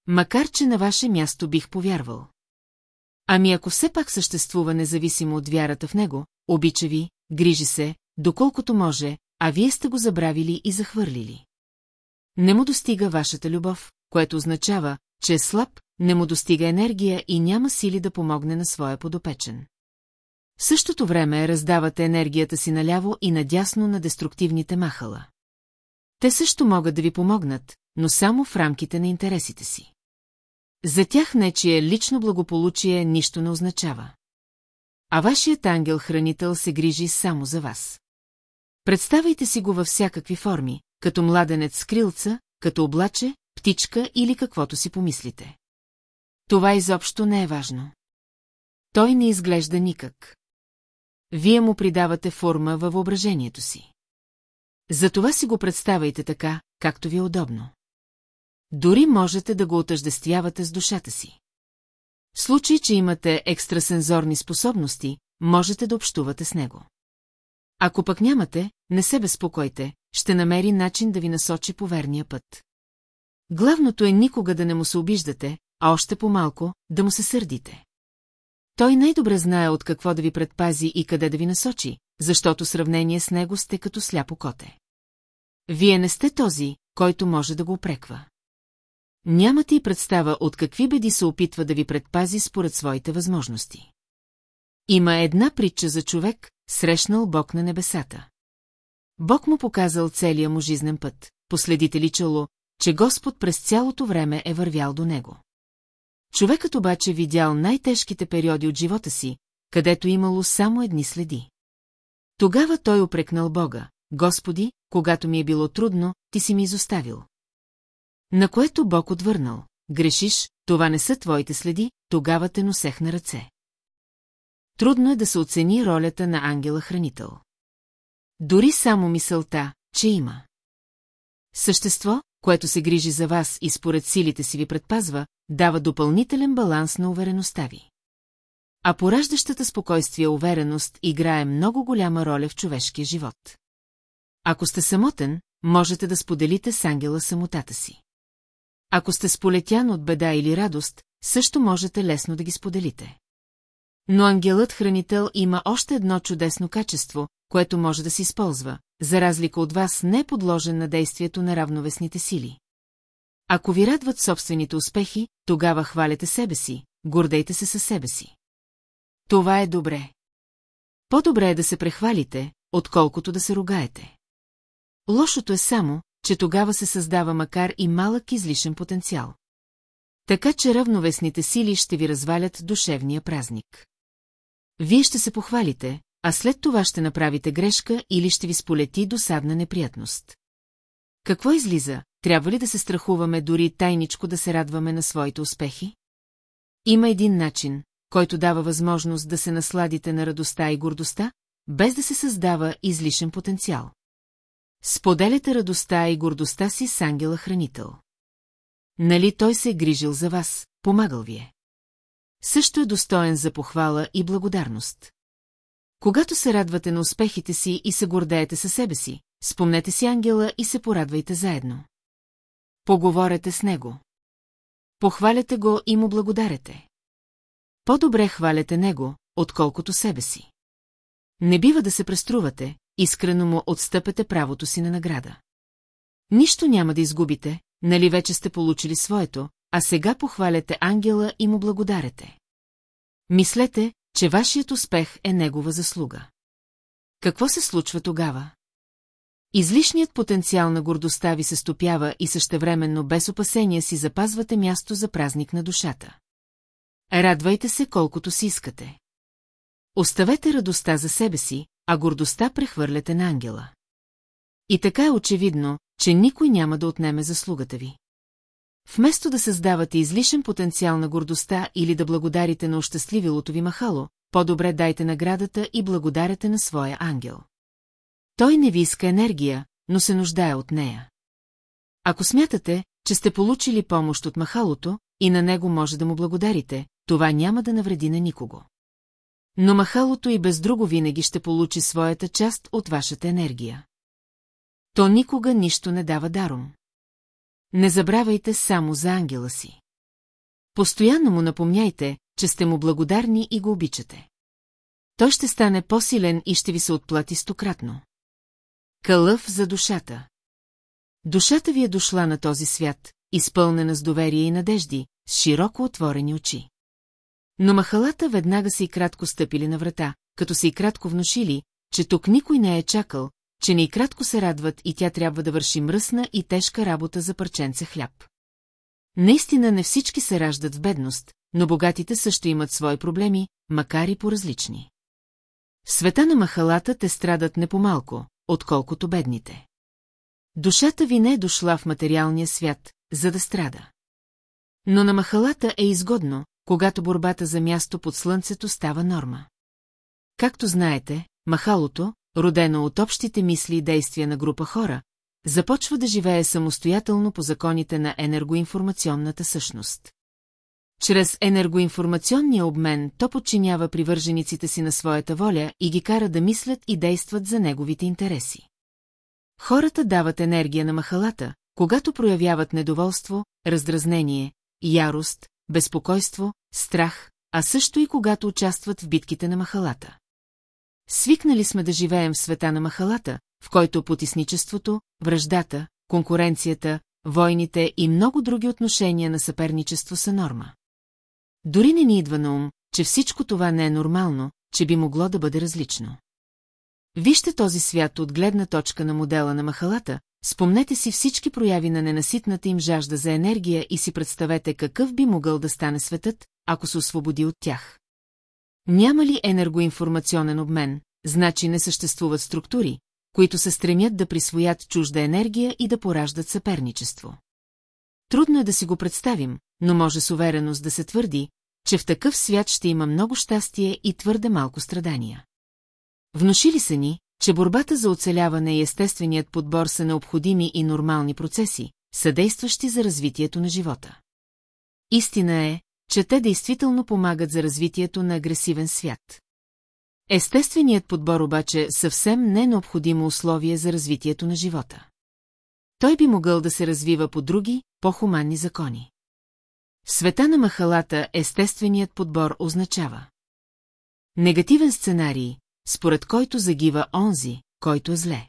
Макар, че на ваше място бих повярвал. Ами ако все пак съществува независимо от вярата в него, обича ви, грижи се, доколкото може, а вие сте го забравили и захвърлили. Не му достига вашата любов, което означава, че е слаб, не му достига енергия и няма сили да помогне на своя подопечен. В същото време раздавате енергията си наляво и надясно на деструктивните махала. Те също могат да ви помогнат, но само в рамките на интересите си. За тях нечие лично благополучие нищо не означава. А вашият ангел-хранител се грижи само за вас. Представайте си го във всякакви форми, като младенец с крилца, като облаче, птичка или каквото си помислите. Това изобщо не е важно. Той не изглежда никак. Вие му придавате форма във въображението си. Затова си го представайте така, както ви е удобно. Дори можете да го отъждествявате с душата си. Случай, че имате екстрасензорни способности, можете да общувате с него. Ако пък нямате, не се безпокойте, ще намери начин да ви насочи по верния път. Главното е никога да не му се обиждате, а още по-малко да му се сърдите. Той най-добре знае от какво да ви предпази и къде да ви насочи, защото сравнение с него сте като сляпо коте. Вие не сте този, който може да го опреква. Нямате и представа от какви беди се опитва да ви предпази според своите възможности. Има една притча за човек, срещнал Бог на небесата. Бог му показал целия му жизнен път, последите личало, че Господ през цялото време е вървял до него. Човекът обаче видял най-тежките периоди от живота си, където имало само едни следи. Тогава той опрекнал Бога, Господи, когато ми е било трудно, ти си ми изоставил. На което Бог отвърнал, грешиш, това не са твоите следи, тогава те носех на ръце. Трудно е да се оцени ролята на ангела-хранител. Дори само мисълта, че има. Същество, което се грижи за вас и според силите си ви предпазва, дава допълнителен баланс на увереността ви. А пораждащата спокойствие увереност играе много голяма роля в човешкия живот. Ако сте самотен, можете да споделите с ангела самотата си. Ако сте сполетян от беда или радост, също можете лесно да ги споделите. Но ангелът-хранител има още едно чудесно качество, което може да се използва, за разлика от вас не е подложен на действието на равновесните сили. Ако ви радват собствените успехи, тогава хваляте себе си, гордейте се със себе си. Това е добре. По-добре е да се прехвалите, отколкото да се ругаете. Лошото е само, че тогава се създава макар и малък излишен потенциал. Така че равновесните сили ще ви развалят душевния празник. Вие ще се похвалите, а след това ще направите грешка или ще ви сполети досадна неприятност. Какво излиза? Трябва ли да се страхуваме дори тайничко да се радваме на своите успехи? Има един начин, който дава възможност да се насладите на радостта и гордостта, без да се създава излишен потенциал. Споделяте радостта и гордостта си с ангела-хранител. Нали той се е грижил за вас, помагал ви е. Също е достоен за похвала и благодарност. Когато се радвате на успехите си и се гордеете със себе си, спомнете си ангела и се порадвайте заедно. Поговорете с него. Похваляте го и му благодарете. По-добре хваляте него, отколкото себе си. Не бива да се преструвате, искрено му отстъпете правото си на награда. Нищо няма да изгубите, нали вече сте получили своето, а сега похваляте ангела и му благодарете. Мислете, че вашият успех е негова заслуга. Какво се случва тогава? Излишният потенциал на гордостта ви се стопява и същевременно без опасения си запазвате място за празник на душата. Радвайте се колкото си искате. Оставете радостта за себе си, а гордостта прехвърляте на ангела. И така е очевидно, че никой няма да отнеме заслугата ви. Вместо да създавате излишен потенциал на гордостта или да благодарите на ощастливилото ви махало, по-добре дайте наградата и благодарете на своя ангел. Той не ви иска енергия, но се нуждае от нея. Ако смятате, че сте получили помощ от махалото и на него може да му благодарите, това няма да навреди на никого. Но махалото и без друго винаги ще получи своята част от вашата енергия. То никога нищо не дава даром. Не забравяйте само за ангела си. Постоянно му напомняйте, че сте му благодарни и го обичате. Той ще стане по-силен и ще ви се отплати стократно. Кълъв за душата. Душата ви е дошла на този свят, изпълнена с доверие и надежди, с широко отворени очи. Но махалата веднага се и кратко стъпили на врата, като се и кратко внушили, че тук никой не е чакал, че не и кратко се радват и тя трябва да върши мръсна и тежка работа за парченце хляб. Наистина не всички се раждат в бедност, но богатите също имат свои проблеми, макар и по-различни. В света на махалата те страдат не по-малко, отколкото бедните. Душата ви не е дошла в материалния свят, за да страда. Но на махалата е изгодно, когато борбата за място под слънцето става норма. Както знаете, махалото, родено от общите мисли и действия на група хора, започва да живее самостоятелно по законите на енергоинформационната същност. Чрез енергоинформационния обмен то подчинява привържениците си на своята воля и ги кара да мислят и действат за неговите интереси. Хората дават енергия на махалата, когато проявяват недоволство, раздразнение, ярост, безпокойство, страх, а също и когато участват в битките на махалата. Свикнали сме да живеем в света на махалата, в който потисничеството, връждата, конкуренцията, войните и много други отношения на съперничество са норма. Дори не ни идва на ум, че всичко това не е нормално, че би могло да бъде различно. Вижте този свят от гледна точка на модела на махалата, спомнете си всички прояви на ненаситната им жажда за енергия и си представете какъв би могъл да стане светът, ако се освободи от тях. Няма ли енергоинформационен обмен, значи не съществуват структури, които се стремят да присвоят чужда енергия и да пораждат съперничество. Трудно е да си го представим, но може с увереност да се твърди, че в такъв свят ще има много щастие и твърде малко страдания. Внушили са ни, че борбата за оцеляване и естественият подбор са необходими и нормални процеси, съдействащи за развитието на живота. Истина е, че те действително помагат за развитието на агресивен свят. Естественият подбор обаче съвсем не е необходимо условие за развитието на живота. Той би могъл да се развива по други, по-хуманни закони. В света на махалата естественият подбор означава негативен сценарий, според който загива онзи, който е зле.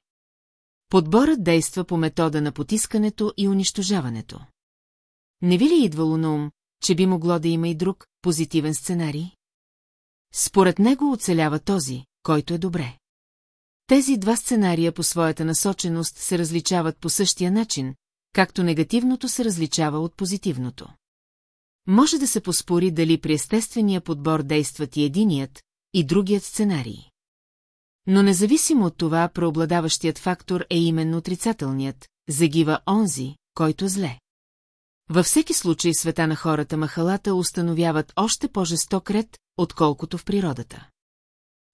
Подборът действа по метода на потискането и унищожаването. Не ви ли идвало на ум, че би могло да има и друг, позитивен сценарий? Според него оцелява този, който е добре. Тези два сценария по своята насоченост се различават по същия начин, както негативното се различава от позитивното. Може да се поспори дали при естествения подбор действат и единият, и другият сценарий. Но независимо от това, преобладаващият фактор е именно отрицателният, загива онзи, който зле. Във всеки случай света на хората махалата установяват още по-жесток ред, отколкото в природата.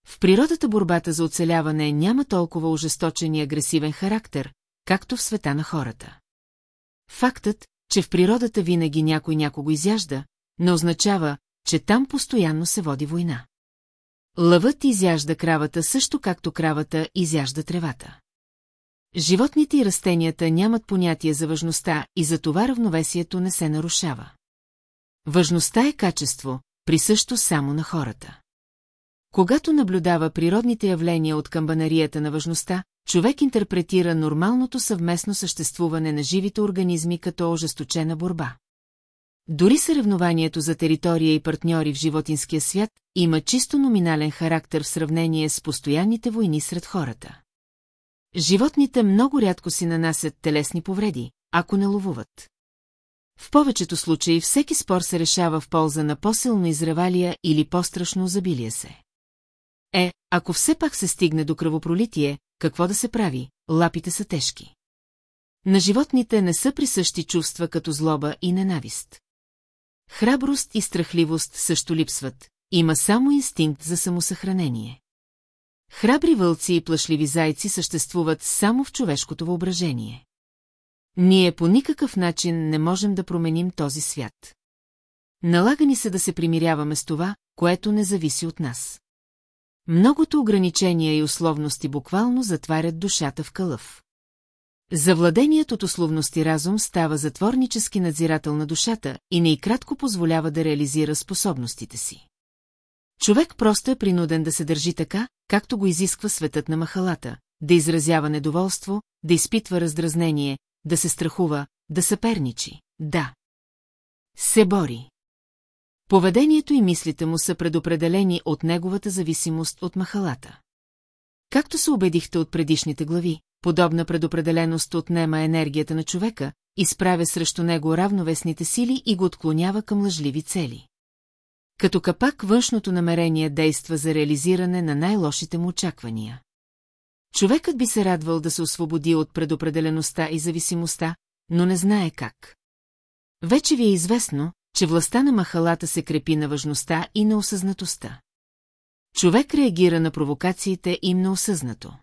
В природата борбата за оцеляване няма толкова ожесточен и агресивен характер, както в света на хората. Фактът, че в природата винаги някой някого изяжда, не означава, че там постоянно се води война. Лъвът изяжда кравата също както кравата изяжда тревата. Животните и растенията нямат понятие за важността и за това равновесието не се нарушава. Важността е качество, присъщо само на хората. Когато наблюдава природните явления от камбанарията на важността, човек интерпретира нормалното съвместно съществуване на живите организми като ожесточена борба. Дори съревнованието за територия и партньори в животинския свят има чисто номинален характер в сравнение с постоянните войни сред хората. Животните много рядко си нанасят телесни повреди, ако не ловуват. В повечето случаи всеки спор се решава в полза на по-силно изревалия или по-страшно забилие се. Е, ако все пак се стигне до кръвопролитие, какво да се прави, лапите са тежки. На животните не са присъщи чувства като злоба и ненавист. Храброст и страхливост също липсват, има само инстинкт за самосъхранение. Храбри вълци и плашливи зайци съществуват само в човешкото въображение. Ние по никакъв начин не можем да променим този свят. Налага ни се да се примиряваме с това, което не зависи от нас. Многото ограничения и условности буквално затварят душата в кълъв. Завладеният от условности разум става затворнически надзирател на душата и не и кратко позволява да реализира способностите си. Човек просто е принуден да се държи така, както го изисква светът на махалата, да изразява недоволство, да изпитва раздразнение, да се страхува, да съперничи, да. Се бори. Поведението и мислите му са предопределени от неговата зависимост от махалата. Както се убедихте от предишните глави, подобна предопределеност отнема енергията на човека, изправя срещу него равновесните сили и го отклонява към лъжливи цели. Като капак външното намерение действа за реализиране на най-лошите му очаквания. Човекът би се радвал да се освободи от предопределеността и зависимостта, но не знае как. Вече ви е известно, че властта на махалата се крепи на важността и на осъзнатостта. Човек реагира на провокациите им на осъзнато.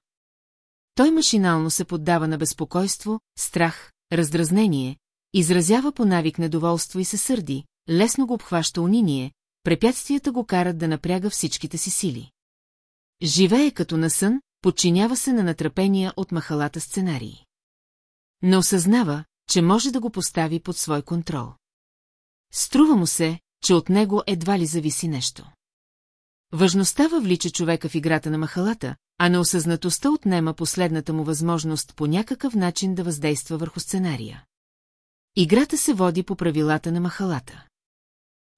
Той машинално се поддава на безпокойство, страх, раздразнение, изразява по навик недоволство и се сърди, лесно го обхваща униние, препятствията го карат да напряга всичките си сили. Живее като на сън, подчинява се на натрапения от махалата сценарии. Не осъзнава, че може да го постави под свой контрол. Струва му се, че от него едва ли зависи нещо. Важността въвлича човека в играта на махалата, а неосъзнатостта отнема последната му възможност по някакъв начин да въздейства върху сценария. Играта се води по правилата на махалата.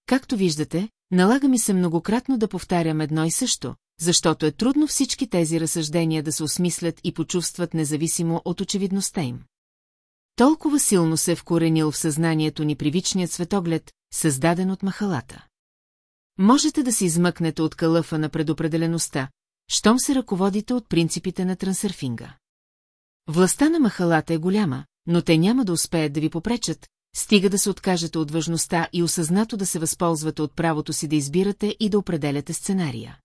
Както виждате, налага ми се многократно да повтарям едно и също, защото е трудно всички тези разсъждения да се осмислят и почувстват независимо от очевидността им. Толкова силно се е вкоренил в съзнанието ни привичният светоглед, създаден от махалата. Можете да се измъкнете от калъфа на предопределеността, щом се ръководите от принципите на трансърфинга. Властта на махалата е голяма, но те няма да успеят да ви попречат, стига да се откажете от важността и осъзнато да се възползвате от правото си да избирате и да определяте сценария.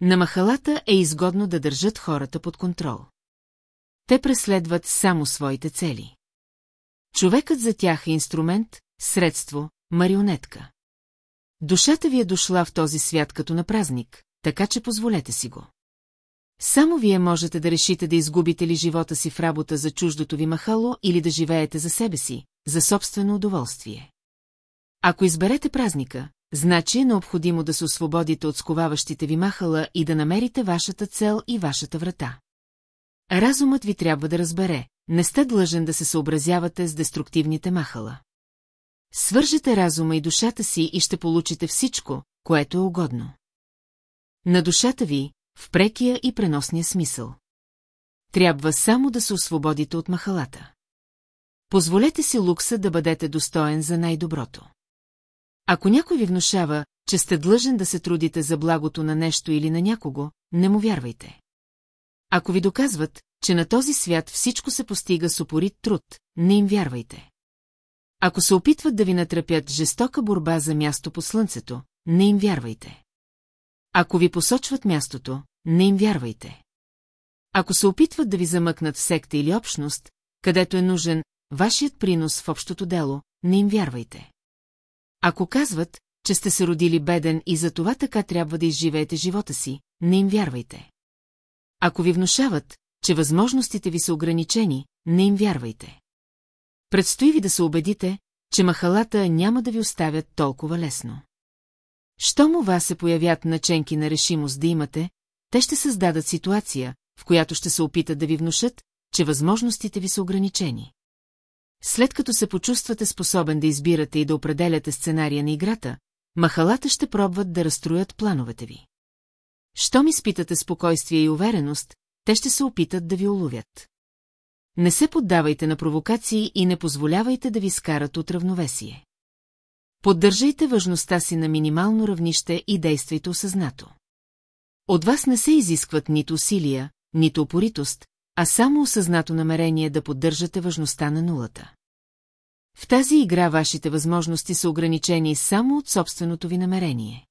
На махалата е изгодно да държат хората под контрол. Те преследват само своите цели. Човекът за тях е инструмент, средство, марионетка. Душата ви е дошла в този свят като на празник, така че позволете си го. Само вие можете да решите да изгубите ли живота си в работа за чуждото ви махало или да живеете за себе си, за собствено удоволствие. Ако изберете празника, значи е необходимо да се освободите от сковаващите ви махала и да намерите вашата цел и вашата врата. Разумът ви трябва да разбере, не сте длъжен да се съобразявате с деструктивните махала. Свържете разума и душата си и ще получите всичко, което е угодно. На душата ви, в прекия и преносния смисъл. Трябва само да се освободите от махалата. Позволете си лукса да бъдете достоен за най-доброто. Ако някой ви внушава, че сте длъжен да се трудите за благото на нещо или на някого, не му вярвайте. Ако ви доказват, че на този свят всичко се постига с упорит труд, не им вярвайте. Ако се опитват да ви натрапят жестока борба за място по слънцето, не им вярвайте. Ако ви посочват мястото, не им вярвайте. Ако се опитват да ви замъкнат в секта или общност, където е нужен вашият принос в общото дело, не им вярвайте. Ако казват, че сте се родили беден и за това така трябва да изживеете живота си, не им вярвайте. Ако ви внушават, че възможностите ви са ограничени, не им вярвайте. Предстои ви да се убедите, че махалата няма да ви оставят толкова лесно. Щом у вас се появят наченки на решимост да имате, те ще създадат ситуация, в която ще се опитат да ви внушат, че възможностите ви са ограничени. След като се почувствате способен да избирате и да определяте сценария на играта, махалата ще пробват да разстроят плановете ви. Щом изпитате спокойствие и увереност, те ще се опитат да ви уловят. Не се поддавайте на провокации и не позволявайте да ви скарат от равновесие. Поддържайте важността си на минимално равнище и действайте осъзнато. От вас не се изискват нито усилия, нито опоритост, а само осъзнато намерение да поддържате важността на нулата. В тази игра вашите възможности са ограничени само от собственото ви намерение.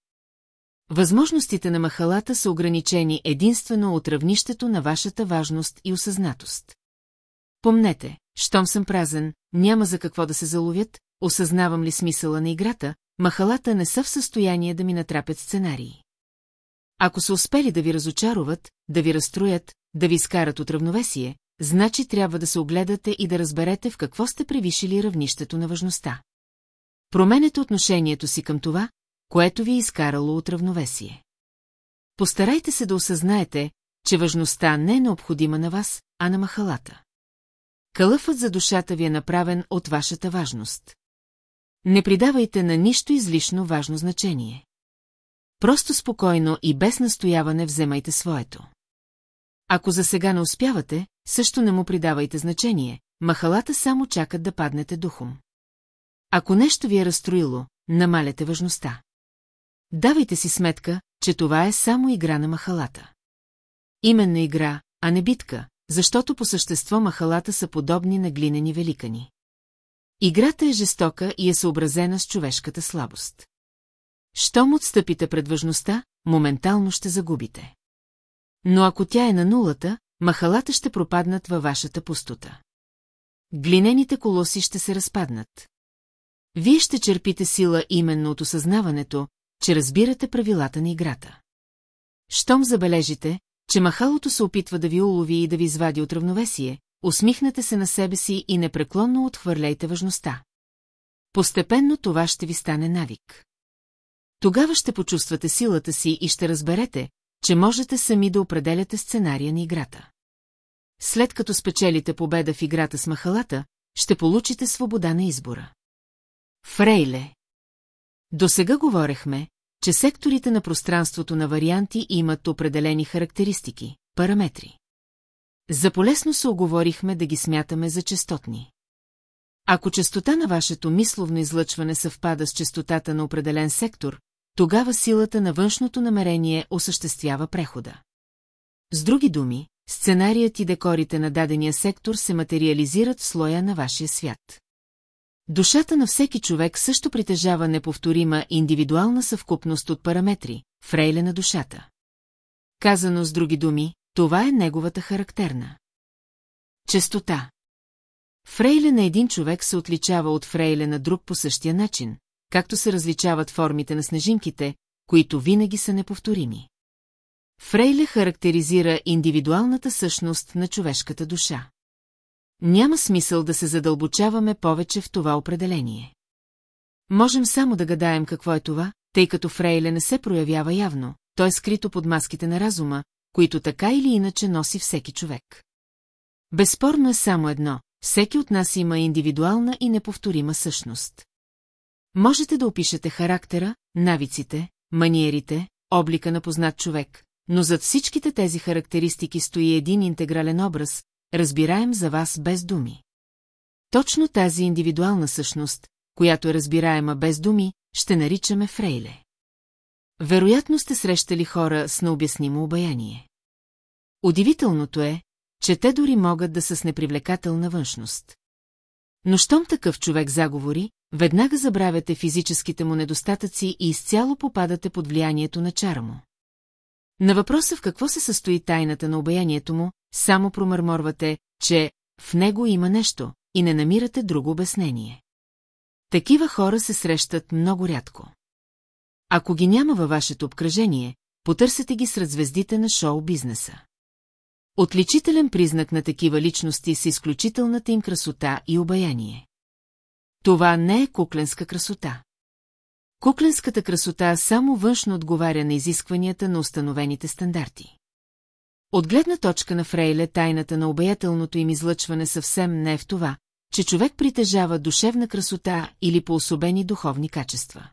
Възможностите на махалата са ограничени единствено от равнището на вашата важност и осъзнатост. Помнете, щом съм празен, няма за какво да се заловят, осъзнавам ли смисъла на играта, махалата не са в състояние да ми натрапят сценарии. Ако са успели да ви разочаруват, да ви разстроят, да ви скарат от равновесие, значи трябва да се огледате и да разберете в какво сте превишили равнището на важността. Променете отношението си към това, което ви е изкарало от равновесие. Постарайте се да осъзнаете, че важността не е необходима на вас, а на махалата. Кълъфът за душата ви е направен от вашата важност. Не придавайте на нищо излишно важно значение. Просто спокойно и без настояване вземайте своето. Ако за сега не успявате, също не му придавайте значение, махалата само чакат да паднете духом. Ако нещо ви е разстроило, намаляте важността. Давайте си сметка, че това е само игра на махалата. Именно игра, а не битка, защото по същество махалата са подобни на глинени великани. Играта е жестока и е съобразена с човешката слабост. Щом отстъпите пред важността, моментално ще загубите. Но ако тя е на нулата, махалата ще пропаднат във вашата пустота. Глинените колоси ще се разпаднат. Вие ще черпите сила именно от осъзнаването, че разбирате правилата на играта. Щом забележите, че махалото се опитва да ви улови и да ви извади от равновесие, усмихнете се на себе си и непреклонно отхвърляйте важността. Постепенно това ще ви стане навик. Тогава ще почувствате силата си и ще разберете, че можете сами да определяте сценария на играта. След като спечелите победа в играта с махалата, ще получите свобода на избора. Фрейле До сега говорехме, че секторите на пространството на варианти имат определени характеристики, параметри. За полесно се оговорихме да ги смятаме за частотни. Ако частота на вашето мисловно излъчване съвпада с частотата на определен сектор, тогава силата на външното намерение осъществява прехода. С други думи, сценарият и декорите на дадения сектор се материализират в слоя на вашия свят. Душата на всеки човек също притежава неповторима индивидуална съвкупност от параметри, фрейле на душата. Казано с други думи, това е неговата характерна. Честота Фрейле на един човек се отличава от фрейле на друг по същия начин, както се различават формите на снежинките, които винаги са неповторими. Фрейле характеризира индивидуалната същност на човешката душа. Няма смисъл да се задълбочаваме повече в това определение. Можем само да гадаем какво е това, тъй като Фрейле не се проявява явно, той е скрито под маските на разума, които така или иначе носи всеки човек. Безспорно е само едно, всеки от нас има индивидуална и неповторима същност. Можете да опишете характера, навиците, маниерите, облика на познат човек, но зад всичките тези характеристики стои един интегрален образ, разбираем за вас без думи. Точно тази индивидуална същност, която е разбираема без думи, ще наричаме Фрейле. Вероятно сте срещали хора с необяснимо обаяние. Удивителното е, че те дори могат да са с непривлекателна външност. Но щом такъв човек заговори, веднага забравяте физическите му недостатъци и изцяло попадате под влиянието на чара му. На въпроса в какво се състои тайната на обаянието му, само промърморвате, че в него има нещо и не намирате друго обяснение. Такива хора се срещат много рядко. Ако ги няма във вашето обкръжение, потърсете ги сред звездите на шоу-бизнеса. Отличителен признак на такива личности са изключителната им красота и обаяние. Това не е кукленска красота. Кукленската красота само външно отговаря на изискванията на установените стандарти. От гледна точка на Фрейле тайната на обаятелното им излъчване съвсем не е в това, че човек притежава душевна красота или по-особени духовни качества.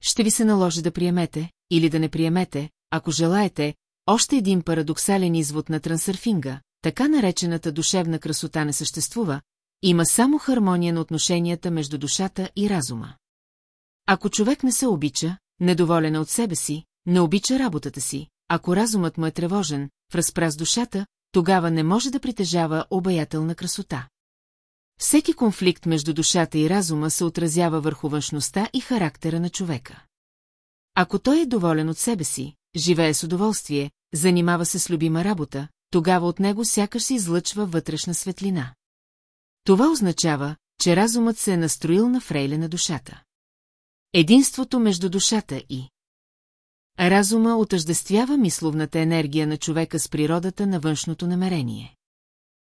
Ще ви се наложи да приемете, или да не приемете, ако желаете, още един парадоксален извод на трансърфинга, така наречената душевна красота не съществува, има само хармония на отношенията между душата и разума. Ако човек не се обича, недоволен от себе си, не обича работата си, ако разумът му е тревожен, в разпраз душата, тогава не може да притежава обаятелна красота. Всеки конфликт между душата и разума се отразява върху външността и характера на човека. Ако той е доволен от себе си, живее с удоволствие, занимава се с любима работа, тогава от него сякаш се излъчва вътрешна светлина. Това означава, че разумът се е настроил на фрейле на душата. Единството между душата и Разума отъждествява мисловната енергия на човека с природата на външното намерение.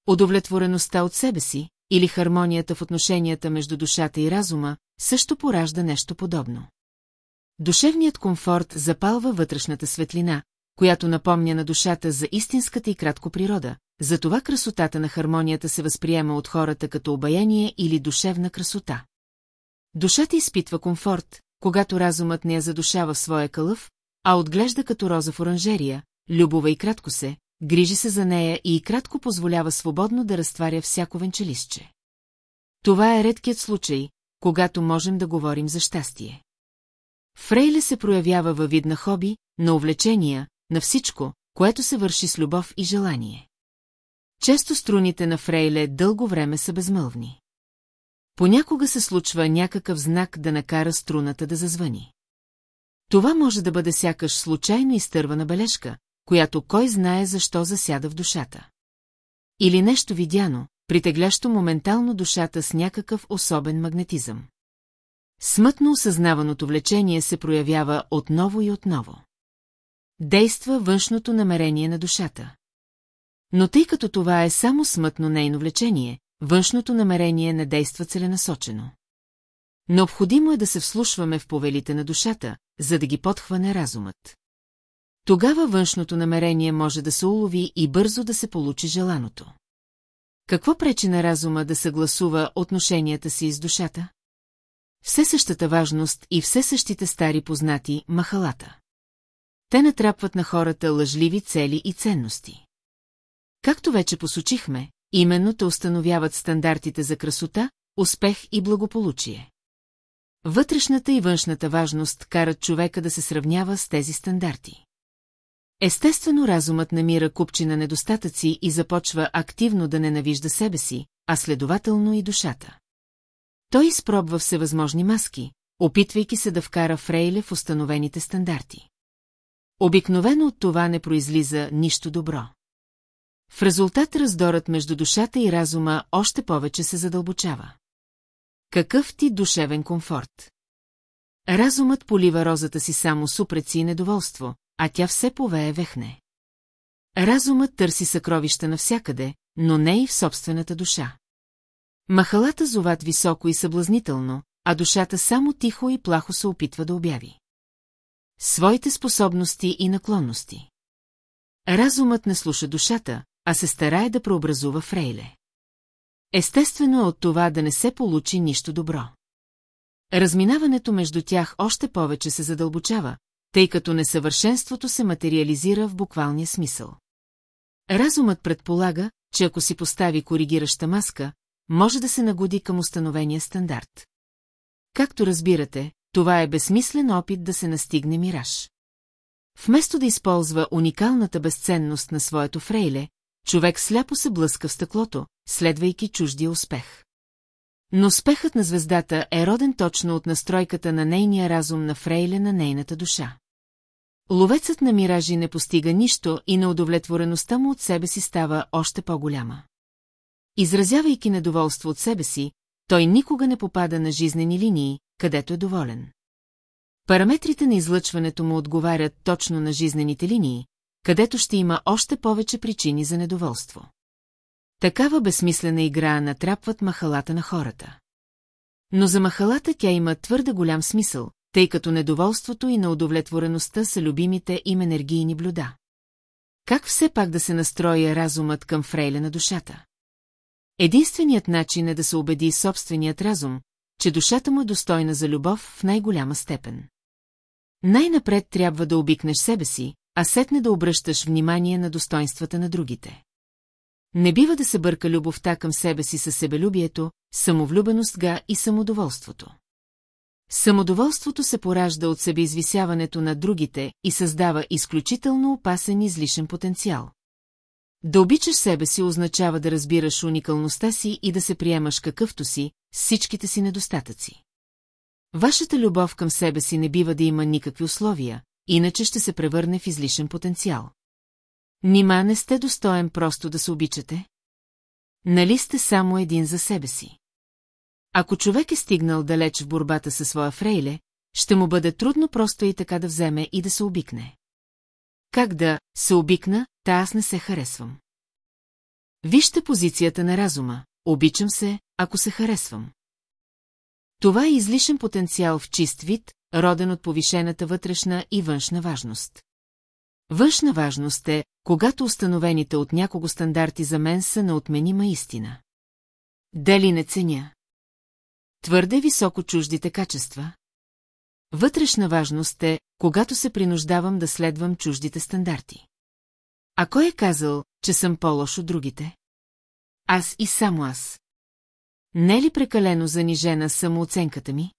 Удовлетвореността от себе си, или хармонията в отношенията между душата и разума, също поражда нещо подобно. Душевният комфорт запалва вътрешната светлина, която напомня на душата за истинската и кратко природа, затова красотата на хармонията се възприема от хората като обаяние или душевна красота. Душата изпитва комфорт, когато разумът не я задушава в своя кълъв, а отглежда като роза в оранжерия, любова и кратко се, грижи се за нея и кратко позволява свободно да разтваря всяко венчелистче. Това е редкият случай, когато можем да говорим за щастие. Фрейле се проявява във вид на хоби, на увлечения, на всичко, което се върши с любов и желание. Често струните на Фрейле дълго време са безмълвни. Понякога се случва някакъв знак да накара струната да зазвъни. Това може да бъде сякаш случайно изтървана бележка, която кой знае защо засяда в душата. Или нещо видяно, притеглящо моментално душата с някакъв особен магнетизъм. Смътно осъзнаваното влечение се проявява отново и отново. Действа външното намерение на душата. Но тъй като това е само смътно нейно влечение, външното намерение не действа целенасочено. Необходимо е да се вслушваме в повелите на душата, за да ги подхване разумът. Тогава външното намерение може да се улови и бързо да се получи желаното. Какво пречи на разума да съгласува отношенията си с душата? Все същата важност и все същите стари познати махалата. Те натрапват на хората лъжливи цели и ценности. Както вече посочихме, именно те установяват стандартите за красота, успех и благополучие. Вътрешната и външната важност карат човека да се сравнява с тези стандарти. Естествено разумът намира купчина недостатъци и започва активно да ненавижда себе си, а следователно и душата. Той изпробва всевъзможни маски, опитвайки се да вкара Фрейле в установените стандарти. Обикновено от това не произлиза нищо добро. В резултат раздорът между душата и разума още повече се задълбочава. Какъв ти душевен комфорт? Разумът полива розата си само с упреци и недоволство, а тя все повее вехне. Разумът търси съкровища навсякъде, но не и в собствената душа. Махалата зоват високо и съблазнително, а душата само тихо и плахо се опитва да обяви. Своите способности и наклонности. Разумът не слуша душата, а се старае да преобразува Фрейле. Естествено е от това да не се получи нищо добро. Разминаването между тях още повече се задълбочава, тъй като несъвършенството се материализира в буквалния смисъл. Разумът предполага, че ако си постави коригираща маска, може да се нагоди към установения стандарт. Както разбирате, това е безсмислен опит да се настигне мираж. Вместо да използва уникалната безценност на своето фрейле, човек сляпо се блъска в стъклото, следвайки чуждия успех. Но успехът на звездата е роден точно от настройката на нейния разум на фрейле на нейната душа. Ловецът на миражи не постига нищо и на удовлетвореността му от себе си става още по-голяма. Изразявайки недоволство от себе си, той никога не попада на жизнени линии, където е доволен. Параметрите на излъчването му отговарят точно на жизнените линии, където ще има още повече причини за недоволство. Такава безсмислена игра натрапват махалата на хората. Но за махалата тя има твърде голям смисъл, тъй като недоволството и на удовлетвореността са любимите им енергийни блюда. Как все пак да се настроя разумът към фрейле на душата? Единственият начин е да се убеди собственият разум, че душата му е достойна за любов в най-голяма степен. Най-напред трябва да обикнеш себе си, а сетне да обръщаш внимание на достоинствата на другите. Не бива да се бърка любовта към себе си със себелюбието, самовлюбеността и самодоволството. Самодоволството се поражда от себеизвисяването на другите и създава изключително опасен излишен потенциал. Да обичаш себе си означава да разбираш уникалността си и да се приемаш какъвто си, всичките си недостатъци. Вашата любов към себе си не бива да има никакви условия, иначе ще се превърне в излишен потенциал. Нима не сте достоен просто да се обичате? Нали сте само един за себе си? Ако човек е стигнал далеч в борбата със своя фрейле, ще му бъде трудно просто и така да вземе и да се обикне. Как да се обикна, та аз не се харесвам. Вижте позицията на разума. Обичам се, ако се харесвам. Това е излишен потенциал в чист вид, роден от повишената вътрешна и външна важност. Външна важност е, когато установените от някого стандарти за мен са неотменима истина. Дали не ценя? Твърде високо чуждите качества? Вътрешна важност е, когато се принуждавам да следвам чуждите стандарти. А кой е казал, че съм по-лош от другите? Аз и само аз. Не е ли прекалено занижена самооценката ми?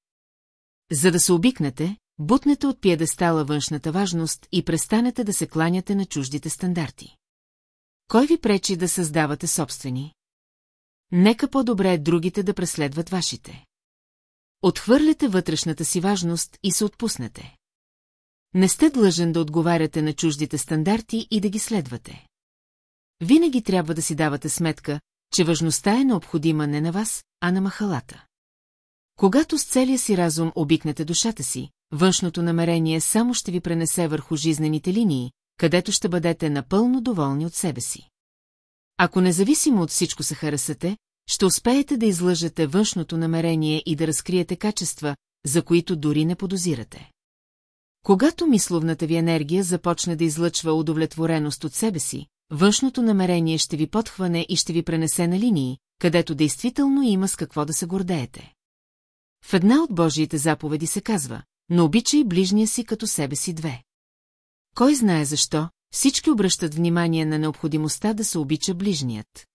За да се обикнете, бутнете от пиедестала външната важност и престанете да се кланяте на чуждите стандарти. Кой ви пречи да създавате собствени? Нека по-добре другите да преследват вашите. Отхвърляте вътрешната си важност и се отпуснете. Не сте длъжен да отговаряте на чуждите стандарти и да ги следвате. Винаги трябва да си давате сметка, че важността е необходима не на вас, а на махалата. Когато с целия си разум обикнете душата си, външното намерение само ще ви пренесе върху жизнените линии, където ще бъдете напълно доволни от себе си. Ако независимо от всичко се харесате, ще успеете да излъжете външното намерение и да разкриете качества, за които дори не подозирате. Когато мисловната ви енергия започне да излъчва удовлетвореност от себе си, външното намерение ще ви подхване и ще ви пренесе на линии, където действително има с какво да се гордеете. В една от Божиите заповеди се казва, но обичай ближния си като себе си две. Кой знае защо, всички обръщат внимание на необходимостта да се обича ближният.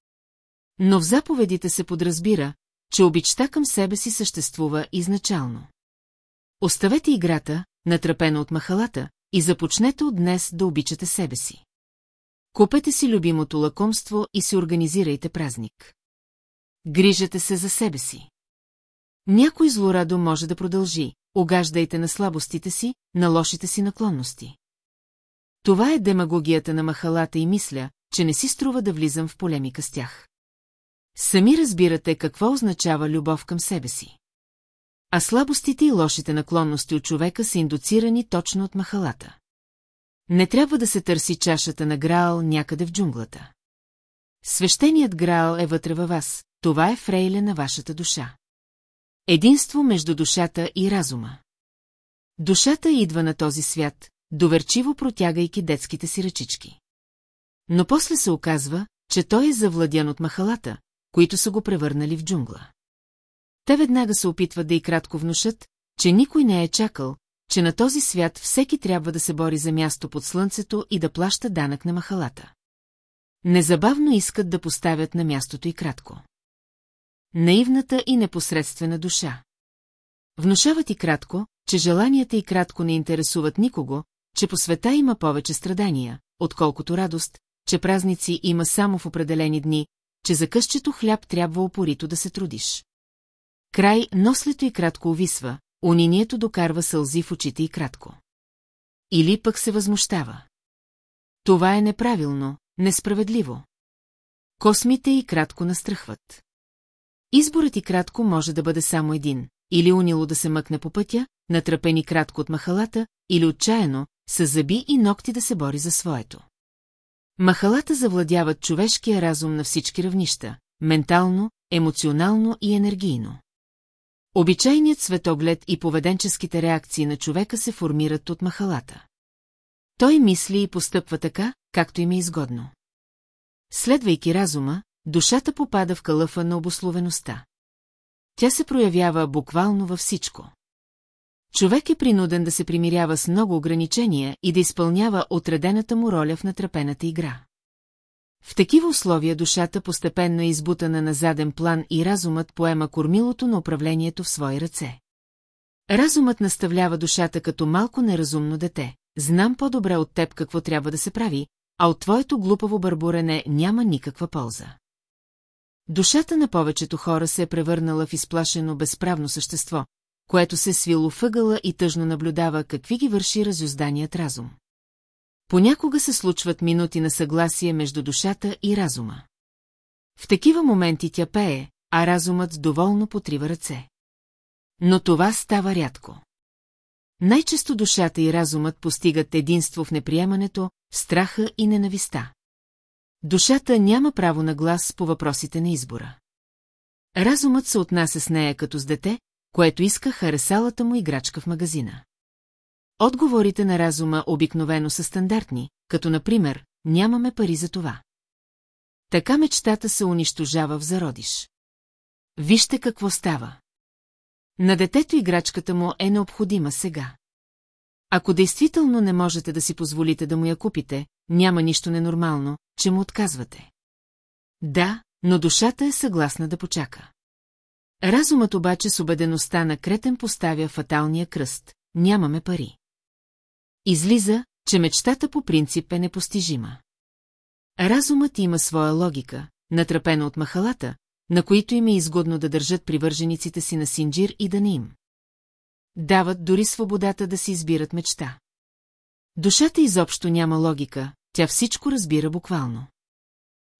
Но в заповедите се подразбира, че обичта към себе си съществува изначално. Оставете играта, натрапена от махалата, и започнете от днес да обичате себе си. Купете си любимото лакомство и си организирайте празник. Грижете се за себе си. Някой злорадо може да продължи, огаждайте на слабостите си, на лошите си наклонности. Това е демагогията на махалата и мисля, че не си струва да влизам в полемика с тях. Сами разбирате какво означава любов към себе си. А слабостите и лошите наклонности от човека са индуцирани точно от махалата. Не трябва да се търси чашата на Граал някъде в джунглата. Свещеният Граал е вътре във вас, това е фрейле на вашата душа. Единство между душата и разума. Душата идва на този свят, доверчиво протягайки детските си ръчички. Но после се оказва, че той е завладян от махалата, които са го превърнали в джунгла. Те веднага се опитват да и кратко внушат, че никой не е чакал, че на този свят всеки трябва да се бори за място под слънцето и да плаща данък на махалата. Незабавно искат да поставят на мястото и кратко. Наивната и непосредствена душа. Внушават и кратко, че желанията и кратко не интересуват никого, че по света има повече страдания, отколкото радост, че празници има само в определени дни, че за къщето хляб трябва опорито да се трудиш. Край нослето и кратко увисва, унинието докарва сълзи в очите и кратко. Или пък се възмущава. Това е неправилно, несправедливо. Космите и кратко настръхват. Изборът и кратко може да бъде само един, или унило да се мъкне по пътя, натрапени кратко от махалата, или отчаяно, с зъби и ногти да се бори за своето. Махалата завладяват човешкия разум на всички равнища – ментално, емоционално и енергийно. Обичайният светоглед и поведенческите реакции на човека се формират от махалата. Той мисли и постъпва така, както им е изгодно. Следвайки разума, душата попада в кълъфа на обословеността. Тя се проявява буквално във всичко. Човек е принуден да се примирява с много ограничения и да изпълнява отредената му роля в натрапената игра. В такива условия душата постепенно е избутана на заден план и разумът поема кормилото на управлението в свои ръце. Разумът наставлява душата като малко неразумно дете. Знам по-добре от теб какво трябва да се прави, а от твоето глупаво бърборене няма никаква полза. Душата на повечето хора се е превърнала в изплашено безправно същество, което се свило въгъла и тъжно наблюдава какви ги върши разюзданият разум. Понякога се случват минути на съгласие между душата и разума. В такива моменти тя пее, а разумът доволно потрива ръце. Но това става рядко. Най-често душата и разумът постигат единство в неприемането, страха и ненависта. Душата няма право на глас по въпросите на избора. Разумът се отнася с нея като с дете, което иска харесалата му играчка в магазина. Отговорите на разума обикновено са стандартни, като например, нямаме пари за това. Така мечтата се унищожава в зародиш. Вижте какво става. На детето играчката му е необходима сега. Ако действително не можете да си позволите да му я купите, няма нищо ненормално, че му отказвате. Да, но душата е съгласна да почака. Разумът обаче с убедеността на Кретен поставя фаталния кръст. Нямаме пари. Излиза, че мечтата по принцип е непостижима. Разумът има своя логика, натрапена от махалата, на които им е изгодно да държат привържениците си на Синджир и да не им. Дават дори свободата да си избират мечта. Душата изобщо няма логика, тя всичко разбира буквално.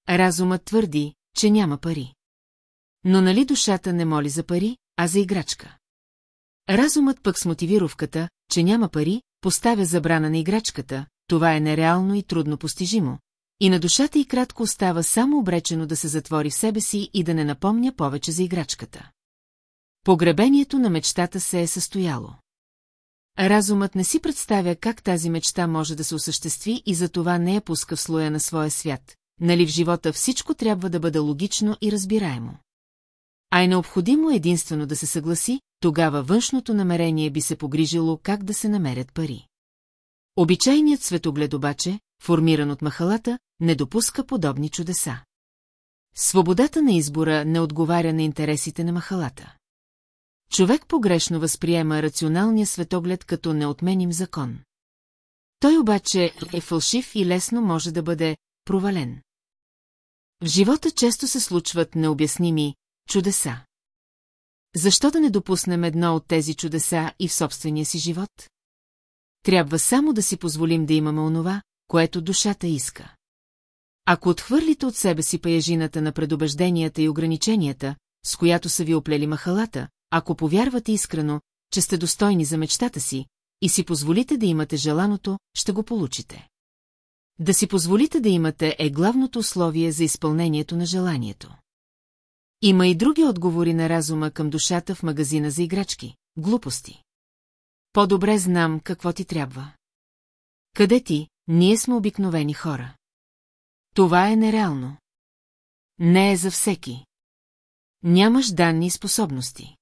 Разумът твърди, че няма пари. Но нали душата не моли за пари, а за играчка? Разумът пък с мотивировката, че няма пари, поставя забрана на играчката, това е нереално и трудно постижимо, и на душата и кратко остава само обречено да се затвори в себе си и да не напомня повече за играчката. Погребението на мечтата се е състояло. Разумът не си представя как тази мечта може да се осъществи и за това не я пуска в слоя на своя свят, нали в живота всичко трябва да бъде логично и разбираемо. А е необходимо единствено да се съгласи, тогава външното намерение би се погрижило как да се намерят пари. Обичайният светоглед обаче, формиран от махалата, не допуска подобни чудеса. Свободата на избора не отговаря на интересите на махалата. Човек погрешно възприема рационалния светоглед като неотменим закон. Той обаче е фалшив и лесно може да бъде провален. В живота често се случват необясними чудеса. Защо да не допуснем едно от тези чудеса и в собствения си живот? Трябва само да си позволим да имаме онова, което душата иска. Ако отхвърлите от себе си паяжината на предубежденията и ограниченията, с която са ви оплели махалата, ако повярвате искрено, че сте достойни за мечтата си и си позволите да имате желаното, ще го получите. Да си позволите да имате е главното условие за изпълнението на желанието. Има и други отговори на разума към душата в магазина за играчки. Глупости. По-добре знам какво ти трябва. Къде ти, ние сме обикновени хора. Това е нереално. Не е за всеки. Нямаш данни и способности.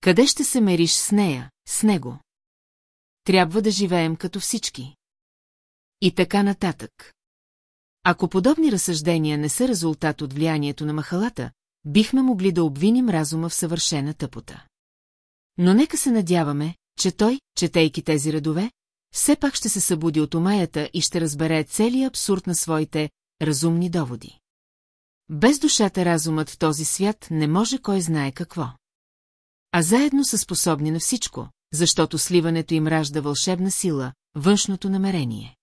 Къде ще се мериш с нея, с него? Трябва да живеем като всички. И така нататък. Ако подобни разсъждения не са резултат от влиянието на махалата, бихме могли да обвиним разума в съвършена тъпота. Но нека се надяваме, че той, четейки тези редове, все пак ще се събуди от умаята и ще разбере целият абсурд на своите разумни доводи. Без душата разумът в този свят не може кой знае какво. А заедно са способни на всичко, защото сливането им ражда вълшебна сила, външното намерение.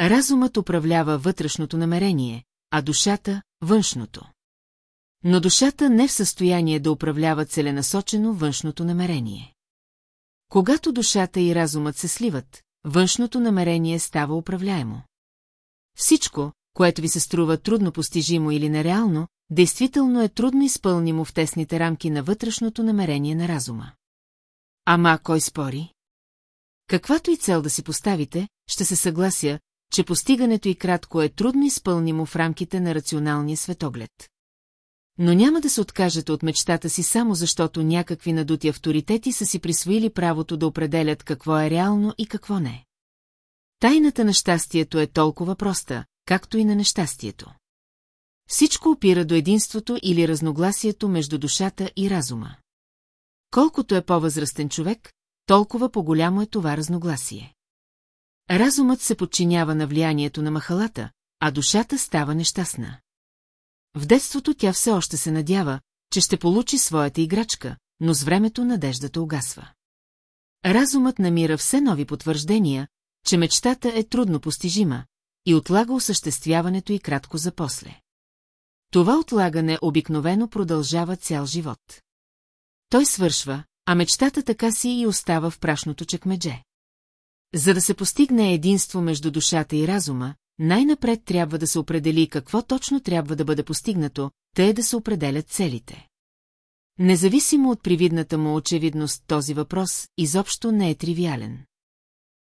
Разумът управлява вътрешното намерение, а душата – външното. Но душата не е в състояние да управлява целенасочено външното намерение. Когато душата и разумът се сливат, външното намерение става управляемо. Всичко, което ви се струва трудно постижимо или нереално, действително е трудно изпълнимо в тесните рамки на вътрешното намерение на разума. Ама кой спори? Каквато и цел да си поставите, ще се съглася, че постигането и кратко е трудно изпълнимо в рамките на рационалния светоглед. Но няма да се откажете от мечтата си само защото някакви надути авторитети са си присвоили правото да определят какво е реално и какво не. Тайната на щастието е толкова проста, както и на нещастието. Всичко опира до единството или разногласието между душата и разума. Колкото е по-възрастен човек, толкова по-голямо е това разногласие. Разумът се подчинява на влиянието на махалата, а душата става нещастна. В детството тя все още се надява, че ще получи своята играчка, но с времето надеждата угасва. Разумът намира все нови потвърждения, че мечтата е трудно постижима и отлага осъществяването и кратко за после. Това отлагане обикновено продължава цял живот. Той свършва, а мечтата така си и остава в прашното чекмедже. За да се постигне единство между душата и разума, най-напред трябва да се определи какво точно трябва да бъде постигнато, те да се определят целите. Независимо от привидната му очевидност, този въпрос изобщо не е тривиален.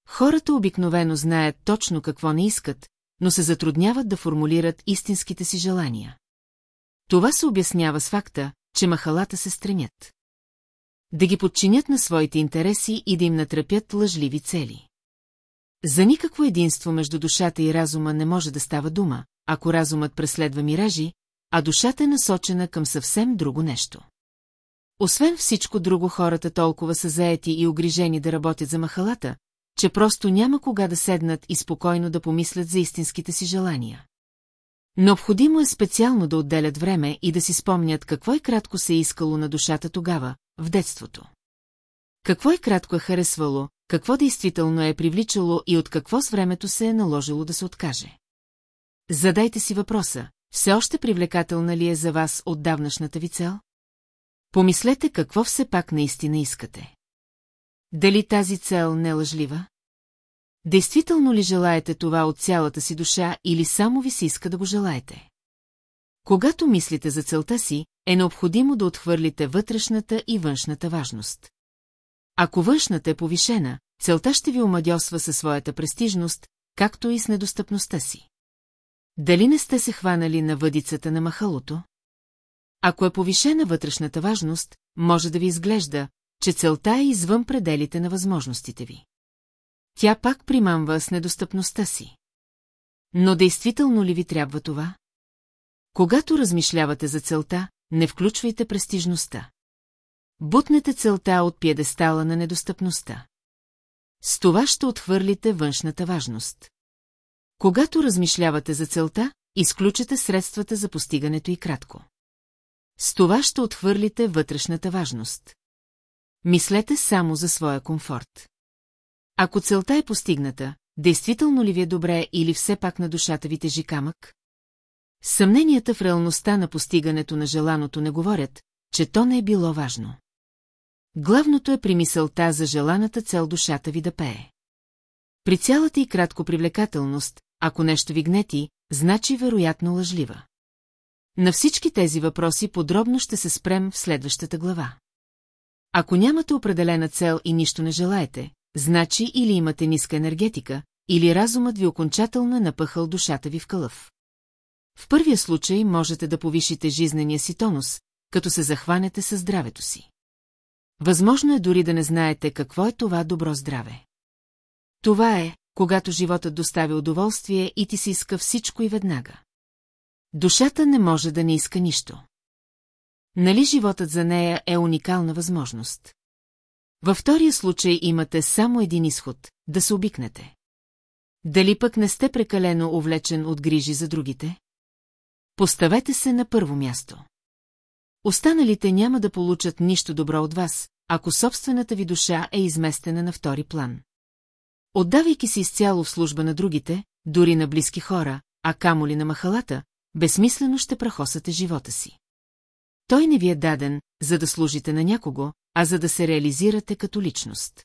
Хората обикновено знаят точно какво не искат, но се затрудняват да формулират истинските си желания. Това се обяснява с факта, че махалата се стремят. Да ги подчинят на своите интереси и да им натрапят лъжливи цели. За никакво единство между душата и разума не може да става дума, ако разумът преследва миражи, а душата е насочена към съвсем друго нещо. Освен всичко друго хората толкова са заети и огрижени да работят за махалата, че просто няма кога да седнат и спокойно да помислят за истинските си желания. Необходимо е специално да отделят време и да си спомнят какво и кратко се е искало на душата тогава, в детството. Какво и кратко е харесвало, какво действително е привличало и от какво с времето се е наложило да се откаже. Задайте си въпроса, все още привлекателна ли е за вас отдавнашната ви цел? Помислете какво все пак наистина искате. Дали тази цел не е лъжлива? Действително ли желаете това от цялата си душа или само ви се иска да го желаете? Когато мислите за целта си, е необходимо да отхвърлите вътрешната и външната важност. Ако външната е повишена, целта ще ви омадьосва със своята престижност, както и с недостъпността си. Дали не сте се хванали на въдицата на махалото? Ако е повишена вътрешната важност, може да ви изглежда, че целта е извън пределите на възможностите ви. Тя пак примамва с недостъпността си. Но действително ли ви трябва това? Когато размишлявате за целта, не включвайте престижността. Бутнете целта от пиедестала на недостъпността. С това ще отхвърлите външната важност. Когато размишлявате за целта, изключете средствата за постигането и кратко. С това ще отхвърлите вътрешната важност. Мислете само за своя комфорт. Ако целта е постигната, действително ли ви е добре или все пак на душата ви тежи камък? Съмненията в реалността на постигането на желаното не говорят, че то не е било важно. Главното е при мисълта за желаната цел душата ви да пее. При цялата и кратко привлекателност, ако нещо ви гнети, значи вероятно лъжлива. На всички тези въпроси подробно ще се спрем в следващата глава. Ако нямате определена цел и нищо не желаете, значи или имате ниска енергетика, или разумът ви окончателно е напъхал душата ви в кълъв. В първия случай можете да повишите жизнения си тонус, като се захванете със здравето си. Възможно е дори да не знаете какво е това добро здраве. Това е, когато животът доставя удоволствие и ти си иска всичко и веднага. Душата не може да не иска нищо. Нали животът за нея е уникална възможност? Във втория случай имате само един изход, да се обикнете. Дали пък не сте прекалено увлечен от грижи за другите? Поставете се на първо място. Останалите няма да получат нищо добро от вас, ако собствената ви душа е изместена на втори план. Отдавайки се изцяло в служба на другите, дори на близки хора, а камо ли на махалата, безсмислено ще прахосате живота си. Той не ви е даден, за да служите на някого, а за да се реализирате като личност.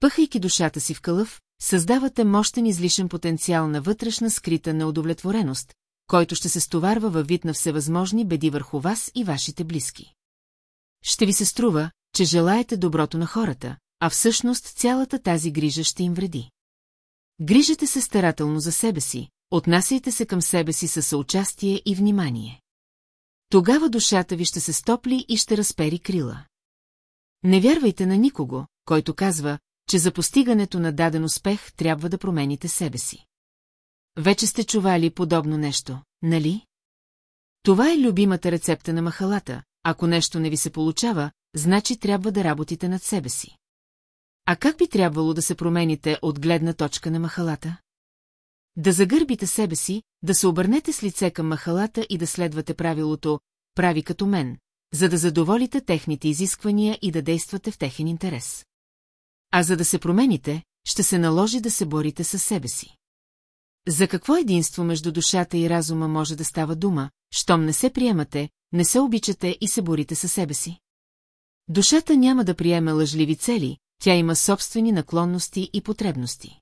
Пъхайки душата си в кълъв, създавате мощен излишен потенциал на вътрешна скрита неудовлетвореност, който ще се стоварва във вид на всевъзможни беди върху вас и вашите близки. Ще ви се струва, че желаете доброто на хората, а всъщност цялата тази грижа ще им вреди. Грижете се старателно за себе си, отнасяйте се към себе си със съучастие и внимание. Тогава душата ви ще се стопли и ще разпери крила. Не вярвайте на никого, който казва, че за постигането на даден успех трябва да промените себе си. Вече сте чували подобно нещо, нали? Това е любимата рецепта на махалата. Ако нещо не ви се получава, значи трябва да работите над себе си. А как би трябвало да се промените от гледна точка на махалата? Да загърбите себе си, да се обърнете с лице към махалата и да следвате правилото «прави като мен», за да задоволите техните изисквания и да действате в техен интерес. А за да се промените, ще се наложи да се борите със себе си. За какво единство между душата и разума може да става дума, щом не се приемате, не се обичате и се борите със себе си? Душата няма да приеме лъжливи цели, тя има собствени наклонности и потребности.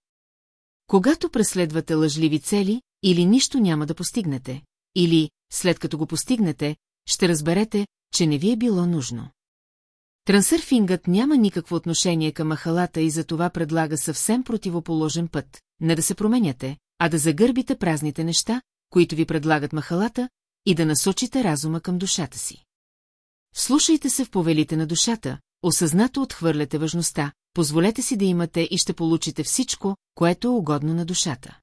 Когато преследвате лъжливи цели, или нищо няма да постигнете, или, след като го постигнете, ще разберете, че не ви е било нужно. Трансърфингът няма никакво отношение към махалата и за това предлага съвсем противоположен път, не да се променяте, а да загърбите празните неща, които ви предлагат махалата, и да насочите разума към душата си. Слушайте се в повелите на душата, осъзнато отхвърляте важността, позволете си да имате и ще получите всичко, което е угодно на душата.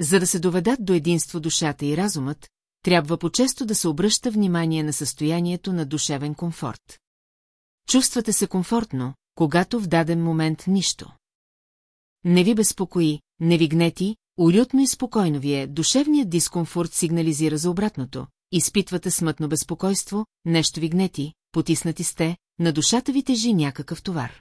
За да се доведат до единство душата и разумът, трябва по-често да се обръща внимание на състоянието на душевен комфорт. Чувствате се комфортно, когато в даден момент нищо. Не ви безпокои, не ви гнети, уютно и спокойно ви е, душевният дискомфорт сигнализира за обратното. Изпитвате смътно безпокойство, нещо ви гнети, потиснати сте, на душата ви тежи някакъв товар.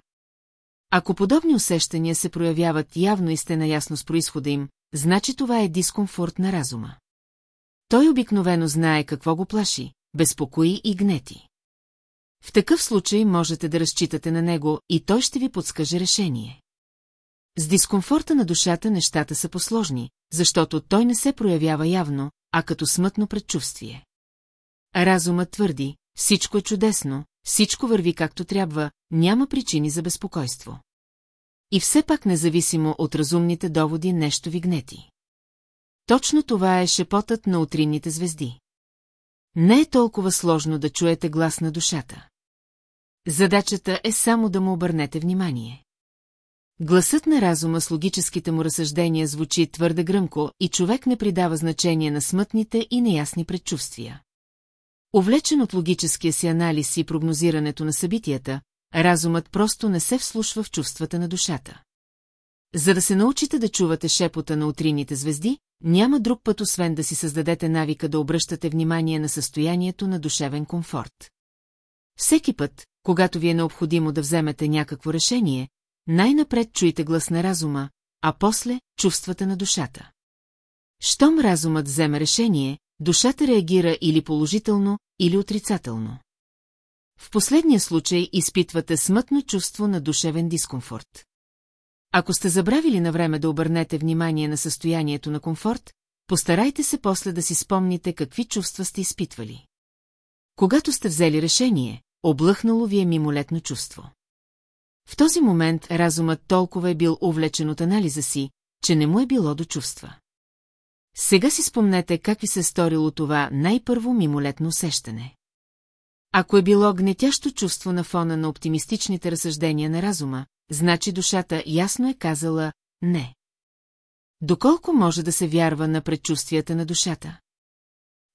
Ако подобни усещания се проявяват явно и сте наясно с происхода им, значи това е дискомфорт на разума. Той обикновено знае какво го плаши, безпокои и гнети. В такъв случай можете да разчитате на него и той ще ви подскаже решение. С дискомфорта на душата нещата са посложни, защото той не се проявява явно, а като смътно предчувствие. Разумът твърди, всичко е чудесно, всичко върви както трябва, няма причини за безпокойство. И все пак независимо от разумните доводи нещо ви гнети. Точно това е шепотът на утринните звезди. Не е толкова сложно да чуете глас на душата. Задачата е само да му обърнете внимание. Гласът на разума с логическите му разсъждения звучи твърде гръмко и човек не придава значение на смътните и неясни предчувствия. Увлечен от логическия си анализ и прогнозирането на събитията, разумът просто не се вслушва в чувствата на душата. За да се научите да чувате шепота на утрините звезди, няма друг път освен да си създадете навика да обръщате внимание на състоянието на душевен комфорт. Всеки път, когато ви е необходимо да вземете някакво решение, най-напред чуйте глас на разума, а после чувствата на душата. Щом разумът вземе решение, душата реагира или положително, или отрицателно. В последния случай изпитвате смътно чувство на душевен дискомфорт. Ако сте забравили на време да обърнете внимание на състоянието на комфорт, постарайте се после да си спомните какви чувства сте изпитвали. Когато сте взели решение, облъхнало ви е мимолетно чувство. В този момент разумът толкова е бил увлечен от анализа си, че не му е било до чувства. Сега си спомнете как ви се е сторило това най-първо мимолетно усещане. Ако е било гнетящо чувство на фона на оптимистичните разсъждения на разума, значи душата ясно е казала «не». Доколко може да се вярва на предчувствията на душата?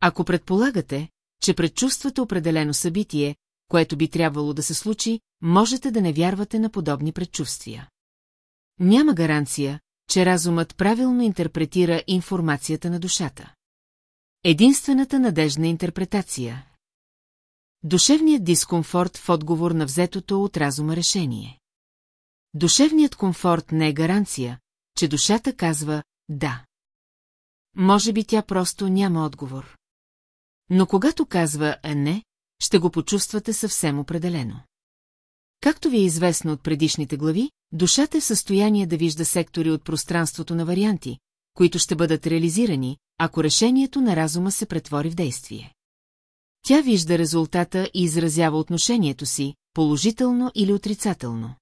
Ако предполагате, че предчувствате определено събитие, което би трябвало да се случи, можете да не вярвате на подобни предчувствия. Няма гаранция, че разумът правилно интерпретира информацията на душата. Единствената надежна интерпретация. Душевният дискомфорт в отговор на взетото от разума решение. Душевният комфорт не е гаранция, че душата казва «да». Може би тя просто няма отговор. Но когато казва «не», ще го почувствате съвсем определено. Както ви е известно от предишните глави, душата е в състояние да вижда сектори от пространството на варианти, които ще бъдат реализирани, ако решението на разума се претвори в действие. Тя вижда резултата и изразява отношението си, положително или отрицателно.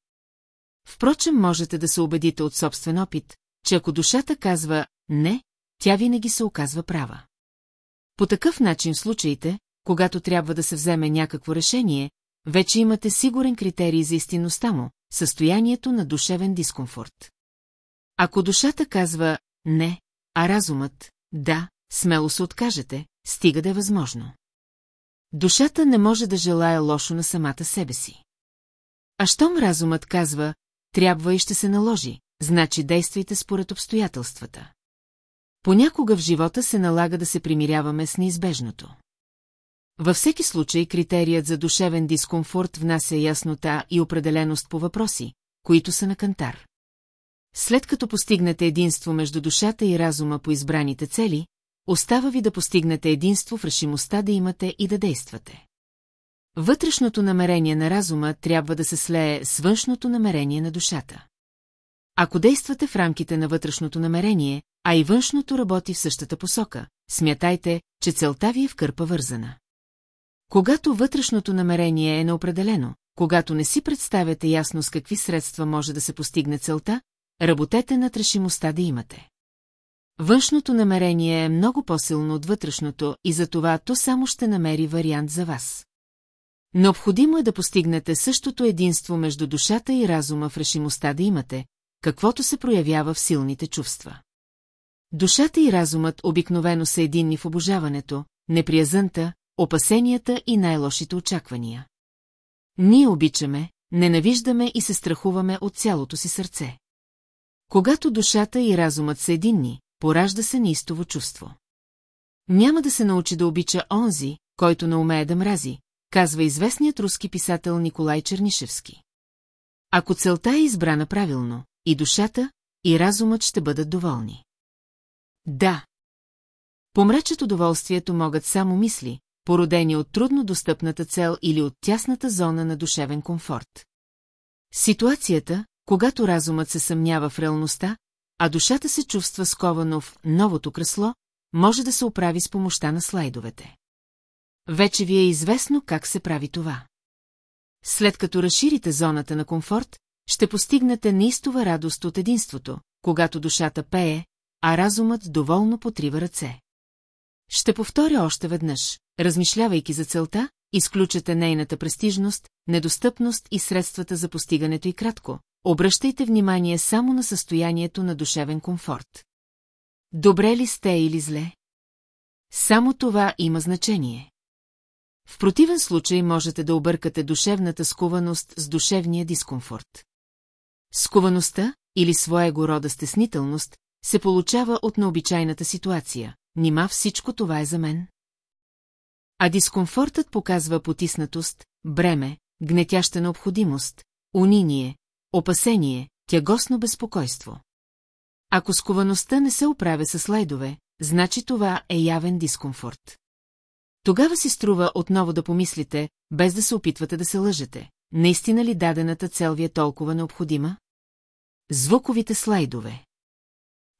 Впрочем, можете да се убедите от собствен опит, че ако душата казва «не», тя винаги се оказва права. По такъв начин случаите, когато трябва да се вземе някакво решение, вече имате сигурен критерий за истинността му, състоянието на душевен дискомфорт. Ако душата казва «не», а разумът «да», смело се откажете, стига да е възможно. Душата не може да желая лошо на самата себе си. А щом разумът казва «трябва и ще се наложи», значи действайте според обстоятелствата. Понякога в живота се налага да се примиряваме с неизбежното. Във всеки случай критерият за душевен дискомфорт внася яснота и определеност по въпроси, които са на кантар. След като постигнете единство между душата и разума по избраните цели, остава ви да постигнете единство в решимостта да имате и да действате. Вътрешното намерение на разума трябва да се слее с външното намерение на душата. Ако действате в рамките на вътрешното намерение, а и външното работи в същата посока, смятайте, че целта ви е в кърпа вързана. Когато вътрешното намерение е неопределено, когато не си представяте ясно с какви средства може да се постигне целта, работете над решимостта да имате. Външното намерение е много по-силно от вътрешното и затова то само ще намери вариант за вас. Необходимо е да постигнете същото единство между душата и разума в решимостта да имате, каквото се проявява в силните чувства. Душата и разумът обикновено са единни в обожаването, неприязънта, опасенията и най-лошите очаквания. Ние обичаме, ненавиждаме и се страхуваме от цялото си сърце. Когато душата и разумът са единни, поражда се неистово чувство. Няма да се научи да обича онзи, който не умее да мрази, казва известният руски писател Николай Чернишевски. Ако целта е избрана правилно, и душата, и разумът ще бъдат доволни. Да. Помрачат удоволствието могат само мисли, породени от трудно достъпната цел или от тясната зона на душевен комфорт. Ситуацията, когато разумът се съмнява в реалността, а душата се чувства сковано в новото кресло, може да се оправи с помощта на слайдовете. Вече ви е известно как се прави това. След като разширите зоната на комфорт, ще постигнете неистова радост от единството, когато душата пее, а разумът доволно потрива ръце. Ще повторя още веднъж, размишлявайки за целта, изключате нейната престижност, недостъпност и средствата за постигането и кратко. Обръщайте внимание само на състоянието на душевен комфорт. Добре ли сте или зле? Само това има значение. В противен случай можете да объркате душевната скуваност с душевния дискомфорт. Скуваността, или своего рода стеснителност, се получава от необичайната ситуация. Нима всичко това е за мен? А дискомфортът показва потиснатост, бреме, гнетяща необходимост, униние, опасение, тягосно безпокойство. Ако сковаността не се оправя с слайдове, значи това е явен дискомфорт. Тогава си струва отново да помислите, без да се опитвате да се лъжете. Наистина ли дадената цел ви е толкова необходима? Звуковите слайдове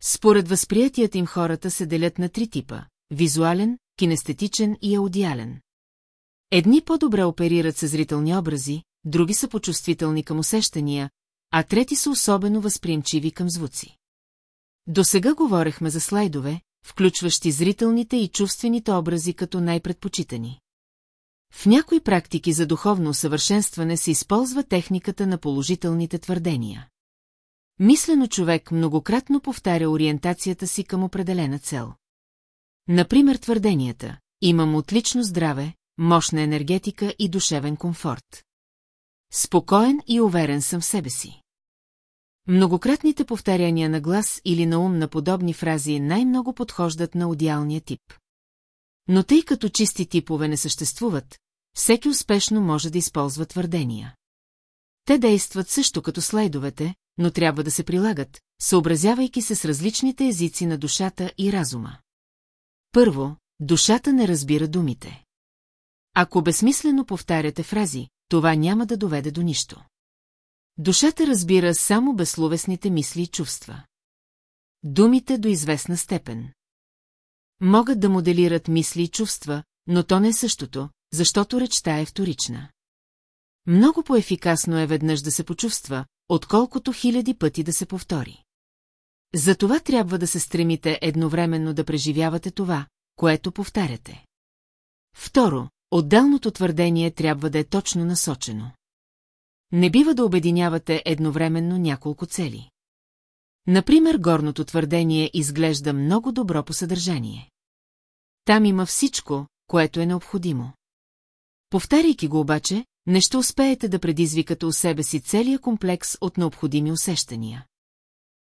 Според възприятият им хората се делят на три типа – визуален, кинестетичен и аудиален. Едни по-добре оперират със зрителни образи, други са почувствителни към усещания, а трети са особено възприемчиви към звуци. До сега говорехме за слайдове, включващи зрителните и чувствените образи като най-предпочитани. В някои практики за духовно усъвършенстване се използва техниката на положителните твърдения. Мислено човек многократно повтаря ориентацията си към определена цел. Например твърденията «Имам отлично здраве, мощна енергетика и душевен комфорт». Спокоен и уверен съм в себе си. Многократните повторяния на глас или на ум на подобни фрази най-много подхождат на одиалния тип. Но тъй като чисти типове не съществуват, всеки успешно може да използва твърдения. Те действат също като слайдовете, но трябва да се прилагат, съобразявайки се с различните езици на душата и разума. Първо, душата не разбира думите. Ако безсмислено повтаряте фрази, това няма да доведе до нищо. Душата разбира само безсловесните мисли и чувства. Думите до известна степен. Могат да моделират мисли и чувства, но то не е същото, защото речта е вторична. Много по-ефикасно е веднъж да се почувства, отколкото хиляди пъти да се повтори. Затова трябва да се стремите едновременно да преживявате това, което повтаряте. Второ, отделното твърдение трябва да е точно насочено. Не бива да обединявате едновременно няколко цели. Например, горното твърдение изглежда много добро по съдържание. Там има всичко, което е необходимо. Повтаряйки го обаче, не ще успеете да предизвикате у себе си целия комплекс от необходими усещания.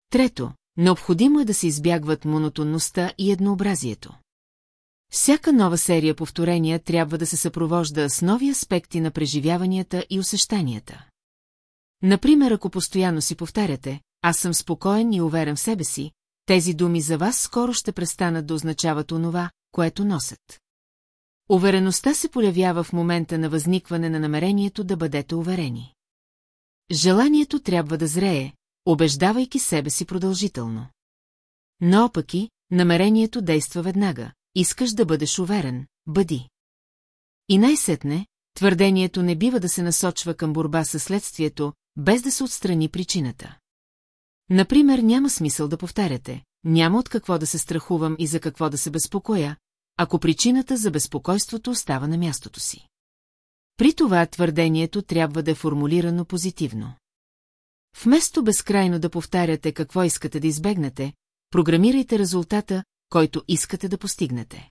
Трето, необходимо е да се избягват монотонността и еднообразието. Всяка нова серия повторения трябва да се съпровожда с нови аспекти на преживяванията и усещанията. Например, ако постоянно си повтаряте, аз съм спокоен и уверен в себе си, тези думи за вас скоро ще престанат да означават онова, което носят. Увереността се появява в момента на възникване на намерението да бъдете уверени. Желанието трябва да зрее, убеждавайки себе си продължително. Но опаки, намерението действа веднага. Искаш да бъдеш уверен, бъди. И най-сетне, твърдението не бива да се насочва към борба със следствието, без да се отстрани причината. Например, няма смисъл да повтаряте, няма от какво да се страхувам и за какво да се безпокоя, ако причината за безпокойството остава на мястото си. При това твърдението трябва да е формулирано позитивно. Вместо безкрайно да повтаряте какво искате да избегнете, програмирайте резултата, който искате да постигнете.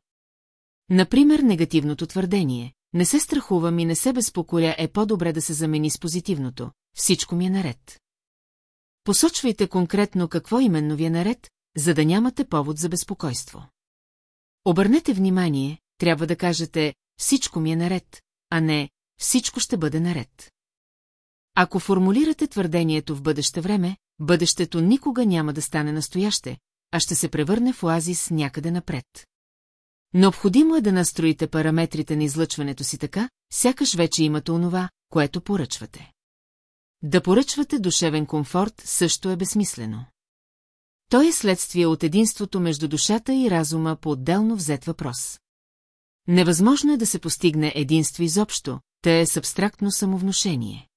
Например, негативното твърдение «Не се страхувам и не се безпокоя» е по-добре да се замени с позитивното «Всичко ми е наред». Посочвайте конкретно какво именно ви е наред, за да нямате повод за безпокойство. Обърнете внимание, трябва да кажете «всичко ми е наред», а не «всичко ще бъде наред». Ако формулирате твърдението в бъдеще време, бъдещето никога няма да стане настояще, а ще се превърне в оазис някъде напред. Необходимо е да настроите параметрите на излъчването си така, сякаш вече имате онова, което поръчвате. Да поръчвате душевен комфорт също е безсмислено. Той е следствие от единството между душата и разума по отделно взет въпрос. Невъзможно е да се постигне единство изобщо, те е с абстрактно самовнушение.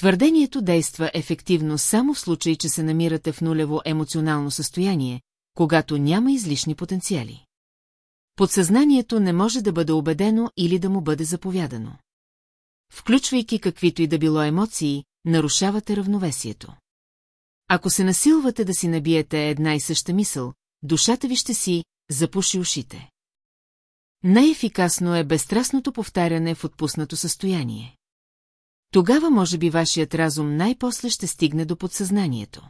Твърдението действа ефективно само в случай, че се намирате в нулево емоционално състояние, когато няма излишни потенциали. Подсъзнанието не може да бъде убедено или да му бъде заповядано. Включвайки каквито и да било емоции, нарушавате равновесието. Ако се насилвате да си набиете една и съща мисъл, душата ви ще си запуши ушите. Най-ефикасно е безстрастното повтаряне в отпуснато състояние. Тогава може би вашият разум най-после ще стигне до подсъзнанието.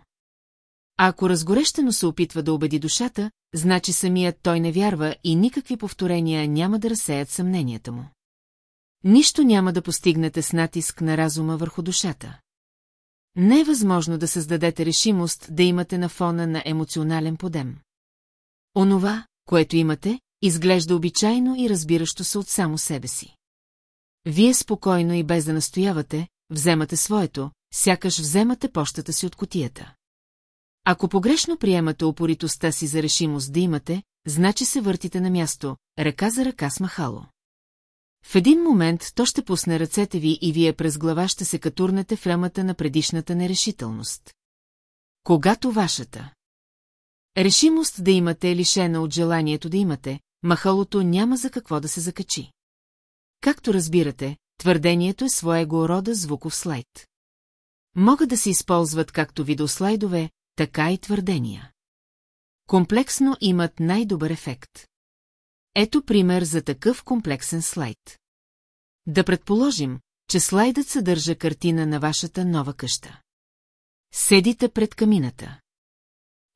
А ако разгорещено се опитва да убеди душата, значи самият той не вярва и никакви повторения няма да разсеят съмненията му. Нищо няма да постигнете с натиск на разума върху душата. Не е възможно да създадете решимост да имате на фона на емоционален подем. Онова, което имате, изглежда обичайно и разбиращо се от само себе си. Вие спокойно и без да настоявате, вземате своето, сякаш вземате пощата си от котията. Ако погрешно приемате опоритостта си за решимост да имате, значи се въртите на място, ръка за ръка с махало. В един момент то ще пусне ръцете ви и вие през глава ще се катурнете в рамата на предишната нерешителност. Когато вашата решимост да имате е лишена от желанието да имате, махалото няма за какво да се закачи. Както разбирате, твърдението е своего рода звуков слайд. Могат да се използват както видеослайдове, така и твърдения. Комплексно имат най-добър ефект. Ето пример за такъв комплексен слайд. Да предположим, че слайдът съдържа картина на вашата нова къща. Седите пред камината.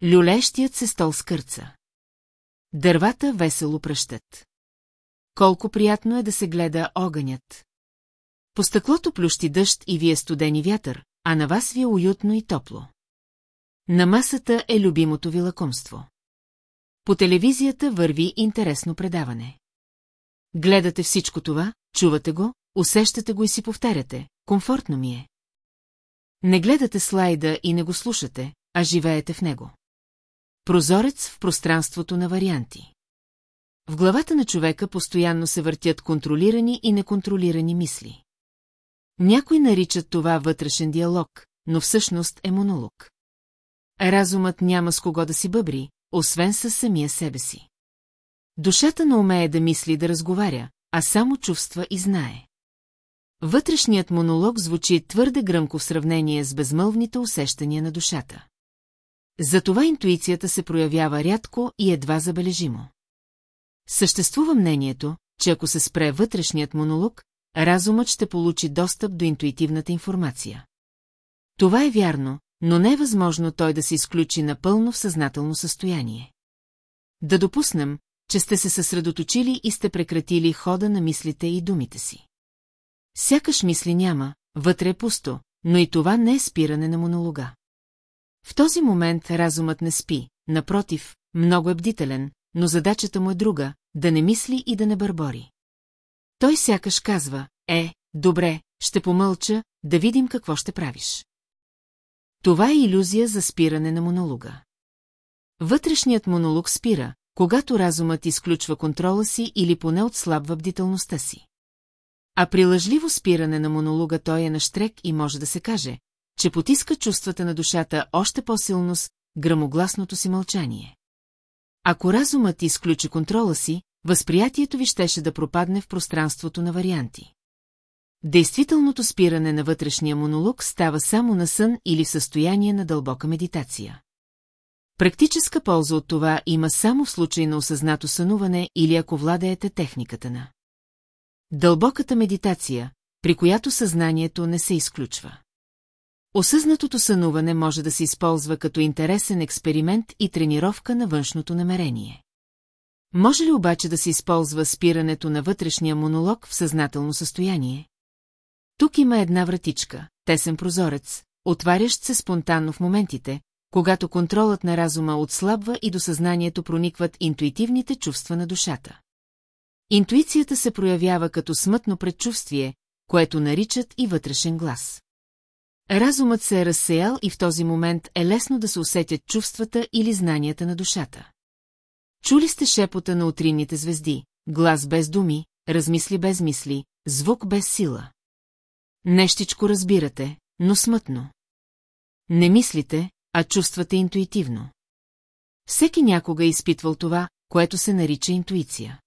Люлещият се стол скърца. Дървата весело пръщат. Колко приятно е да се гледа огънят. По стъклото плющи дъжд и вие студени вятър, а на вас ви е уютно и топло. На масата е любимото ви лакомство. По телевизията върви интересно предаване. Гледате всичко това, чувате го, усещате го и си повтаряте. Комфортно ми е. Не гледате слайда и не го слушате, а живеете в него. Прозорец в пространството на варианти. В главата на човека постоянно се въртят контролирани и неконтролирани мисли. Някои наричат това вътрешен диалог, но всъщност е монолог. Разумът няма с кого да си бъбри, освен със самия себе си. Душата не умее да мисли да разговаря, а само чувства и знае. Вътрешният монолог звучи твърде гръмко в сравнение с безмълвните усещания на душата. Затова интуицията се проявява рядко и едва забележимо. Съществува мнението, че ако се спре вътрешният монолог, разумът ще получи достъп до интуитивната информация. Това е вярно, но не е възможно той да се изключи напълно в съзнателно състояние. Да допуснем, че сте се съсредоточили и сте прекратили хода на мислите и думите си. Сякаш мисли няма, вътре е пусто, но и това не е спиране на монолога. В този момент разумът не спи, напротив, много е бдителен, но задачата му е друга – да не мисли и да не бърбори. Той сякаш казва, е, добре, ще помълча, да видим какво ще правиш. Това е иллюзия за спиране на монолога. Вътрешният монолог спира, когато разумът изключва контрола си или поне отслабва бдителността си. А при лъжливо спиране на монолога той е на штрек и може да се каже, че потиска чувствата на душата още по-силно с грамогласното си мълчание. Ако разумът изключи контрола си, възприятието ви щеше да пропадне в пространството на варианти. Действителното спиране на вътрешния монолог става само на сън или в състояние на дълбока медитация. Практическа полза от това има само в случай на осъзнато сънуване или ако владеете техниката на. Дълбоката медитация, при която съзнанието не се изключва. Осъзнатото сънуване може да се използва като интересен експеримент и тренировка на външното намерение. Може ли обаче да се използва спирането на вътрешния монолог в съзнателно състояние? Тук има една вратичка, тесен прозорец, отварящ се спонтанно в моментите, когато контролът на разума отслабва и до съзнанието проникват интуитивните чувства на душата. Интуицията се проявява като смътно предчувствие, което наричат и вътрешен глас. Разумът се е разсеял и в този момент е лесно да се усетят чувствата или знанията на душата. Чули сте шепота на утринните звезди, глас без думи, размисли без мисли, звук без сила. Нещичко разбирате, но смътно. Не мислите, а чувствате интуитивно. Всеки някога е изпитвал това, което се нарича интуиция.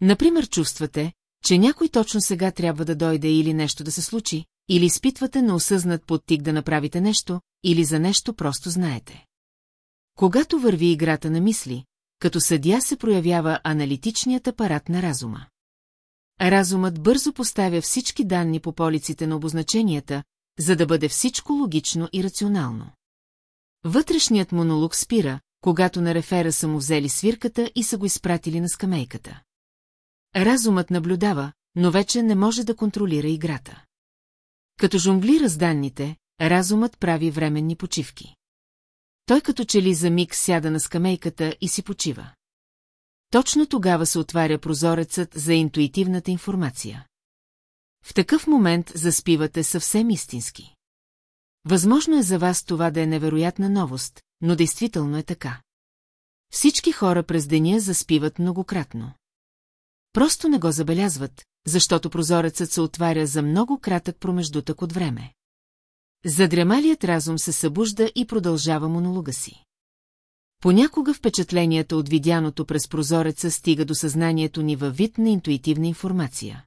Например, чувствате, че някой точно сега трябва да дойде или нещо да се случи, или изпитвате неосъзнат подтик да направите нещо, или за нещо просто знаете. Когато върви играта на мисли, като съдя се проявява аналитичният апарат на разума. Разумът бързо поставя всички данни по полиците на обозначенията, за да бъде всичко логично и рационално. Вътрешният монолог спира, когато на рефера са му взели свирката и са го изпратили на скамейката. Разумът наблюдава, но вече не може да контролира играта. Като жонглира с данните, разумът прави временни почивки. Той като че ли за миг сяда на скамейката и си почива. Точно тогава се отваря прозорецът за интуитивната информация. В такъв момент заспивате съвсем истински. Възможно е за вас това да е невероятна новост, но действително е така. Всички хора през деня заспиват многократно. Просто не го забелязват, защото прозорецът се отваря за много кратък промеждутък от време. Задремалият разум се събужда и продължава монолога си. Понякога впечатлението от видяното през прозореца стига до съзнанието ни във вид на интуитивна информация.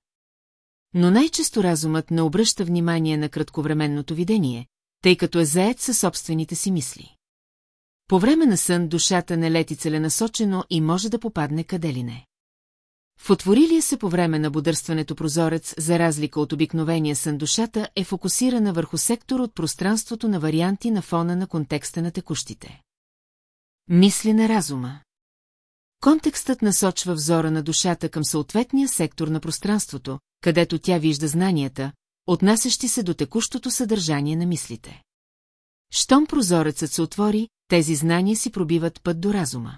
Но най-често разумът не обръща внимание на кратковременното видение, тъй като е заед със собствените си мисли. По време на сън душата не лети целенасочено и може да попадне къде ли не. В отворилия се по време на бодърстването прозорец, за разлика от обикновения сън душата, е фокусирана върху сектор от пространството на варианти на фона на контекста на текущите. Мисли на разума Контекстът насочва взора на душата към съответния сектор на пространството, където тя вижда знанията, отнасящи се до текущото съдържание на мислите. Щом прозорецът се отвори, тези знания си пробиват път до разума.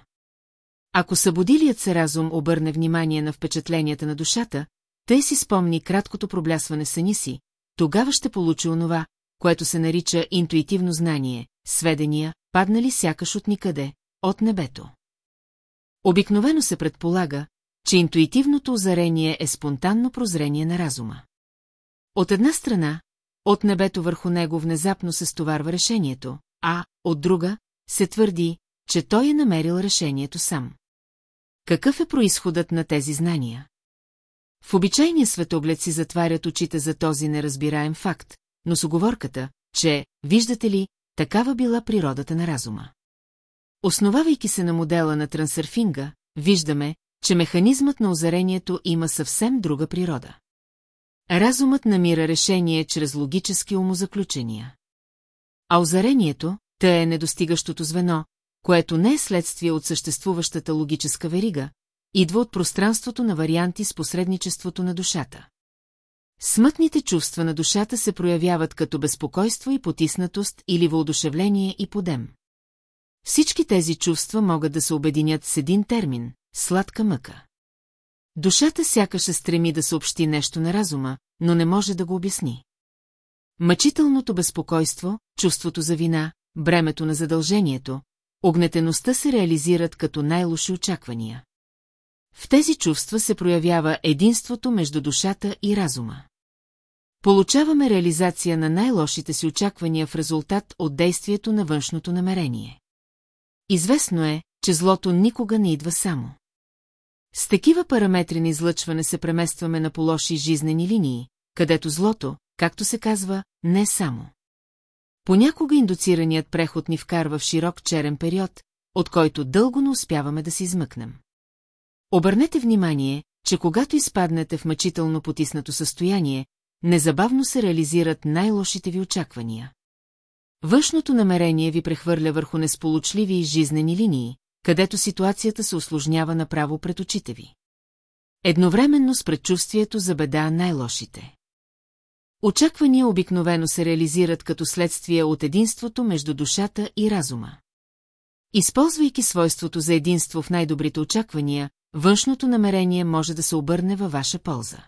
Ако събудилият се разум обърне внимание на впечатленията на душата, тъй си спомни краткото проблясване съни си, тогава ще получи онова, което се нарича интуитивно знание, сведения, паднали сякаш от никъде, от небето. Обикновено се предполага, че интуитивното озарение е спонтанно прозрение на разума. От една страна, от небето върху него внезапно се стоварва решението, а, от друга, се твърди, че той е намерил решението сам. Какъв е происходът на тези знания? В обичайния светоглед си затварят очите за този неразбираем факт, но с оговорката, че, виждате ли, такава била природата на разума. Основавайки се на модела на трансърфинга, виждаме, че механизмът на озарението има съвсем друга природа. Разумът намира решение чрез логически умозаключения. А озарението, тъй е недостигащото звено, което не е следствие от съществуващата логическа верига, идва от пространството на варианти с посредничеството на душата. Смътните чувства на душата се проявяват като безпокойство и потиснатост или въодушевление и подем. Всички тези чувства могат да се обединят с един термин – сладка мъка. Душата сякаш се стреми да съобщи нещо на разума, но не може да го обясни. Мъчителното безпокойство, чувството за вина, бремето на задължението, огнетеността се реализират като най-лоши очаквания. В тези чувства се проявява единството между душата и разума. Получаваме реализация на най-лошите си очаквания в резултат от действието на външното намерение. Известно е, че злото никога не идва само. С такива параметри на излъчване се преместваме на полоши жизнени линии, където злото, както се казва, не само. Понякога индуцираният преход ни вкарва в широк черен период, от който дълго не успяваме да се измъкнем. Обърнете внимание, че когато изпаднете в мъчително потиснато състояние, незабавно се реализират най-лошите ви очаквания. Външното намерение ви прехвърля върху несполучливи и жизнени линии, където ситуацията се осложнява направо пред очите ви. Едновременно с предчувствието за беда най-лошите. Очаквания обикновено се реализират като следствие от единството между душата и разума. Използвайки свойството за единство в най-добрите очаквания, външното намерение може да се обърне във ваша полза.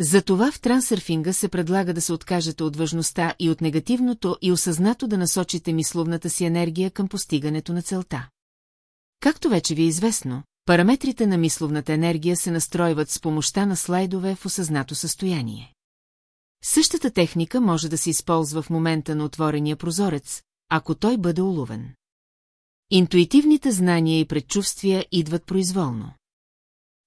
Затова в трансърфинга се предлага да се откажете от важността и от негативното и осъзнато да насочите мисловната си енергия към постигането на целта. Както вече ви е известно, параметрите на мисловната енергия се настройват с помощта на слайдове в осъзнато състояние. Същата техника може да се използва в момента на отворения прозорец, ако той бъде уловен. Интуитивните знания и предчувствия идват произволно.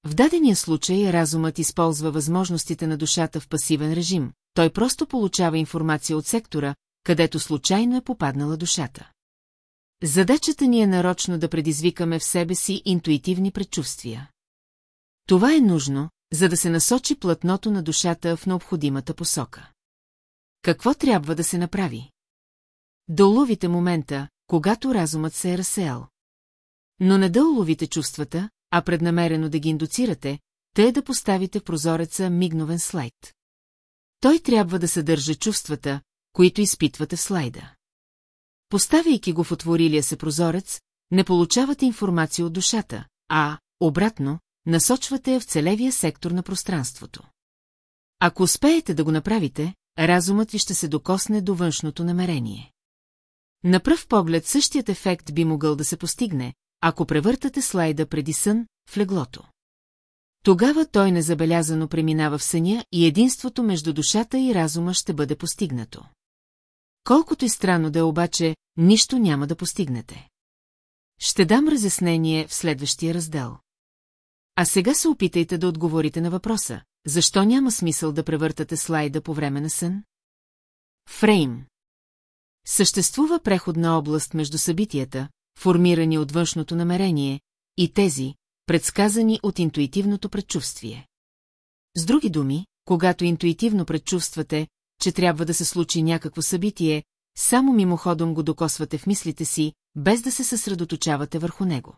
В дадения случай разумът използва възможностите на душата в пасивен режим, той просто получава информация от сектора, където случайно е попаднала душата. Задачата ни е нарочно да предизвикаме в себе си интуитивни предчувствия. Това е нужно, за да се насочи платното на душата в необходимата посока. Какво трябва да се направи? Да уловите момента, когато разумът се е разсеял. Но не да уловите чувствата, а преднамерено да ги индуцирате, те да поставите в прозореца мигновен слайд. Той трябва да съдържа чувствата, които изпитвате в слайда. Поставяйки го в отворилия се прозорец, не получавате информация от душата, а, обратно, насочвате я в целевия сектор на пространството. Ако успеете да го направите, разумът ви ще се докосне до външното намерение. На пръв поглед същият ефект би могъл да се постигне, ако превъртате слайда преди сън в леглото. Тогава той незабелязано преминава в съня и единството между душата и разума ще бъде постигнато. Колкото и странно да е обаче, нищо няма да постигнете. Ще дам разяснение в следващия раздел. А сега се опитайте да отговорите на въпроса, защо няма смисъл да превъртате слайда по време на сън? Фрейм Съществува преходна област между събитията, формирани от външното намерение, и тези, предсказани от интуитивното предчувствие. С други думи, когато интуитивно предчувствате, че трябва да се случи някакво събитие, само мимоходом го докосвате в мислите си, без да се съсредоточавате върху него.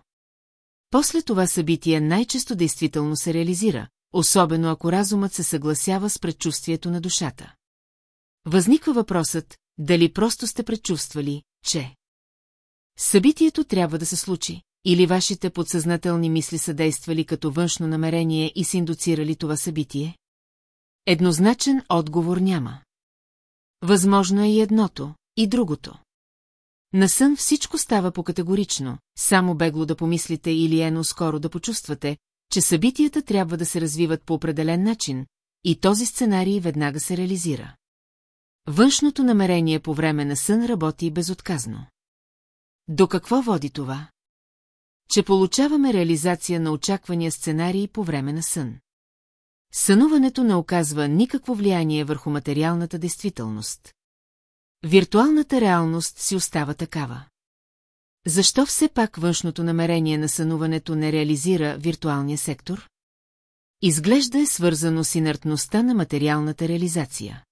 После това събитие най-често действително се реализира, особено ако разумът се съгласява с предчувствието на душата. Възниква въпросът, дали просто сте предчувствали, че събитието трябва да се случи, или вашите подсъзнателни мисли са действали като външно намерение и са индуцирали това събитие? Еднозначен отговор няма. Възможно е и едното, и другото. На сън всичко става по-категорично, само бегло да помислите или ено скоро да почувствате, че събитията трябва да се развиват по определен начин, и този сценарий веднага се реализира. Външното намерение по време на сън работи безотказно. До какво води това? Че получаваме реализация на очаквания сценарий по време на сън. Сънуването не оказва никакво влияние върху материалната действителност. Виртуалната реалност си остава такава. Защо все пак външното намерение на сънуването не реализира виртуалния сектор? Изглежда е свързано с инертността на материалната реализация.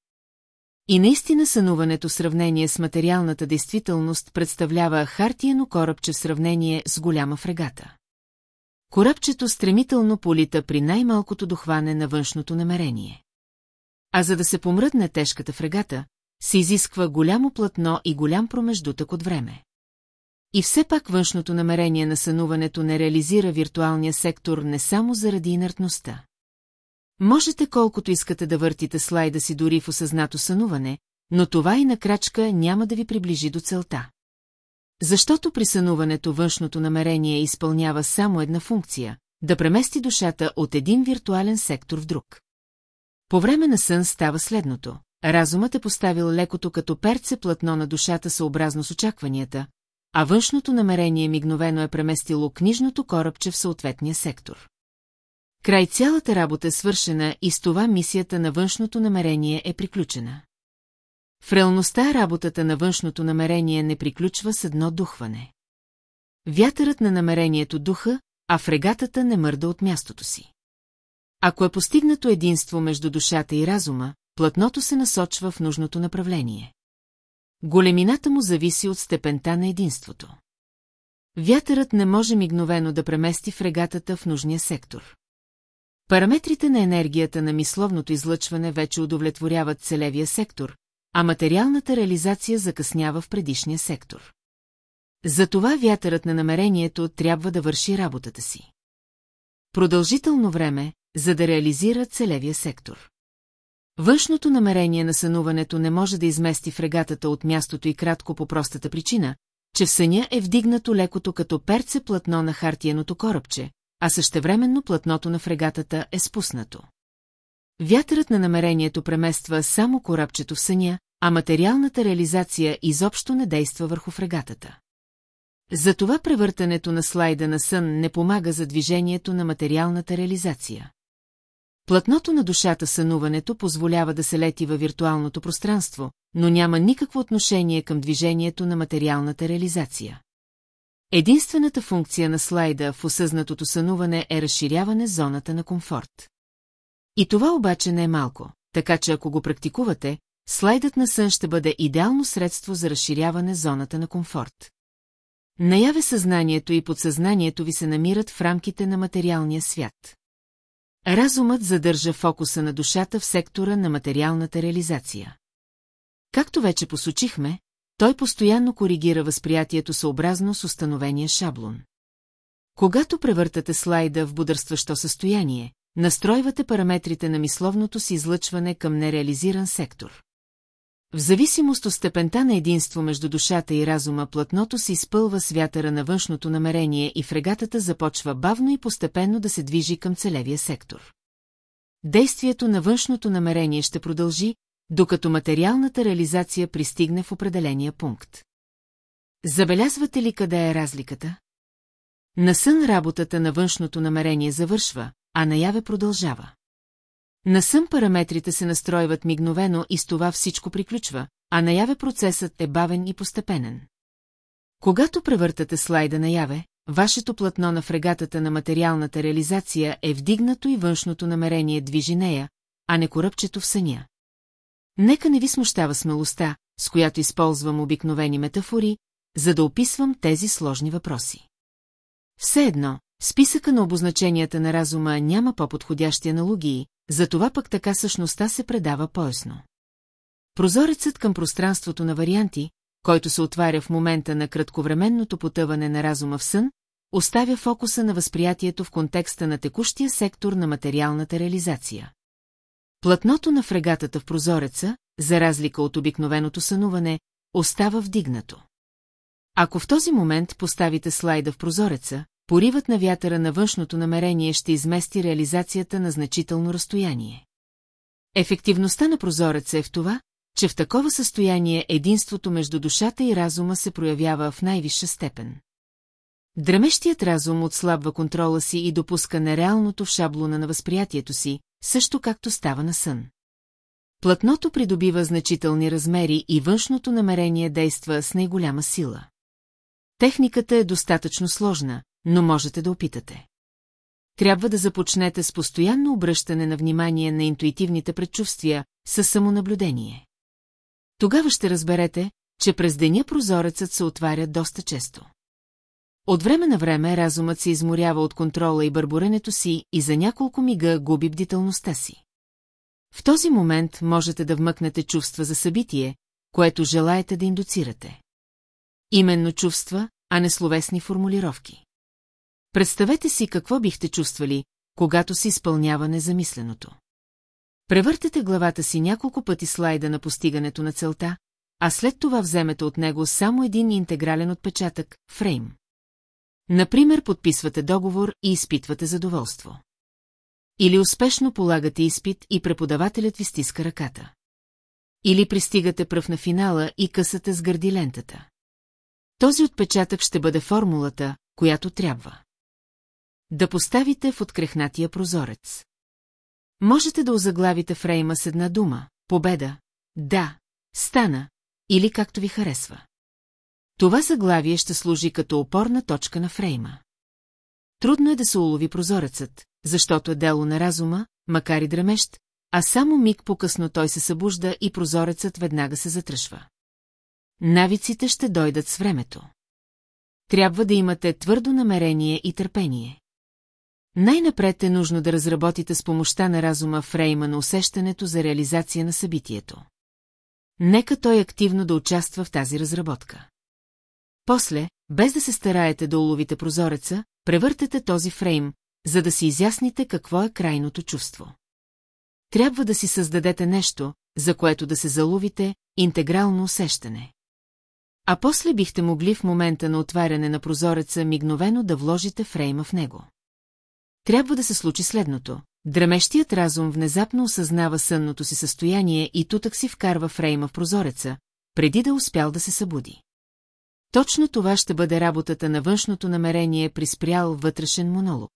И наистина сънуването сравнение с материалната действителност представлява хартиено корабче в сравнение с голяма фрегата. Корабчето стремително полита при най-малкото дохване на външното намерение. А за да се помръдне тежката фрегата, се изисква голямо платно и голям промеждутък от време. И все пак външното намерение на сънуването не реализира виртуалния сектор не само заради инертността. Можете колкото искате да въртите слайда си дори в осъзнато сънуване, но това и на крачка няма да ви приближи до целта. Защото при сънуването външното намерение изпълнява само една функция – да премести душата от един виртуален сектор в друг. По време на сън става следното. Разумът е поставил лекото като перце платно на душата съобразно с очакванията, а външното намерение мигновено е преместило книжното корабче в съответния сектор. Край цялата работа е свършена и с това мисията на външното намерение е приключена. В реалността работата на външното намерение не приключва с едно духване. Вятърът на намерението духа, а фрегатата не мърда от мястото си. Ако е постигнато единство между душата и разума, платното се насочва в нужното направление. Големината му зависи от степента на единството. Вятърът не може мигновено да премести фрегатата в нужния сектор. Параметрите на енергията на мисловното излъчване вече удовлетворяват целевия сектор, а материалната реализация закъснява в предишния сектор. Затова вятърът на намерението трябва да върши работата си. Продължително време, за да реализира целевия сектор. Външното намерение на сънуването не може да измести фрегатата от мястото и кратко по простата причина, че в съня е вдигнато лекото като перце платно на хартиеното корабче, а същевременно платното на фрегатата е спуснато. Вятърът на намерението премества само корабчето в съня, а материалната реализация изобщо не действа върху фрегатата. Затова превъртането на слайда на сън не помага за движението на материалната реализация. Платното на душата сънуването позволява да се лети във виртуалното пространство, но няма никакво отношение към движението на материалната реализация. Единствената функция на слайда в осъзнатото сънуване е разширяване зоната на комфорт. И това обаче не е малко, така че ако го практикувате, слайдът на сън ще бъде идеално средство за разширяване зоната на комфорт. Наяве съзнанието и подсъзнанието ви се намират в рамките на материалния свят. Разумът задържа фокуса на душата в сектора на материалната реализация. Както вече посочихме, той постоянно коригира възприятието съобразно с установения шаблон. Когато превъртате слайда в бодърстващо състояние, настройвате параметрите на мисловното си излъчване към нереализиран сектор. В зависимост от степента на единство между душата и разума, платното се изпълва с вятъра на външното намерение и фрегатата започва бавно и постепенно да се движи към целевия сектор. Действието на външното намерение ще продължи, докато материалната реализация пристигне в определения пункт. Забелязвате ли къде е разликата? На сън работата на външното намерение завършва, а наяве продължава. На сън параметрите се настройват мигновено и с това всичко приключва, а наяве процесът е бавен и постепенен. Когато превъртате слайда наяве, вашето платно на фрегатата на материалната реализация е вдигнато и външното намерение движи нея, а не коръпчето в съня. Нека не ви смущава смелостта, с която използвам обикновени метафори, за да описвам тези сложни въпроси. Все едно, списъка на обозначенията на разума няма по-подходящи аналогии, затова пък така същността се предава поясно. Прозорецът към пространството на варианти, който се отваря в момента на кратковременното потъване на разума в сън, оставя фокуса на възприятието в контекста на текущия сектор на материалната реализация. Платното на фрегатата в прозореца, за разлика от обикновеното сънуване, остава вдигнато. Ако в този момент поставите слайда в прозореца, поривът на вятъра на външното намерение ще измести реализацията на значително разстояние. Ефективността на прозореца е в това, че в такова състояние единството между душата и разума се проявява в най-висша степен. Дремещият разум отслабва контрола си и допуска нереалното в шаблона на възприятието си, също както става на сън. Платното придобива значителни размери и външното намерение действа с най-голяма сила. Техниката е достатъчно сложна, но можете да опитате. Трябва да започнете с постоянно обръщане на внимание на интуитивните предчувствия, със самонаблюдение. Тогава ще разберете, че през деня прозорецът се отваря доста често. От време на време разумът се изморява от контрола и бърборенето си и за няколко мига губи бдителността си. В този момент можете да вмъкнете чувства за събитие, което желаете да индуцирате. Именно чувства, а не словесни формулировки. Представете си какво бихте чувствали, когато се изпълнява незамисленото. Превъртете главата си няколко пъти слайда на постигането на целта, а след това вземете от него само един интегрален отпечатък – фрейм. Например, подписвате договор и изпитвате задоволство. Или успешно полагате изпит и преподавателят ви стиска ръката. Или пристигате пръв на финала и късате с гърди лентата. Този отпечатък ще бъде формулата, която трябва. Да поставите в открехнатия прозорец. Можете да озаглавите фрейма с една дума – победа, да, стана, или както ви харесва. Това заглавие ще служи като опорна точка на фрейма. Трудно е да се улови прозорецът, защото е дело на разума, макар и дремещ, а само миг по-късно той се събужда и прозорецът веднага се затръшва. Навиците ще дойдат с времето. Трябва да имате твърдо намерение и търпение. Най-напред е нужно да разработите с помощта на разума фрейма на усещането за реализация на събитието. Нека той активно да участва в тази разработка. После, без да се стараете да уловите прозореца, превъртете този фрейм, за да си изясните какво е крайното чувство. Трябва да си създадете нещо, за което да се заловите, интегрално усещане. А после бихте могли в момента на отваряне на прозореца мигновено да вложите фрейма в него. Трябва да се случи следното. Дремещият разум внезапно осъзнава сънното си състояние и тутък си вкарва фрейма в прозореца, преди да успял да се събуди. Точно това ще бъде работата на външното намерение при спрял вътрешен монолог.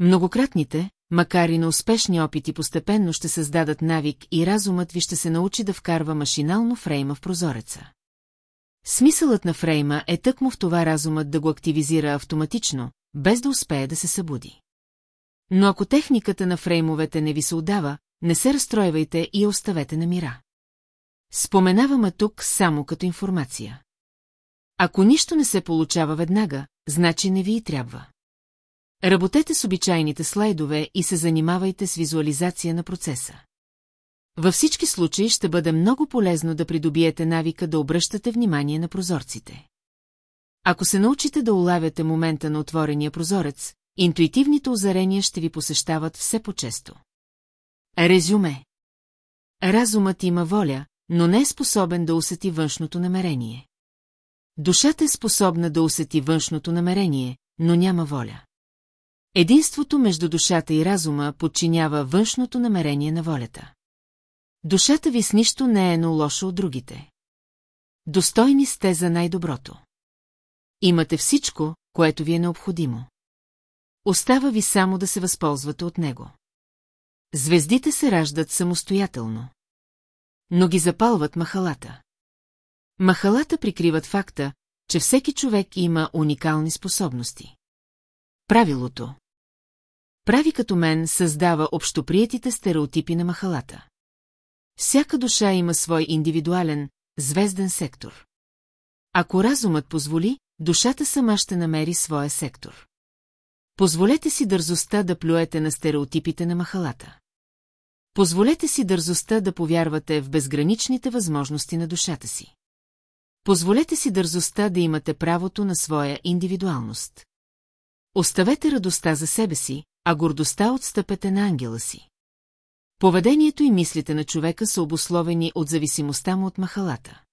Многократните, макар и на успешни опити постепенно ще създадат навик и разумът ви ще се научи да вкарва машинално фрейма в прозореца. Смисълът на фрейма е тъкмо в това разумът да го активизира автоматично, без да успее да се събуди. Но ако техниката на фреймовете не ви се отдава, не се разстройвайте и оставете на мира. Споменаваме тук само като информация. Ако нищо не се получава веднага, значи не ви и трябва. Работете с обичайните слайдове и се занимавайте с визуализация на процеса. Във всички случаи ще бъде много полезно да придобиете навика да обръщате внимание на прозорците. Ако се научите да улавяте момента на отворения прозорец, интуитивните озарения ще ви посещават все по-често. Резюме Разумът има воля, но не е способен да усети външното намерение. Душата е способна да усети външното намерение, но няма воля. Единството между душата и разума подчинява външното намерение на волята. Душата ви с нищо не е но лошо от другите. Достойни сте за най-доброто. Имате всичко, което ви е необходимо. Остава ви само да се възползвате от него. Звездите се раждат самостоятелно. Но ги запалват махалата. Махалата прикриват факта, че всеки човек има уникални способности. Правилото Прави като мен създава общоприетите стереотипи на махалата. Всяка душа има свой индивидуален, звезден сектор. Ако разумът позволи, душата сама ще намери своя сектор. Позволете си дързостта да плюете на стереотипите на махалата. Позволете си дързостта да повярвате в безграничните възможности на душата си. Позволете си дързостта да имате правото на своя индивидуалност. Оставете радостта за себе си, а гордостта отстъпете на ангела си. Поведението и мислите на човека са обусловени от зависимостта му от махалата.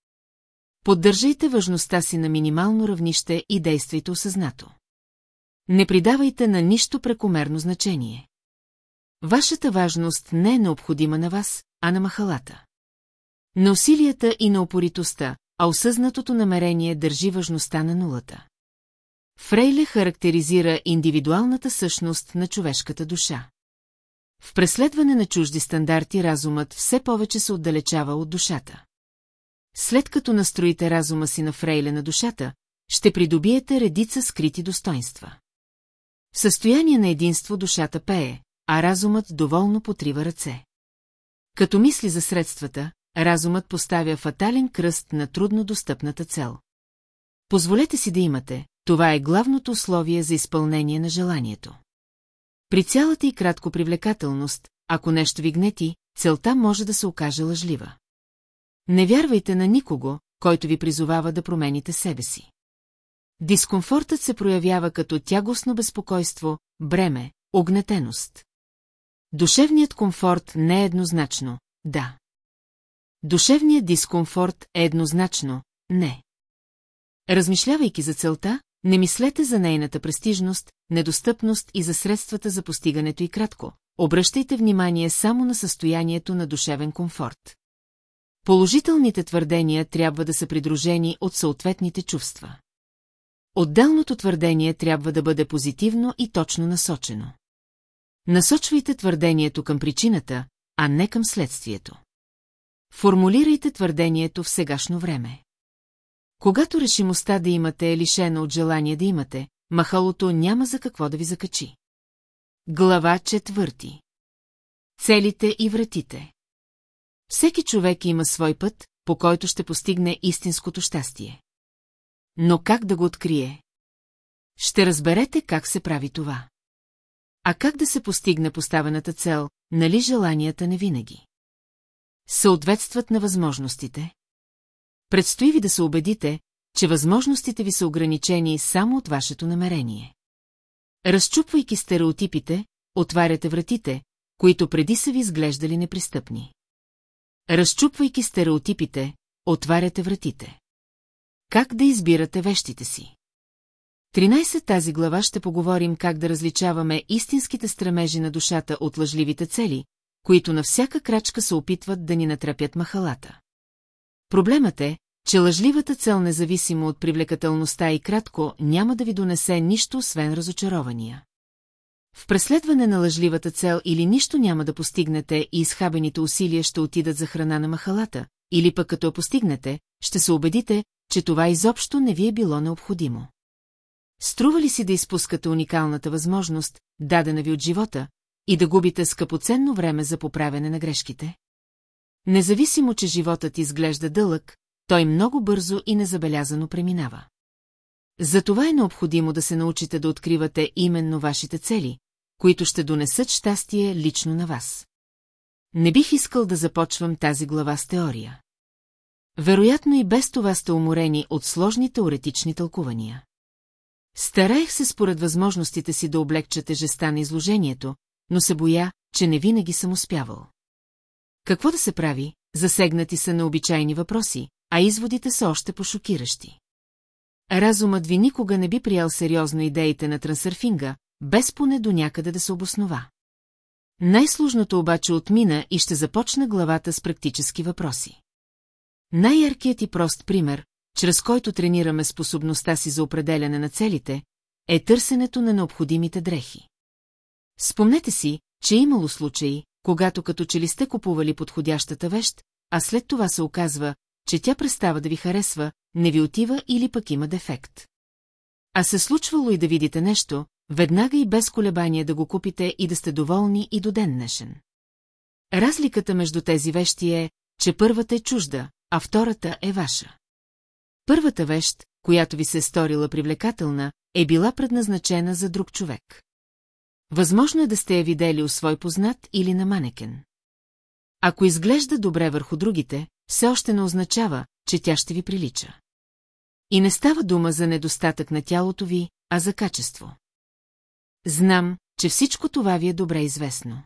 Поддържайте важността си на минимално равнище и действайте осъзнато. Не придавайте на нищо прекомерно значение. Вашата важност не е необходима на вас, а на махалата. На усилията и на опоритостта, а осъзнатото намерение държи важността на нулата. Фрейле характеризира индивидуалната същност на човешката душа. В преследване на чужди стандарти разумът все повече се отдалечава от душата. След като настроите разума си на фрейле на душата, ще придобиете редица скрити достоинства. В състояние на единство душата пее, а разумът доволно потрива ръце. Като мисли за средствата, разумът поставя фатален кръст на трудно достъпната цел. Позволете си да имате, това е главното условие за изпълнение на желанието. При цялата и кратко привлекателност, ако нещо ви гнети, целта може да се окаже лъжлива. Не вярвайте на никого, който ви призовава да промените себе си. Дискомфортът се проявява като тягостно безпокойство, бреме, огнетеност. Душевният комфорт не е еднозначно, да. Душевният дискомфорт е еднозначно, не. Размишлявайки за целта, не мислете за нейната престижност, недостъпност и за средствата за постигането и кратко. Обръщайте внимание само на състоянието на душевен комфорт. Положителните твърдения трябва да са придружени от съответните чувства. Отделното твърдение трябва да бъде позитивно и точно насочено. Насочвайте твърдението към причината, а не към следствието. Формулирайте твърдението в сегашно време. Когато решимостта да имате е лишена от желание да имате, махалото няма за какво да ви закачи. Глава четвърти Целите и вратите Всеки човек има свой път, по който ще постигне истинското щастие. Но как да го открие? Ще разберете как се прави това. А как да се постигне поставената цел, нали желанията не винаги? Съответстват на възможностите? Предстои ви да се убедите, че възможностите ви са ограничени само от вашето намерение. Разчупвайки стереотипите, отваряте вратите, които преди са ви изглеждали непристъпни. Разчупвайки стереотипите, отваряте вратите. Как да избирате вещите си? 13 тази глава ще поговорим как да различаваме истинските стремежи на душата от лъжливите цели, които на всяка крачка се опитват да ни натрапят махалата. Проблемът е, че лъжливата цел, независимо от привлекателността и кратко, няма да ви донесе нищо, освен разочарования. В преследване на лъжливата цел или нищо няма да постигнете и изхабените усилия ще отидат за храна на махалата, или пък като я постигнете, ще се убедите, че това изобщо не ви е било необходимо. Струва ли си да изпускате уникалната възможност, дадена ви от живота, и да губите скъпоценно време за поправяне на грешките? Независимо, че животът изглежда дълъг, той много бързо и незабелязано преминава. Затова е необходимо да се научите да откривате именно вашите цели, които ще донесат щастие лично на вас. Не бих искал да започвам тази глава с теория. Вероятно и без това сте уморени от сложни теоретични тълкувания. Стараех се според възможностите си да облегча тежеста на изложението, но се боя, че не винаги съм успявал. Какво да се прави? Засегнати са на обичайни въпроси, а изводите са още пошокиращи. Разумът ви никога не би приял сериозно идеите на трансърфинга, без поне до някъде да се обоснова. Най-сложното обаче отмина и ще започна главата с практически въпроси. Най-яркият и прост пример, чрез който тренираме способността си за определяне на целите, е търсенето на необходимите дрехи. Спомнете си, че е имало случаи, когато като че ли сте купували подходящата вещ, а след това се оказва, че тя престава да ви харесва, не ви отива или пък има дефект. А се случвало и да видите нещо, веднага и без колебание да го купите и да сте доволни и до ден днешен. Разликата между тези вещи е, че първата е чужда, а втората е ваша. Първата вещ, която ви се е сторила привлекателна, е била предназначена за друг човек. Възможно е да сте я видели у свой познат или на манекен. Ако изглежда добре върху другите, все още не означава, че тя ще ви прилича. И не става дума за недостатък на тялото ви, а за качество. Знам, че всичко това ви е добре известно.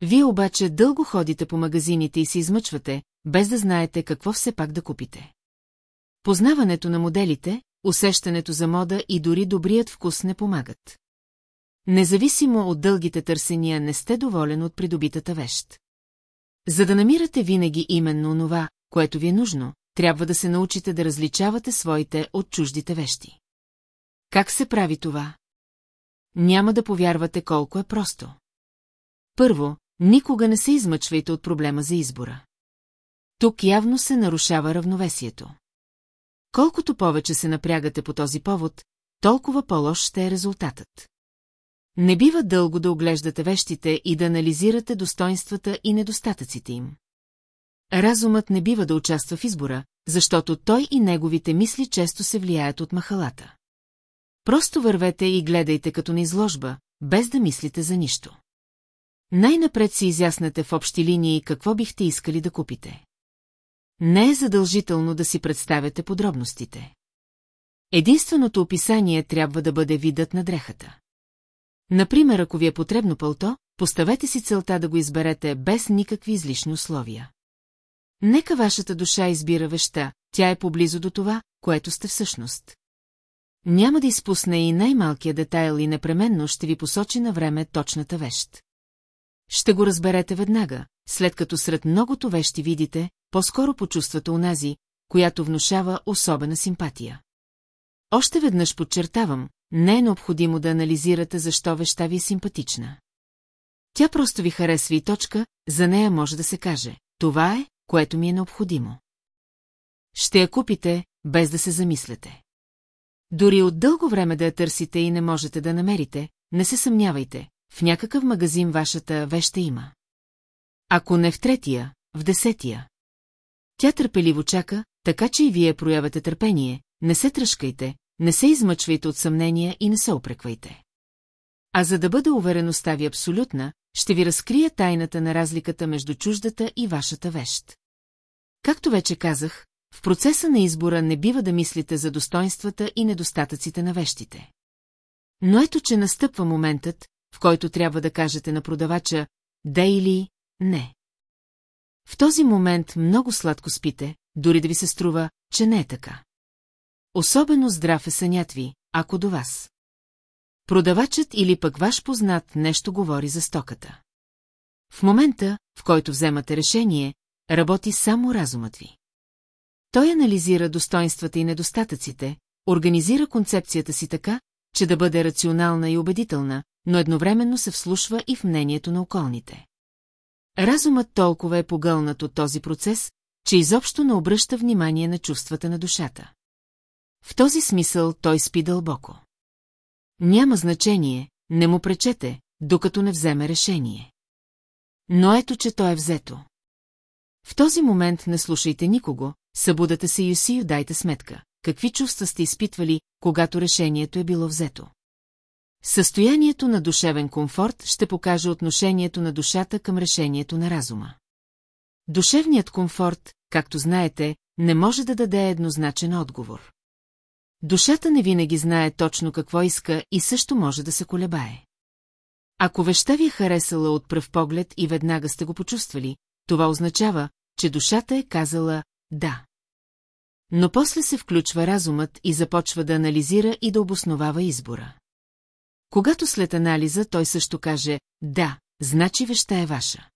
Вие обаче дълго ходите по магазините и се измъчвате, без да знаете какво все пак да купите. Познаването на моделите, усещането за мода и дори добрият вкус не помагат. Независимо от дългите търсения не сте доволен от придобитата вещ. За да намирате винаги именно онова, което ви е нужно, трябва да се научите да различавате своите от чуждите вещи. Как се прави това? Няма да повярвате колко е просто. Първо, никога не се измъчвайте от проблема за избора. Тук явно се нарушава равновесието. Колкото повече се напрягате по този повод, толкова по-лош ще е резултатът. Не бива дълго да оглеждате вещите и да анализирате достоинствата и недостатъците им. Разумът не бива да участва в избора, защото той и неговите мисли често се влияят от махалата. Просто вървете и гледайте като на изложба, без да мислите за нищо. Най-напред си изяснете в общи линии какво бихте искали да купите. Не е задължително да си представяте подробностите. Единственото описание трябва да бъде видът на дрехата. Например, ако ви е потребно пълто, поставете си целта да го изберете без никакви излишни условия. Нека вашата душа избира веща, тя е поблизо до това, което сте всъщност. Няма да изпусне и най-малкия детайл и непременно ще ви посочи на време точната вещ. Ще го разберете веднага, след като сред многото вещи видите, по-скоро почувствате унази, която внушава особена симпатия. Още веднъж подчертавам, не е необходимо да анализирате защо веща ви е симпатична. Тя просто ви харесва и точка, за нея може да се каже. Това е, което ми е необходимо. Ще я купите, без да се замислете. Дори от дълго време да я търсите и не можете да намерите, не се съмнявайте, в някакъв магазин вашата веща има. Ако не в третия, в десетия. Тя търпеливо чака, така че и вие проявете търпение, не се тръжкайте, не се измъчвайте от съмнения и не се опреквайте. А за да бъде увереността ви абсолютна, ще ви разкрия тайната на разликата между чуждата и вашата вещ. Както вече казах, в процеса на избора не бива да мислите за достоинствата и недостатъците на вещите. Но ето, че настъпва моментът, в който трябва да кажете на продавача «да» или «не». В този момент много сладко спите, дори да ви се струва, че не е така. Особено здрав е сънят ви, ако до вас. Продавачът или пък ваш познат нещо говори за стоката. В момента, в който вземате решение, работи само разумът ви. Той анализира достоинствата и недостатъците, организира концепцията си така, че да бъде рационална и убедителна, но едновременно се вслушва и в мнението на околните. Разумът толкова е погълнат от този процес, че изобщо не обръща внимание на чувствата на душата. В този смисъл той спи дълбоко. Няма значение, не му пречете, докато не вземе решение. Но ето, че то е взето. В този момент не слушайте никого, събудате се и си дайте сметка. Какви чувства сте изпитвали, когато решението е било взето? Състоянието на душевен комфорт ще покаже отношението на душата към решението на разума. Душевният комфорт, както знаете, не може да даде еднозначен отговор. Душата не винаги знае точно какво иска и също може да се колебае. Ако веща ви е харесала от пръв поглед и веднага сте го почувствали, това означава, че душата е казала «да». Но после се включва разумът и започва да анализира и да обосновава избора. Когато след анализа той също каже «да», значи веща е ваша.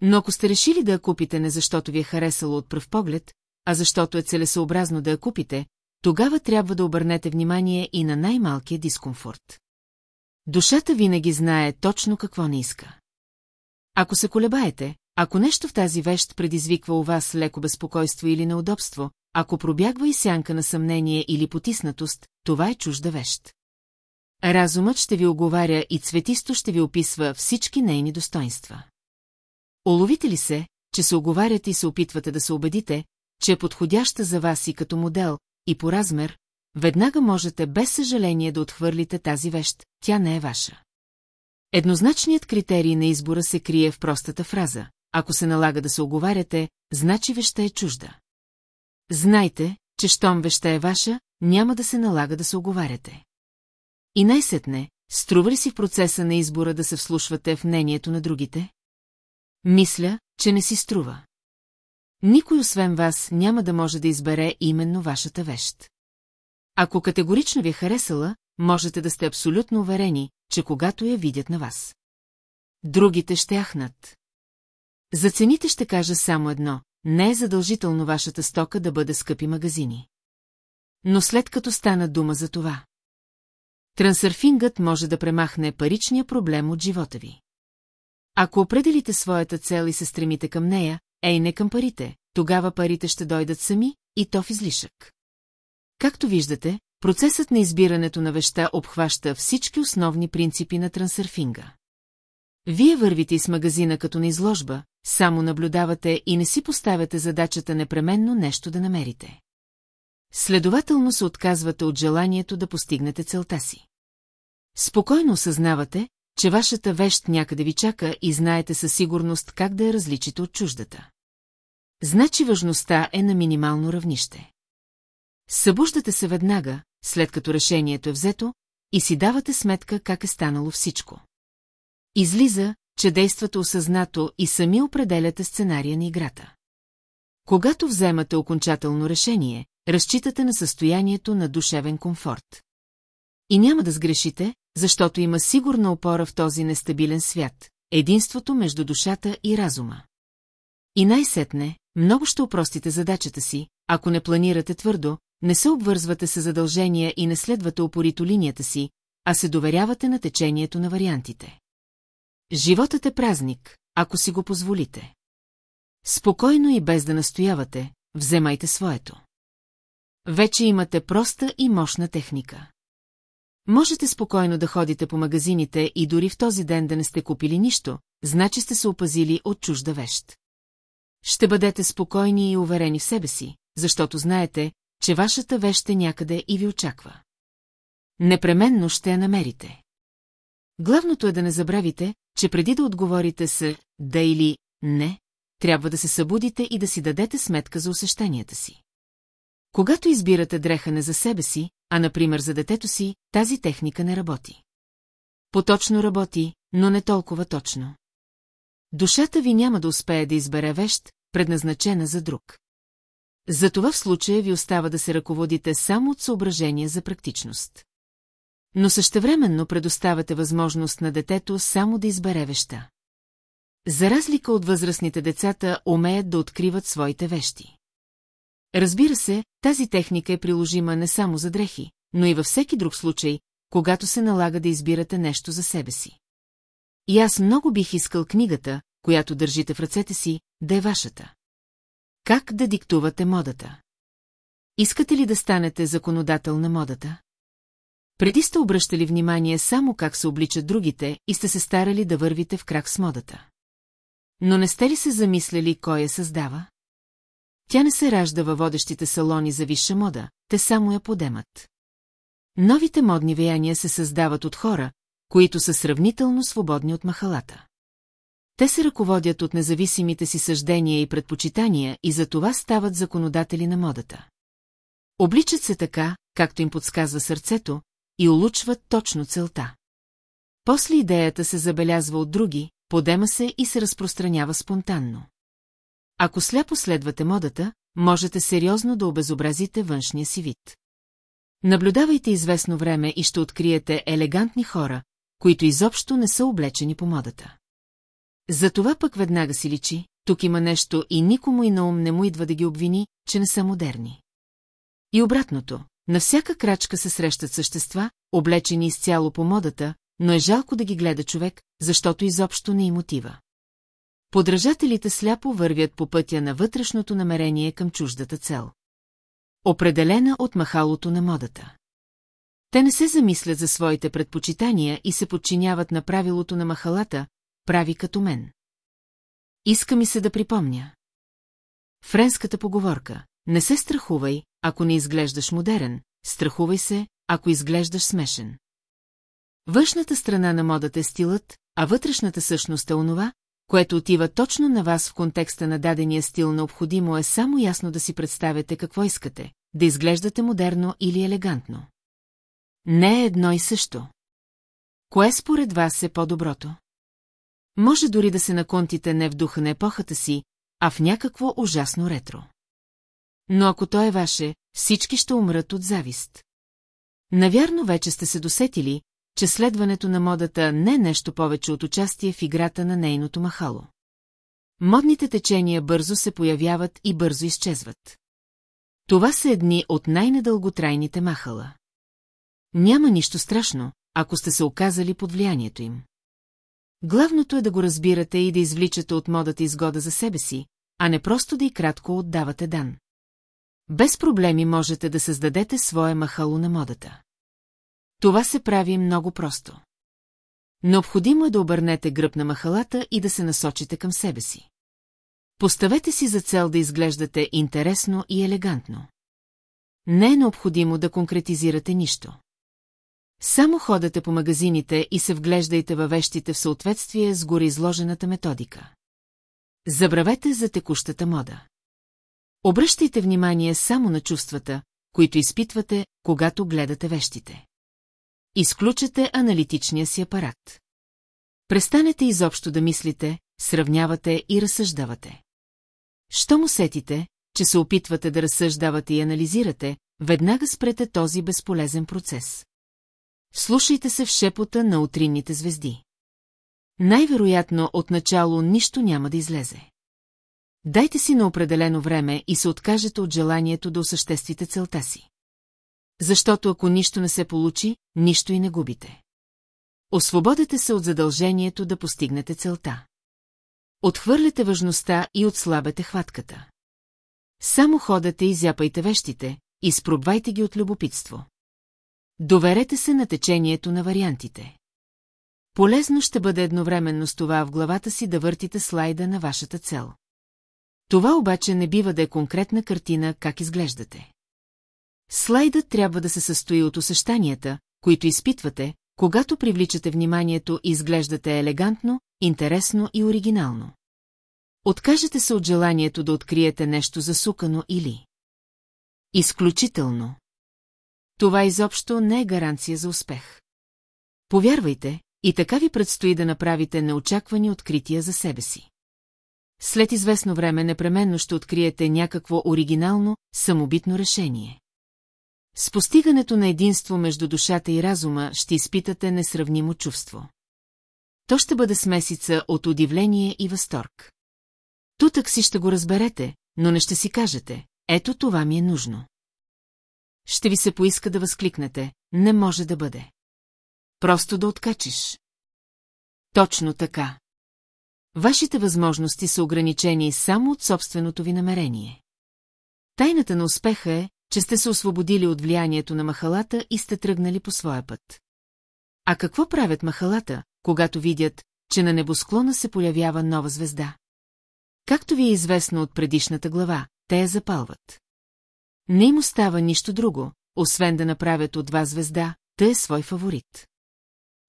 Но ако сте решили да я купите не защото ви е харесало от пръв поглед, а защото е целесообразно да я купите, тогава трябва да обърнете внимание и на най-малкия дискомфорт. Душата винаги знае точно какво не иска. Ако се колебаете, ако нещо в тази вещ предизвиква у вас леко безпокойство или неудобство, ако пробягва и сянка на съмнение или потиснатост, това е чужда вещ. Разумът ще ви оговаря и цветисто ще ви описва всички нейни достоинства. Оловите ли се, че се оговаряте и се опитвате да се убедите, че е подходяща за вас и като модел, и по размер, веднага можете без съжаление да отхвърлите тази вещ, тя не е ваша. Еднозначният критерий на избора се крие в простата фраза. Ако се налага да се оговаряте, значи веща е чужда. Знайте, че щом веща е ваша, няма да се налага да се оговаряте. И най-сетне, струва ли си в процеса на избора да се вслушвате в мнението на другите? Мисля, че не си струва. Никой освен вас няма да може да избере именно вашата вещ. Ако категорично ви е харесала, можете да сте абсолютно уверени, че когато я видят на вас. Другите ще ахнат. За цените ще кажа само едно, не е задължително вашата стока да бъде скъпи магазини. Но след като стана дума за това. Трансърфингът може да премахне паричния проблем от живота ви. Ако определите своята цел и се стремите към нея, ей не към парите, тогава парите ще дойдат сами, и то в излишък. Както виждате, процесът на избирането на веща обхваща всички основни принципи на трансърфинга. Вие вървите из магазина като на изложба, само наблюдавате и не си поставяте задачата непременно нещо да намерите. Следователно се отказвате от желанието да постигнете целта си. Спокойно осъзнавате, че вашата вещ някъде ви чака и знаете със сигурност как да я различите от чуждата. Значи важността е на минимално равнище. Събуждате се веднага, след като решението е взето, и си давате сметка как е станало всичко. Излиза, че действате осъзнато и сами определяте сценария на играта. Когато вземате окончателно решение, разчитате на състоянието на душевен комфорт. И няма да сгрешите, защото има сигурна опора в този нестабилен свят, единството между душата и разума. И най-сетне, много ще упростите задачата си, ако не планирате твърдо, не се обвързвате с задължения и не следвате опорито линията си, а се доверявате на течението на вариантите. Животът е празник, ако си го позволите. Спокойно и без да настоявате, вземайте своето. Вече имате проста и мощна техника. Можете спокойно да ходите по магазините и дори в този ден да не сте купили нищо, значи сте се опазили от чужда вещ. Ще бъдете спокойни и уверени в себе си, защото знаете, че вашата вещ е някъде и ви очаква. Непременно ще я намерите. Главното е да не забравите, че преди да отговорите с «да» или «не», трябва да се събудите и да си дадете сметка за усещанията си. Когато избирате дрехане за себе си, а например за детето си, тази техника не работи. Поточно работи, но не толкова точно. Душата ви няма да успее да избере вещ, предназначена за друг. Затова в случая ви остава да се ръководите само от съображения за практичност. Но същевременно предоставяте възможност на детето само да избере веща. За разлика от възрастните децата, умеят да откриват своите вещи. Разбира се, тази техника е приложима не само за дрехи, но и във всеки друг случай, когато се налага да избирате нещо за себе си. И аз много бих искал книгата, която държите в ръцете си, да е вашата. Как да диктувате модата? Искате ли да станете законодател на модата? Преди сте обръщали внимание само как се обличат другите и сте се старали да вървите в крак с модата. Но не сте ли се замисляли кой я създава? Тя не се ражда във водещите салони за висша мода, те само я подемат. Новите модни влияния се създават от хора, които са сравнително свободни от махалата. Те се ръководят от независимите си съждения и предпочитания и за това стават законодатели на модата. Обличат се така, както им подсказва сърцето, и улучват точно целта. После идеята се забелязва от други, подема се и се разпространява спонтанно. Ако сляпо следвате модата, можете сериозно да обезобразите външния си вид. Наблюдавайте известно време и ще откриете елегантни хора, които изобщо не са облечени по модата. Затова пък веднага си личи, тук има нещо и никому и на ум не му идва да ги обвини, че не са модерни. И обратното, на всяка крачка се срещат същества, облечени изцяло по модата, но е жалко да ги гледа човек, защото изобщо не им отива. Подражателите сляпо вървят по пътя на вътрешното намерение към чуждата цел. Определена от махалото на модата. Те не се замислят за своите предпочитания и се подчиняват на правилото на махалата, прави като мен. Иска ми се да припомня. Френската поговорка Не се страхувай, ако не изглеждаш модерен, страхувай се, ако изглеждаш смешен. Външната страна на модата е стилът, а вътрешната същност е онова, което отива точно на вас в контекста на дадения стил необходимо е само ясно да си представяте какво искате, да изглеждате модерно или елегантно. Не е едно и също. Кое според вас е по-доброто? Може дори да се наконтите не в духа на епохата си, а в някакво ужасно ретро. Но ако то е ваше, всички ще умрат от завист. Навярно вече сте се досетили, че следването на модата не е нещо повече от участие в играта на нейното махало. Модните течения бързо се появяват и бързо изчезват. Това са едни от най-недълготрайните махала. Няма нищо страшно, ако сте се оказали под влиянието им. Главното е да го разбирате и да извличате от модата изгода за себе си, а не просто да и кратко отдавате дан. Без проблеми можете да създадете свое махало на модата. Това се прави много просто. Необходимо е да обърнете гръб на махалата и да се насочите към себе си. Поставете си за цел да изглеждате интересно и елегантно. Не е необходимо да конкретизирате нищо. Само ходете по магазините и се вглеждайте във вещите в съответствие с гореизложената методика. Забравете за текущата мода. Обръщайте внимание само на чувствата, които изпитвате, когато гледате вещите. Изключете аналитичния си апарат. Престанете изобщо да мислите, сравнявате и разсъждавате. Що му сетите, че се опитвате да разсъждавате и анализирате, веднага спрете този безполезен процес. Слушайте се в шепота на утринните звезди. Най-вероятно отначало нищо няма да излезе. Дайте си на определено време и се откажете от желанието да осъществите целта си. Защото ако нищо не се получи, нищо и не губите. Освободете се от задължението да постигнете целта. Отхвърляте важността и отслабете хватката. Само ходете и зяпайте вещите, изпробвайте ги от любопитство. Доверете се на течението на вариантите. Полезно ще бъде едновременно с това в главата си да въртите слайда на вашата цел. Това обаче не бива да е конкретна картина как изглеждате. Слайдът трябва да се състои от усещанията, които изпитвате, когато привличате вниманието и изглеждате елегантно, интересно и оригинално. Откажете се от желанието да откриете нещо засукано или... Изключително. Това изобщо не е гаранция за успех. Повярвайте, и така ви предстои да направите неочаквани открития за себе си. След известно време непременно ще откриете някакво оригинално, самобитно решение. С постигането на единство между душата и разума ще изпитате несравнимо чувство. То ще бъде смесица от удивление и възторг. Тутък си ще го разберете, но не ще си кажете, ето това ми е нужно. Ще ви се поиска да възкликнете, не може да бъде. Просто да откачиш. Точно така. Вашите възможности са ограничени само от собственото ви намерение. Тайната на успеха е, че сте се освободили от влиянието на махалата и сте тръгнали по своя път. А какво правят махалата, когато видят, че на небосклона се появява нова звезда? Както ви е известно от предишната глава, те я запалват. Не им остава нищо друго, освен да направят от вас звезда, те е свой фаворит.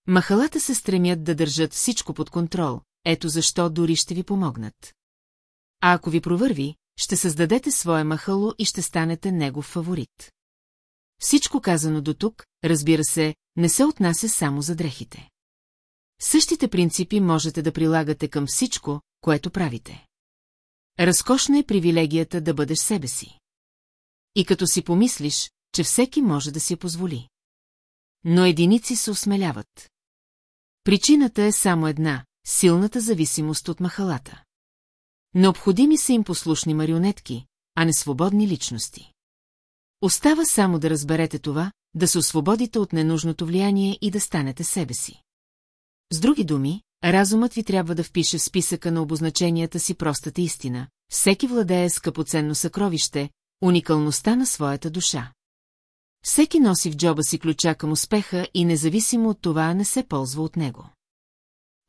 Махалата се стремят да държат всичко под контрол, ето защо дори ще ви помогнат. А ако ви провърви, ще създадете свое махало и ще станете негов фаворит. Всичко казано до тук, разбира се, не се отнася само за дрехите. Същите принципи можете да прилагате към всичко, което правите. Разкошна е привилегията да бъдеш себе си. И като си помислиш, че всеки може да си позволи. Но единици се осмеляват. Причината е само една – силната зависимост от махалата. Необходими са им послушни марионетки, а не свободни личности. Остава само да разберете това, да се освободите от ненужното влияние и да станете себе си. С други думи, разумът ви трябва да впише в списъка на обозначенията си простата истина. Всеки владее скъпоценно съкровище, уникалността на своята душа. Всеки носи в джоба си ключа към успеха и независимо от това не се ползва от него.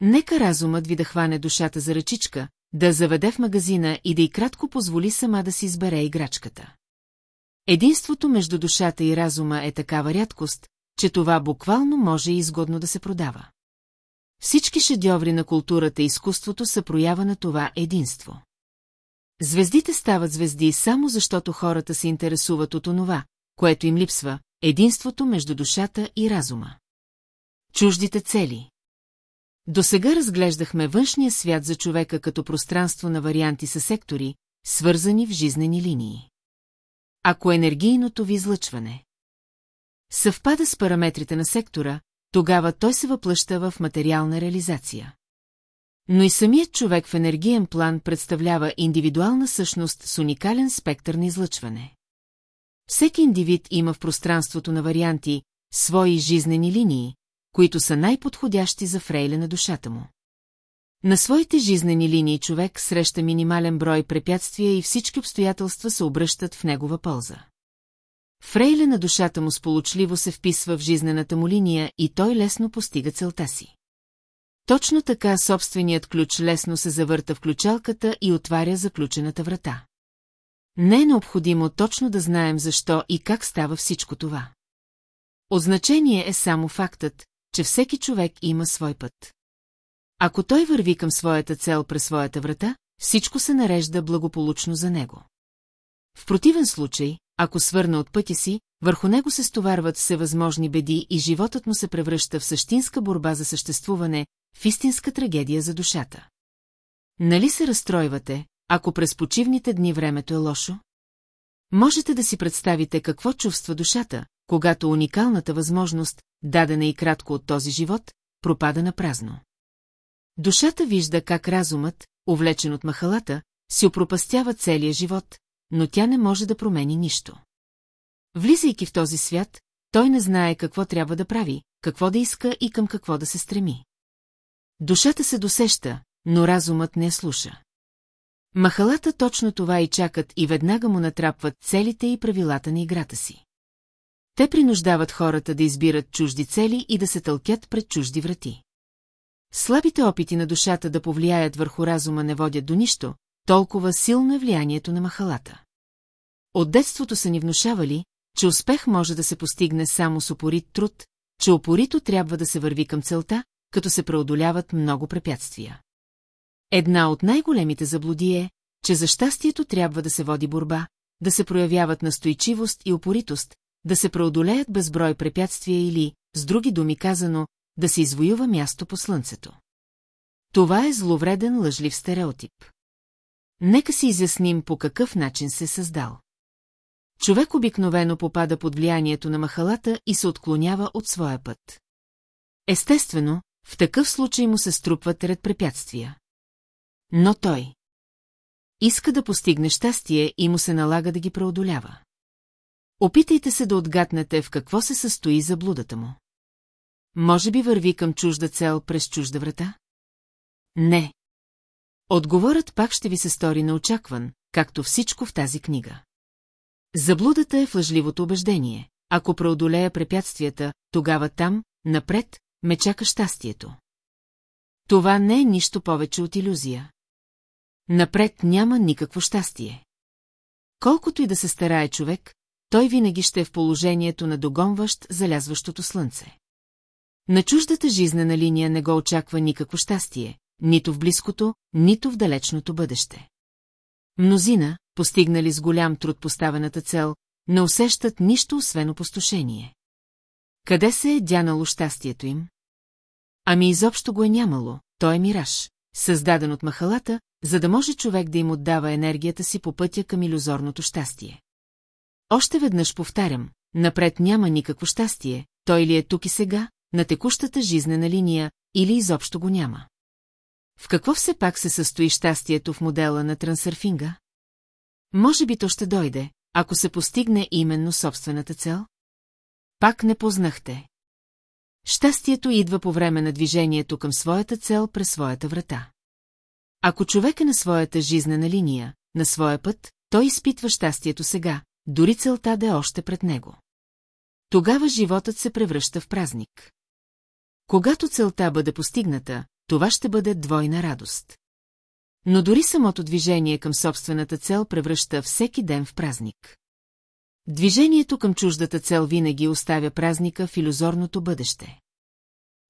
Нека разумът ви да хване душата за ръчичка, да заведе в магазина и да и кратко позволи сама да си избере играчката. Единството между душата и разума е такава рядкост, че това буквално може и изгодно да се продава. Всички шедьоври на културата и изкуството са проява на това единство. Звездите стават звезди само защото хората се интересуват от онова, което им липсва, единството между душата и разума. Чуждите цели До сега разглеждахме външния свят за човека като пространство на варианти със сектори, свързани в жизнени линии. Ако енергийното ви излъчване съвпада с параметрите на сектора, тогава той се въплъща в материална реализация. Но и самият човек в енергиен план представлява индивидуална същност с уникален спектър на излъчване. Всеки индивид има в пространството на варианти свои жизнени линии, които са най-подходящи за фрейле на душата му. На своите жизнени линии човек среща минимален брой препятствия и всички обстоятелства се обръщат в негова полза. Фрейле на душата му сполучливо се вписва в жизнената му линия и той лесно постига целта си. Точно така собственият ключ лесно се завърта в ключалката и отваря заключената врата. Не е необходимо точно да знаем защо и как става всичко това. От значение е само фактът, че всеки човек има свой път. Ако той върви към своята цел през своята врата, всичко се нарежда благополучно за него. В противен случай, ако свърна от пътя си, върху него се стоварват всевъзможни беди и животът му се превръща в същинска борба за съществуване, в истинска трагедия за душата. Нали се разстройвате, ако през почивните дни времето е лошо? Можете да си представите какво чувства душата, когато уникалната възможност, дадена и кратко от този живот, пропада на празно. Душата вижда как разумът, увлечен от махалата, си опропастява целия живот, но тя не може да промени нищо. Влизайки в този свят, той не знае какво трябва да прави, какво да иска и към какво да се стреми. Душата се досеща, но разумът не я слуша. Махалата точно това и чакат и веднага му натрапват целите и правилата на играта си. Те принуждават хората да избират чужди цели и да се тълкят пред чужди врати. Слабите опити на душата да повлияят върху разума не водят до нищо, толкова силно е влиянието на махалата. От детството са ни внушавали, че успех може да се постигне само с упорит труд, че упорито трябва да се върви към целта, като се преодоляват много препятствия. Една от най-големите заблуди е, че за щастието трябва да се води борба, да се проявяват настойчивост и упоритост, да се преодолеят безброй препятствия или, с други думи казано, да се извоюва място по слънцето. Това е зловреден лъжлив стереотип. Нека си изясним по какъв начин се е създал. Човек обикновено попада под влиянието на махалата и се отклонява от своя път. Естествено, в такъв случай му се струпват ред препятствия. Но той иска да постигне щастие и му се налага да ги преодолява. Опитайте се да отгаднете в какво се състои заблудата му. Може би върви към чужда цел през чужда врата? Не. Отговорът пак ще ви се стори неочакван, както всичко в тази книга. Заблудата е в лъжливото убеждение. Ако преодолея препятствията, тогава там, напред, ме чака щастието. Това не е нищо повече от иллюзия. Напред няма никакво щастие. Колкото и да се старае човек, той винаги ще е в положението на догонващ залязващото слънце. На чуждата жизнена линия не го очаква никакво щастие, нито в близкото, нито в далечното бъдеще. Мнозина, постигнали с голям труд поставената цел, не усещат нищо освен опустошение. Къде се е дянало щастието им? Ами изобщо го е нямало, той е мираж, създаден от махалата, за да може човек да им отдава енергията си по пътя към иллюзорното щастие. Още веднъж повтарям, напред няма никакво щастие, той ли е тук и сега, на текущата жизнена линия, или изобщо го няма. В какво все пак се състои щастието в модела на трансърфинга? Може би то ще дойде, ако се постигне именно собствената цел? Пак не познахте. щастието идва по време на движението към своята цел през своята врата. Ако човек е на своята жизнена линия, на своя път, той изпитва щастието сега, дори целта да е още пред него. Тогава животът се превръща в празник. Когато целта бъде постигната, това ще бъде двойна радост. Но дори самото движение към собствената цел превръща всеки ден в празник. Движението към чуждата цел винаги оставя празника в иллюзорното бъдеще.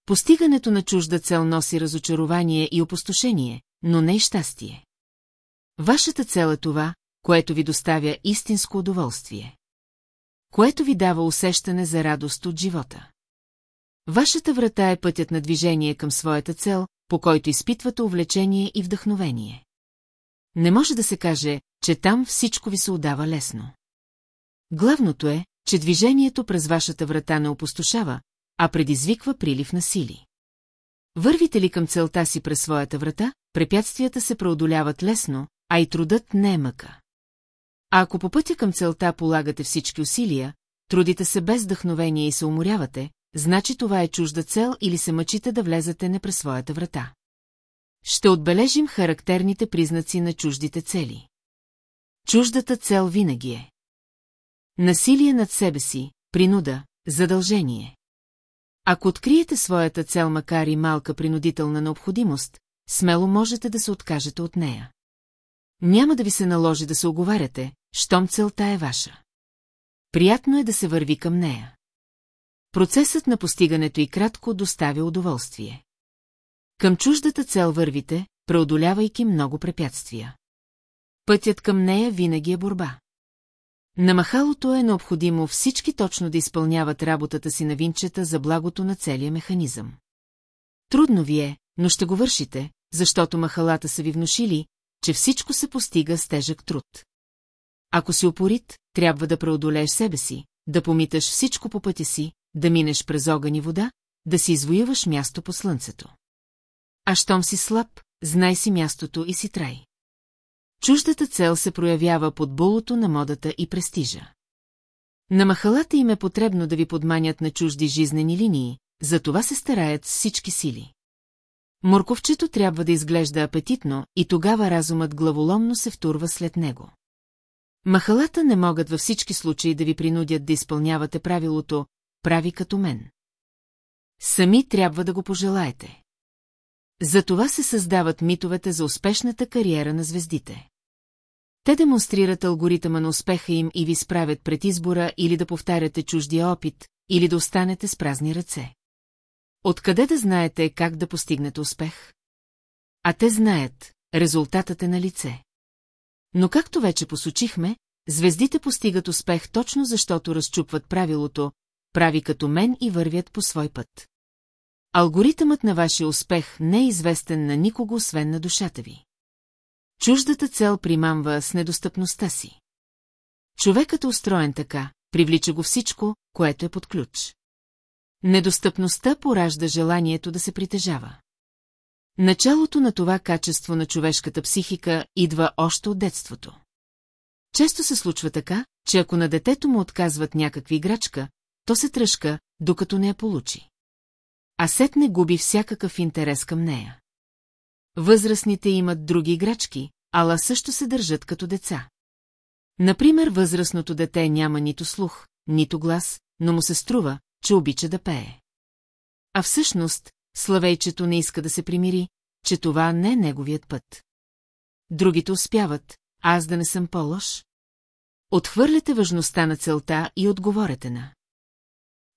Постигането на чужда цел носи разочарование и опустошение, но не и щастие. Вашата цел е това, което ви доставя истинско удоволствие. Което ви дава усещане за радост от живота. Вашата врата е пътят на движение към своята цел, по който изпитвате увлечение и вдъхновение. Не може да се каже, че там всичко ви се удава лесно. Главното е, че движението през вашата врата не опустошава, а предизвиква прилив на сили. Вървите ли към целта си през своята врата, препятствията се преодоляват лесно, а и трудът не е мъка. А ако по пътя към целта полагате всички усилия, трудите се без вдъхновение и се уморявате, значи това е чужда цел или се мъчите да влезете не през своята врата. Ще отбележим характерните признаци на чуждите цели. Чуждата цел винаги е. Насилие над себе си, принуда, задължение. Ако откриете своята цел, макар и малка принудителна необходимост, смело можете да се откажете от нея. Няма да ви се наложи да се оговаряте, щом целта е ваша. Приятно е да се върви към нея. Процесът на постигането и кратко доставя удоволствие. Към чуждата цел вървите, преодолявайки много препятствия. Пътят към нея винаги е борба. На махалото е необходимо всички точно да изпълняват работата си на винчета за благото на целия механизъм. Трудно ви е, но ще го вършите, защото махалата са ви внушили, че всичко се постига с тежък труд. Ако си опорит, трябва да преодолееш себе си, да помиташ всичко по пътя си, да минеш през огън и вода, да си извоюваш място по слънцето. А щом си слаб, знай си мястото и си трай. Чуждата цел се проявява под булото на модата и престижа. На махалата им е потребно да ви подманят на чужди жизнени линии, за това се стараят с всички сили. Морковчето трябва да изглежда апетитно и тогава разумът главоломно се втурва след него. Махалата не могат във всички случаи да ви принудят да изпълнявате правилото «прави като мен». Сами трябва да го пожелаете. За това се създават митовете за успешната кариера на звездите. Те демонстрират алгоритъма на успеха им и ви справят пред избора или да повтаряте чуждия опит, или да останете с празни ръце. Откъде да знаете как да постигнете успех? А те знаят, резултатът е на лице. Но както вече посочихме, звездите постигат успех точно защото разчупват правилото, прави като мен и вървят по свой път. Алгоритъмът на вашия успех не е известен на никого, освен на душата ви. Чуждата цел примамва с недостъпността си. Човекът е устроен така, привлича го всичко, което е под ключ. Недостъпността поражда желанието да се притежава. Началото на това качество на човешката психика идва още от детството. Често се случва така, че ако на детето му отказват някакви играчка, то се тръжка, докато не я получи. А сет не губи всякакъв интерес към нея. Възрастните имат други играчки, ала също се държат като деца. Например, възрастното дете няма нито слух, нито глас, но му се струва, че обича да пее. А всъщност, Славейчето не иска да се примири, че това не е неговият път. Другите успяват, аз да не съм по-лош. Отхвърляте важността на целта и отговорете на.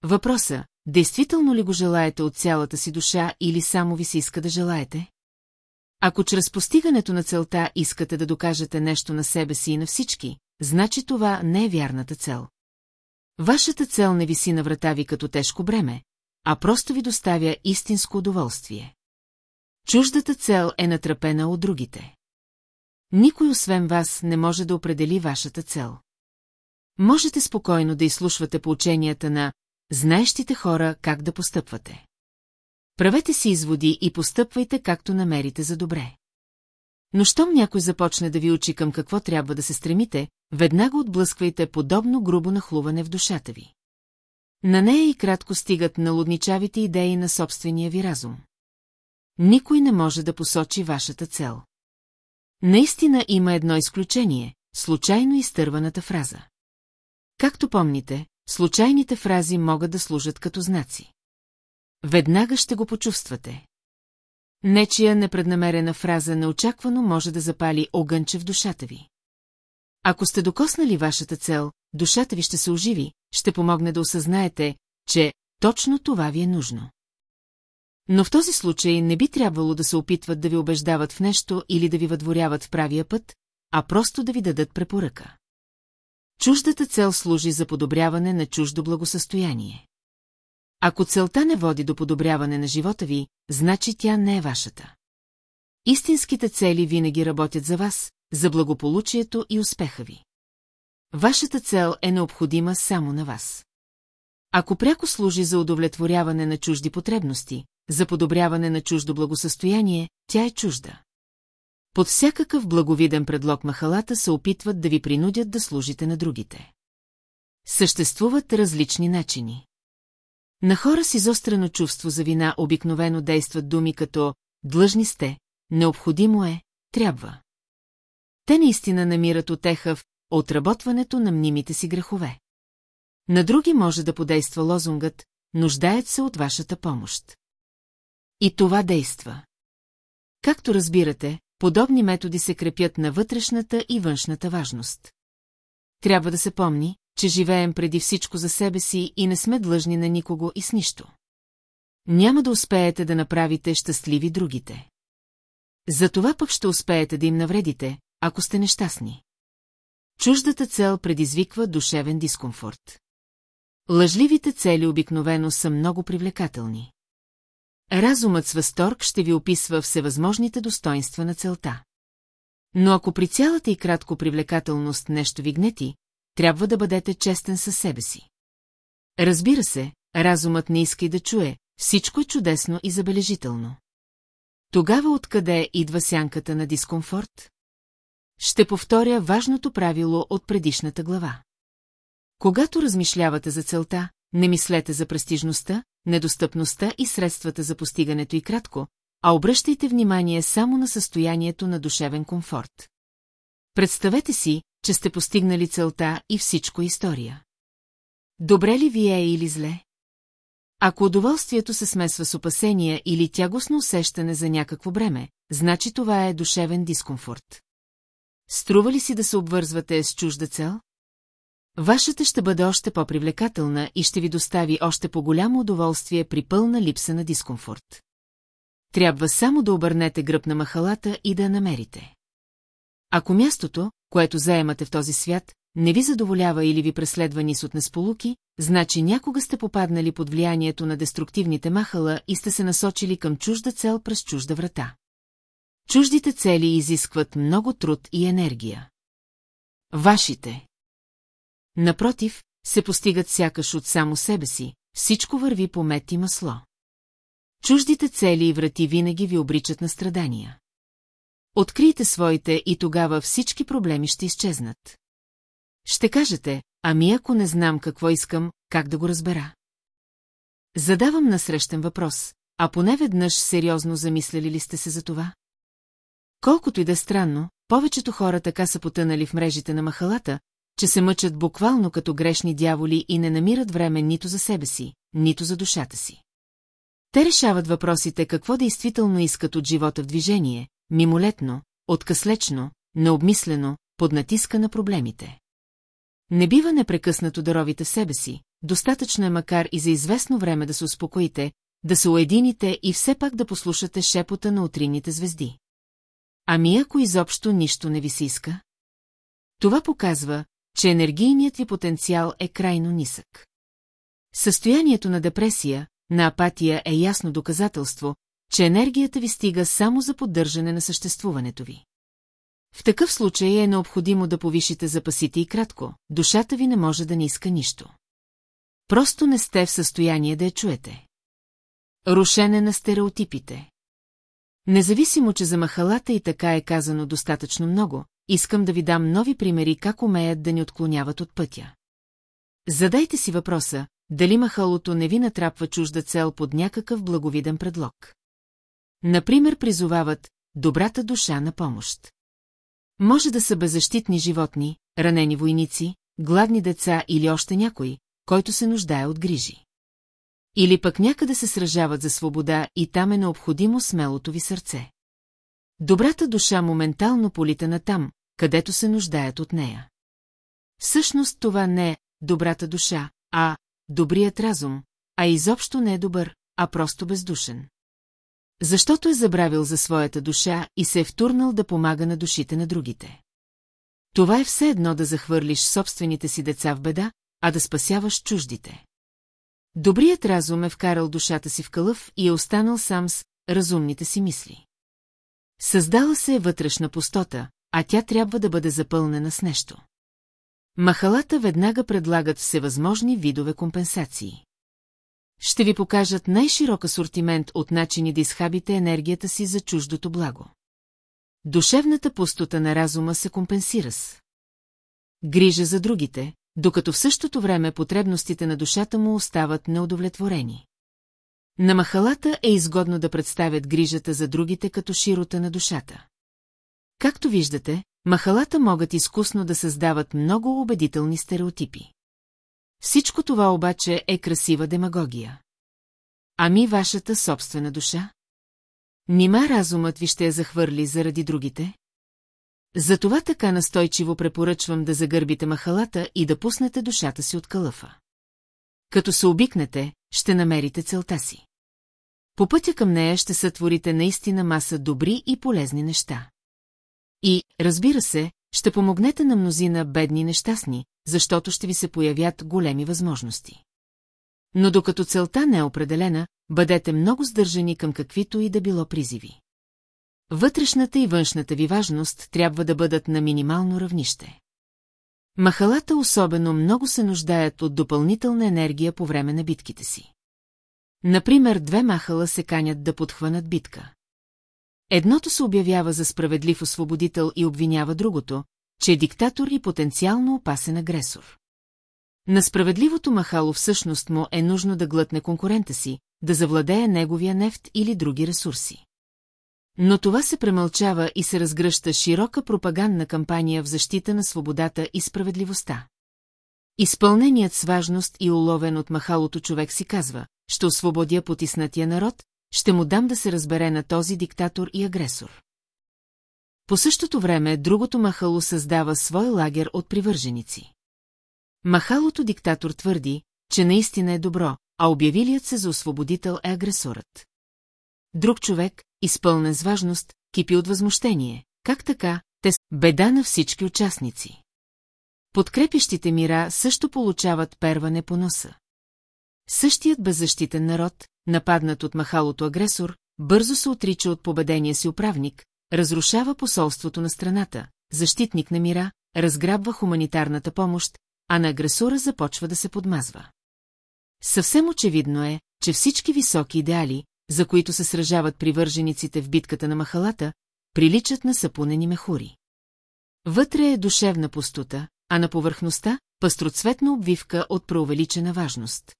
Въпроса, действително ли го желаете от цялата си душа или само ви се иска да желаете? Ако чрез постигането на целта искате да докажете нещо на себе си и на всички, значи това не е вярната цел. Вашата цел не виси на врата ви като тежко бреме, а просто ви доставя истинско удоволствие. Чуждата цел е натрапена от другите. Никой освен вас не може да определи вашата цел. Можете спокойно да изслушвате поученията на знаещите хора как да постъпвате. Правете си изводи и постъпвайте както намерите за добре. Но щом някой започне да ви учи към какво трябва да се стремите, веднага отблъсквайте подобно грубо нахлуване в душата ви. На нея и кратко стигат налудничавите идеи на собствения ви разум. Никой не може да посочи вашата цел. Наистина има едно изключение – случайно изтърваната фраза. Както помните, случайните фрази могат да служат като знаци. Веднага ще го почувствате. Нечия непреднамерена фраза неочаквано може да запали огънче в душата ви. Ако сте докоснали вашата цел, душата ви ще се оживи, ще помогне да осъзнаете, че точно това ви е нужно. Но в този случай не би трябвало да се опитват да ви убеждават в нещо или да ви въдворяват в правия път, а просто да ви дадат препоръка. Чуждата цел служи за подобряване на чуждо благосъстояние. Ако целта не води до подобряване на живота ви, значи тя не е вашата. Истинските цели винаги работят за вас, за благополучието и успеха ви. Вашата цел е необходима само на вас. Ако пряко служи за удовлетворяване на чужди потребности, за подобряване на чуждо благосъстояние, тя е чужда. Под всякакъв благовиден предлог махалата се опитват да ви принудят да служите на другите. Съществуват различни начини. На хора с изострено чувство за вина обикновено действат думи като «длъжни сте», «необходимо е», «трябва». Те наистина намират отеха в отработването на мнимите си грехове. На други може да подейства лозунгът «нуждаят се от вашата помощ». И това действа. Както разбирате, подобни методи се крепят на вътрешната и външната важност. Трябва да се помни, че живеем преди всичко за себе си и не сме длъжни на никого и с нищо. Няма да успеете да направите щастливи другите. Затова пък ще успеете да им навредите, ако сте нещастни. Чуждата цел предизвиква душевен дискомфорт. Лъжливите цели обикновено са много привлекателни. Разумът с възторг ще ви описва всевъзможните достоинства на целта. Но ако при цялата и кратко привлекателност нещо ви гнети, трябва да бъдете честен със себе си. Разбира се, разумът не иска и да чуе, всичко е чудесно и забележително. Тогава откъде идва сянката на дискомфорт? Ще повторя важното правило от предишната глава. Когато размишлявате за целта, не мислете за престижността, недостъпността и средствата за постигането и кратко, а обръщайте внимание само на състоянието на душевен комфорт. Представете си, че сте постигнали целта и всичко история. Добре ли ви е или зле? Ако удоволствието се смесва с опасения или тягостно усещане за някакво бреме, значи това е душевен дискомфорт. Струва ли си да се обвързвате с чужда цел? Вашата ще бъде още по-привлекателна и ще ви достави още по-голямо удоволствие при пълна липса на дискомфорт. Трябва само да обърнете гръб на махалата и да я намерите. Ако мястото, което заемате в този свят, не ви задоволява или ви преследва нис от несполуки, значи някога сте попаднали под влиянието на деструктивните махала и сте се насочили към чужда цел през чужда врата. Чуждите цели изискват много труд и енергия. Вашите. Напротив, се постигат сякаш от само себе си, всичко върви по мет и масло. Чуждите цели и врати винаги ви обричат на страдания. Открийте своите и тогава всички проблеми ще изчезнат. Ще кажете, ами ако не знам какво искам, как да го разбера? Задавам насрещен въпрос, а поне веднъж сериозно замисляли ли сте се за това? Колкото и да е странно, повечето хора така са потънали в мрежите на махалата, че се мъчат буквално като грешни дяволи и не намират време нито за себе си, нито за душата си. Те решават въпросите какво действително искат от живота в движение, мимолетно, откъслечно, необмислено, под натиска на проблемите. Не бива непрекъснато да ровите себе си, достатъчно е макар и за известно време да се успокоите, да се уедините и все пак да послушате шепота на утринните звезди. Ами ако изобщо нищо не ви се иска? Това показва, че енергийният ви потенциал е крайно нисък. Състоянието на депресия, на апатия е ясно доказателство, че енергията ви стига само за поддържане на съществуването ви. В такъв случай е необходимо да повишите запасите и кратко, душата ви не може да не иска нищо. Просто не сте в състояние да я чуете. Рушене на стереотипите. Независимо, че за махалата и така е казано достатъчно много, искам да ви дам нови примери как умеят да ни отклоняват от пътя. Задайте си въпроса, дали махалото не ви натрапва чужда цел под някакъв благовиден предлог. Например, призовават добрата душа на помощ. Може да са беззащитни животни, ранени войници, гладни деца или още някой, който се нуждае от грижи. Или пък някъде се сражават за свобода и там е необходимо смелото ви сърце. Добрата душа моментално полита на там, където се нуждаят от нея. Всъщност това не е добрата душа, а добрият разум, а изобщо не е добър, а просто бездушен. Защото е забравил за своята душа и се е втурнал да помага на душите на другите. Това е все едно да захвърлиш собствените си деца в беда, а да спасяваш чуждите. Добрият разум е вкарал душата си в кълъв и е останал сам с разумните си мисли. Създала се е вътрешна пустота, а тя трябва да бъде запълнена с нещо. Махалата веднага предлагат всевъзможни видове компенсации. Ще ви покажат най-широк асортимент от начини да изхабите енергията си за чуждото благо. Душевната пустота на разума се компенсира с грижа за другите, докато в същото време потребностите на душата му остават неудовлетворени. На махалата е изгодно да представят грижата за другите като широта на душата. Както виждате, махалата могат изкусно да създават много убедителни стереотипи. Всичко това обаче е красива демагогия. Ами вашата собствена душа? Нима разумът ви ще я захвърли заради другите? Затова така настойчиво препоръчвам да загърбите махалата и да пуснете душата си от калъфа. Като се обикнете, ще намерите целта си. По пътя към нея ще сътворите наистина маса добри и полезни неща. И, разбира се, ще помогнете на мнозина бедни нещастни, защото ще ви се появят големи възможности. Но докато целта не е определена, бъдете много сдържани към каквито и да било призиви. Вътрешната и външната ви важност трябва да бъдат на минимално равнище. Махалата особено много се нуждаят от допълнителна енергия по време на битките си. Например, две махала се канят да подхванат битка. Едното се обявява за справедлив освободител и обвинява другото, че е диктатор и потенциално опасен агресор. На справедливото махало всъщност му е нужно да глътне конкурента си, да завладее неговия нефт или други ресурси. Но това се премълчава и се разгръща широка пропагандна кампания в защита на свободата и справедливостта. Изпълненият с важност и уловен от махалото човек си казва, ще освободя потиснатия народ, ще му дам да се разбере на този диктатор и агресор. По същото време другото махало създава свой лагер от привърженици. Махалото диктатор твърди, че наистина е добро, а обявилият се за освободител е агресорът. Друг човек, изпълнен с важност, кипи от възмущение. Как така, те с беда на всички участници. Подкрепящите мира също получават перване по носа. Същият беззащитен народ, нападнат от махалото агресор, бързо се отрича от победения си управник, разрушава посолството на страната, защитник на мира, разграбва хуманитарната помощ, а на агресора започва да се подмазва. Съвсем очевидно е, че всички високи идеали, за които се сражават привържениците в битката на махалата, приличат на сапунени мехури. Вътре е душевна пустота, а на повърхността – пастроцветна обвивка от преувеличена важност.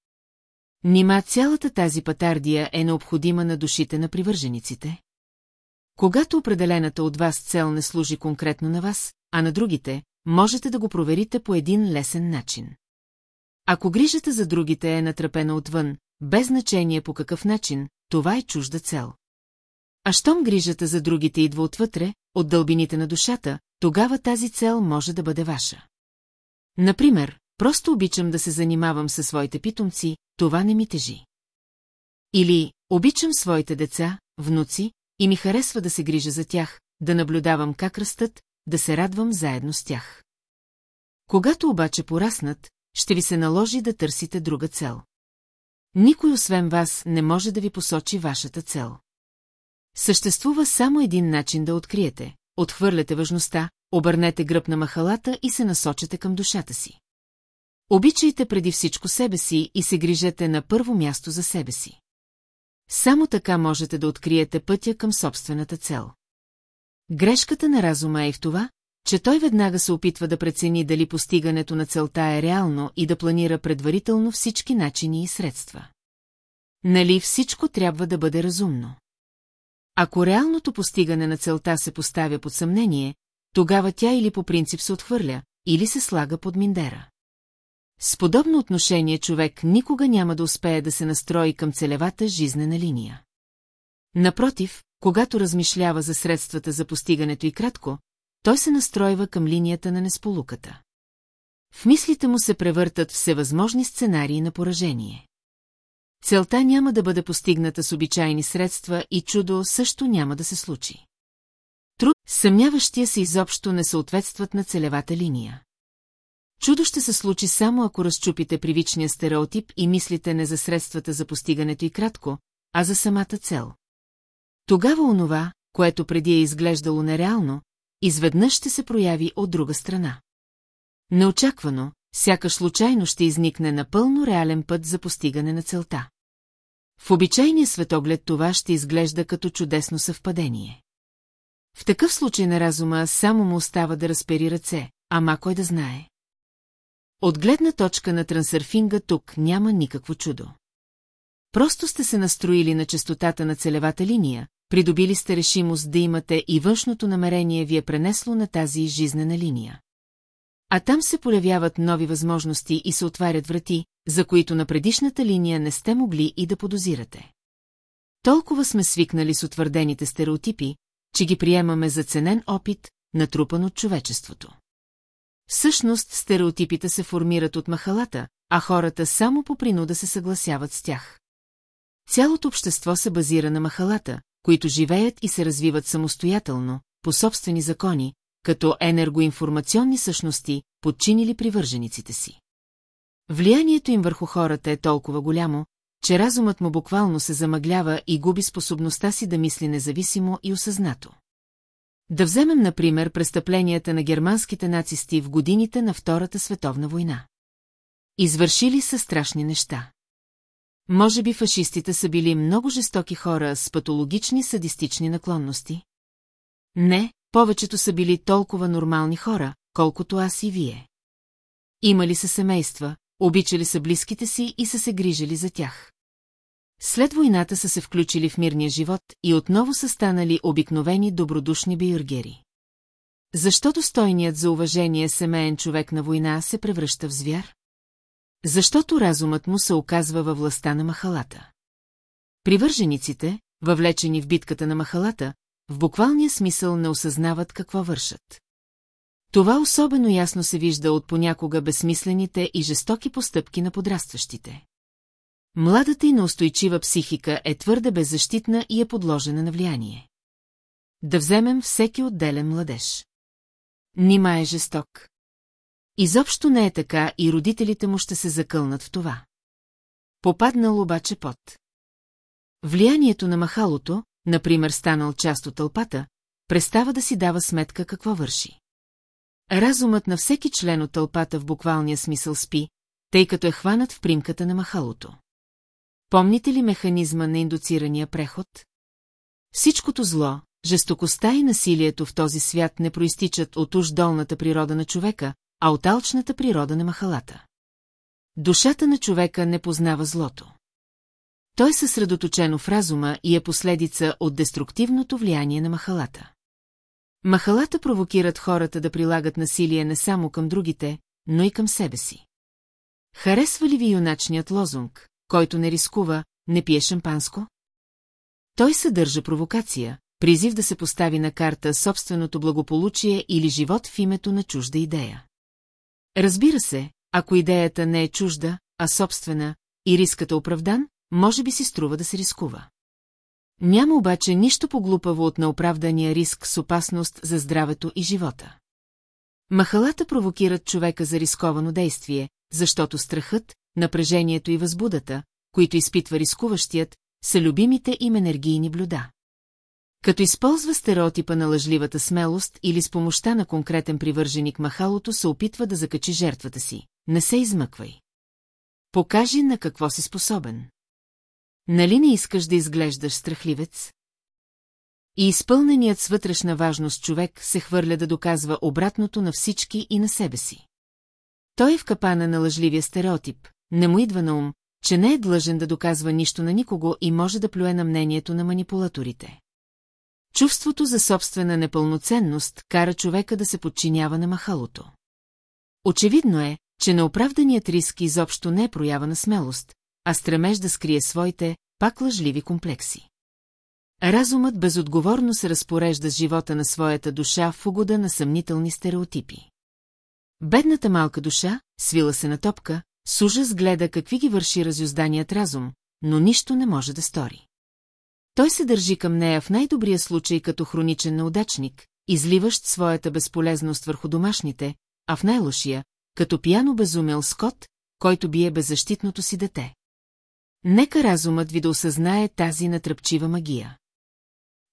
Нима цялата тази патардия е необходима на душите на привържениците? Когато определената от вас цел не служи конкретно на вас, а на другите, можете да го проверите по един лесен начин. Ако грижата за другите е натрапена отвън, без значение по какъв начин, това е чужда цел. А щом грижата за другите идва отвътре, от дълбините на душата, тогава тази цел може да бъде ваша. Например, просто обичам да се занимавам със своите питомци, това не ми тежи. Или обичам своите деца, внуци, и ми харесва да се грижа за тях, да наблюдавам как растат, да се радвам заедно с тях. Когато обаче пораснат, ще ви се наложи да търсите друга цел. Никой освен вас не може да ви посочи вашата цел. Съществува само един начин да откриете. Отхвърляте важността, обърнете гръб на махалата и се насочете към душата си. Обичайте преди всичко себе си и се грижете на първо място за себе си. Само така можете да откриете пътя към собствената цел. Грешката на разума е в това, че той веднага се опитва да прецени дали постигането на целта е реално и да планира предварително всички начини и средства. Нали всичко трябва да бъде разумно? Ако реалното постигане на целта се поставя под съмнение, тогава тя или по принцип се отхвърля, или се слага под миндера. С подобно отношение човек никога няма да успее да се настрои към целевата жизнена линия. Напротив, когато размишлява за средствата за постигането и кратко, той се настройва към линията на несполуката. В мислите му се превъртат всевъзможни сценарии на поражение. Целта няма да бъде постигната с обичайни средства и чудо също няма да се случи. Труд, съмняващия се изобщо не съответстват на целевата линия. Чудо ще се случи само ако разчупите привичния стереотип и мислите не за средствата за постигането и кратко, а за самата цел. Тогава онова, което преди е изглеждало нереално, изведнъж ще се прояви от друга страна. Неочаквано, сякаш случайно ще изникне напълно реален път за постигане на целта. В обичайния светоглед това ще изглежда като чудесно съвпадение. В такъв случай на разума само му остава да разпери ръце, ама кой да знае. От гледна точка на трансърфинга тук няма никакво чудо. Просто сте се настроили на частотата на целевата линия, придобили сте решимост да имате и външното намерение ви е пренесло на тази жизнена линия. А там се появяват нови възможности и се отварят врати, за които на предишната линия не сте могли и да подозирате. Толкова сме свикнали с утвърдените стереотипи, че ги приемаме за ценен опит, натрупан от човечеството. Всъщност стереотипите се формират от махалата, а хората само по принуда се съгласяват с тях. Цялото общество се базира на махалата, които живеят и се развиват самостоятелно, по собствени закони, като енергоинформационни същности, подчинили привържениците си. Влиянието им върху хората е толкова голямо, че разумът му буквално се замъглява и губи способността си да мисли независимо и осъзнато. Да вземем, например, престъпленията на германските нацисти в годините на Втората световна война. Извършили са страшни неща. Може би фашистите са били много жестоки хора с патологични садистични наклонности? Не, повечето са били толкова нормални хора, колкото аз и вие. Имали са семейства, обичали са близките си и са се грижили за тях. След войната са се включили в мирния живот и отново са станали обикновени добродушни бюргери. Защото стойният за уважение семейен човек на война се превръща в звяр? Защото разумът му се оказва във властта на махалата. Привържениците, въвлечени в битката на махалата, в буквалния смисъл не осъзнават какво вършат. Това особено ясно се вижда от понякога безсмислените и жестоки постъпки на подрастващите. Младата и неустойчива психика е твърде беззащитна и е подложена на влияние. Да вземем всеки отделен младеж. Нима е жесток. Изобщо не е така и родителите му ще се закълнат в това. Попаднал обаче под. Влиянието на махалото, например станал част от тълпата, престава да си дава сметка какво върши. Разумът на всеки член от тълпата в буквалния смисъл спи, тъй като е хванат в примката на махалото. Помните ли механизма на индуцирания преход? Всичкото зло, жестокостта и насилието в този свят не проистичат от уж долната природа на човека, а от алчната природа на махалата. Душата на човека не познава злото. Той е съсредоточено в разума и е последица от деструктивното влияние на махалата. Махалата провокират хората да прилагат насилие не само към другите, но и към себе си. Харесва ли ви юначният лозунг, който не рискува, не пие шампанско? Той съдържа провокация, призив да се постави на карта собственото благополучие или живот в името на чужда идея. Разбира се, ако идеята не е чужда, а собствена, и рискът е оправдан, може би си струва да се рискува. Няма обаче нищо по-глупаво от неоправдания риск с опасност за здравето и живота. Махалата провокират човека за рисковано действие, защото страхът, напрежението и възбудата, които изпитва рискуващият, са любимите им енергийни блюда. Като използва стереотипа на лъжливата смелост или с помощта на конкретен привърженик махалото се опитва да закачи жертвата си. Не се измъквай. Покажи на какво си способен. Нали не искаш да изглеждаш страхливец? И изпълненият с вътрешна важност човек се хвърля да доказва обратното на всички и на себе си. Той е в капана на лъжливия стереотип, не му идва на ум, че не е длъжен да доказва нищо на никого и може да плюе на мнението на манипулаторите. Чувството за собствена непълноценност кара човека да се подчинява на махалото. Очевидно е, че неоправданият риск изобщо не е проява на смелост, а стремеж да скрие своите, пак лъжливи комплекси. Разумът безотговорно се разпорежда с живота на своята душа в угода на съмнителни стереотипи. Бедната малка душа, свила се на топка, с ужас гледа какви ги върши разюзданият разум, но нищо не може да стори. Той се държи към нея в най-добрия случай като хроничен неудачник, изливащ своята безполезност върху домашните, а в най-лошия, като пияно безумел скот, който бие беззащитното си дете. Нека разумът ви да осъзнае тази натръпчива магия.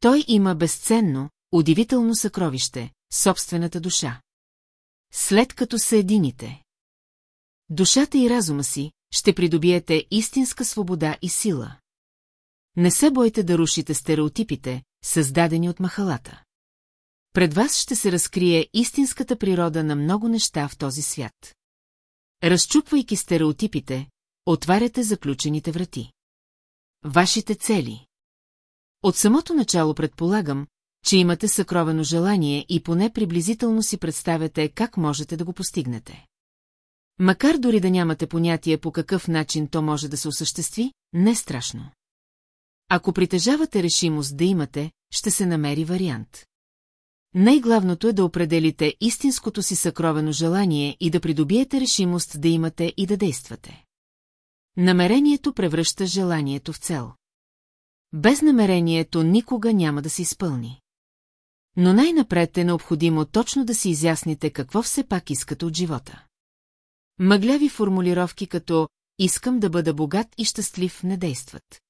Той има безценно, удивително съкровище, собствената душа. След като се едините. Душата и разума си, ще придобиете истинска свобода и сила. Не се бойте да рушите стереотипите, създадени от махалата. Пред вас ще се разкрие истинската природа на много неща в този свят. Разчупвайки стереотипите, отваряте заключените врати. Вашите цели. От самото начало предполагам, че имате съкровено желание и поне приблизително си представяте как можете да го постигнете. Макар дори да нямате понятие по какъв начин то може да се осъществи, не е страшно. Ако притежавате решимост да имате, ще се намери вариант. Най-главното е да определите истинското си съкровено желание и да придобиете решимост да имате и да действате. Намерението превръща желанието в цел. Без намерението никога няма да се изпълни. Но най-напред е необходимо точно да си изясните какво все пак искате от живота. Мъгляви формулировки като «искам да бъда богат и щастлив» не действат.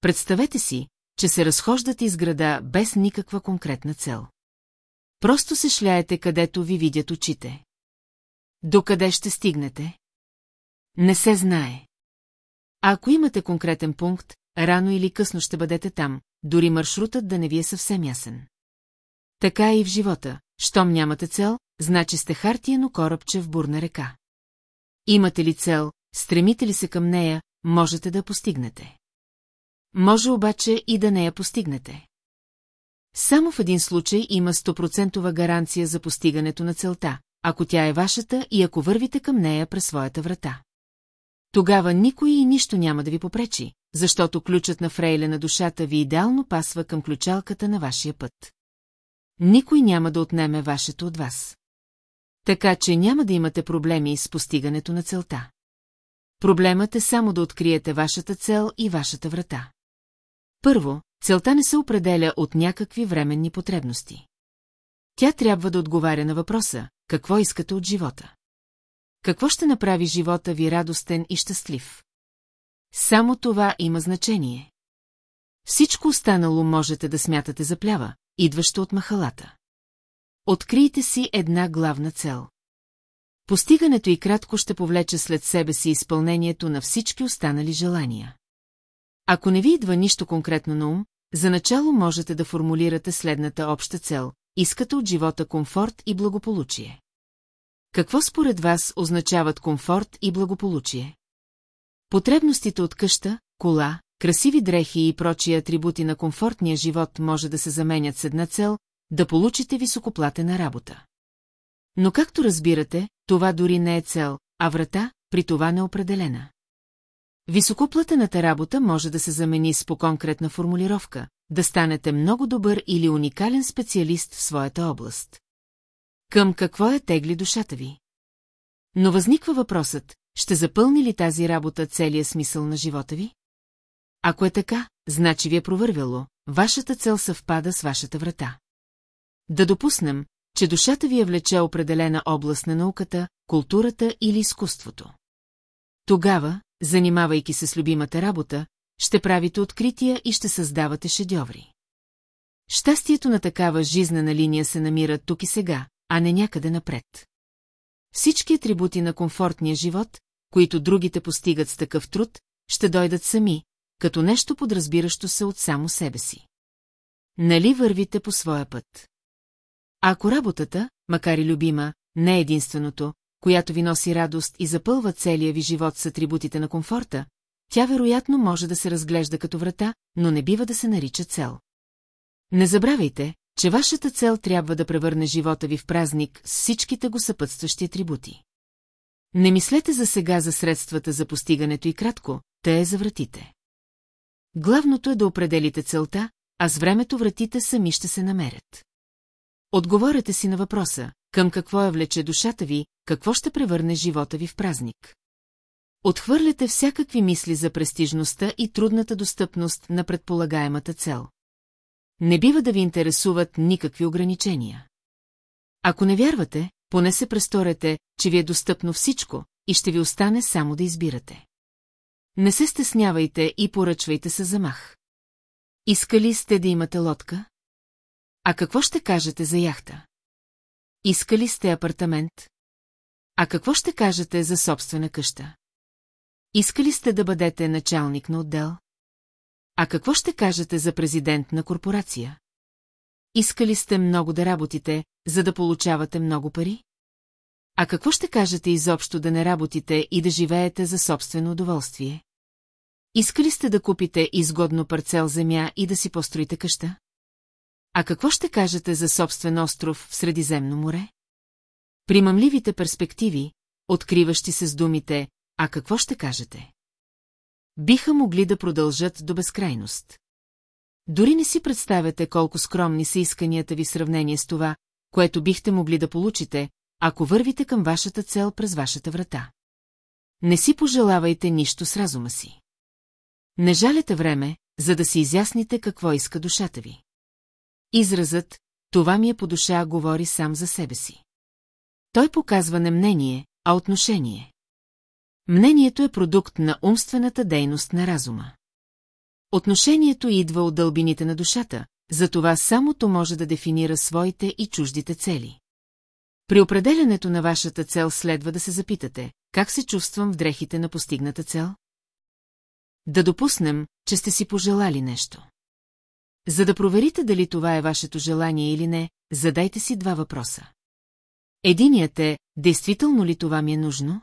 Представете си, че се разхождате из града без никаква конкретна цел. Просто се шляете където ви видят очите. Докъде ще стигнете? Не се знае. А ако имате конкретен пункт, рано или късно ще бъдете там, дори маршрутът да не ви е съвсем ясен. Така е и в живота. Щом нямате цел, значи сте хартиено корабче в бурна река. Имате ли цел, стремите ли се към нея, можете да постигнете. Може обаче и да не я постигнете. Само в един случай има стопроцентова гаранция за постигането на целта, ако тя е вашата и ако вървите към нея през своята врата. Тогава никой и нищо няма да ви попречи, защото ключът на фрейле на душата ви идеално пасва към ключалката на вашия път. Никой няма да отнеме вашето от вас. Така че няма да имате проблеми с постигането на целта. Проблемът е само да откриете вашата цел и вашата врата. Първо, целта не се определя от някакви временни потребности. Тя трябва да отговаря на въпроса, какво искате от живота. Какво ще направи живота ви радостен и щастлив? Само това има значение. Всичко останало можете да смятате за плява, идващо от махалата. Открийте си една главна цел. Постигането и кратко ще повлече след себе си изпълнението на всички останали желания. Ако не ви идва нищо конкретно на ум, за начало можете да формулирате следната обща цел – искате от живота комфорт и благополучие. Какво според вас означават комфорт и благополучие? Потребностите от къща, кола, красиви дрехи и прочи атрибути на комфортния живот може да се заменят с една цел – да получите високоплатена работа. Но както разбирате, това дори не е цел, а врата, при това неопределена. Високоплатената работа може да се замени с по-конкретна формулировка, да станете много добър или уникален специалист в своята област. Към какво е тегли душата ви? Но възниква въпросът, ще запълни ли тази работа целия смисъл на живота ви? Ако е така, значи ви е провървяло, вашата цел съвпада с вашата врата. Да допуснем, че душата ви е влече определена област на науката, културата или изкуството. Тогава, занимавайки се с любимата работа, ще правите открития и ще създавате шедьоври. Щастието на такава жизнена линия се намира тук и сега, а не някъде напред. Всички атрибути на комфортния живот, които другите постигат с такъв труд, ще дойдат сами, като нещо подразбиращо се от само себе си. нали вървите по своя път. Ако работата, макар и любима, не е единственото, която ви носи радост и запълва целия ви живот с атрибутите на комфорта, тя вероятно може да се разглежда като врата, но не бива да се нарича цел. Не забравяйте, че вашата цел трябва да превърне живота ви в празник с всичките го съпътстващи атрибути. Не мислете за сега за средствата за постигането и кратко, те е за вратите. Главното е да определите целта, а с времето вратите сами ще се намерят. Отговорете си на въпроса, към какво я влече душата ви, какво ще превърне живота ви в празник. Отхвърляте всякакви мисли за престижността и трудната достъпност на предполагаемата цел. Не бива да ви интересуват никакви ограничения. Ако не вярвате, поне се престорете, че ви е достъпно всичко и ще ви остане само да избирате. Не се стеснявайте и поръчвайте се замах. Искали сте да имате лодка? А какво ще кажете за яхта? Искали сте апартамент? А какво ще кажете за собствена къща? Искали сте да бъдете началник на отдел? А какво ще кажете за президент на корпорация? Искали сте много да работите, за да получавате много пари? А какво ще кажете изобщо да не работите и да живеете за собствено удоволствие? Искали сте да купите изгодно парцел земя и да си построите къща? А какво ще кажете за собствен остров в Средиземно море? Примамливите перспективи, откриващи се с думите «А какво ще кажете?» биха могли да продължат до безкрайност. Дори не си представяте колко скромни са исканията ви в сравнение с това, което бихте могли да получите, ако вървите към вашата цел през вашата врата. Не си пожелавайте нищо с разума си. Не жалете време, за да си изясните какво иска душата ви. Изразът «това ми е по душа» говори сам за себе си. Той показва не мнение, а отношение. Мнението е продукт на умствената дейност на разума. Отношението идва от дълбините на душата, затова самото може да дефинира своите и чуждите цели. При определенето на вашата цел следва да се запитате, как се чувствам в дрехите на постигната цел? Да допуснем, че сте си пожелали нещо. За да проверите дали това е вашето желание или не, задайте си два въпроса. Единият е, действително ли това ми е нужно?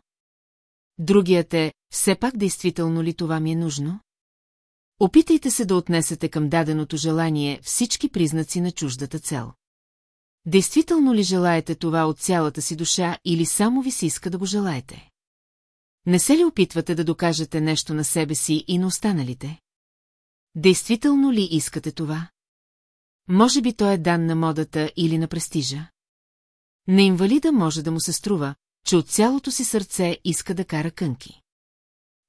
Другият е, все пак действително ли това ми е нужно? Опитайте се да отнесете към даденото желание всички признаци на чуждата цел. Действително ли желаете това от цялата си душа или само ви се иска да го желаете? Не се ли опитвате да докажете нещо на себе си и на останалите? Действително ли искате това? Може би то е дан на модата или на престижа? На инвалида може да му се струва, че от цялото си сърце иска да кара кънки.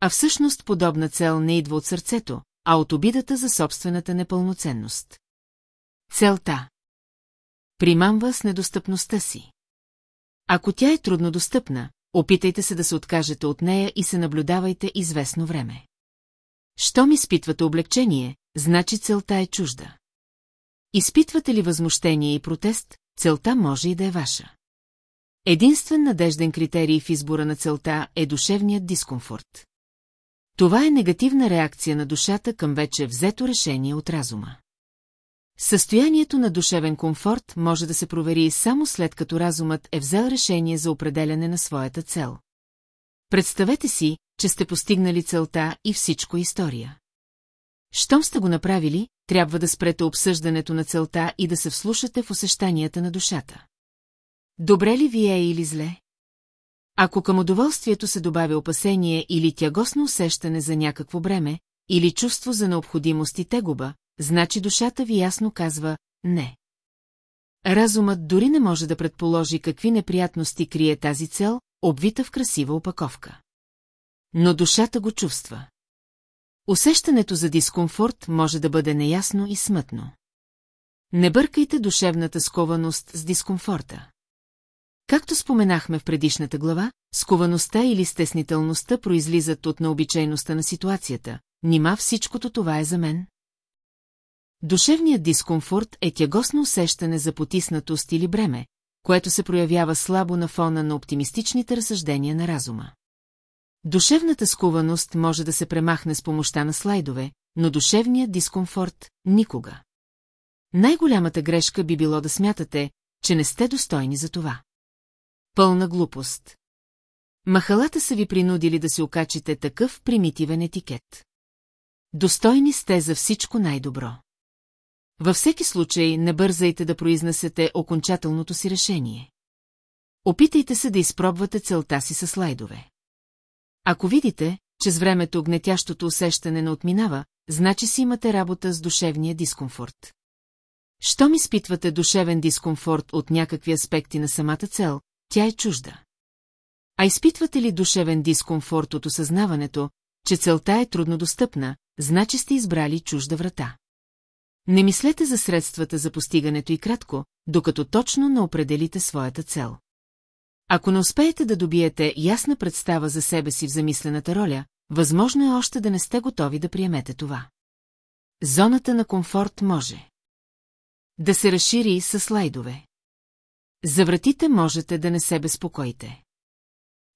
А всъщност подобна цел не идва от сърцето, а от обидата за собствената непълноценност. Целта Примамва с недостъпността си. Ако тя е труднодостъпна, опитайте се да се откажете от нея и се наблюдавайте известно време. Щом изпитвате облегчение, значи целта е чужда. Изпитвате ли възмущение и протест, целта може и да е ваша. Единствен надежден критерий в избора на целта е душевният дискомфорт. Това е негативна реакция на душата към вече взето решение от разума. Състоянието на душевен комфорт може да се провери само след като разумът е взел решение за определяне на своята цел. Представете си, че сте постигнали целта и всичко история. Щом сте го направили, трябва да спрете обсъждането на целта и да се вслушате в усещанията на душата. Добре ли ви е или зле? Ако към удоволствието се добавя опасение или тягосно усещане за някакво бреме, или чувство за необходимост и тегуба, значи душата ви ясно казва «не». Разумът дори не може да предположи какви неприятности крие тази цел, обвита в красива опаковка. Но душата го чувства. Усещането за дискомфорт може да бъде неясно и смътно. Не бъркайте душевната скованост с дискомфорта. Както споменахме в предишната глава, сковаността или стеснителността произлизат от необичайността на ситуацията. Нима всичкото това е за мен? Душевният дискомфорт е тягосно усещане за потиснатост или бреме, което се проявява слабо на фона на оптимистичните разсъждения на разума. Душевната скуваност може да се премахне с помощта на слайдове, но душевният дискомфорт – никога. Най-голямата грешка би било да смятате, че не сте достойни за това. Пълна глупост. Махалата са ви принудили да се окачите такъв примитивен етикет. Достойни сте за всичко най-добро. Във всеки случай не бързайте да произнесете окончателното си решение. Опитайте се да изпробвате целта си с слайдове. Ако видите, че с времето гнетящото усещане не отминава, значи си имате работа с душевния дискомфорт. Щом изпитвате душевен дискомфорт от някакви аспекти на самата цел, тя е чужда. А изпитвате ли душевен дискомфорт от осъзнаването, че целта е труднодостъпна, значи сте избрали чужда врата. Не мислете за средствата за постигането и кратко, докато точно не определите своята цел. Ако не успеете да добиете ясна представа за себе си в замислената роля, възможно е още да не сте готови да приемете това. Зоната на комфорт може да се разшири с слайдове. За вратите можете да не се безпокоите.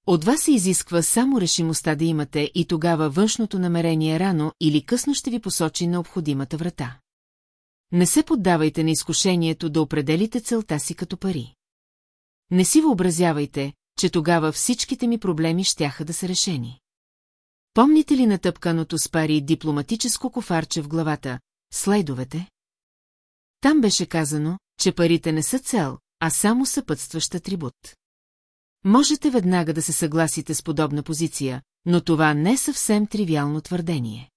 От вас се изисква само решимостта да имате и тогава външното намерение рано или късно ще ви посочи необходимата врата. Не се поддавайте на изкушението да определите целта си като пари. Не си въобразявайте, че тогава всичките ми проблеми щяха да са решени. Помните ли натъпканото с пари дипломатическо кофарче в главата, слайдовете? Там беше казано, че парите не са цел, а само съпътстващ атрибут. Можете веднага да се съгласите с подобна позиция, но това не е съвсем тривиално твърдение.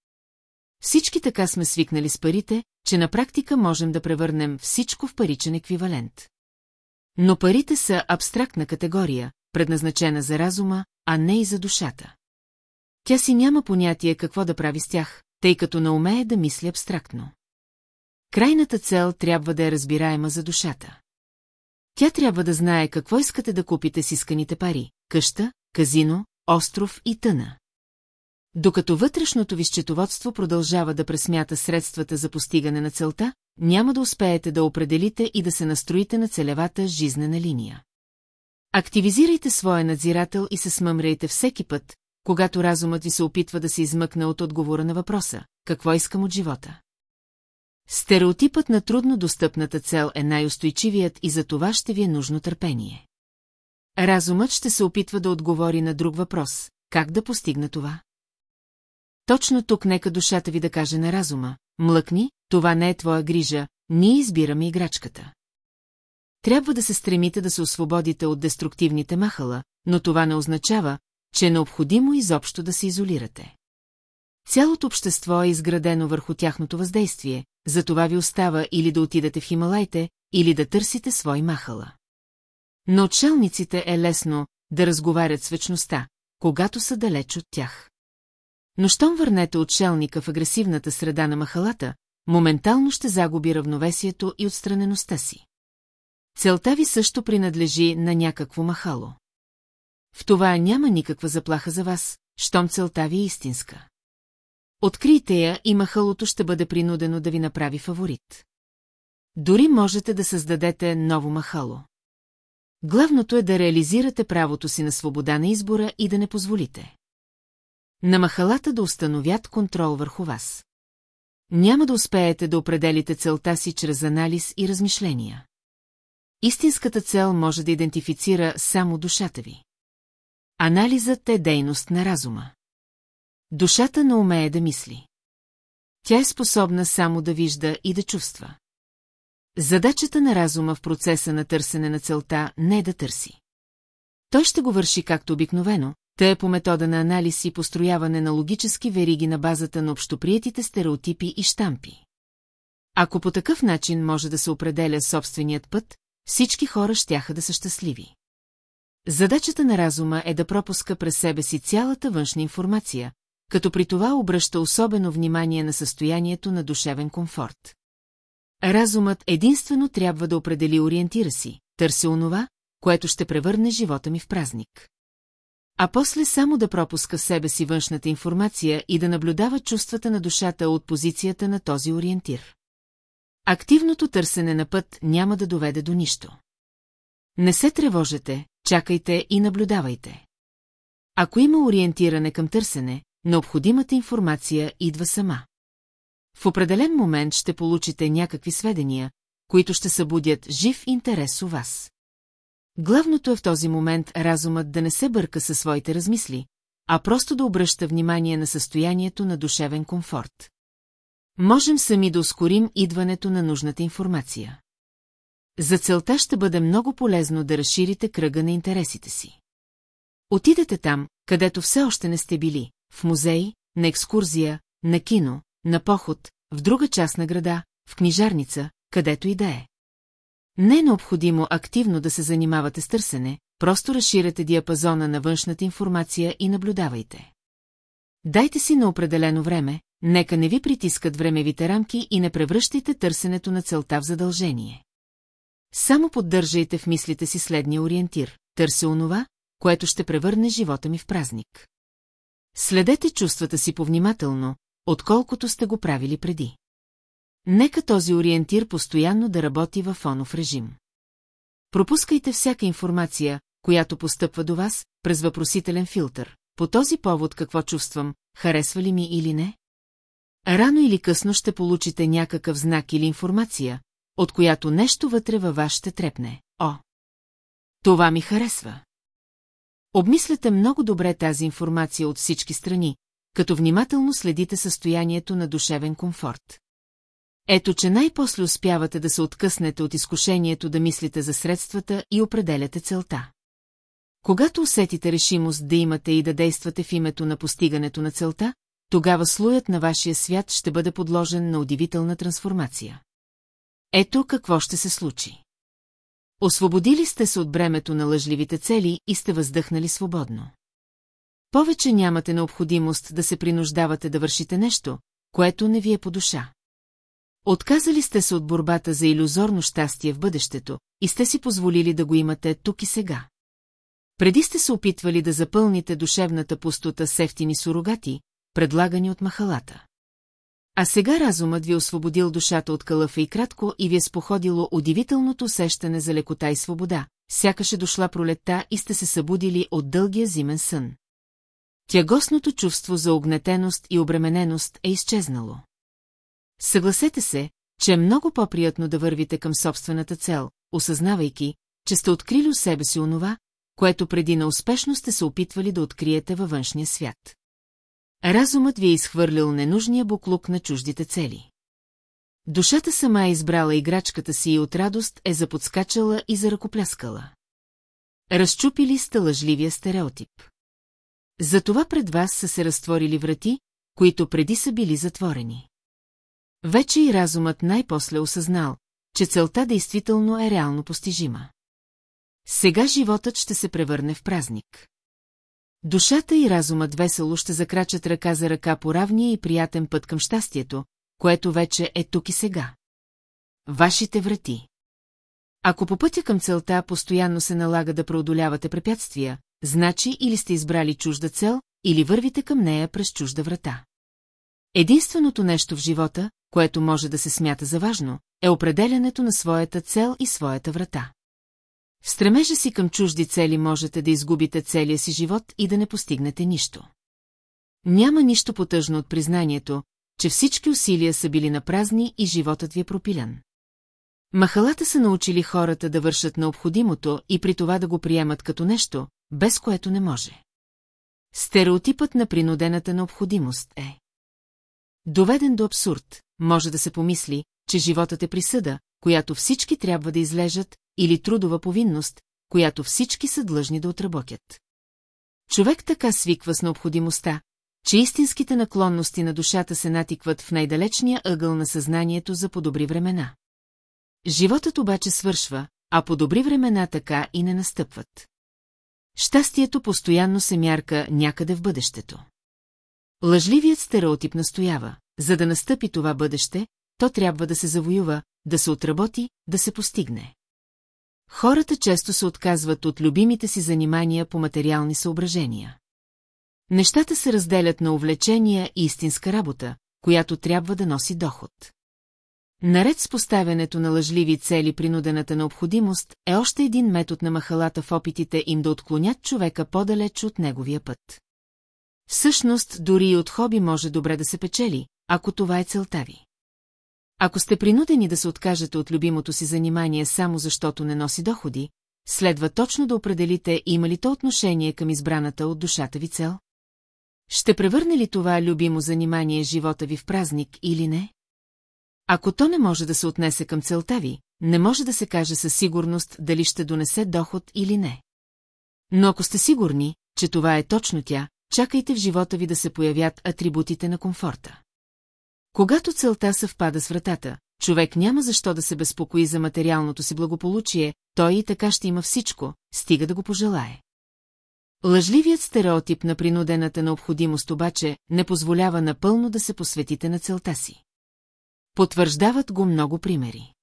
Всички така сме свикнали с парите, че на практика можем да превърнем всичко в паричен еквивалент. Но парите са абстрактна категория, предназначена за разума, а не и за душата. Тя си няма понятие какво да прави с тях, тъй като не умее да мисли абстрактно. Крайната цел трябва да е разбираема за душата. Тя трябва да знае какво искате да купите с исканите пари – къща, казино, остров и тъна. Докато вътрешното ви счетоводство продължава да пресмята средствата за постигане на целта, няма да успеете да определите и да се настроите на целевата жизнена линия. Активизирайте своя надзирател и се смъмрейте всеки път, когато разумът ви се опитва да се измъкне от отговора на въпроса «Какво искам от живота?» Стереотипът на трудно достъпната цел е най-устойчивият и за това ще ви е нужно търпение. Разумът ще се опитва да отговори на друг въпрос – как да постигна това? Точно тук нека душата ви да каже на разума, млъкни, това не е твоя грижа, ние избираме играчката. Трябва да се стремите да се освободите от деструктивните махала, но това не означава, че е необходимо изобщо да се изолирате. Цялото общество е изградено върху тяхното въздействие, за това ви остава или да отидете в Хималайте, или да търсите свой махала. Но отшелниците е лесно да разговарят с вечността, когато са далеч от тях. Но щом върнете отшелника в агресивната среда на махалата, моментално ще загуби равновесието и отстранеността си. Целта ви също принадлежи на някакво махало. В това няма никаква заплаха за вас, щом целта ви е истинска. Открийте я и махалото ще бъде принудено да ви направи фаворит. Дори можете да създадете ново махало. Главното е да реализирате правото си на свобода на избора и да не позволите. На махалата да установят контрол върху вас. Няма да успеете да определите целта си чрез анализ и размишления. Истинската цел може да идентифицира само душата ви. Анализът е дейност на разума. Душата не умее да мисли. Тя е способна само да вижда и да чувства. Задачата на разума в процеса на търсене на целта не е да търси. Той ще го върши както обикновено, те е по метода на анализ и построяване на логически вериги на базата на общоприетите стереотипи и штампи. Ако по такъв начин може да се определя собственият път, всички хора щяха да са щастливи. Задачата на разума е да пропуска през себе си цялата външна информация, като при това обръща особено внимание на състоянието на душевен комфорт. Разумът единствено трябва да определи ориентира си, търси онова, което ще превърне живота ми в празник. А после само да пропуска в себе си външната информация и да наблюдава чувствата на душата от позицията на този ориентир. Активното търсене на път няма да доведе до нищо. Не се тревожете, чакайте и наблюдавайте. Ако има ориентиране към търсене, необходимата информация идва сама. в определен момент ще получите някакви сведения, които ще събудят жив интерес у вас. Главното е в този момент разумът да не се бърка със своите размисли, а просто да обръща внимание на състоянието на душевен комфорт. Можем сами да ускорим идването на нужната информация. За целта ще бъде много полезно да разширите кръга на интересите си. Отидете там, където все още не сте били, в музей, на екскурзия, на кино, на поход, в друга част на града, в книжарница, където и да е. Не е необходимо активно да се занимавате с търсене, просто разширете диапазона на външната информация и наблюдавайте. Дайте си на определено време, нека не ви притискат времевите рамки и не превръщайте търсенето на целта в задължение. Само поддържайте в мислите си следния ориентир. Търся онова, което ще превърне живота ми в празник. Следете чувствата си повнимателно, отколкото сте го правили преди. Нека този ориентир постоянно да работи във фонов режим. Пропускайте всяка информация, която постъпва до вас, през въпросителен филтър. По този повод какво чувствам, харесва ли ми или не? Рано или късно ще получите някакъв знак или информация, от която нещо вътре във вас ще трепне. О! Това ми харесва. Обмисляте много добре тази информация от всички страни, като внимателно следите състоянието на душевен комфорт. Ето, че най-после успявате да се откъснете от изкушението да мислите за средствата и определяте целта. Когато усетите решимост да имате и да действате в името на постигането на целта, тогава слоят на вашия свят ще бъде подложен на удивителна трансформация. Ето какво ще се случи. Освободили сте се от бремето на лъжливите цели и сте въздъхнали свободно. Повече нямате необходимост да се принуждавате да вършите нещо, което не ви е по душа. Отказали сте се от борбата за иллюзорно щастие в бъдещето и сте си позволили да го имате тук и сега. Преди сте се опитвали да запълните душевната пустота с ефтини сурогати, предлагани от махалата. А сега разумът ви е освободил душата от кълъфа и кратко и ви е споходило удивителното усещане за лекота и свобода, сякаше дошла пролетта и сте се събудили от дългия зимен сън. Тягосното чувство за огнетеност и обремененост е изчезнало. Съгласете се, че е много по-приятно да вървите към собствената цел, осъзнавайки, че сте открили у себе си онова, което преди неуспешно сте се опитвали да откриете във външния свят. Разумът ви е изхвърлил ненужния буклук на чуждите цели. Душата сама е избрала играчката си и от радост е заподскачала и заръкопляскала. Разчупили сте лъжливия стереотип. Затова пред вас са се разтворили врати, които преди са били затворени. Вече и разумът най-после осъзнал, че целта действително е реално постижима. Сега животът ще се превърне в празник. Душата и разумът весело ще закрачат ръка за ръка по равния и приятен път към щастието, което вече е тук и сега. Вашите врати. Ако по пътя към целта постоянно се налага да преодолявате препятствия, значи или сте избрали чужда цел, или вървите към нея през чужда врата. Единственото нещо в живота, което може да се смята за важно, е определянето на своята цел и своята врата. В стремежа си към чужди цели можете да изгубите целия си живот и да не постигнете нищо. Няма нищо потъжно от признанието, че всички усилия са били на празни и животът ви е пропилян. Махалата са научили хората да вършат необходимото и при това да го приемат като нещо, без което не може. Стереотипът на принудената необходимост е. Доведен до абсурд, може да се помисли, че животът е присъда, която всички трябва да излежат, или трудова повинност, която всички са длъжни да отработят. Човек така свиква с необходимостта, че истинските наклонности на душата се натикват в най-далечния ъгъл на съзнанието за подобри времена. Животът обаче свършва, а по-добри времена така и не настъпват. Щастието постоянно се мярка някъде в бъдещето. Лъжливият стереотип настоява, за да настъпи това бъдеще, то трябва да се завоюва, да се отработи, да се постигне. Хората често се отказват от любимите си занимания по материални съображения. Нещата се разделят на увлечения и истинска работа, която трябва да носи доход. Наред с поставянето на лъжливи цели принудената необходимост е още един метод на махалата в опитите им да отклонят човека по-далеч от неговия път. Всъщност, дори и от хоби може добре да се печели, ако това е целта ви. Ако сте принудени да се откажете от любимото си занимание само защото не носи доходи, следва точно да определите има ли то отношение към избраната от душата ви цел? Ще превърне ли това любимо занимание живота ви в празник или не? Ако то не може да се отнесе към целта ви, не може да се каже със сигурност дали ще донесе доход или не. Но ако сте сигурни, че това е точно тя, чакайте в живота ви да се появят атрибутите на комфорта. Когато целта съвпада с вратата, човек няма защо да се безпокои за материалното си благополучие, той и така ще има всичко, стига да го пожелае. Лъжливият стереотип на принудената необходимост обаче не позволява напълно да се посветите на целта си. Потвърждават го много примери.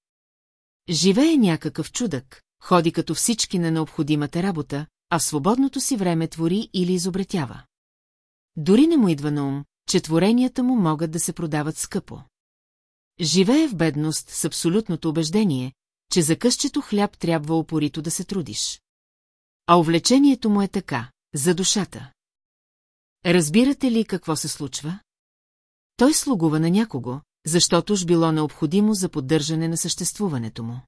Живее някакъв чудък, ходи като всички на необходимата работа, а в свободното си време твори или изобретява. Дори не му идва на ум, че творенията му могат да се продават скъпо. Живее в бедност с абсолютното убеждение, че за къщето хляб трябва опорито да се трудиш. А увлечението му е така, за душата. Разбирате ли какво се случва? Той слугува на някого, защото ж било необходимо за поддържане на съществуването му.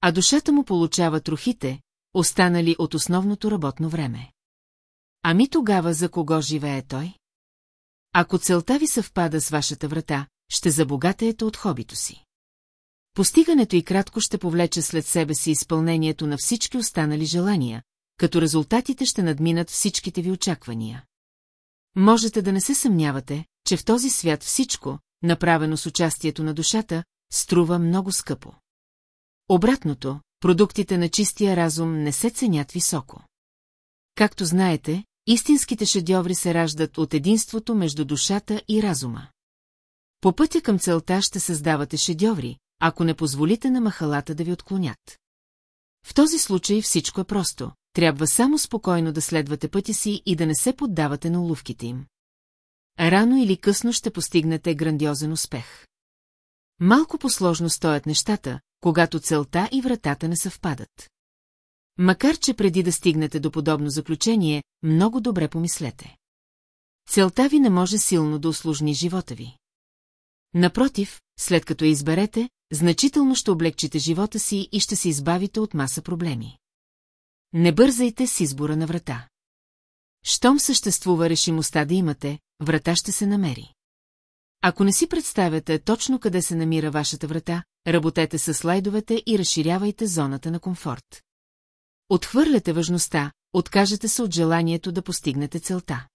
А душата му получава трохите, останали от основното работно време. Ами тогава за кого живее той? Ако целта ви съвпада с вашата врата, ще забогатеете от хобито си. Постигането и кратко ще повлече след себе си изпълнението на всички останали желания, като резултатите ще надминат всичките ви очаквания. Можете да не се съмнявате, че в този свят всичко, направено с участието на душата, струва много скъпо. Обратното, продуктите на чистия разум не се ценят високо. Както знаете, истинските шедьоври се раждат от единството между душата и разума. По пътя към целта ще създавате шедьоври, ако не позволите на махалата да ви отклонят. В този случай всичко е просто. Трябва само спокойно да следвате пътя си и да не се поддавате на уловките им. Рано или късно ще постигнете грандиозен успех. Малко посложно стоят нещата, когато целта и вратата не съвпадат. Макар, че преди да стигнете до подобно заключение, много добре помислете. Целта ви не може силно да усложни живота ви. Напротив, след като я изберете, значително ще облегчите живота си и ще се избавите от маса проблеми. Не бързайте с избора на врата. Щом съществува решимостта да имате, врата ще се намери. Ако не си представяте точно къде се намира вашата врата, работете с слайдовете и разширявайте зоната на комфорт. Отхвърляте важността, откажете се от желанието да постигнете целта.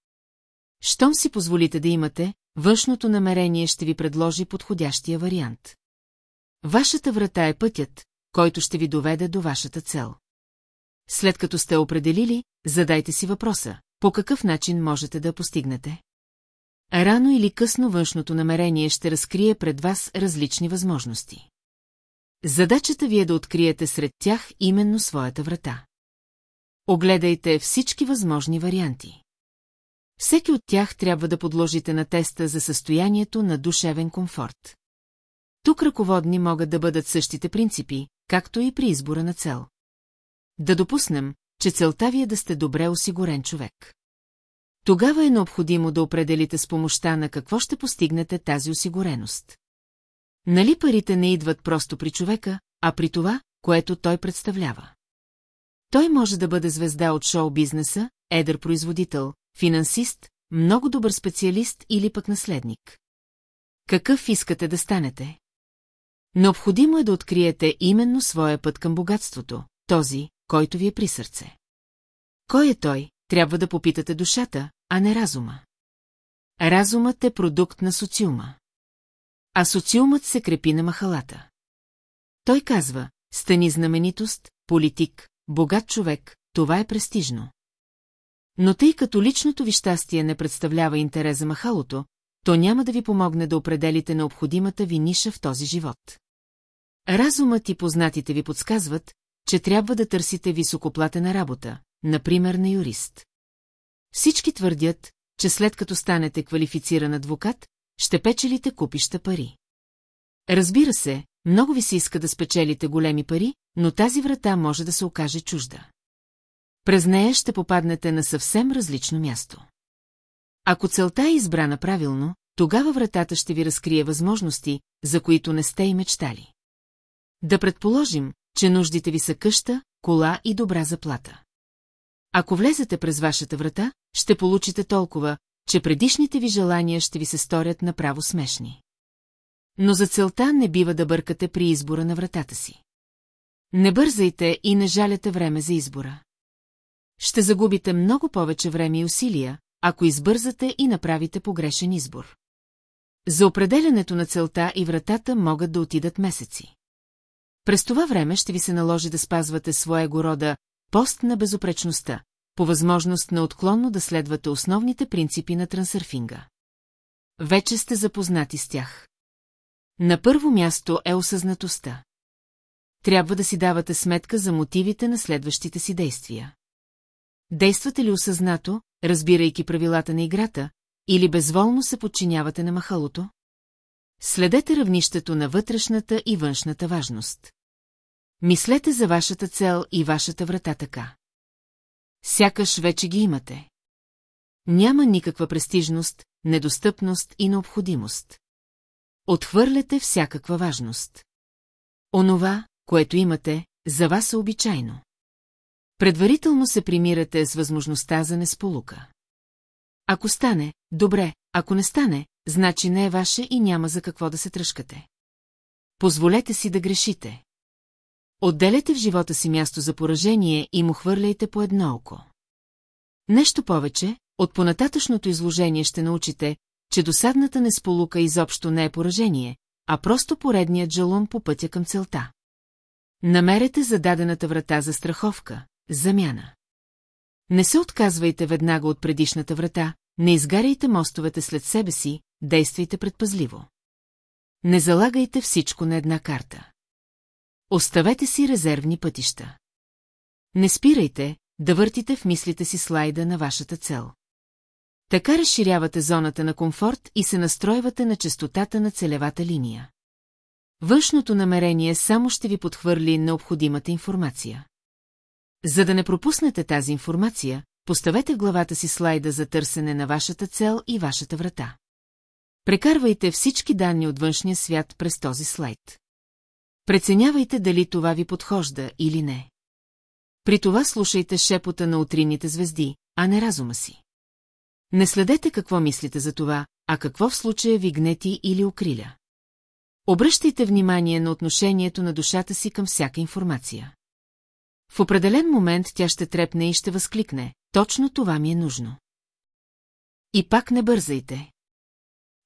Щом си позволите да имате, външното намерение ще ви предложи подходящия вариант. Вашата врата е пътят, който ще ви доведе до вашата цел. След като сте определили, задайте си въпроса, по какъв начин можете да постигнете. Рано или късно външното намерение ще разкрие пред вас различни възможности. Задачата ви е да откриете сред тях именно своята врата. Огледайте всички възможни варианти. Всеки от тях трябва да подложите на теста за състоянието на душевен комфорт. Тук ръководни могат да бъдат същите принципи, както и при избора на цел. Да допуснем, че целта ви е да сте добре осигурен човек. Тогава е необходимо да определите с помощта на какво ще постигнете тази осигуреност. Нали парите не идват просто при човека, а при това, което той представлява. Той може да бъде звезда от шоу-бизнеса, едър производител, финансист, много добър специалист или пък наследник. Какъв искате да станете? Необходимо е да откриете именно своя път към богатството, този, който ви е при сърце. Кой е той, трябва да попитате душата, а не разума. Разумът е продукт на социума. А социумът се крепи на махалата. Той казва, стани знаменитост, политик, богат човек, това е престижно. Но тъй като личното ви щастие не представлява интерес за махалото, то няма да ви помогне да определите необходимата ви ниша в този живот. Разумът и познатите ви подсказват, че трябва да търсите високоплатена работа, например на юрист. Всички твърдят, че след като станете квалифициран адвокат, ще печелите купища пари. Разбира се, много ви се иска да спечелите големи пари, но тази врата може да се окаже чужда. През нея ще попаднете на съвсем различно място. Ако целта е избрана правилно, тогава вратата ще ви разкрие възможности, за които не сте и мечтали. Да предположим, че нуждите ви са къща, кола и добра заплата. Ако влезете през вашата врата, ще получите толкова, че предишните ви желания ще ви се сторят направо смешни. Но за целта не бива да бъркате при избора на вратата си. Не бързайте и не жаляте време за избора. Ще загубите много повече време и усилия, ако избързате и направите погрешен избор. За определянето на целта и вратата могат да отидат месеци. През това време ще ви се наложи да спазвате своего рода пост на безопречността, по възможност неотклонно да следвате основните принципи на трансърфинга. Вече сте запознати с тях. На първо място е осъзнатостта. Трябва да си давате сметка за мотивите на следващите си действия. Действате ли осъзнато, разбирайки правилата на играта, или безволно се подчинявате на махалото? Следете равнището на вътрешната и външната важност. Мислете за вашата цел и вашата врата така. Сякаш вече ги имате. Няма никаква престижност, недостъпност и необходимост. Отхвърляте всякаква важност. Онова, което имате, за вас е обичайно. Предварително се примирате с възможността за несполука. Ако стане, добре, ако не стане, значи не е ваше и няма за какво да се тръжкате. Позволете си да грешите. Отделете в живота си място за поражение и му хвърляйте по едно око. Нещо повече, от понататъчното изложение ще научите, че досадната несполука изобщо не е поражение, а просто поредният джалон по пътя към целта. Намерете зададената врата за страховка, замяна. Не се отказвайте веднага от предишната врата, не изгаряйте мостовете след себе си, действайте предпазливо. Не залагайте всичко на една карта. Оставете си резервни пътища. Не спирайте да въртите в мислите си слайда на вашата цел. Така разширявате зоната на комфорт и се настройвате на частотата на целевата линия. Външното намерение само ще ви подхвърли необходимата информация. За да не пропуснете тази информация, поставете в главата си слайда за търсене на вашата цел и вашата врата. Прекарвайте всички данни от външния свят през този слайд. Преценявайте дали това ви подхожда или не. При това слушайте шепота на утринните звезди, а не разума си. Не следете какво мислите за това, а какво в случая ви гнети или окриля. Обръщайте внимание на отношението на душата си към всяка информация. В определен момент тя ще трепне и ще възкликне. Точно това ми е нужно. И пак не бързайте.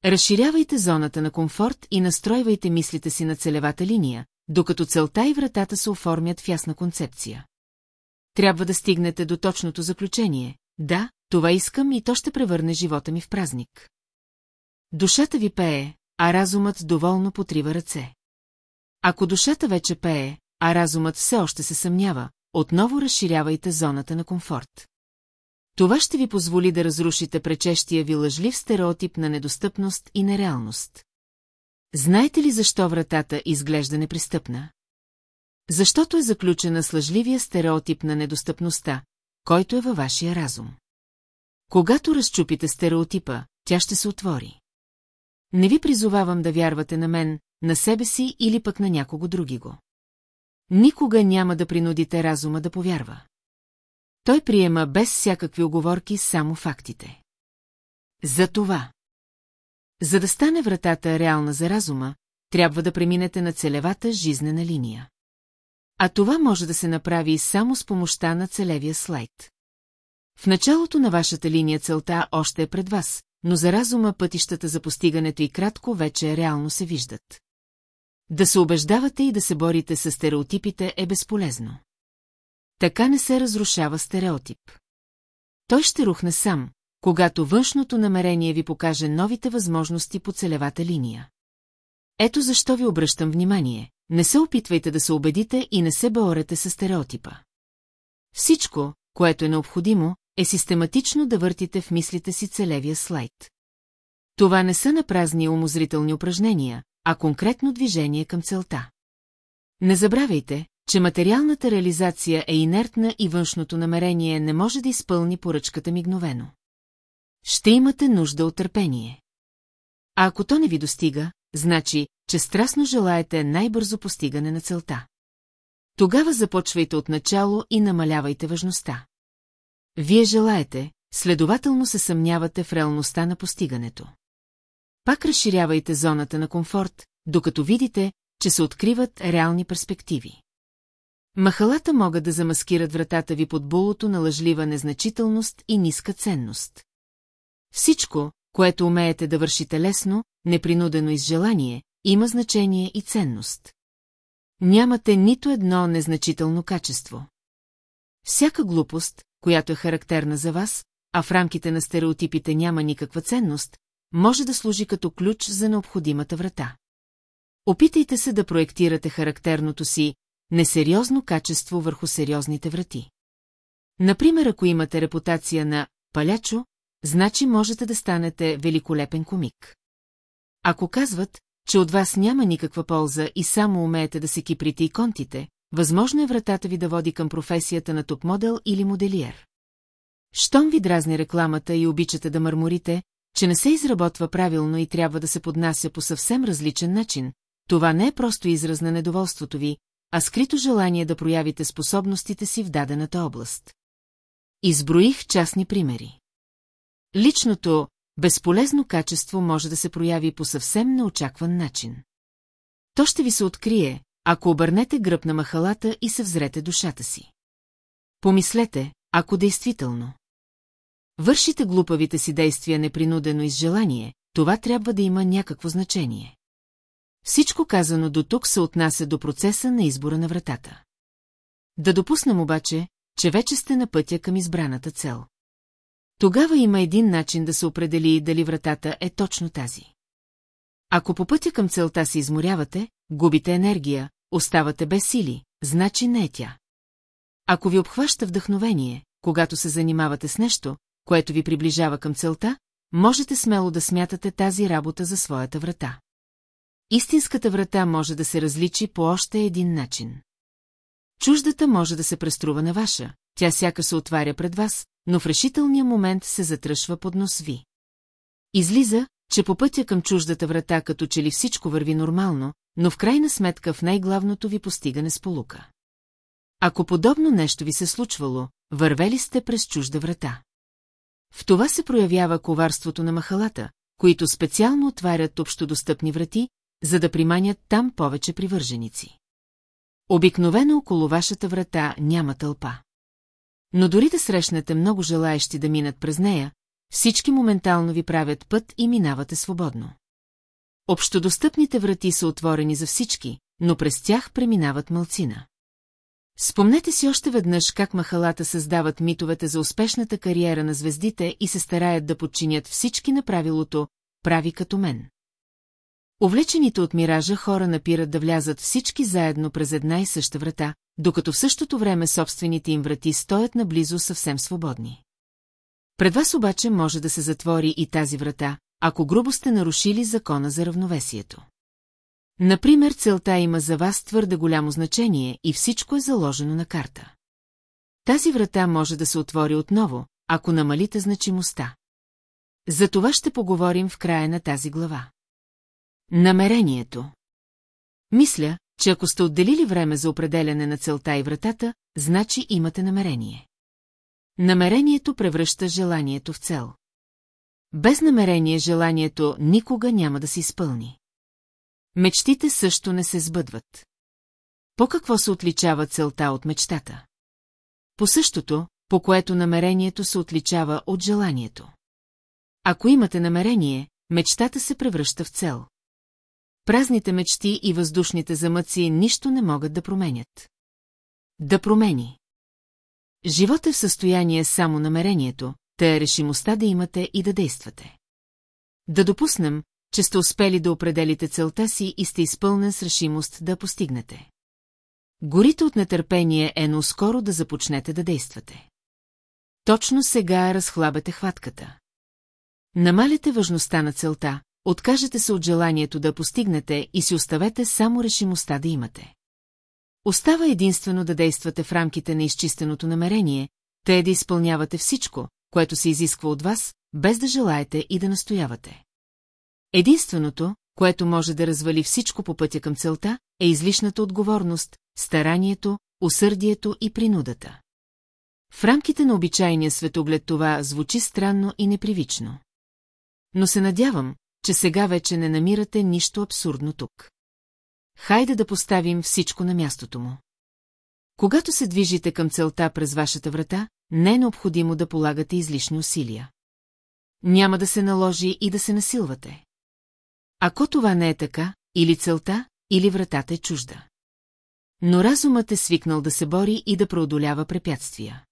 Разширявайте зоната на комфорт и настройвайте мислите си на целевата линия, докато целта и вратата се оформят в ясна концепция. Трябва да стигнете до точното заключение. Да, това искам и то ще превърне живота ми в празник. Душата ви пее, а разумът доволно потрива ръце. Ако душата вече пее, а разумът все още се съмнява, отново разширявайте зоната на комфорт. Това ще ви позволи да разрушите пречещия ви лъжлив стереотип на недостъпност и нереалност. Знаете ли защо вратата изглежда непристъпна? Защото е заключена с лъжливия стереотип на недостъпността, който е във вашия разум. Когато разчупите стереотипа, тя ще се отвори. Не ви призовавам да вярвате на мен, на себе си или пък на някого други го. Никога няма да принудите разума да повярва. Той приема без всякакви оговорки само фактите. За това. За да стане вратата реална за разума, трябва да преминете на целевата жизнена линия. А това може да се направи само с помощта на целевия слайд. В началото на вашата линия целта още е пред вас, но за разума пътищата за постигането и кратко вече реално се виждат. Да се убеждавате и да се борите с стереотипите е безполезно. Така не се разрушава стереотип. Той ще рухне сам, когато външното намерение ви покаже новите възможности по целевата линия. Ето защо ви обръщам внимание. Не се опитвайте да се убедите и не се борете с стереотипа. Всичко, което е необходимо, е систематично да въртите в мислите си целевия слайд. Това не са напразни умозрителни упражнения, а конкретно движение към целта. Не забравяйте, че материалната реализация е инертна и външното намерение не може да изпълни поръчката мигновено. Ще имате нужда от търпение. А ако то не ви достига, значи, че страстно желаете най-бързо постигане на целта. Тогава започвайте от начало и намалявайте важността. Вие желаете, следователно се съмнявате в реалността на постигането. Пак разширявайте зоната на комфорт, докато видите, че се откриват реални перспективи. Махалата могат да замаскират вратата ви под булото на лъжлива незначителност и ниска ценност. Всичко, което умеете да вършите лесно, непринудено из желание, има значение и ценност. Нямате нито едно незначително качество. Всяка глупост, която е характерна за вас, а в рамките на стереотипите няма никаква ценност, може да служи като ключ за необходимата врата. Опитайте се да проектирате характерното си несериозно качество върху сериозните врати. Например, ако имате репутация на палячо, значи можете да станете великолепен комик. Ако казват, че от вас няма никаква полза и само умеете да се киприте и контите, възможно е вратата ви да води към професията на топ-модел или моделиер. Щом ви дразни рекламата и обичате да мърморите, че не се изработва правилно и трябва да се поднася по съвсем различен начин, това не е просто израз на недоволството ви, а скрито желание да проявите способностите си в дадената област. Изброих частни примери. Личното, безполезно качество може да се прояви по съвсем неочакван начин. То ще ви се открие, ако обърнете гръб на махалата и се взрете душата си. Помислете, ако действително. Вършите глупавите си действия непринудено из желание, това трябва да има някакво значение. Всичко казано до тук се отнася до процеса на избора на вратата. Да допуснем обаче, че вече сте на пътя към избраната цел. Тогава има един начин да се определи дали вратата е точно тази. Ако по пътя към целта се изморявате, губите енергия, оставате без сили, значи не е тя. Ако ви обхваща вдъхновение, когато се занимавате с нещо, което ви приближава към целта, можете смело да смятате тази работа за своята врата. Истинската врата може да се различи по още един начин. Чуждата може да се преструва на ваша, тя сяка се отваря пред вас, но в решителния момент се затръшва под нос ви. Излиза, че по пътя към чуждата врата като че ли всичко върви нормално, но в крайна сметка в най-главното ви постигане с полука. Ако подобно нещо ви се случвало, вървели сте през чужда врата. В това се проявява коварството на махалата, които специално отварят общодостъпни врати, за да приманят там повече привърженици. Обикновено около вашата врата няма тълпа. Но дори да срещнете много желаещи да минат през нея, всички моментално ви правят път и минавате свободно. Общодостъпните врати са отворени за всички, но през тях преминават мълцина. Спомнете си още веднъж как махалата създават митовете за успешната кариера на звездите и се стараят да подчинят всички на правилото «прави като мен». Увлечените от миража хора напират да влязат всички заедно през една и съща врата, докато в същото време собствените им врати стоят наблизо съвсем свободни. Пред вас обаче може да се затвори и тази врата, ако грубо сте нарушили закона за равновесието. Например, целта има за вас твърде голямо значение и всичко е заложено на карта. Тази врата може да се отвори отново, ако намалите значимостта. За това ще поговорим в края на тази глава. Намерението Мисля, че ако сте отделили време за определяне на целта и вратата, значи имате намерение. Намерението превръща желанието в цел. Без намерение желанието никога няма да се изпълни. Мечтите също не се сбъдват. По какво се отличава целта от мечтата? По същото, по което намерението се отличава от желанието. Ако имате намерение, мечтата се превръща в цел. Празните мечти и въздушните замъци нищо не могат да променят. Да промени. Живот е в състояние само намерението, те е решимостта да имате и да действате. Да допуснем, че сте успели да определите целта си и сте изпълнен с решимост да постигнете. Горите от нетърпение е но скоро да започнете да действате. Точно сега разхлабете хватката. Намаляте важността на целта, откажете се от желанието да постигнете и си оставете само решимостта да имате. Остава единствено да действате в рамките на изчистеното намерение, те да изпълнявате всичко, което се изисква от вас, без да желаете и да настоявате. Единственото, което може да развали всичко по пътя към целта, е излишната отговорност, старанието, усърдието и принудата. В рамките на обичайния светоглед това звучи странно и непривично. Но се надявам, че сега вече не намирате нищо абсурдно тук. Хайде да поставим всичко на мястото му. Когато се движите към целта през вашата врата, не е необходимо да полагате излишни усилия. Няма да се наложи и да се насилвате. Ако това не е така, или целта, или вратата е чужда. Но разумът е свикнал да се бори и да преодолява препятствия.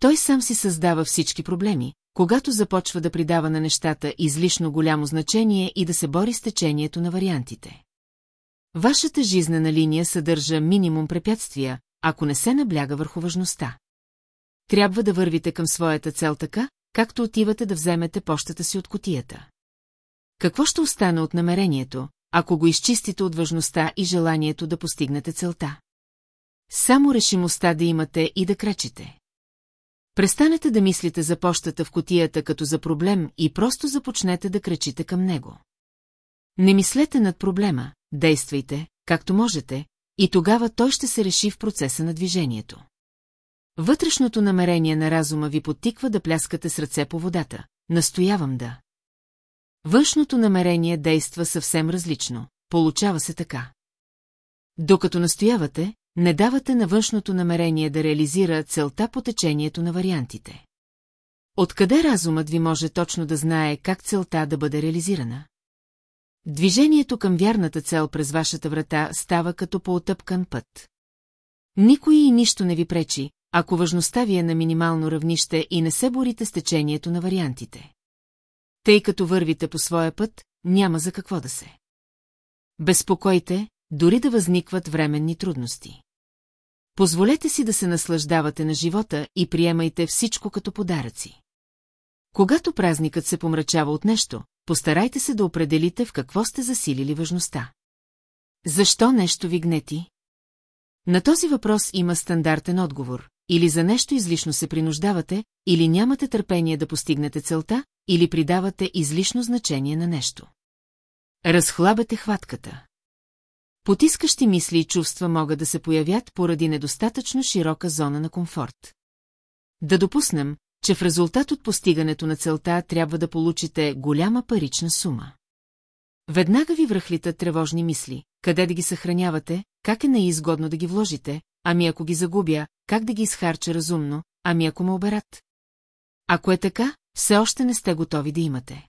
Той сам си създава всички проблеми, когато започва да придава на нещата излишно голямо значение и да се бори с течението на вариантите. Вашата жизнена линия съдържа минимум препятствия, ако не се набляга върху важността. Трябва да вървите към своята цел така, както отивате да вземете почтата си от котията. Какво ще остане от намерението, ако го изчистите от важността и желанието да постигнете целта? Само решимостта да имате и да крачите. Престанете да мислите за почтата в котията като за проблем и просто започнете да крачите към него. Не мислете над проблема, действайте, както можете, и тогава той ще се реши в процеса на движението. Вътрешното намерение на разума ви подтиква да пляскате с ръце по водата. Настоявам да. Външното намерение действа съвсем различно. Получава се така. Докато настоявате, не давате на външното намерение да реализира целта по течението на вариантите. Откъде разумът ви може точно да знае как целта да бъде реализирана? Движението към вярната цел през вашата врата става като по отъпкан път. Никой и нищо не ви пречи, ако важността ви е на минимално равнище и не се борите с течението на вариантите. Тъй като вървите по своя път, няма за какво да се. Безпокойте, дори да възникват временни трудности. Позволете си да се наслаждавате на живота и приемайте всичко като подаръци. Когато празникът се помрачава от нещо, постарайте се да определите в какво сте засилили важността. Защо нещо ви гнети? На този въпрос има стандартен отговор. Или за нещо излишно се принуждавате, или нямате търпение да постигнете целта, или придавате излишно значение на нещо. Разхлабете хватката. Потискащи мисли и чувства могат да се появят поради недостатъчно широка зона на комфорт. Да допуснем, че в резултат от постигането на целта трябва да получите голяма парична сума. Веднага ви връхлитат тревожни мисли, къде да ги съхранявате, как е наизгодно да ги вложите, ами ако ги загубя, как да ги изхарча разумно, ами ако ме оберат. Ако е така, все още не сте готови да имате.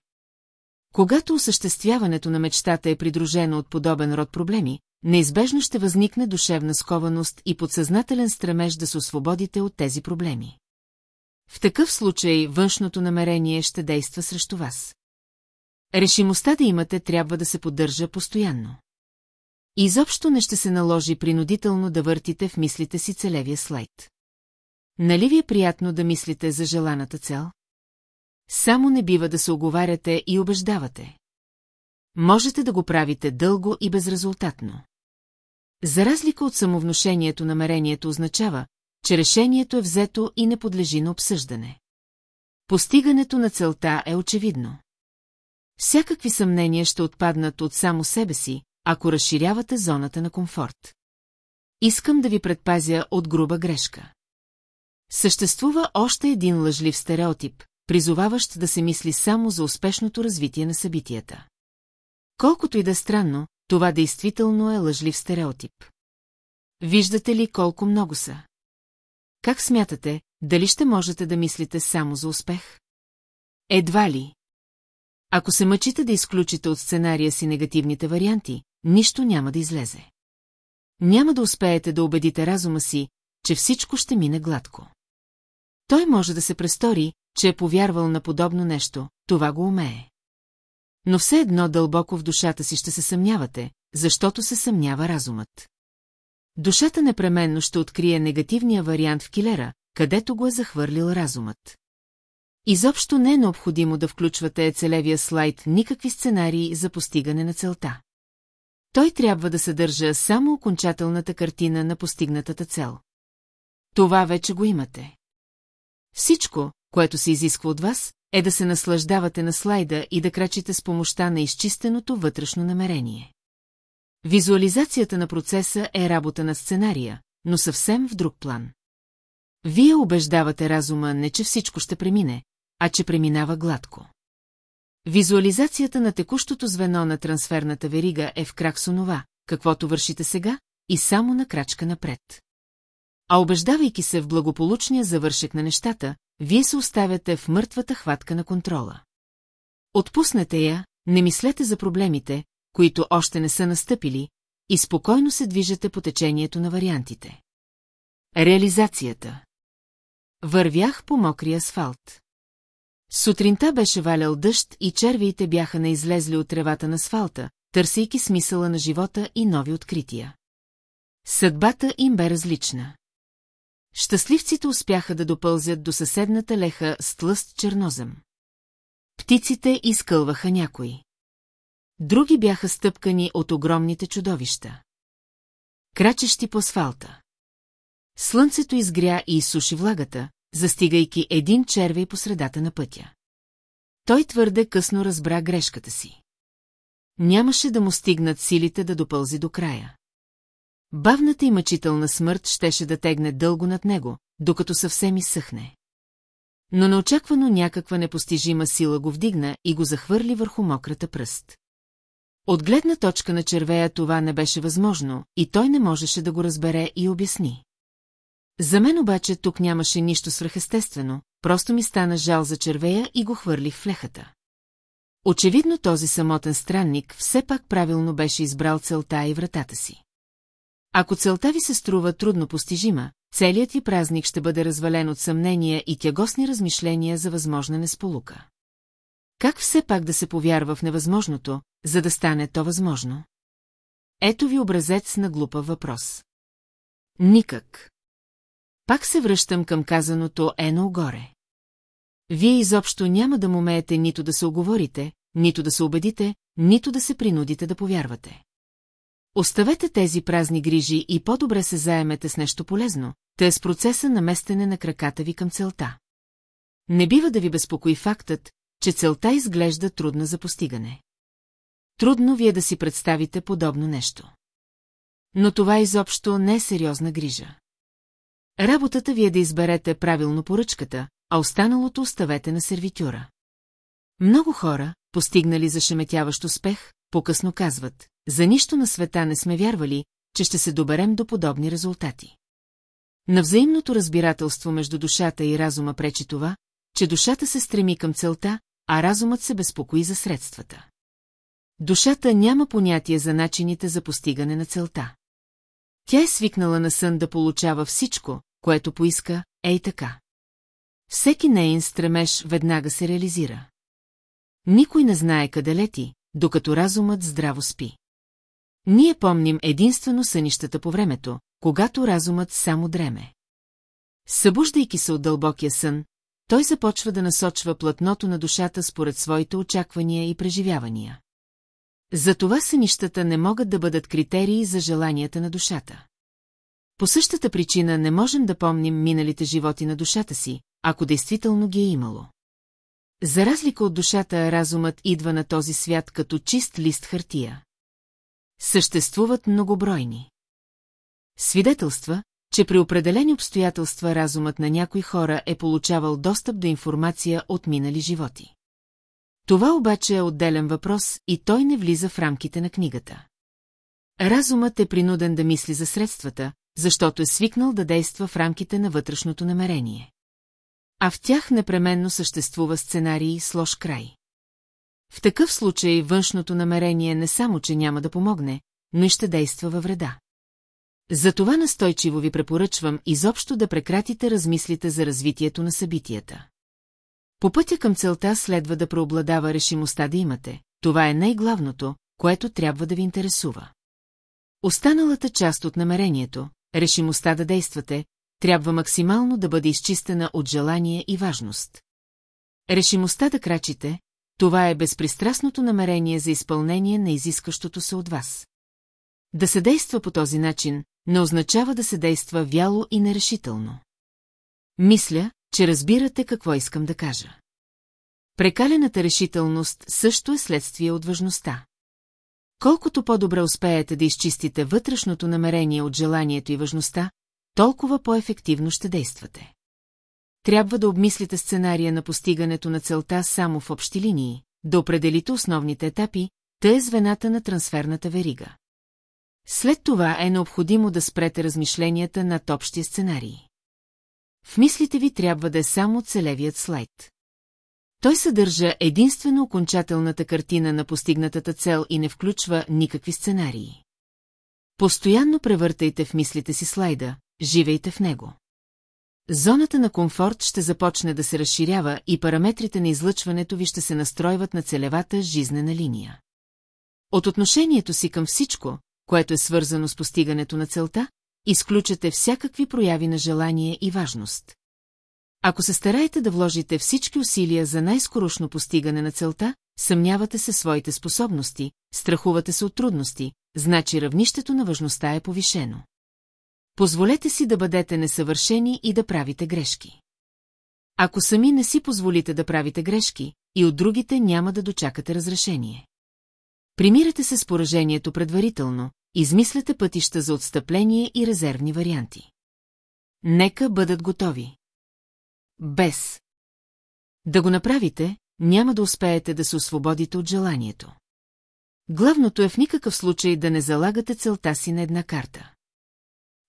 Когато осъществяването на мечтата е придружено от подобен род проблеми, неизбежно ще възникне душевна скованост и подсъзнателен стремеж да се освободите от тези проблеми. В такъв случай външното намерение ще действа срещу вас. Решимостта да имате трябва да се поддържа постоянно. Изобщо не ще се наложи принудително да въртите в мислите си целевия слайд. Нали ви е приятно да мислите за желаната цел? Само не бива да се оговаряте и убеждавате. Можете да го правите дълго и безрезултатно. За разлика от самовнушението намерението означава, че решението е взето и не подлежи на обсъждане. Постигането на целта е очевидно. Всякакви съмнения ще отпаднат от само себе си, ако разширявате зоната на комфорт. Искам да ви предпазя от груба грешка. Съществува още един лъжлив стереотип, призоваващ да се мисли само за успешното развитие на събитията. Колкото и да е странно, това действително е лъжлив стереотип. Виждате ли колко много са? Как смятате, дали ще можете да мислите само за успех? Едва ли. Ако се мъчите да изключите от сценария си негативните варианти, нищо няма да излезе. Няма да успеете да убедите разума си, че всичко ще мине гладко. Той може да се престори, че е повярвал на подобно нещо, това го умее. Но все едно дълбоко в душата си ще се съмнявате, защото се съмнява разумът. Душата непременно ще открие негативния вариант в килера, където го е захвърлил разумът. Изобщо не е необходимо да включвате целевия слайд никакви сценарии за постигане на целта. Той трябва да съдържа само окончателната картина на постигнатата цел. Това вече го имате. Всичко, което се изисква от вас, е да се наслаждавате на слайда и да крачите с помощта на изчистеното вътрешно намерение. Визуализацията на процеса е работа на сценария, но съвсем в друг план. Вие убеждавате разума не, че всичко ще премине, а че преминава гладко. Визуализацията на текущото звено на трансферната верига е в крак с онова, каквото вършите сега, и само на крачка напред. А убеждавайки се в благополучния завършек на нещата, вие се оставяте в мъртвата хватка на контрола. Отпуснете я, не мислете за проблемите, които още не са настъпили, и спокойно се движете по течението на вариантите. Реализацията Вървях по мокрия асфалт. Сутринта беше валял дъжд и червиите бяха наизлезли от тревата на асфалта, търсейки смисъла на живота и нови открития. Съдбата им бе различна. Щастливците успяха да допълзят до съседната леха с тлъст чернозем. Птиците изкълваха някои. Други бяха стъпкани от огромните чудовища. Крачещи по асфалта. Слънцето изгря и изсуши влагата, застигайки един червей по средата на пътя. Той твърде късно разбра грешката си. Нямаше да му стигнат силите да допълзи до края. Бавната и мъчителна смърт щеше да тегне дълго над него, докато съвсем изсъхне. Но неочаквано някаква непостижима сила го вдигна и го захвърли върху мократа пръст. От гледна точка на червея това не беше възможно, и той не можеше да го разбере и обясни. За мен обаче тук нямаше нищо свръхестествено, просто ми стана жал за червея и го хвърлих в лехата. Очевидно този самотен странник все пак правилно беше избрал целта и вратата си. Ако целта ви се струва трудно постижима, целият ви празник ще бъде развален от съмнения и тягосни размишления за възможна несполука. Как все пак да се повярва в невъзможното, за да стане то възможно? Ето ви образец на глупа въпрос. Никак. Пак се връщам към казаното ено горе. Вие изобщо няма да умеете нито да се оговорите, нито да се убедите, нито да се принудите да повярвате. Оставете тези празни грижи и по-добре се заемете с нещо полезно, те с процеса на местене на краката ви към целта. Не бива да ви безпокои фактът, че целта изглежда трудна за постигане. Трудно ви е да си представите подобно нещо. Но това изобщо не е сериозна грижа. Работата ви е да изберете правилно поръчката, а останалото оставете на сервитюра. Много хора, постигнали зашеметяващ успех, по-късно казват, за нищо на света не сме вярвали, че ще се доберем до подобни резултати. На взаимното разбирателство между душата и разума пречи това, че душата се стреми към целта, а разумът се безпокои за средствата. Душата няма понятие за начините за постигане на целта. Тя е свикнала на сън да получава всичко, което поиска, ей така. Всеки нейн стремеж веднага се реализира. Никой не знае къде лети, докато разумът здраво спи. Ние помним единствено сънищата по времето, когато разумът само дреме. Събуждайки се от дълбокия сън, той започва да насочва платното на душата според своите очаквания и преживявания. Затова сънищата не могат да бъдат критерии за желанията на душата. По същата причина не можем да помним миналите животи на душата си, ако действително ги е имало. За разлика от душата, разумът идва на този свят като чист лист хартия. Съществуват многобройни. Свидетелства, че при определени обстоятелства разумът на някои хора е получавал достъп до информация от минали животи. Това обаче е отделен въпрос и той не влиза в рамките на книгата. Разумът е принуден да мисли за средствата, защото е свикнал да действа в рамките на вътрешното намерение. А в тях непременно съществува сценарий с лош край. В такъв случай външното намерение не само, че няма да помогне, но и ще действа във вреда. Затова настойчиво ви препоръчвам изобщо да прекратите размислите за развитието на събитията. По пътя към целта следва да преобладава решимостта да имате. Това е най-главното, което трябва да ви интересува. Останалата част от намерението, решимостта да действате, трябва максимално да бъде изчистена от желание и важност. Решимостта да крачите, това е безпристрастното намерение за изпълнение на изискащото се от вас. Да се действа по този начин, не означава да се действа вяло и нерешително. Мисля, че разбирате какво искам да кажа. Прекалената решителност също е следствие от важността. Колкото по-добре успеете да изчистите вътрешното намерение от желанието и важността, толкова по-ефективно ще действате. Трябва да обмислите сценария на постигането на целта само в общи линии, да определите основните етапи, тъй звената на трансферната верига. След това е необходимо да спрете размишленията над общия сценарий. В мислите ви трябва да е само целевият слайд. Той съдържа единствено окончателната картина на постигнатата цел и не включва никакви сценарии. Постоянно превъртайте в мислите си слайда, живейте в него. Зоната на комфорт ще започне да се разширява и параметрите на излъчването ви ще се настройват на целевата жизнена линия. От отношението си към всичко, което е свързано с постигането на целта, изключате всякакви прояви на желание и важност. Ако се стараете да вложите всички усилия за най-скорошно постигане на целта, съмнявате се своите способности, страхувате се от трудности, значи равнището на важността е повишено. Позволете си да бъдете несъвършени и да правите грешки. Ако сами не си позволите да правите грешки, и от другите няма да дочакате разрешение. Примирате се с поражението предварително, измисляте пътища за отстъпление и резервни варианти. Нека бъдат готови. Без. Да го направите, няма да успеете да се освободите от желанието. Главното е в никакъв случай да не залагате целта си на една карта.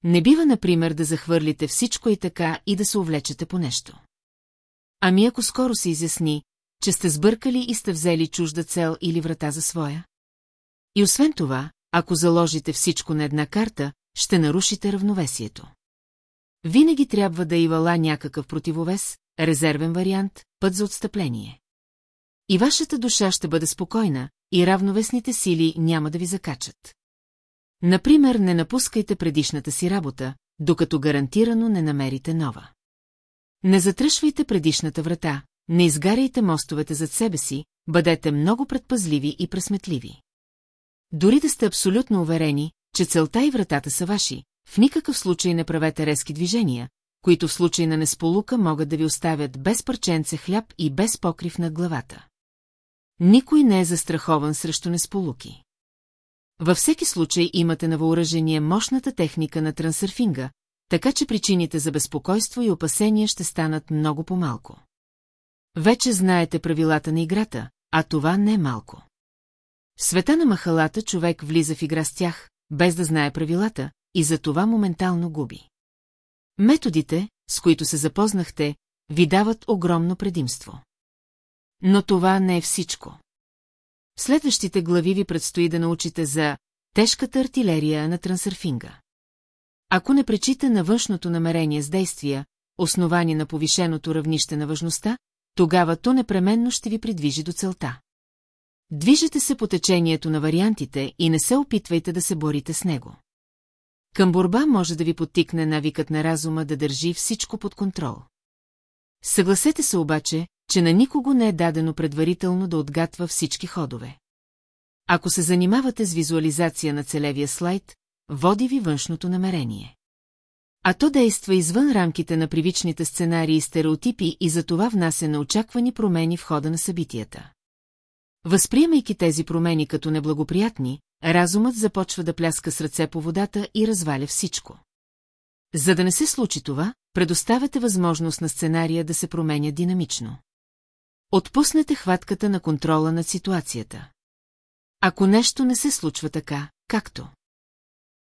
Не бива, например, да захвърлите всичко и така и да се увлечете по нещо. Ами ако скоро се изясни, че сте сбъркали и сте взели чужда цел или врата за своя? И освен това, ако заложите всичко на една карта, ще нарушите равновесието. Винаги трябва да вала някакъв противовес, резервен вариант, път за отстъпление. И вашата душа ще бъде спокойна, и равновесните сили няма да ви закачат. Например, не напускайте предишната си работа, докато гарантирано не намерите нова. Не затръшвайте предишната врата, не изгаряйте мостовете зад себе си, бъдете много предпазливи и пресметливи. Дори да сте абсолютно уверени, че целта и вратата са ваши, в никакъв случай не правете резки движения, които в случай на несполука могат да ви оставят без парченце хляб и без покрив над главата. Никой не е застрахован срещу несполуки. Във всеки случай имате на въоръжение мощната техника на трансърфинга, така че причините за безпокойство и опасения ще станат много по-малко. Вече знаете правилата на играта, а това не е малко. Света на махалата човек влиза в игра с тях, без да знае правилата, и за това моментално губи. Методите, с които се запознахте, ви дават огромно предимство. Но това не е всичко. В следващите глави ви предстои да научите за тежката артилерия на трансърфинга. Ако не пречите на външното намерение с действия, основани на повишеното равнище на важността, тогава то непременно ще ви придвижи до целта. Движете се по течението на вариантите и не се опитвайте да се борите с него. Към борба може да ви подтикне навикът на разума да държи всичко под контрол. Съгласете се обаче, че на никого не е дадено предварително да отгатва всички ходове. Ако се занимавате с визуализация на целевия слайд, води ви външното намерение. А то действа извън рамките на привичните сценарии и стереотипи и затова внася на очаквани промени в хода на събитията. Възприемайки тези промени като неблагоприятни, разумът започва да пляска с ръце по водата и разваля всичко. За да не се случи това, предоставяте възможност на сценария да се променя динамично. Отпуснете хватката на контрола над ситуацията. Ако нещо не се случва така, както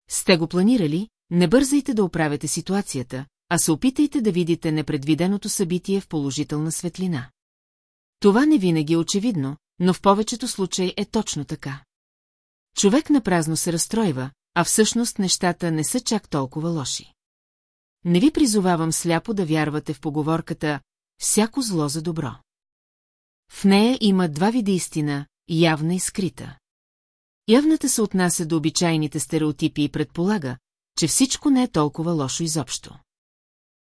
сте го планирали, не бързайте да оправяте ситуацията, а се опитайте да видите непредвиденото събитие в положителна светлина. Това не винаги е очевидно, но в повечето случаи е точно така. Човек на празно се разстройва, а всъщност нещата не са чак толкова лоши. Не ви призовавам сляпо да вярвате в поговорката «всяко зло за добро». В нея има два вида истина, явна и скрита. Явната се отнася до обичайните стереотипи и предполага, че всичко не е толкова лошо изобщо.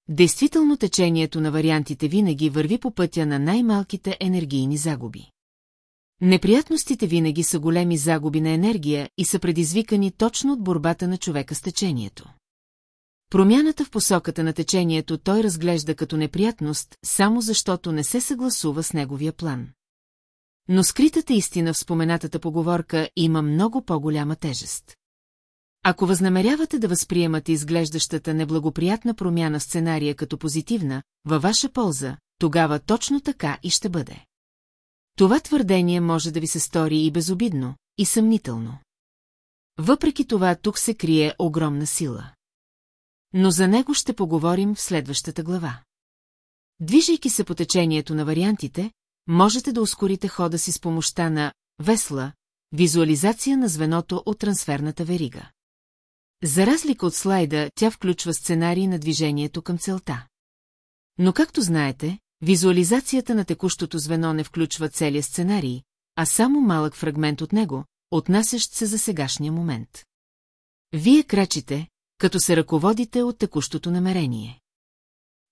Действително течението на вариантите винаги върви по пътя на най-малките енергийни загуби. Неприятностите винаги са големи загуби на енергия и са предизвикани точно от борбата на човека с течението. Промяната в посоката на течението той разглежда като неприятност, само защото не се съгласува с неговия план. Но скритата истина в споменатата поговорка има много по-голяма тежест. Ако възнамерявате да възприемате изглеждащата неблагоприятна промяна сценария като позитивна, във ваша полза, тогава точно така и ще бъде. Това твърдение може да ви се стори и безобидно, и съмнително. Въпреки това тук се крие огромна сила. Но за него ще поговорим в следващата глава. Движейки се по течението на вариантите, можете да ускорите хода си с помощта на весла, визуализация на звеното от трансферната верига. За разлика от слайда, тя включва сценарий на движението към целта. Но както знаете, визуализацията на текущото звено не включва целия сценарий, а само малък фрагмент от него, отнасящ се за сегашния момент. Вие крачите, като се ръководите от текущото намерение.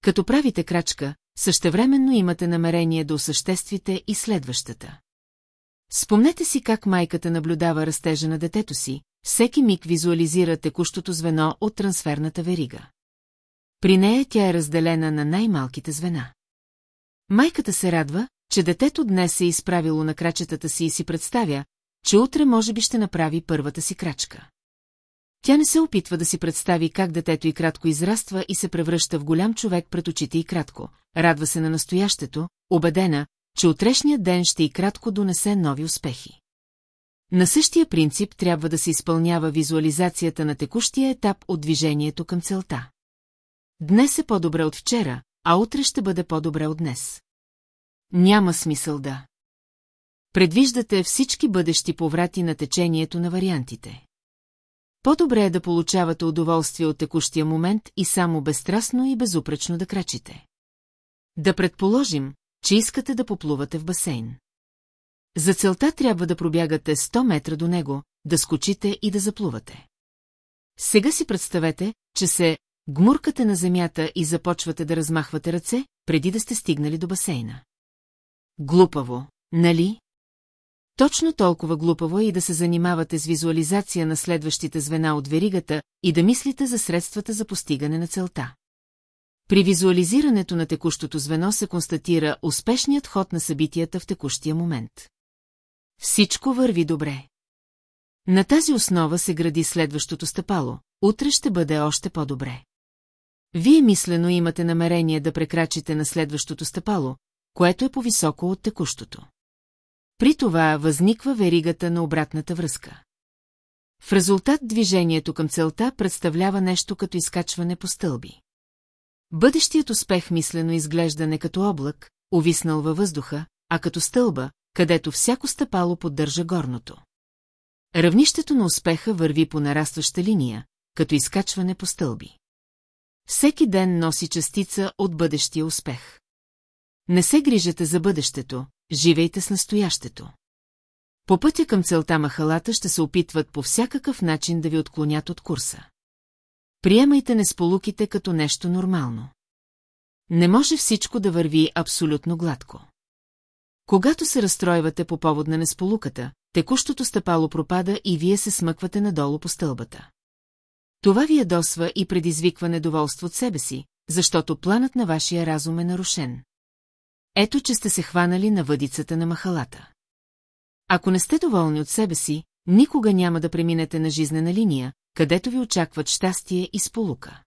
Като правите крачка, същевременно имате намерение да осъществите и следващата. Спомнете си как майката наблюдава растежа на детето си, всеки миг визуализира текущото звено от трансферната верига. При нея тя е разделена на най-малките звена. Майката се радва, че детето днес е изправило на крачетата си и си представя, че утре може би ще направи първата си крачка. Тя не се опитва да си представи как детето и кратко израства и се превръща в голям човек пред очите и кратко. Радва се на настоящето, убедена, че утрешният ден ще и кратко донесе нови успехи. На същия принцип трябва да се изпълнява визуализацията на текущия етап от движението към целта. Днес е по-добре от вчера, а утре ще бъде по-добре от днес. Няма смисъл да. Предвиждате всички бъдещи поврати на течението на вариантите. По-добре е да получавате удоволствие от текущия момент и само безстрастно и безупречно да крачите. Да предположим, че искате да поплувате в басейн. За целта трябва да пробягате 100 метра до него, да скочите и да заплувате. Сега си представете, че се гмуркате на земята и започвате да размахвате ръце, преди да сте стигнали до басейна. Глупаво, нали? Точно толкова глупаво е и да се занимавате с визуализация на следващите звена от веригата и да мислите за средствата за постигане на целта. При визуализирането на текущото звено се констатира успешният ход на събитията в текущия момент. Всичко върви добре. На тази основа се гради следващото стъпало, утре ще бъде още по-добре. Вие мислено имате намерение да прекрачите на следващото стъпало, което е по-високо от текущото. При това възниква веригата на обратната връзка. В резултат движението към целта представлява нещо като изкачване по стълби. Бъдещият успех мислено изглежда не като облак, увиснал във въздуха, а като стълба, където всяко стъпало поддържа горното. Равнището на успеха върви по нарастваща линия, като изкачване по стълби. Всеки ден носи частица от бъдещия успех. Не се грижете за бъдещето, живейте с настоящето. По пътя към целта махалата ще се опитват по всякакъв начин да ви отклонят от курса. Приемайте несполуките като нещо нормално. Не може всичко да върви абсолютно гладко. Когато се разстройвате по повод на несполуката, текущото стъпало пропада и вие се смъквате надолу по стълбата. Това ви ядосва и предизвиква недоволство от себе си, защото планът на вашия разум е нарушен. Ето, че сте се хванали на въдицата на махалата. Ако не сте доволни от себе си, никога няма да преминете на жизнена линия, където ви очакват щастие и сполука.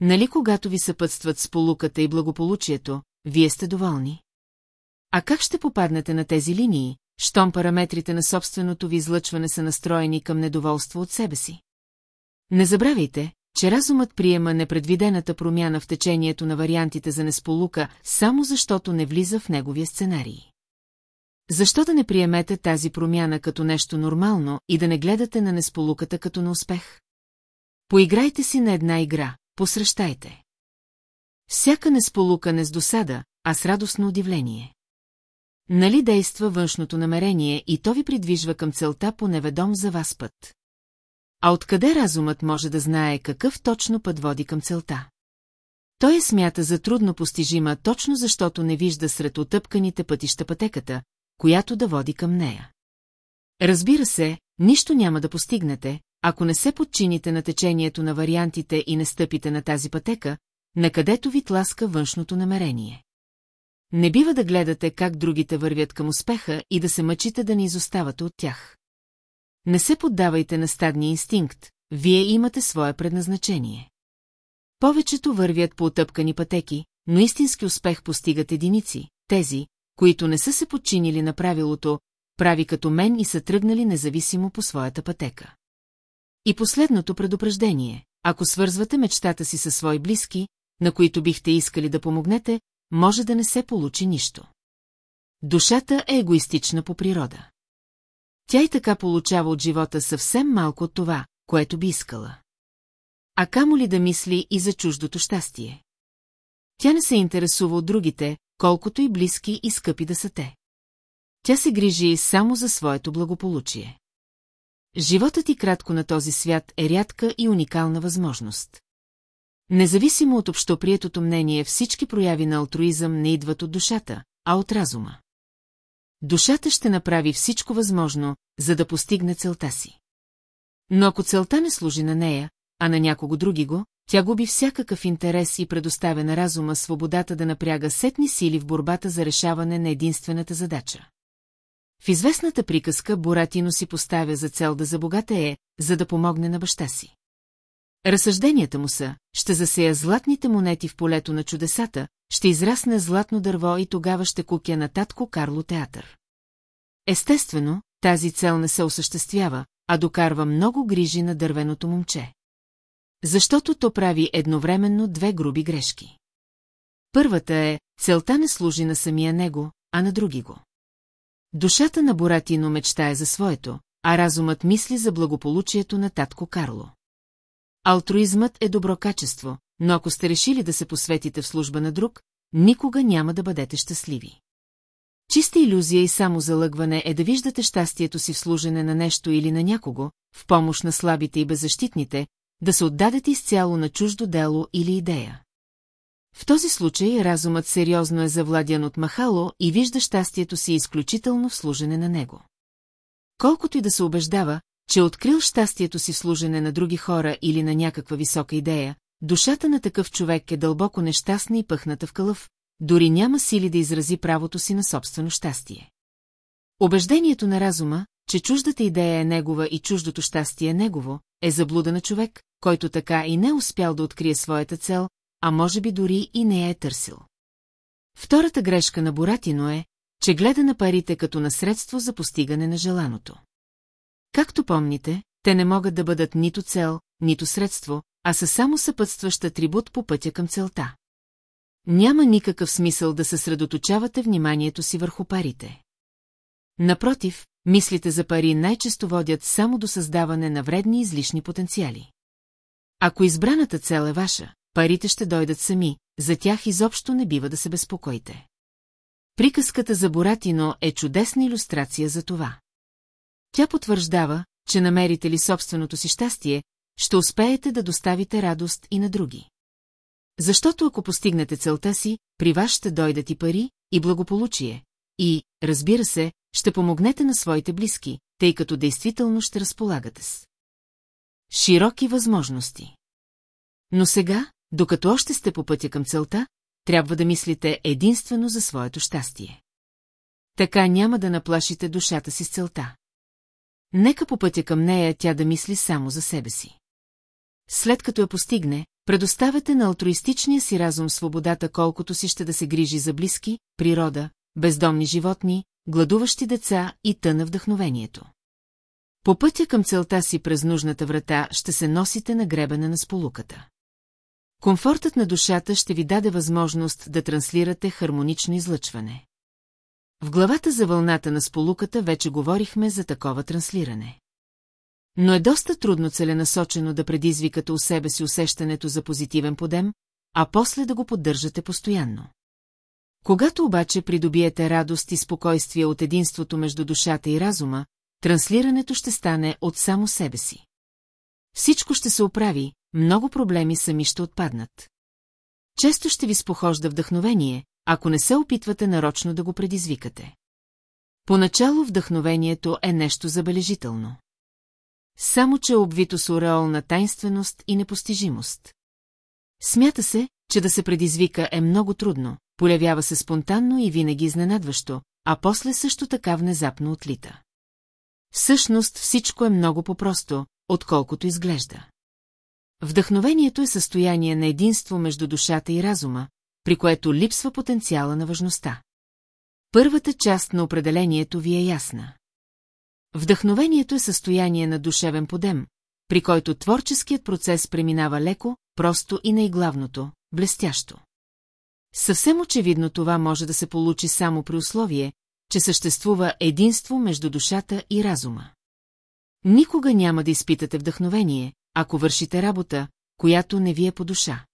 Нали когато ви съпътстват сполуката и благополучието, вие сте доволни? А как ще попаднете на тези линии, щом параметрите на собственото ви излъчване са настроени към недоволство от себе си? Не забравяйте, че разумът приема непредвидената промяна в течението на вариантите за несполука, само защото не влиза в неговия сценарий. Защо да не приемете тази промяна като нещо нормално и да не гледате на несполуката като на успех? Поиграйте си на една игра, посрещайте. Всяка несполука не с досада, а с радостно удивление. Нали действа външното намерение и то ви придвижва към целта по неведом за вас път? А откъде разумът може да знае какъв точно път води към целта? Той я смята за трудно постижима точно защото не вижда сред отъпканите пътища пътеката, която да води към нея. Разбира се, нищо няма да постигнете, ако не се подчините на течението на вариантите и не стъпите на тази пътека, на където ви тласка външното намерение. Не бива да гледате как другите вървят към успеха и да се мъчите да не изоставате от тях. Не се поддавайте на стадния инстинкт, вие имате свое предназначение. Повечето вървят по отъпкани пътеки, но истински успех постигат единици, тези, които не са се подчинили на правилото, прави като мен и са тръгнали независимо по своята пътека. И последното предупреждение, ако свързвате мечтата си със свои близки, на които бихте искали да помогнете, може да не се получи нищо. Душата е егоистична по природа. Тя и така получава от живота съвсем малко от това, което би искала. А камо ли да мисли и за чуждото щастие? Тя не се интересува от другите, колкото и близки и скъпи да са те. Тя се грижи само за своето благополучие. Животът и кратко на този свят е рядка и уникална възможност. Независимо от общоприетото мнение, всички прояви на алтруизъм не идват от душата, а от разума. Душата ще направи всичко възможно, за да постигне целта си. Но ако целта не служи на нея, а на някого други го, тя губи всякакъв интерес и предоставя на разума свободата да напряга сетни сили в борбата за решаване на единствената задача. В известната приказка Боратино си поставя за цел да забогатее, за да помогне на баща си. Разсъжденията му са, ще засея златните монети в полето на чудесата, ще израсне златно дърво и тогава ще кукя на татко Карло театър. Естествено, тази цел не се осъществява, а докарва много грижи на дървеното момче. Защото то прави едновременно две груби грешки. Първата е, целта не служи на самия него, а на други го. Душата на Боратино мечтае за своето, а разумът мисли за благополучието на татко Карло. Алтруизмът е добро качество, но ако сте решили да се посветите в служба на друг, никога няма да бъдете щастливи. Чиста иллюзия и само залъгване е да виждате щастието си в служене на нещо или на някого, в помощ на слабите и беззащитните, да се отдадете изцяло на чуждо дело или идея. В този случай разумът сериозно е завладян от махало и вижда щастието си изключително в служене на него. Колкото и да се убеждава, че открил щастието си в служене на други хора или на някаква висока идея, душата на такъв човек е дълбоко нещастна и пъхната в кълъв, дори няма сили да изрази правото си на собствено щастие. Обеждението на разума, че чуждата идея е негова и чуждото щастие е негово, е заблуда на човек, който така и не е успял да открие своята цел, а може би дори и не я е търсил. Втората грешка на Боратино е, че гледа на парите като на средство за постигане на желаното. Както помните, те не могат да бъдат нито цел, нито средство, а са само съпътстващ атрибут по пътя към целта. Няма никакъв смисъл да съсредоточавате вниманието си върху парите. Напротив, мислите за пари най-често водят само до създаване на вредни излишни потенциали. Ако избраната цел е ваша, парите ще дойдат сами, за тях изобщо не бива да се безпокоите. Приказката за Боратино е чудесна иллюстрация за това. Тя потвърждава, че намерите ли собственото си щастие, ще успеете да доставите радост и на други. Защото ако постигнете целта си, при вас ще дойдат и пари, и благополучие, и, разбира се, ще помогнете на своите близки, тъй като действително ще разполагате с. Широки възможности. Но сега, докато още сте по пътя към целта, трябва да мислите единствено за своето щастие. Така няма да наплашите душата си с целта. Нека по пътя към нея тя да мисли само за себе си. След като я постигне, предоставяте на алтруистичния си разум свободата колкото си ще да се грижи за близки, природа, бездомни животни, гладуващи деца и тъна вдъхновението. По пътя към целта си през нужната врата ще се носите на гребена на сполуката. Комфортът на душата ще ви даде възможност да транслирате хармонично излъчване. В главата за вълната на сполуката вече говорихме за такова транслиране. Но е доста трудно целенасочено да предизвикате у себе си усещането за позитивен подем, а после да го поддържате постоянно. Когато обаче придобиете радост и спокойствие от единството между душата и разума, транслирането ще стане от само себе си. Всичко ще се оправи, много проблеми сами ще отпаднат. Често ще ви спохожда вдъхновение, ако не се опитвате нарочно да го предизвикате. Поначало вдъхновението е нещо забележително. Само, че е обвито с ореол на тайнственост и непостижимост. Смята се, че да се предизвика е много трудно, появява се спонтанно и винаги изненадващо, а после също така внезапно отлита. Всъщност всичко е много по-просто, отколкото изглежда. Вдъхновението е състояние на единство между душата и разума, при което липсва потенциала на важността. Първата част на определението ви е ясна. Вдъхновението е състояние на душевен подем, при който творческият процес преминава леко, просто и най-главното – блестящо. Съвсем очевидно това може да се получи само при условие, че съществува единство между душата и разума. Никога няма да изпитате вдъхновение, ако вършите работа, която не ви е по душа.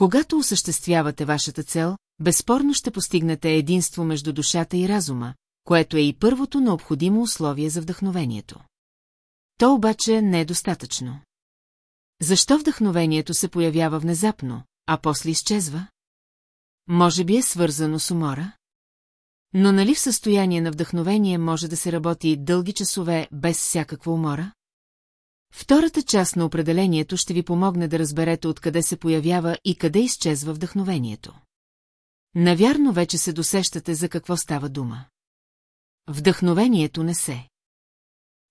Когато осъществявате вашата цел, безспорно ще постигнете единство между душата и разума, което е и първото необходимо условие за вдъхновението. То обаче не е достатъчно. Защо вдъхновението се появява внезапно, а после изчезва? Може би е свързано с умора? Но нали в състояние на вдъхновение може да се работи дълги часове без всякаква умора? Втората част на определението ще ви помогне да разберете откъде се появява и къде изчезва вдъхновението. Навярно вече се досещате за какво става дума. Вдъхновението не се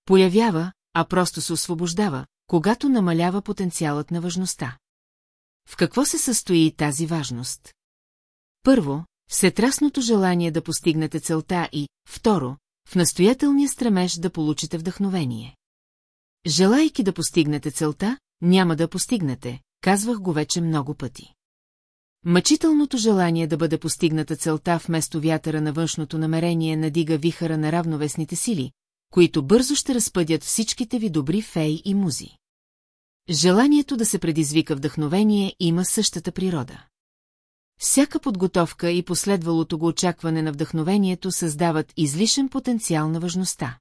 появява, а просто се освобождава, когато намалява потенциалът на важността. В какво се състои тази важност? Първо, всетрасното желание да постигнете целта и, второ, в настоятелния стремеж да получите вдъхновение. Желайки да постигнете целта, няма да постигнете, казвах го вече много пъти. Мъчителното желание да бъде постигната целта вместо вятъра на външното намерение надига вихара на равновесните сили, които бързо ще разпъдят всичките ви добри феи и музи. Желанието да се предизвика вдъхновение има същата природа. Всяка подготовка и последвалото го очакване на вдъхновението създават излишен потенциал на важността.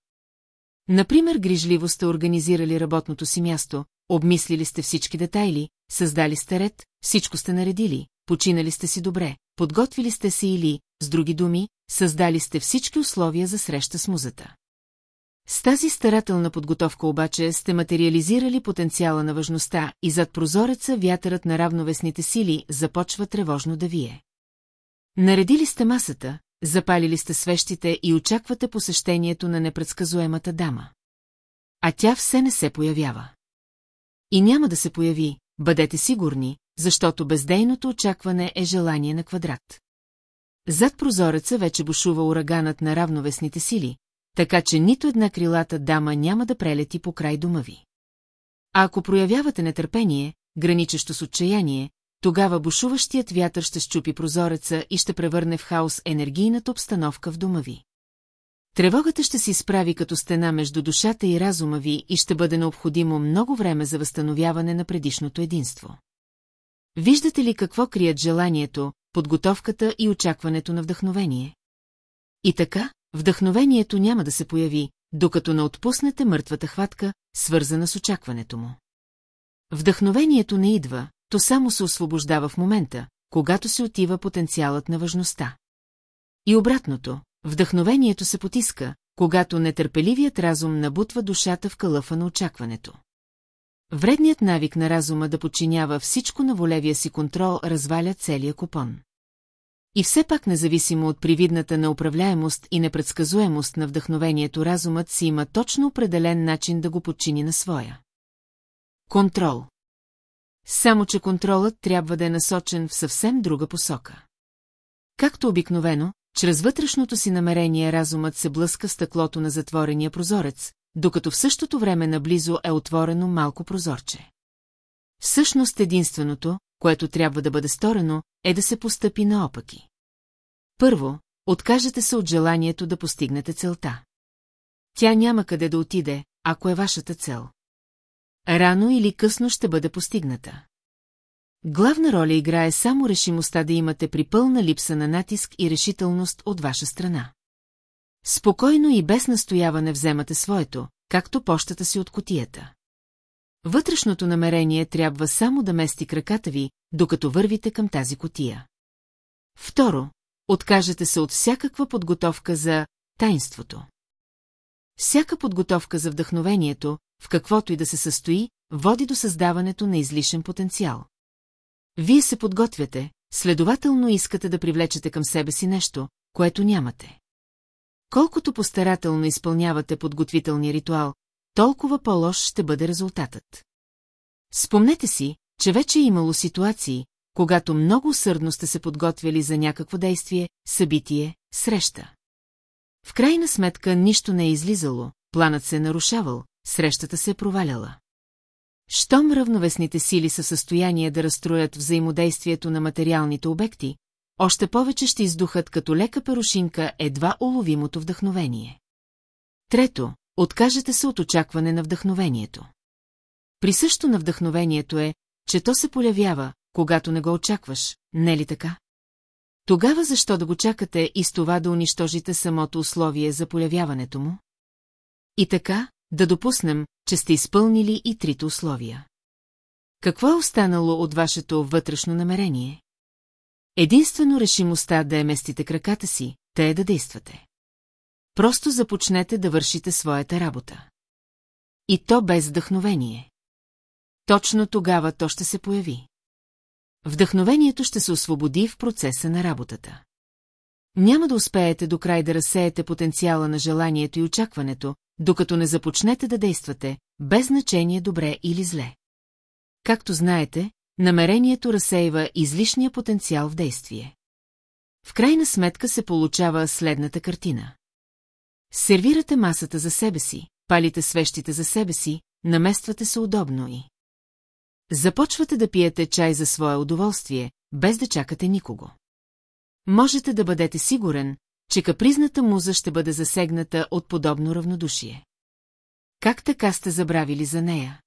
Например, грижливо сте организирали работното си място, обмислили сте всички детайли, създали сте ред, всичко сте наредили, починали сте си добре, подготвили сте се или, с други думи, създали сте всички условия за среща с музата. С тази старателна подготовка обаче сте материализирали потенциала на важността и зад прозореца вятърът на равновесните сили започва тревожно да вие. Наредили сте масата, запалили сте свещите и очаквате посещението на непредсказуемата дама. А тя все не се появява. И няма да се появи, бъдете сигурни, защото бездейното очакване е желание на квадрат. Зад прозореца вече бушува ураганът на равновесните сили, така че нито една крилата дама няма да прелети по край дома ви. А ако проявявате нетърпение, граничещо с отчаяние, тогава бушуващият вятър ще щупи прозореца и ще превърне в хаос енергийната обстановка в дома ви. Тревогата ще се изправи като стена между душата и разума ви и ще бъде необходимо много време за възстановяване на предишното единство. Виждате ли какво крият желанието, подготовката и очакването на вдъхновение? И така, вдъхновението няма да се появи, докато не отпуснете мъртвата хватка, свързана с очакването му. Вдъхновението не идва, то само се освобождава в момента, когато се отива потенциалът на важността. И обратното, вдъхновението се потиска, когато нетърпеливият разум набутва душата в кълъфа на очакването. Вредният навик на разума да подчинява всичко на волевия си контрол разваля целия купон. И все пак независимо от привидната неуправляемост и непредсказуемост на вдъхновението, разумът си има точно определен начин да го подчини на своя. Контрол Само, че контролът трябва да е насочен в съвсем друга посока. Както обикновено, чрез вътрешното си намерение разумът се блъска стъклото на затворения прозорец, докато в същото време наблизо е отворено малко прозорче. Всъщност единственото, което трябва да бъде сторено, е да се постъпи наопаки. Първо, откажете се от желанието да постигнете целта. Тя няма къде да отиде, ако е вашата цел. Рано или късно ще бъде постигната. Главна роля играе само решимостта да имате при пълна липса на натиск и решителност от ваша страна. Спокойно и без настояване вземате своето, както пощата си от котията. Вътрешното намерение трябва само да мести краката ви, докато вървите към тази котия. Второ, откажете се от всякаква подготовка за тайнството. Всяка подготовка за вдъхновението, в каквото и да се състои, води до създаването на излишен потенциал. Вие се подготвяте, следователно искате да привлечете към себе си нещо, което нямате. Колкото постарателно изпълнявате подготвителния ритуал, толкова по-лош ще бъде резултатът. Спомнете си, че вече е имало ситуации, когато много усърдно сте се подготвяли за някакво действие, събитие, среща. В крайна сметка нищо не е излизало, планът се е нарушавал, срещата се е проваляла. Щом равновесните сили са в състояние да разстроят взаимодействието на материалните обекти, още повече ще издухат като лека перушинка едва уловимото вдъхновение. Трето, откажете се от очакване на вдъхновението. Присъщо на вдъхновението е, че то се полявява, когато не го очакваш, не ли така? Тогава защо да го чакате и с това да унищожите самото условие за полявяването му? И така, да допуснем, че сте изпълнили и трите условия. Какво е останало от вашето вътрешно намерение? Единствено решимостта да е местите краката си, те е да действате. Просто започнете да вършите своята работа. И то без вдъхновение. Точно тогава то ще се появи. Вдъхновението ще се освободи в процеса на работата. Няма да успеете до край да разсеете потенциала на желанието и очакването, докато не започнете да действате, без значение добре или зле. Както знаете, намерението разсейва излишния потенциал в действие. В крайна сметка се получава следната картина. Сервирате масата за себе си, палите свещите за себе си, намествате се удобно и... Започвате да пиете чай за свое удоволствие, без да чакате никого. Можете да бъдете сигурен, че капризната муза ще бъде засегната от подобно равнодушие. Как така сте забравили за нея?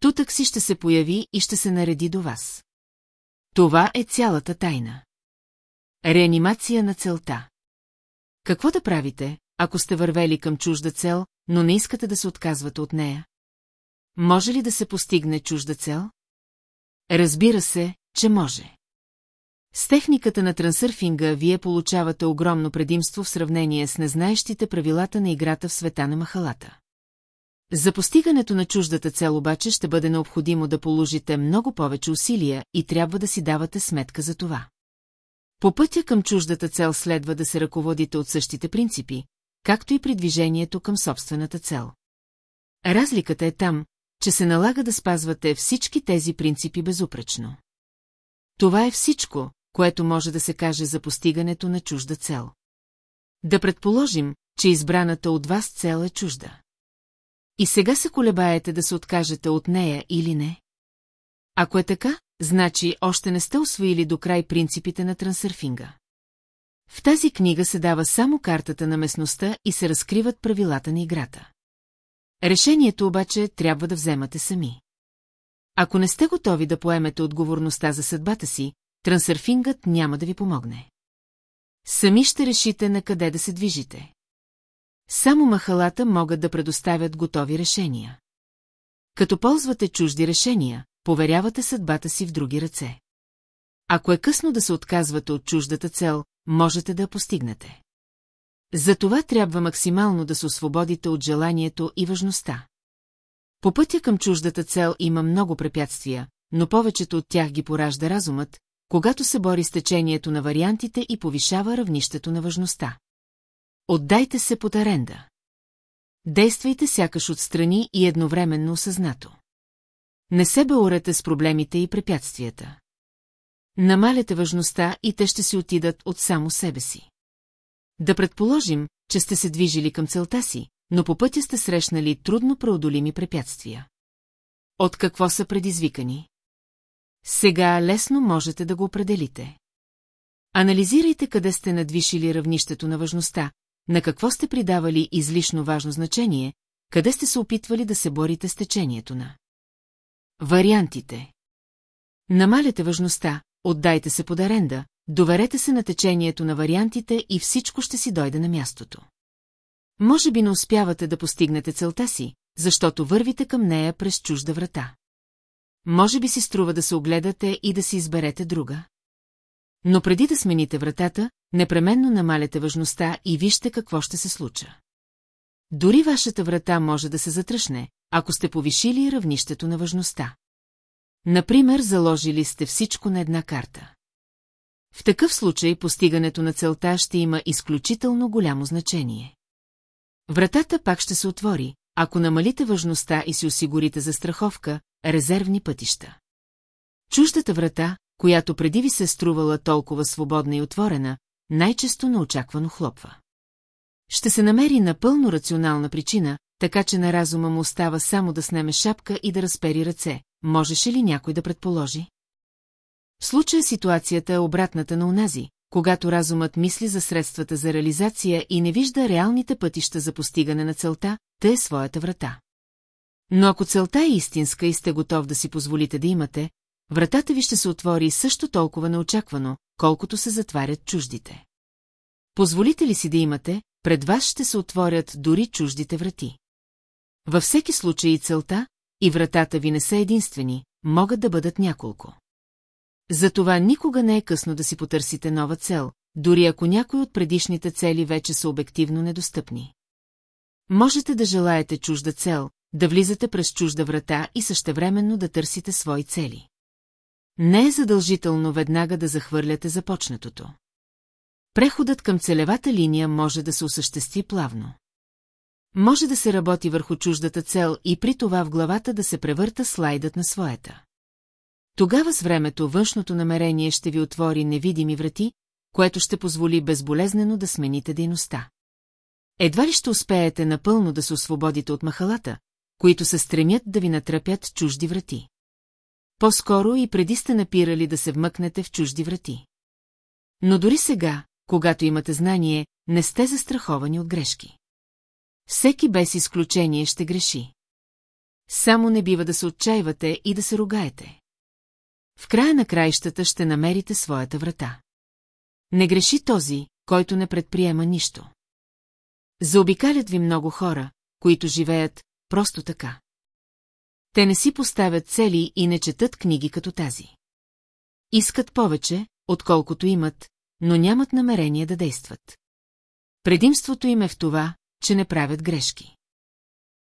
Тутък си ще се появи и ще се нареди до вас. Това е цялата тайна. Реанимация на целта. Какво да правите, ако сте вървели към чужда цел, но не искате да се отказвате от нея? Може ли да се постигне чужда цел? Разбира се, че може. С техниката на трансърфинга вие получавате огромно предимство в сравнение с незнаещите правилата на играта в света на махалата. За постигането на чуждата цел обаче ще бъде необходимо да положите много повече усилия и трябва да си давате сметка за това. По пътя към чуждата цел следва да се ръководите от същите принципи, както и при движението към собствената цел. Разликата е там, че се налага да спазвате всички тези принципи безупречно. Това е всичко, което може да се каже за постигането на чужда цел. Да предположим, че избраната от вас цел е чужда. И сега се колебаете да се откажете от нея или не? Ако е така, значи още не сте освоили до край принципите на трансърфинга. В тази книга се дава само картата на местността и се разкриват правилата на играта. Решението обаче трябва да вземате сами. Ако не сте готови да поемете отговорността за съдбата си, трансърфингът няма да ви помогне. Сами ще решите на къде да се движите. Само махалата могат да предоставят готови решения. Като ползвате чужди решения, поверявате съдбата си в други ръце. Ако е късно да се отказвате от чуждата цел, можете да я постигнете. Затова трябва максимално да се освободите от желанието и важността. По пътя към чуждата цел има много препятствия, но повечето от тях ги поражда разумът, когато се бори с течението на вариантите и повишава равнището на важността. Отдайте се под аренда. Действайте сякаш отстрани и едновременно осъзнато. Не се беурете с проблемите и препятствията. Намаляте важността и те ще си отидат от само себе си. Да предположим, че сте се движили към целта си, но по пътя сте срещнали трудно преодолими препятствия. От какво са предизвикани? Сега лесно можете да го определите. Анализирайте къде сте надвишили равнището на важността, на какво сте придавали излишно важно значение, къде сте се опитвали да се борите с течението на. Вариантите. Намаляте важността, отдайте се под аренда, доверете се на течението на вариантите и всичко ще си дойде на мястото. Може би не успявате да постигнете целта си, защото вървите към нея през чужда врата. Може би си струва да се огледате и да си изберете друга. Но преди да смените вратата, непременно намаляте важността и вижте какво ще се случа. Дори вашата врата може да се затръшне, ако сте повишили равнището на важността. Например, заложили сте всичко на една карта. В такъв случай постигането на целта ще има изключително голямо значение. Вратата пак ще се отвори, ако намалите важността и си осигурите за страховка, резервни пътища. Чуждата врата, която преди ви се струвала толкова свободна и отворена, най-често неочаквано хлопва. Ще се намери напълно рационална причина, така че на разума му остава само да снеме шапка и да разпери ръце. Можеше ли някой да предположи? В случая ситуацията е обратната на унази, когато разумът мисли за средствата за реализация и не вижда реалните пътища за постигане на целта, те е своята врата. Но ако целта е истинска и сте готов да си позволите да имате, вратата ви ще се отвори също толкова неочаквано, колкото се затварят чуждите. Позволите ли си да имате, пред вас ще се отворят дори чуждите врати. Във всеки случай и целта, и вратата ви не са единствени, могат да бъдат няколко. Затова никога не е късно да си потърсите нова цел, дори ако някои от предишните цели вече са обективно недостъпни. Можете да желаете чужда цел, да влизате през чужда врата и същевременно да търсите свои цели. Не е задължително веднага да захвърляте започнатото. Преходът към целевата линия може да се осъществи плавно. Може да се работи върху чуждата цел и при това в главата да се превърта слайдът на своята. Тогава с времето външното намерение ще ви отвори невидими врати, което ще позволи безболезнено да смените дейността. Едва ли ще успеете напълно да се освободите от махалата, които се стремят да ви натрапят чужди врати. По-скоро и преди сте напирали да се вмъкнете в чужди врати. Но дори сега, когато имате знание, не сте застраховани от грешки. Всеки без изключение ще греши. Само не бива да се отчаивате и да се ругаете. В края на краищата ще намерите своята врата. Не греши този, който не предприема нищо. Заобикалят ви много хора, които живеят просто така. Те не си поставят цели и не четат книги като тази. Искат повече, отколкото имат, но нямат намерение да действат. Предимството им е в това, че не правят грешки.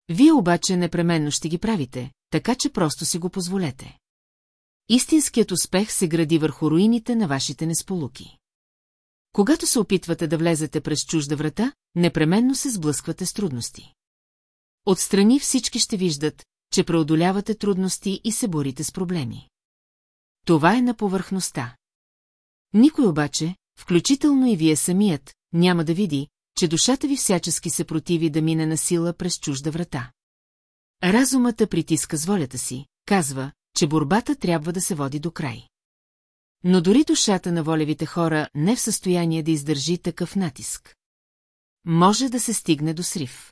Вие обаче непременно ще ги правите, така че просто си го позволете. Истинският успех се гради върху руините на вашите несполуки. Когато се опитвате да влезете през чужда врата, непременно се сблъсквате с трудности. Отстрани всички ще виждат, че преодолявате трудности и се борите с проблеми. Това е на повърхността. Никой обаче, включително и вие самият, няма да види, че душата ви всячески се противи да мине на сила през чужда врата. Разумата притиска с волята си, казва, че борбата трябва да се води до край. Но дори душата на волевите хора не е в състояние да издържи такъв натиск. Може да се стигне до срив.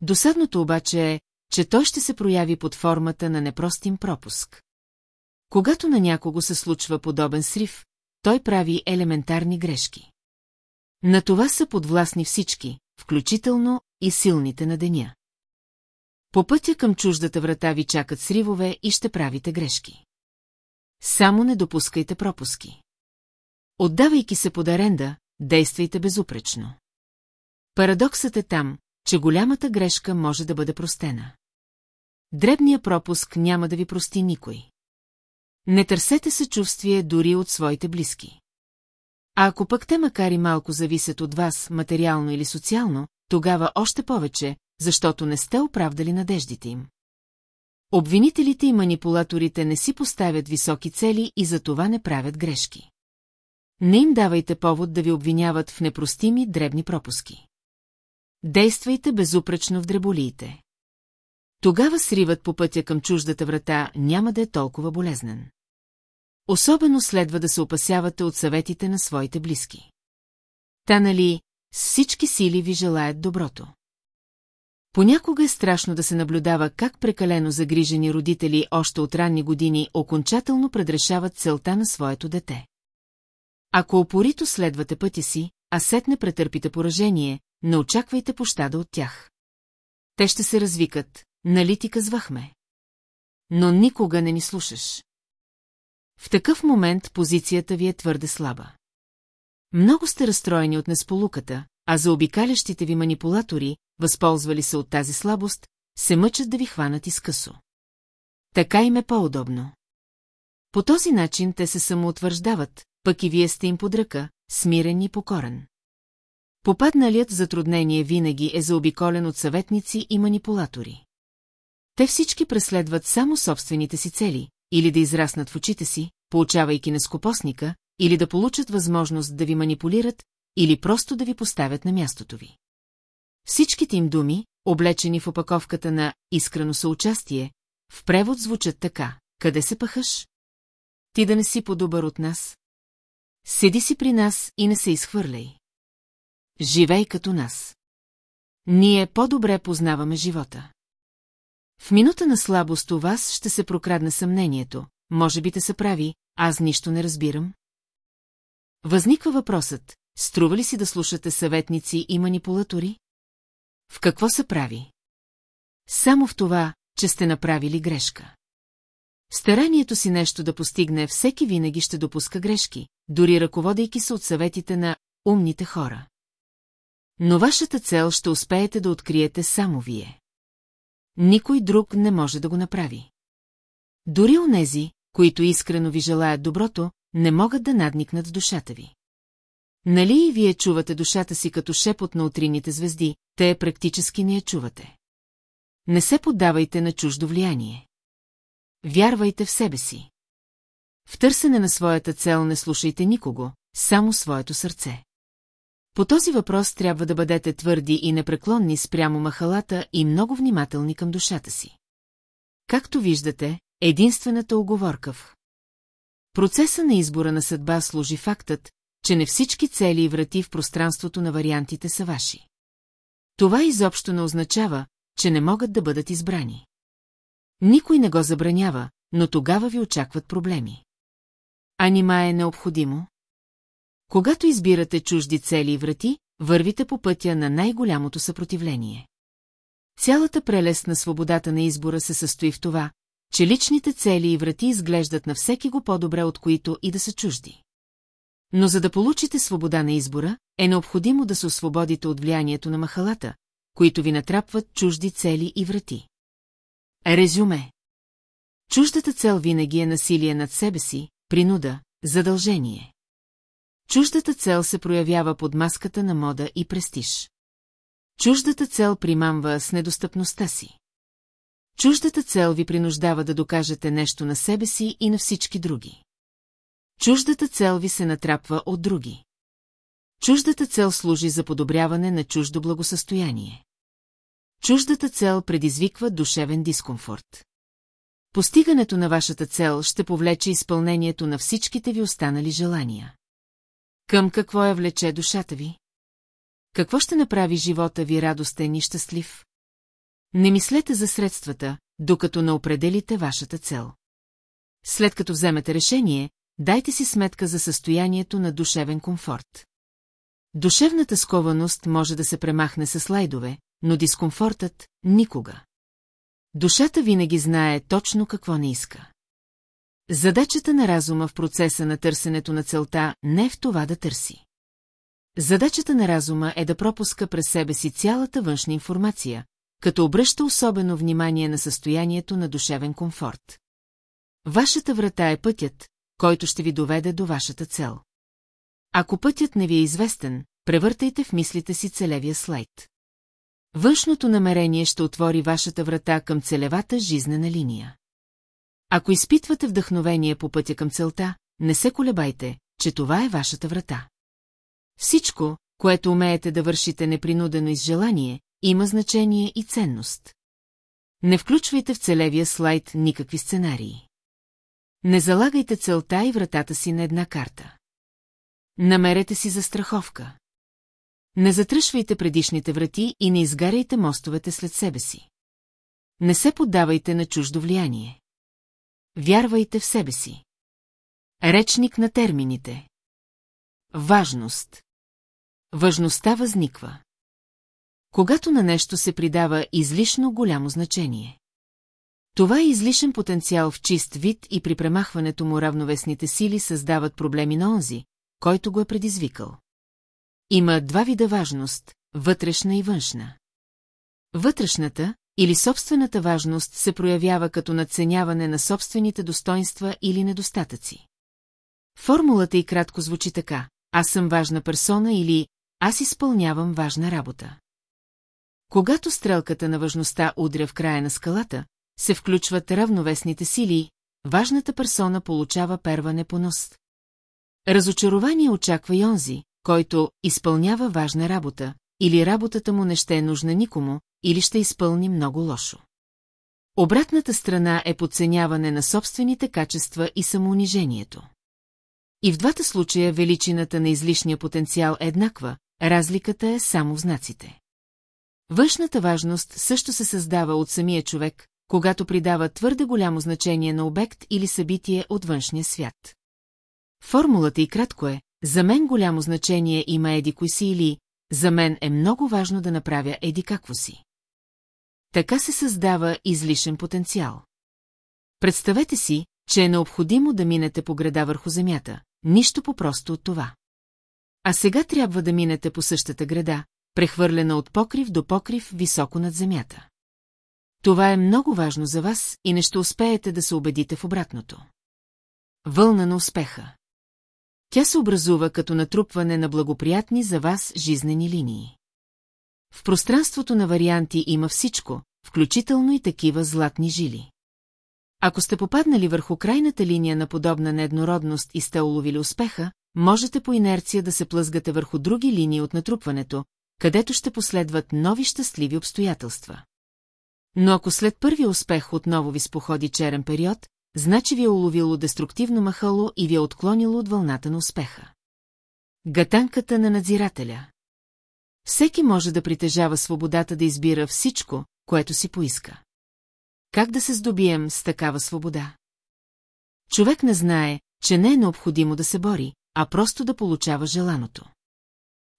Досадното обаче е, че той ще се прояви под формата на непростим пропуск. Когато на някого се случва подобен срив, той прави елементарни грешки. На това са подвластни всички, включително и силните на деня. По пътя към чуждата врата ви чакат сривове и ще правите грешки. Само не допускайте пропуски. Отдавайки се под аренда, действайте безупречно. Парадоксът е там, че голямата грешка може да бъде простена. Дребният пропуск няма да ви прости никой. Не търсете съчувствие дори от своите близки. А ако пък те макар и малко зависят от вас, материално или социално, тогава още повече, защото не сте оправдали надеждите им. Обвинителите и манипулаторите не си поставят високи цели и за това не правят грешки. Не им давайте повод да ви обвиняват в непростими дребни пропуски. Действайте безупречно в дреболиите. Тогава сривът по пътя към чуждата врата няма да е толкова болезнен. Особено следва да се опасявате от съветите на своите близки. Та нали, с всички сили ви желаят доброто. Понякога е страшно да се наблюдава как прекалено загрижени родители още от ранни години окончателно предрешават целта на своето дете. Ако опорито следвате пътя си, а сетне претърпите поражение, не очаквайте пощада от тях. Те ще се развикат, нали ти казвахме? Но никога не ни слушаш. В такъв момент позицията ви е твърде слаба. Много сте разстроени от несполуката, а за обикалящите ви манипулатори, възползвали се от тази слабост, се мъчат да ви хванат изкъсо. Така им е по-удобно. По този начин те се самоутвърждават, пък и вие сте им под ръка, смирен и покорен. Попадналият затруднение винаги е заобиколен от съветници и манипулатори. Те всички преследват само собствените си цели, или да израснат в очите си, получавайки нескопосника, или да получат възможност да ви манипулират, или просто да ви поставят на мястото ви. Всичките им думи, облечени в опаковката на «искрено съучастие», в превод звучат така «Къде се пъхаш?» Ти да не си по-добър от нас? Седи си при нас и не се изхвърляй. Живей като нас. Ние по-добре познаваме живота. В минута на слабост у вас ще се прокрадне съмнението. Може би те са прави, аз нищо не разбирам. Възниква въпросът, струва ли си да слушате съветници и манипулатори? В какво са прави? Само в това, че сте направили грешка. Старанието си нещо да постигне всеки винаги ще допуска грешки, дори ръководейки се от съветите на умните хора. Но вашата цел ще успеете да откриете само вие. Никой друг не може да го направи. Дори онези, които искрено ви желаят доброто, не могат да надникнат в душата ви. Нали и вие чувате душата си като шепот на утрините звезди, те практически не я чувате. Не се поддавайте на чуждо влияние. Вярвайте в себе си. В търсене на своята цел не слушайте никого, само своето сърце. По този въпрос трябва да бъдете твърди и непреклонни спрямо махалата и много внимателни към душата си. Както виждате, единствената оговорка в процеса на избора на съдба служи фактът, че не всички цели и врати в пространството на вариантите са ваши. Това изобщо не означава, че не могат да бъдат избрани. Никой не го забранява, но тогава ви очакват проблеми. А нима е необходимо? Когато избирате чужди цели и врати, вървите по пътя на най-голямото съпротивление. Цялата прелест на свободата на избора се състои в това, че личните цели и врати изглеждат на всеки го по-добре, от които и да са чужди. Но за да получите свобода на избора, е необходимо да се освободите от влиянието на махалата, които ви натрапват чужди цели и врати. Резюме Чуждата цел винаги е насилие над себе си, принуда, задължение. Чуждата цел се проявява под маската на мода и престиж. Чуждата цел примамва с недостъпността си. Чуждата цел ви принуждава да докажете нещо на себе си и на всички други. Чуждата цел ви се натрапва от други. Чуждата цел служи за подобряване на чуждо благосъстояние. Чуждата цел предизвиква душевен дискомфорт. Постигането на вашата цел ще повлече изпълнението на всичките ви останали желания. Към какво я влече душата ви? Какво ще направи живота ви радостен и щастлив? Не мислете за средствата, докато не определите вашата цел. След като вземете решение, дайте си сметка за състоянието на душевен комфорт. Душевната скованост може да се премахне с слайдове, но дискомфортът – никога. Душата винаги знае точно какво не иска. Задачата на разума в процеса на търсенето на целта не е в това да търси. Задачата на разума е да пропуска през себе си цялата външна информация, като обръща особено внимание на състоянието на душевен комфорт. Вашата врата е пътят, който ще ви доведе до вашата цел. Ако пътят не ви е известен, превъртайте в мислите си целевия слайд. Външното намерение ще отвори вашата врата към целевата жизнена линия. Ако изпитвате вдъхновение по пътя към целта, не се колебайте, че това е вашата врата. Всичко, което умеете да вършите непринудено из желание, има значение и ценност. Не включвайте в целевия слайд никакви сценарии. Не залагайте целта и вратата си на една карта. Намерете си застраховка. Не затръшвайте предишните врати и не изгаряйте мостовете след себе си. Не се поддавайте на чуждо влияние. Вярвайте в себе си. Речник на термините. Важност. Важността възниква. Когато на нещо се придава излишно голямо значение. Това е излишен потенциал в чист вид и при премахването му равновесните сили създават проблеми на онзи, който го е предизвикал. Има два вида важност – вътрешна и външна. Вътрешната, или собствената важност се проявява като надценяване на собствените достоинства или недостатъци. Формулата и кратко звучи така. Аз съм важна персона или аз изпълнявам важна работа. Когато стрелката на важността удря в края на скалата, се включват равновесните сили, важната персона получава перване по нос. Разочарование очаква и онзи, който изпълнява важна работа, или работата му не ще е нужна никому, или ще изпълни много лошо. Обратната страна е подценяване на собствените качества и самоунижението. И в двата случая величината на излишния потенциал е еднаква, разликата е само в знаците. Външната важност също се създава от самия човек, когато придава твърде голямо значение на обект или събитие от външния свят. Формулата и кратко е, за мен голямо значение има еди кои си или за мен е много важно да направя еди какво си. Така се създава излишен потенциал. Представете си, че е необходимо да минете по града върху земята, нищо по-просто от това. А сега трябва да минете по същата града, прехвърлена от покрив до покрив високо над земята. Това е много важно за вас и не ще успеете да се убедите в обратното. Вълна на успеха. Тя се образува като натрупване на благоприятни за вас жизнени линии. В пространството на варианти има всичко, включително и такива златни жили. Ако сте попаднали върху крайната линия на подобна нееднородност и сте уловили успеха, можете по инерция да се плъзгате върху други линии от натрупването, където ще последват нови щастливи обстоятелства. Но ако след първия успех отново ви споходи черен период, значи ви е уловило деструктивно махало и ви е отклонило от вълната на успеха. Гатанката на надзирателя Всеки може да притежава свободата да избира всичко, което си поиска. Как да се здобием с такава свобода? Човек не знае, че не е необходимо да се бори, а просто да получава желаното.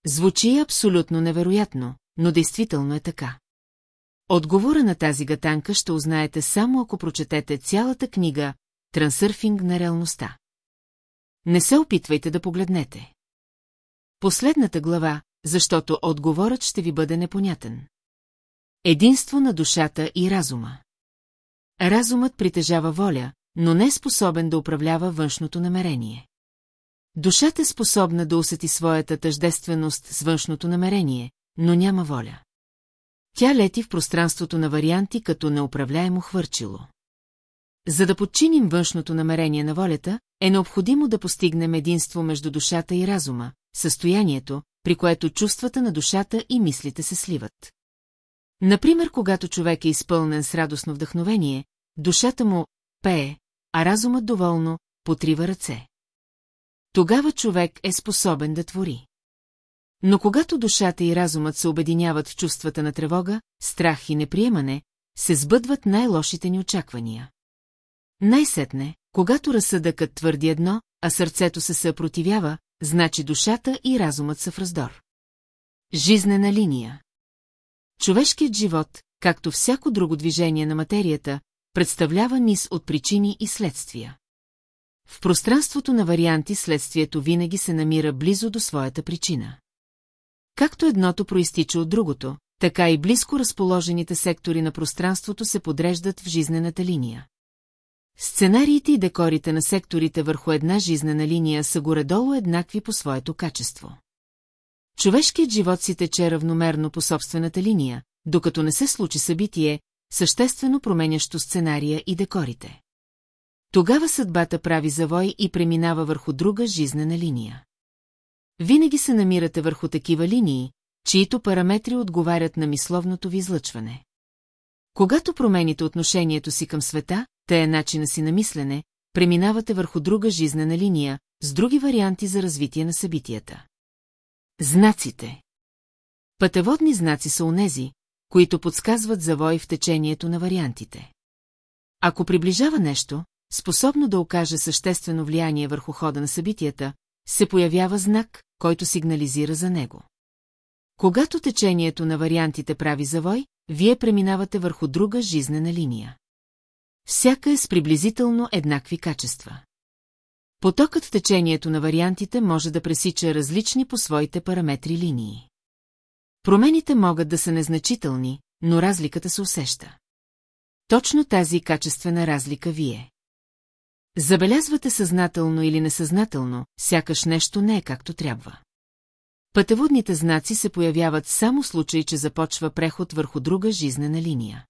Звучи абсолютно невероятно, но действително е така. Отговора на тази гатанка ще узнаете само ако прочетете цялата книга «Трансърфинг на реалността». Не се опитвайте да погледнете. Последната глава, защото отговорът ще ви бъде непонятен. Единство на душата и разума. Разумът притежава воля, но не е способен да управлява външното намерение. Душата е способна да усети своята тъждественост с външното намерение, но няма воля. Тя лети в пространството на варианти като неуправляемо хвърчило. За да подчиним външното намерение на волята, е необходимо да постигнем единство между душата и разума, състоянието, при което чувствата на душата и мислите се сливат. Например, когато човек е изпълнен с радостно вдъхновение, душата му пее, а разумът доволно потрива ръце. Тогава човек е способен да твори. Но когато душата и разумът се обединяват в чувствата на тревога, страх и неприемане, се сбъдват най-лошите ни очаквания. Най-сетне, когато разсъдъкът твърди едно, а сърцето се съпротивява, значи душата и разумът са в раздор. Жизнена линия Човешкият живот, както всяко друго движение на материята, представлява низ от причини и следствия. В пространството на варианти следствието винаги се намира близо до своята причина. Както едното проистича от другото, така и близко разположените сектори на пространството се подреждат в жизнената линия. Сценариите и декорите на секторите върху една жизнена линия са горе-долу еднакви по своето качество. Човешкият живот си тече равномерно по собствената линия, докато не се случи събитие, съществено променящо сценария и декорите. Тогава съдбата прави завой и преминава върху друга жизнена линия. Винаги се намирате върху такива линии, чието параметри отговарят на мисловното ви излъчване. Когато промените отношението си към света, те е начина си на мислене, преминавате върху друга жизнена линия, с други варианти за развитие на събитията. Знаците Пътеводни знаци са онези, които подсказват завой в течението на вариантите. Ако приближава нещо, способно да окаже съществено влияние върху хода на събитията, се появява знак, който сигнализира за него. Когато течението на вариантите прави завой, вие преминавате върху друга жизнена линия. Всяка е с приблизително еднакви качества. Потокът в течението на вариантите може да пресича различни по своите параметри линии. Промените могат да са незначителни, но разликата се усеща. Точно тази качествена разлика вие. Забелязвате съзнателно или несъзнателно, сякаш нещо не е както трябва. Пътеводните знаци се появяват само в случай, че започва преход върху друга жизнена линия.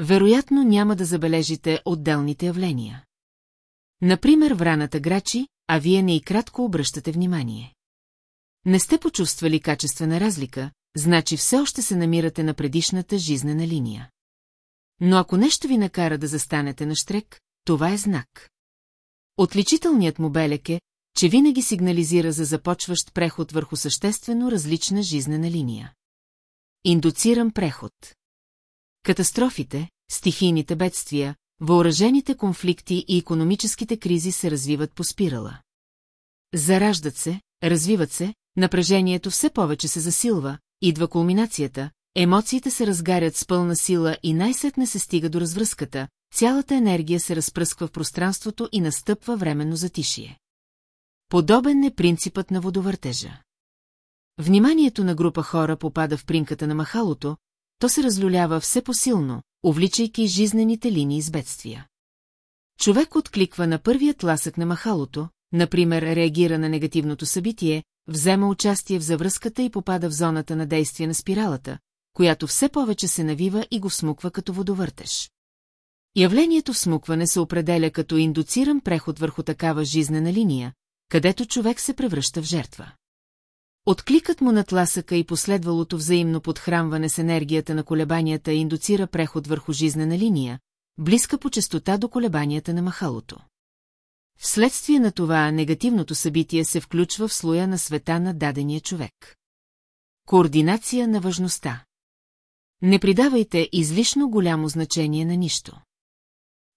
Вероятно няма да забележите отделните явления. Например, враната грачи, а вие не и кратко обръщате внимание. Не сте почувствали качествена разлика, значи все още се намирате на предишната жизнена линия. Но ако нещо ви накара да застанете на штрек, това е знак. Отличителният му белек е, че винаги сигнализира за започващ преход върху съществено различна жизнена линия. Индуциран преход. Катастрофите, стихийните бедствия, въоръжените конфликти и економическите кризи се развиват по спирала. Зараждат се, развиват се, напрежението все повече се засилва, идва кулминацията, емоциите се разгарят с пълна сила и най-сетне се стига до развръзката, цялата енергия се разпръсква в пространството и настъпва временно затишие. Подобен е принципът на водовъртежа. Вниманието на група хора попада в примката на махалото, то се разлюлява все посилно, увличайки жизнените линии с бедствия. Човек откликва на първият ласък на махалото, например реагира на негативното събитие, взема участие в завръзката и попада в зоната на действие на спиралата, която все повече се навива и го всмуква като водовъртеж. Явлението всмукване се определя като индуциран преход върху такава жизнена линия, където човек се превръща в жертва. Откликът му на тласъка и последвалото взаимно подхранване с енергията на колебанията индуцира преход върху жизнена линия, близка по частота до колебанията на махалото. Вследствие на това негативното събитие се включва в слоя на света на дадения човек. Координация на важността Не придавайте излишно голямо значение на нищо.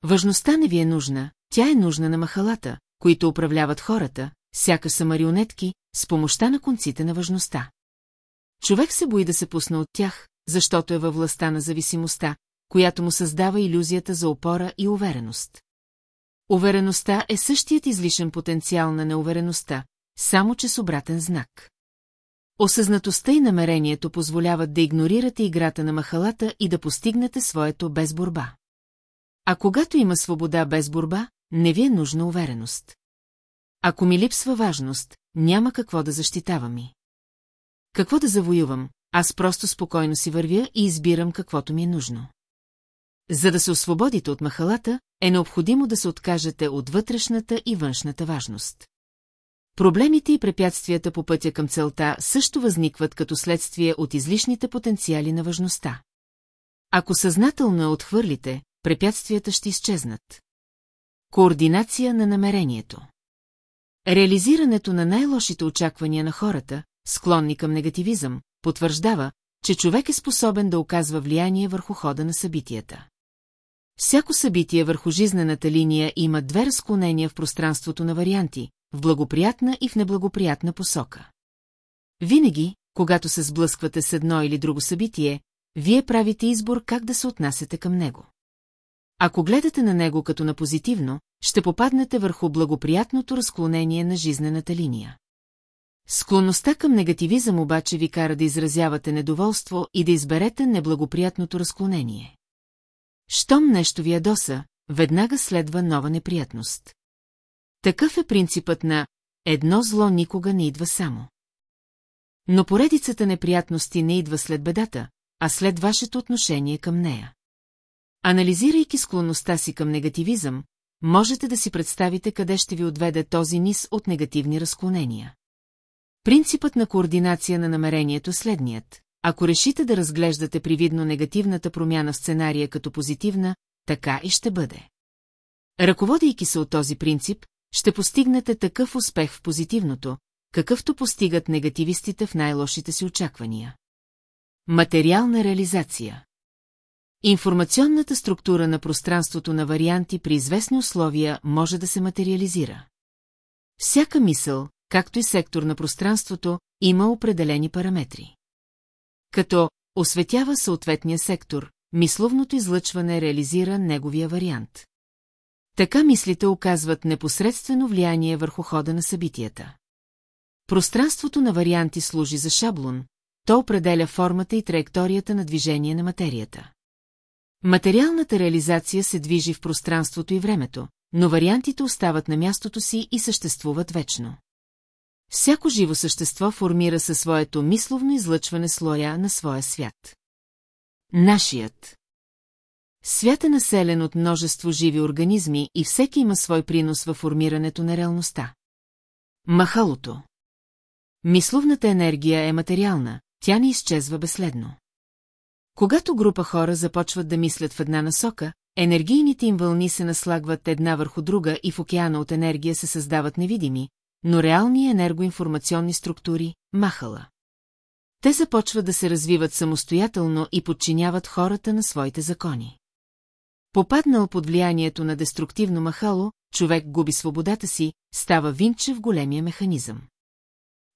Важността не ви е нужна, тя е нужна на махалата, които управляват хората, сякаш са марионетки, с помощта на конците на важността. Човек се бои да се пусне от тях, защото е във властта на зависимостта, която му създава иллюзията за опора и увереност. Увереността е същият излишен потенциал на неувереността, само че с обратен знак. Осъзнатостта и намерението позволяват да игнорирате играта на махалата и да постигнете своето без борба. А когато има свобода без борба, не ви е нужна увереност. Ако ми липсва важност, няма какво да защитавам ми. Какво да завоювам, аз просто спокойно си вървя и избирам каквото ми е нужно. За да се освободите от махалата, е необходимо да се откажете от вътрешната и външната важност. Проблемите и препятствията по пътя към целта също възникват като следствие от излишните потенциали на важността. Ако съзнателно я отхвърлите, препятствията ще изчезнат. Координация на намерението Реализирането на най-лошите очаквания на хората, склонни към негативизъм, потвърждава, че човек е способен да оказва влияние върху хода на събитията. Всяко събитие върху жизнената линия има две разклонения в пространството на варианти, в благоприятна и в неблагоприятна посока. Винаги, когато се сблъсквате с едно или друго събитие, вие правите избор как да се отнасяте към него. Ако гледате на него като на позитивно, ще попаднете върху благоприятното разклонение на жизнената линия. Склонността към негативизъм обаче ви кара да изразявате недоволство и да изберете неблагоприятното разклонение. Щом нещо ви ядоса, веднага следва нова неприятност. Такъв е принципът на «едно зло никога не идва само». Но поредицата неприятности не идва след бедата, а след вашето отношение към нея. Анализирайки склонността си към негативизъм, можете да си представите къде ще ви отведе този низ от негативни разклонения. Принципът на координация на намерението е следният. Ако решите да разглеждате привидно негативната промяна в сценария като позитивна, така и ще бъде. Ръководейки се от този принцип, ще постигнете такъв успех в позитивното, какъвто постигат негативистите в най-лошите си очаквания. Материална реализация Информационната структура на пространството на варианти при известни условия може да се материализира. Всяка мисъл, както и сектор на пространството, има определени параметри. Като осветява съответния сектор, мисловното излъчване реализира неговия вариант. Така мислите оказват непосредствено влияние върху хода на събитията. Пространството на варианти служи за шаблон, то определя формата и траекторията на движение на материята. Материалната реализация се движи в пространството и времето, но вариантите остават на мястото си и съществуват вечно. Всяко живо същество формира със своето мисловно излъчване слоя на своя свят. Нашият Свят е населен от множество живи организми и всеки има свой принос във формирането на реалността. Махалото Мисловната енергия е материална, тя не изчезва безследно. Когато група хора започват да мислят в една насока, енергийните им вълни се наслагват една върху друга и в океана от енергия се създават невидими, но реални енергоинформационни структури – махала. Те започват да се развиват самостоятелно и подчиняват хората на своите закони. Попаднал под влиянието на деструктивно махало, човек губи свободата си, става винче в големия механизъм.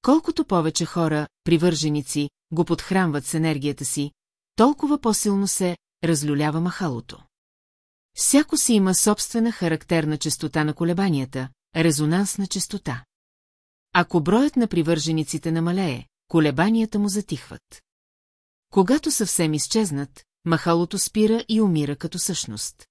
Колкото повече хора, привърженици, го подхранват с енергията си, толкова по-силно се разлюлява махалото. Всяко си има собствена характерна частота на колебанията, резонансна частота. Ако броят на привържениците намалее, колебанията му затихват. Когато съвсем изчезнат, махалото спира и умира като същност.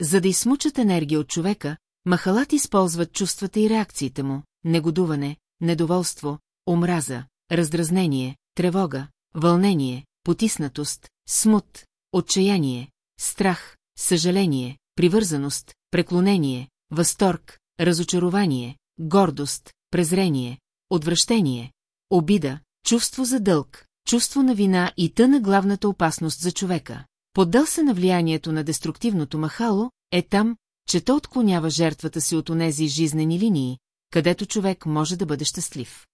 За да измучат енергия от човека, махалат използват чувствата и реакциите му, негодуване, недоволство, омраза, раздразнение, тревога, вълнение, потиснатост, смут, отчаяние, страх, съжаление, привързаност, преклонение, възторг, разочарование, гордост, презрение, отвращение, обида, чувство за дълг, чувство на вина и тъна главната опасност за човека. Поддал се на влиянието на деструктивното махало, е там, че то отклонява жертвата си от онези жизнени линии, където човек може да бъде щастлив.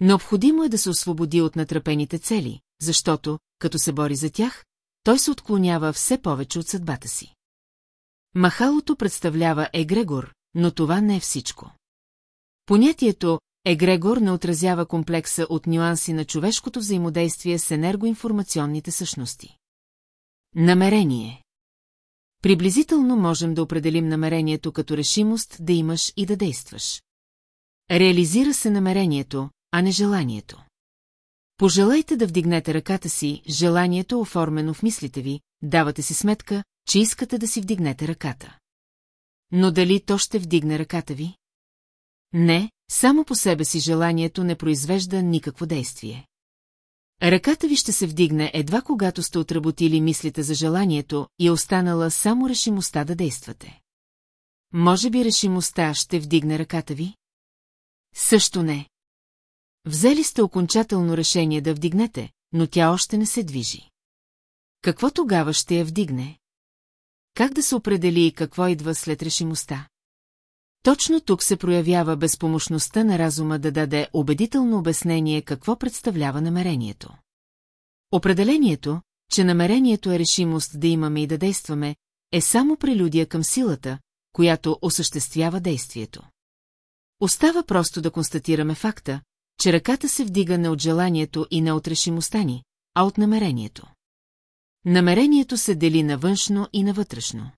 Необходимо е да се освободи от натрапените цели, защото, като се бори за тях, той се отклонява все повече от съдбата си. Махалото представлява егрегор, но това не е всичко. Понятието егрегор не отразява комплекса от нюанси на човешкото взаимодействие с енергоинформационните същности. Намерение Приблизително можем да определим намерението като решимост да имаш и да действаш. Реализира се намерението, а не желанието. Пожелайте да вдигнете ръката си, желанието оформено в мислите ви, давате си сметка, че искате да си вдигнете ръката. Но дали то ще вдигне ръката ви? Не, само по себе си желанието не произвежда никакво действие. Ръката ви ще се вдигне едва когато сте отработили мислите за желанието и е останала само решимостта да действате. Може би решимостта ще вдигне ръката ви? Също не. Взели сте окончателно решение да вдигнете, но тя още не се движи. Какво тогава ще я вдигне? Как да се определи и какво идва след решимостта? Точно тук се проявява безпомощността на разума да даде убедително обяснение какво представлява намерението. Определението, че намерението е решимост да имаме и да действаме, е само прелюдия към силата, която осъществява действието. Остава просто да констатираме факта, че ръката се вдига не от желанието и не от решимостта ни, а от намерението. Намерението се дели на външно и на вътрешно.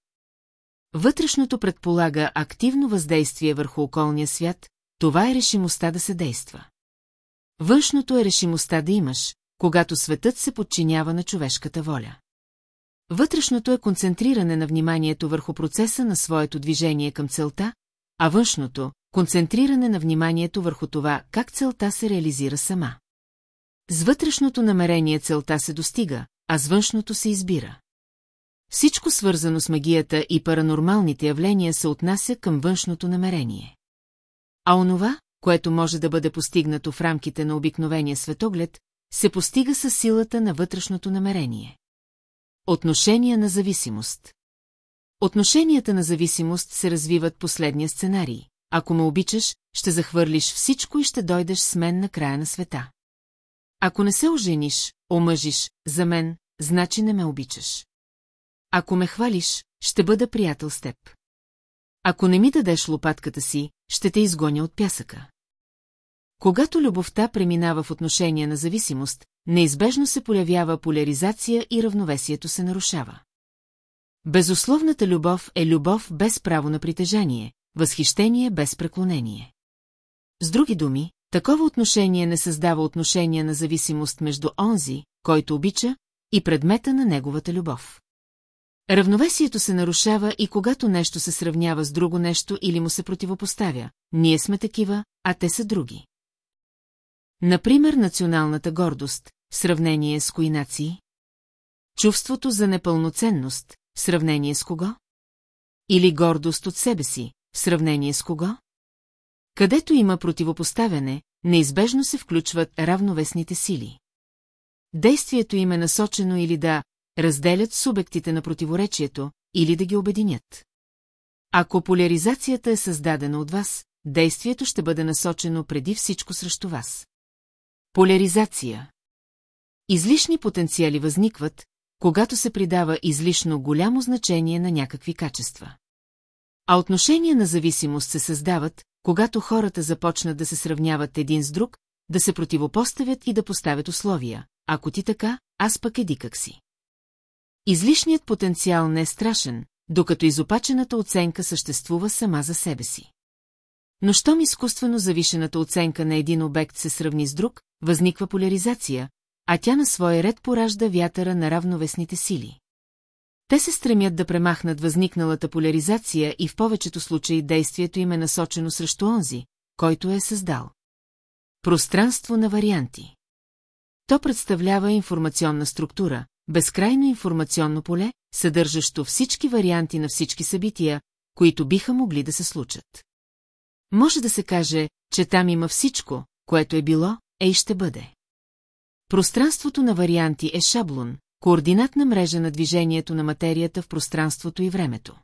Вътрешното предполага активно въздействие върху околния свят, това е решимостта да се действа. Външното е решимостта да имаш, когато светът се подчинява на човешката воля. Вътрешното е концентриране на вниманието върху процеса на своето движение към целта, а външното – концентриране на вниманието върху това, как целта се реализира сама. С вътрешното намерение целта се достига, а с външното се избира. Всичко свързано с магията и паранормалните явления се отнася към външното намерение. А онова, което може да бъде постигнато в рамките на обикновения светоглед, се постига със силата на вътрешното намерение. Отношения на зависимост Отношенията на зависимост се развиват последния сценарий. Ако ме обичаш, ще захвърлиш всичко и ще дойдеш с мен на края на света. Ако не се ожениш, омъжиш, за мен, значи не ме обичаш. Ако ме хвалиш, ще бъда приятел с теб. Ако не ми дадеш лопатката си, ще те изгоня от пясъка. Когато любовта преминава в отношение на зависимост, неизбежно се появява поляризация и равновесието се нарушава. Безусловната любов е любов без право на притежание, възхищение без преклонение. С други думи, Такова отношение не създава отношение на зависимост между онзи, който обича, и предмета на неговата любов. Равновесието се нарушава и когато нещо се сравнява с друго нещо или му се противопоставя. Ние сме такива, а те са други. Например, националната гордост, в сравнение с кои нации? Чувството за непълноценност, в сравнение с кого? Или гордост от себе си, в сравнение с кого? Където има противопоставяне, неизбежно се включват равновесните сили. Действието им е насочено или да разделят субектите на противоречието, или да ги обединят. Ако поляризацията е създадена от вас, действието ще бъде насочено преди всичко срещу вас. Поляризация Излишни потенциали възникват, когато се придава излишно голямо значение на някакви качества. А отношения на зависимост се създават, когато хората започнат да се сравняват един с друг, да се противопоставят и да поставят условия. Ако ти така, аз пък еди как си. Излишният потенциал не е страшен, докато изопачената оценка съществува сама за себе си. Но щом изкуствено завишената оценка на един обект се сравни с друг, възниква поляризация, а тя на своя ред поражда вятъра на равновесните сили. Те се стремят да премахнат възникналата поляризация и в повечето случаи действието им е насочено срещу онзи, който е създал. Пространство на варианти То представлява информационна структура, безкрайно информационно поле, съдържащо всички варианти на всички събития, които биха могли да се случат. Може да се каже, че там има всичко, което е било, е и ще бъде. Пространството на варианти е шаблон, координатна мрежа на движението на материята в пространството и времето.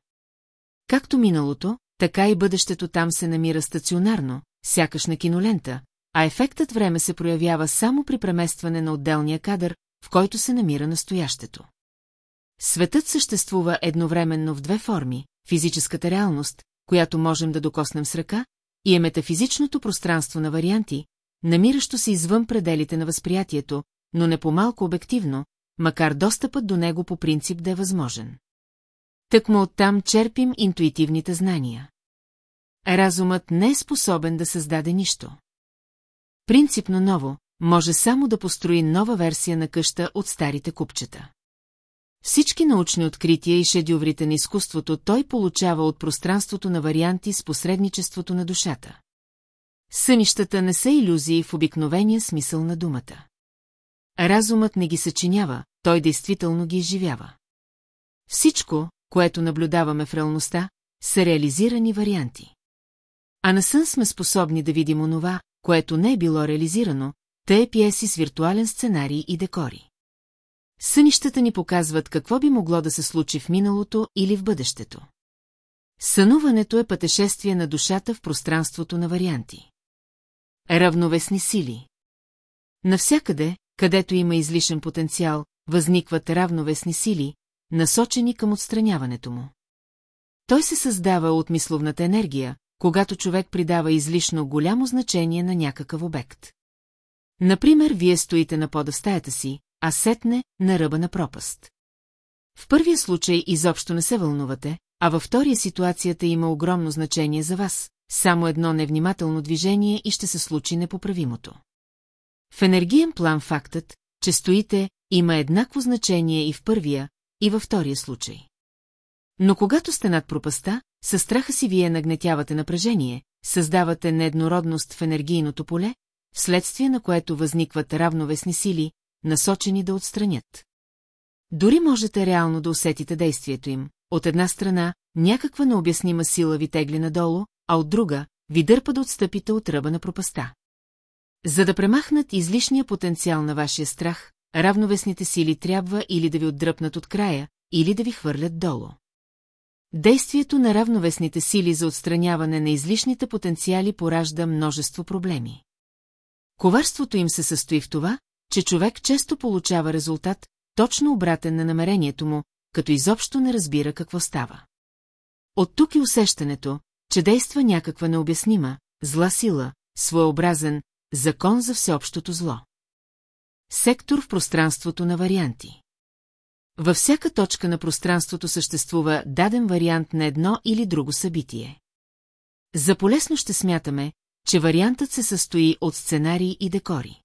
Както миналото, така и бъдещето там се намира стационарно, сякаш на кинолента, а ефектът време се проявява само при преместване на отделния кадър, в който се намира настоящето. Светът съществува едновременно в две форми – физическата реалност, която можем да докоснем с ръка, и е метафизичното пространство на варианти, намиращо се извън пределите на възприятието, но не по-малко обективно, макар достъпът до него по принцип да е възможен. Тъкмо оттам черпим интуитивните знания. Разумът не е способен да създаде нищо. Принципно ново, може само да построи нова версия на къща от старите купчета. Всички научни открития и шедюврите на изкуството той получава от пространството на варианти с посредничеството на душата. Сънищата не са иллюзии в обикновения смисъл на думата. Разумът не ги съчинява, той действително ги изживява. Всичко, което наблюдаваме в реалността, са реализирани варианти. А на сън сме способни да видим онова, което не е било реализирано, те е пиеси с виртуален сценарий и декори. Сънищата ни показват какво би могло да се случи в миналото или в бъдещето. Сънуването е пътешествие на душата в пространството на варианти. Равновесни сили Навсякъде, където има излишен потенциал, възникват равновесни сили, насочени към отстраняването му. Той се създава от мисловната енергия, когато човек придава излишно голямо значение на някакъв обект. Например, вие стоите на пода стаята си, а сетне на ръба на пропаст. В първия случай изобщо не се вълнувате, а във втория ситуацията има огромно значение за вас, само едно невнимателно движение и ще се случи непоправимото. В енергиен план фактът, че стоите, има еднакво значение и в първия, и във втория случай. Но когато сте над пропаста, със страха си вие нагнетявате напрежение, създавате нееднородност в енергийното поле, вследствие на което възникват равновесни сили, насочени да отстранят. Дори можете реално да усетите действието им. От една страна, някаква необяснима сила ви тегли надолу, а от друга, ви дърпа да отстъпите от ръба на пропаста. За да премахнат излишния потенциал на вашия страх, равновесните сили трябва или да ви отдръпнат от края, или да ви хвърлят долу. Действието на равновесните сили за отстраняване на излишните потенциали поражда множество проблеми. Коварството им се състои в това, че човек често получава резултат, точно обратен на намерението му, като изобщо не разбира какво става. От тук и усещането, че действа някаква необяснима, зла сила, своеобразен, закон за всеобщото зло. Сектор в пространството на варианти Във всяка точка на пространството съществува даден вариант на едно или друго събитие. За полезно ще смятаме, че вариантът се състои от сценарии и декори.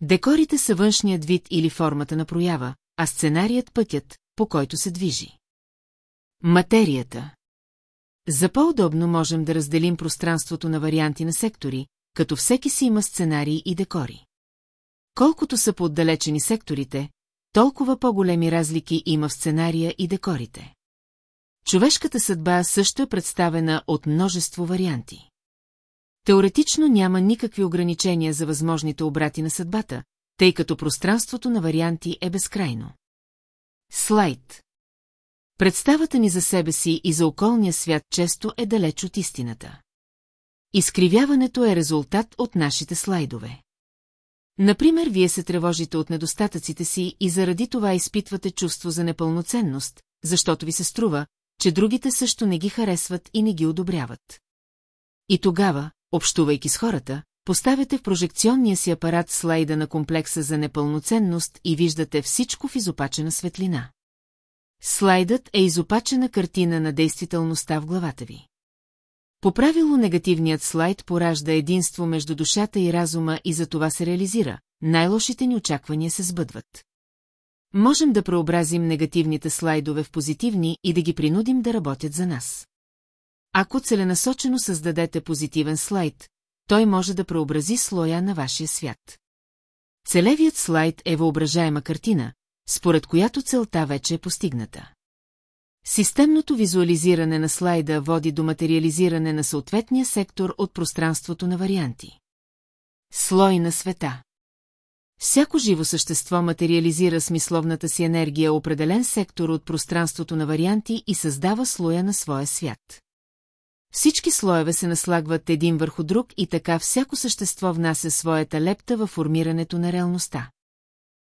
Декорите са външният вид или формата на проява, а сценарият пътят, по който се движи. Материята За по-удобно можем да разделим пространството на варианти на сектори, като всеки си има сценарии и декори. Колкото са поотдалечени секторите, толкова по-големи разлики има в сценария и декорите. Човешката съдба също е представена от множество варианти. Теоретично няма никакви ограничения за възможните обрати на съдбата, тъй като пространството на варианти е безкрайно. Слайд Представата ни за себе си и за околния свят често е далеч от истината. Изкривяването е резултат от нашите слайдове. Например, вие се тревожите от недостатъците си и заради това изпитвате чувство за непълноценност, защото ви се струва, че другите също не ги харесват и не ги одобряват. И тогава, общувайки с хората, поставяте в прожекционния си апарат слайда на комплекса за непълноценност и виждате всичко в изопачена светлина. Слайдът е изопачена картина на действителността в главата ви. По правило негативният слайд поражда единство между душата и разума и за това се реализира. Най-лошите ни очаквания се сбъдват. Можем да преобразим негативните слайдове в позитивни и да ги принудим да работят за нас. Ако целенасочено създадете позитивен слайд, той може да преобрази слоя на вашия свят. Целевият слайд е въображаема картина, според която целта вече е постигната. Системното визуализиране на слайда води до материализиране на съответния сектор от пространството на варианти. Слой на света Всяко живо същество материализира смисловната си енергия определен сектор от пространството на варианти и създава слоя на своя свят. Всички слоеве се наслагват един върху друг и така всяко същество внася своята лепта във формирането на реалността.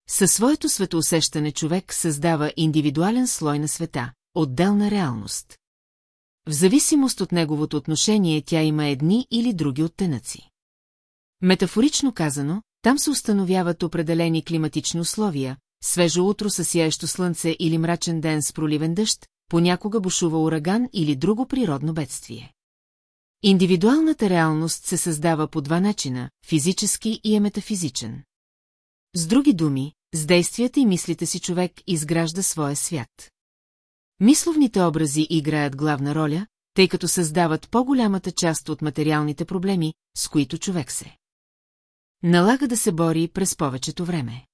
Със своето светоусещане човек създава индивидуален слой на света, отделна реалност. В зависимост от неговото отношение тя има едни или други оттенъци. Метафорично казано, там се установяват определени климатични условия, свежо утро със сияещо слънце или мрачен ден с проливен дъжд, понякога бушува ураган или друго природно бедствие. Индивидуалната реалност се създава по два начина – физически и е метафизичен. С други думи, с действията и мислите си човек изгражда своя свят. Мисловните образи играят главна роля, тъй като създават по-голямата част от материалните проблеми, с които човек се. Налага да се бори през повечето време.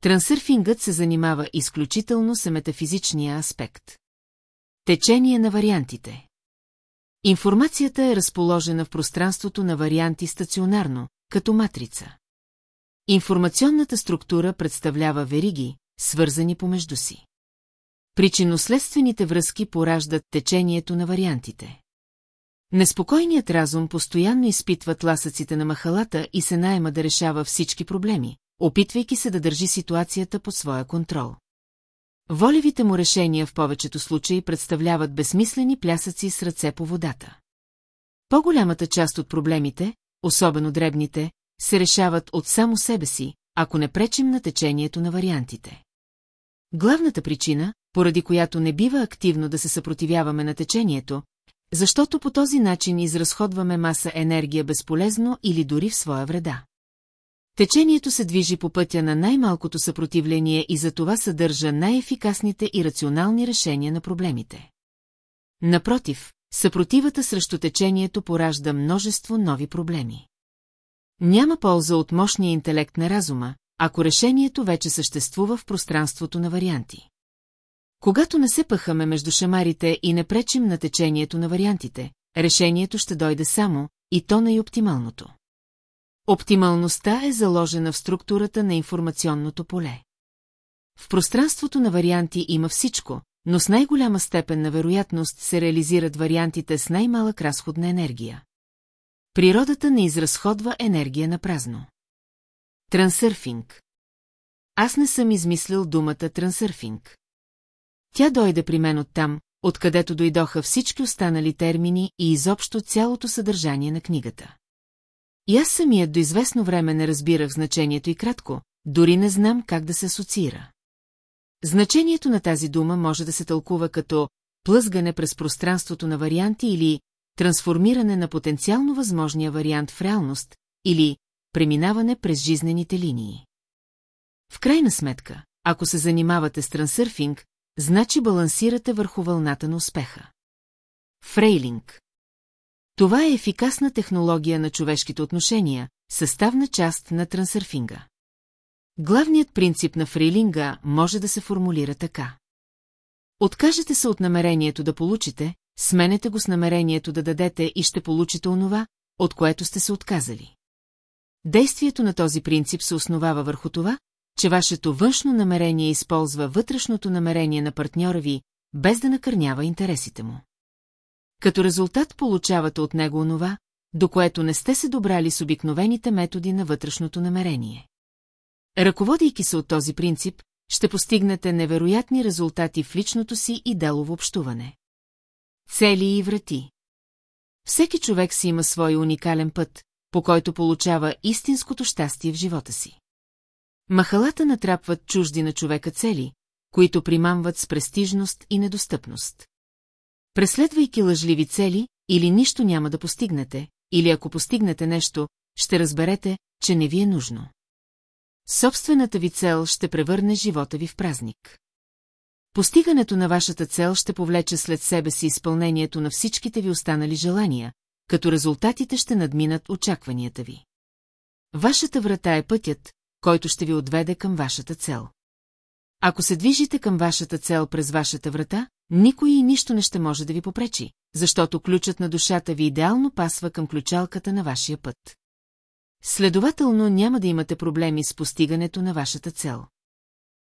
Трансърфингът се занимава изключително с метафизичния аспект. Течение на вариантите Информацията е разположена в пространството на варианти стационарно, като матрица. Информационната структура представлява вериги, свързани помежду си. Причинно-следствените връзки пораждат течението на вариантите. Неспокойният разум постоянно изпитва тласъците на махалата и се найема да решава всички проблеми, опитвайки се да държи ситуацията под своя контрол. Волевите му решения в повечето случаи представляват безсмислени плясъци с ръце по водата. По-голямата част от проблемите, особено дребните, се решават от само себе си, ако не пречим на течението на вариантите. Главната причина, поради която не бива активно да се съпротивяваме на течението, защото по този начин изразходваме маса енергия безполезно или дори в своя вреда. Течението се движи по пътя на най-малкото съпротивление и за това съдържа най-ефикасните и рационални решения на проблемите. Напротив, съпротивата срещу течението поражда множество нови проблеми. Няма полза от мощния интелект на разума, ако решението вече съществува в пространството на варианти. Когато не се пъхаме между шамарите и не пречим на течението на вариантите, решението ще дойде само, и то най-оптималното. Оптималността е заложена в структурата на информационното поле. В пространството на варианти има всичко, но с най-голяма степен на вероятност се реализират вариантите с най-малък разход на енергия. Природата не изразходва енергия на празно. Трансърфинг Аз не съм измислил думата трансърфинг. Тя дойде при мен оттам, откъдето дойдоха всички останали термини и изобщо цялото съдържание на книгата. И аз самият до известно време не разбирах значението и кратко, дори не знам как да се асоциира. Значението на тази дума може да се тълкува като плъзгане през пространството на варианти или трансформиране на потенциално възможния вариант в реалност или преминаване през жизнените линии. В крайна сметка, ако се занимавате с трансърфинг, значи балансирате върху вълната на успеха. Фрейлинг Това е ефикасна технология на човешките отношения, съставна част на трансърфинга. Главният принцип на фрейлинга може да се формулира така. Откажете се от намерението да получите, сменете го с намерението да дадете и ще получите онова, от което сте се отказали. Действието на този принцип се основава върху това, че вашето външно намерение използва вътрешното намерение на партньора ви, без да накърнява интересите му. Като резултат получавате от него онова, до което не сте се добрали с обикновените методи на вътрешното намерение. Ръководейки се от този принцип, ще постигнете невероятни резултати в личното си и делово общуване. Цели и врати Всеки човек си има свой уникален път, по който получава истинското щастие в живота си. Махалата натрапват чужди на човека цели, които примамват с престижност и недостъпност. Преследвайки лъжливи цели, или нищо няма да постигнете, или ако постигнете нещо, ще разберете, че не ви е нужно. Собствената ви цел ще превърне живота ви в празник. Постигането на вашата цел ще повлече след себе си изпълнението на всичките ви останали желания, като резултатите ще надминат очакванията ви. Вашата врата е пътят, който ще ви отведе към вашата цел. Ако се движите към вашата цел през вашата врата, никой и нищо не ще може да ви попречи, защото ключът на душата ви идеално пасва към ключалката на вашия път. Следователно няма да имате проблеми с постигането на вашата цел.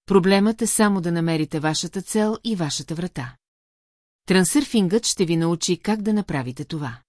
Проблемът е само да намерите вашата цел и вашата врата. Трансърфингът ще ви научи как да направите това.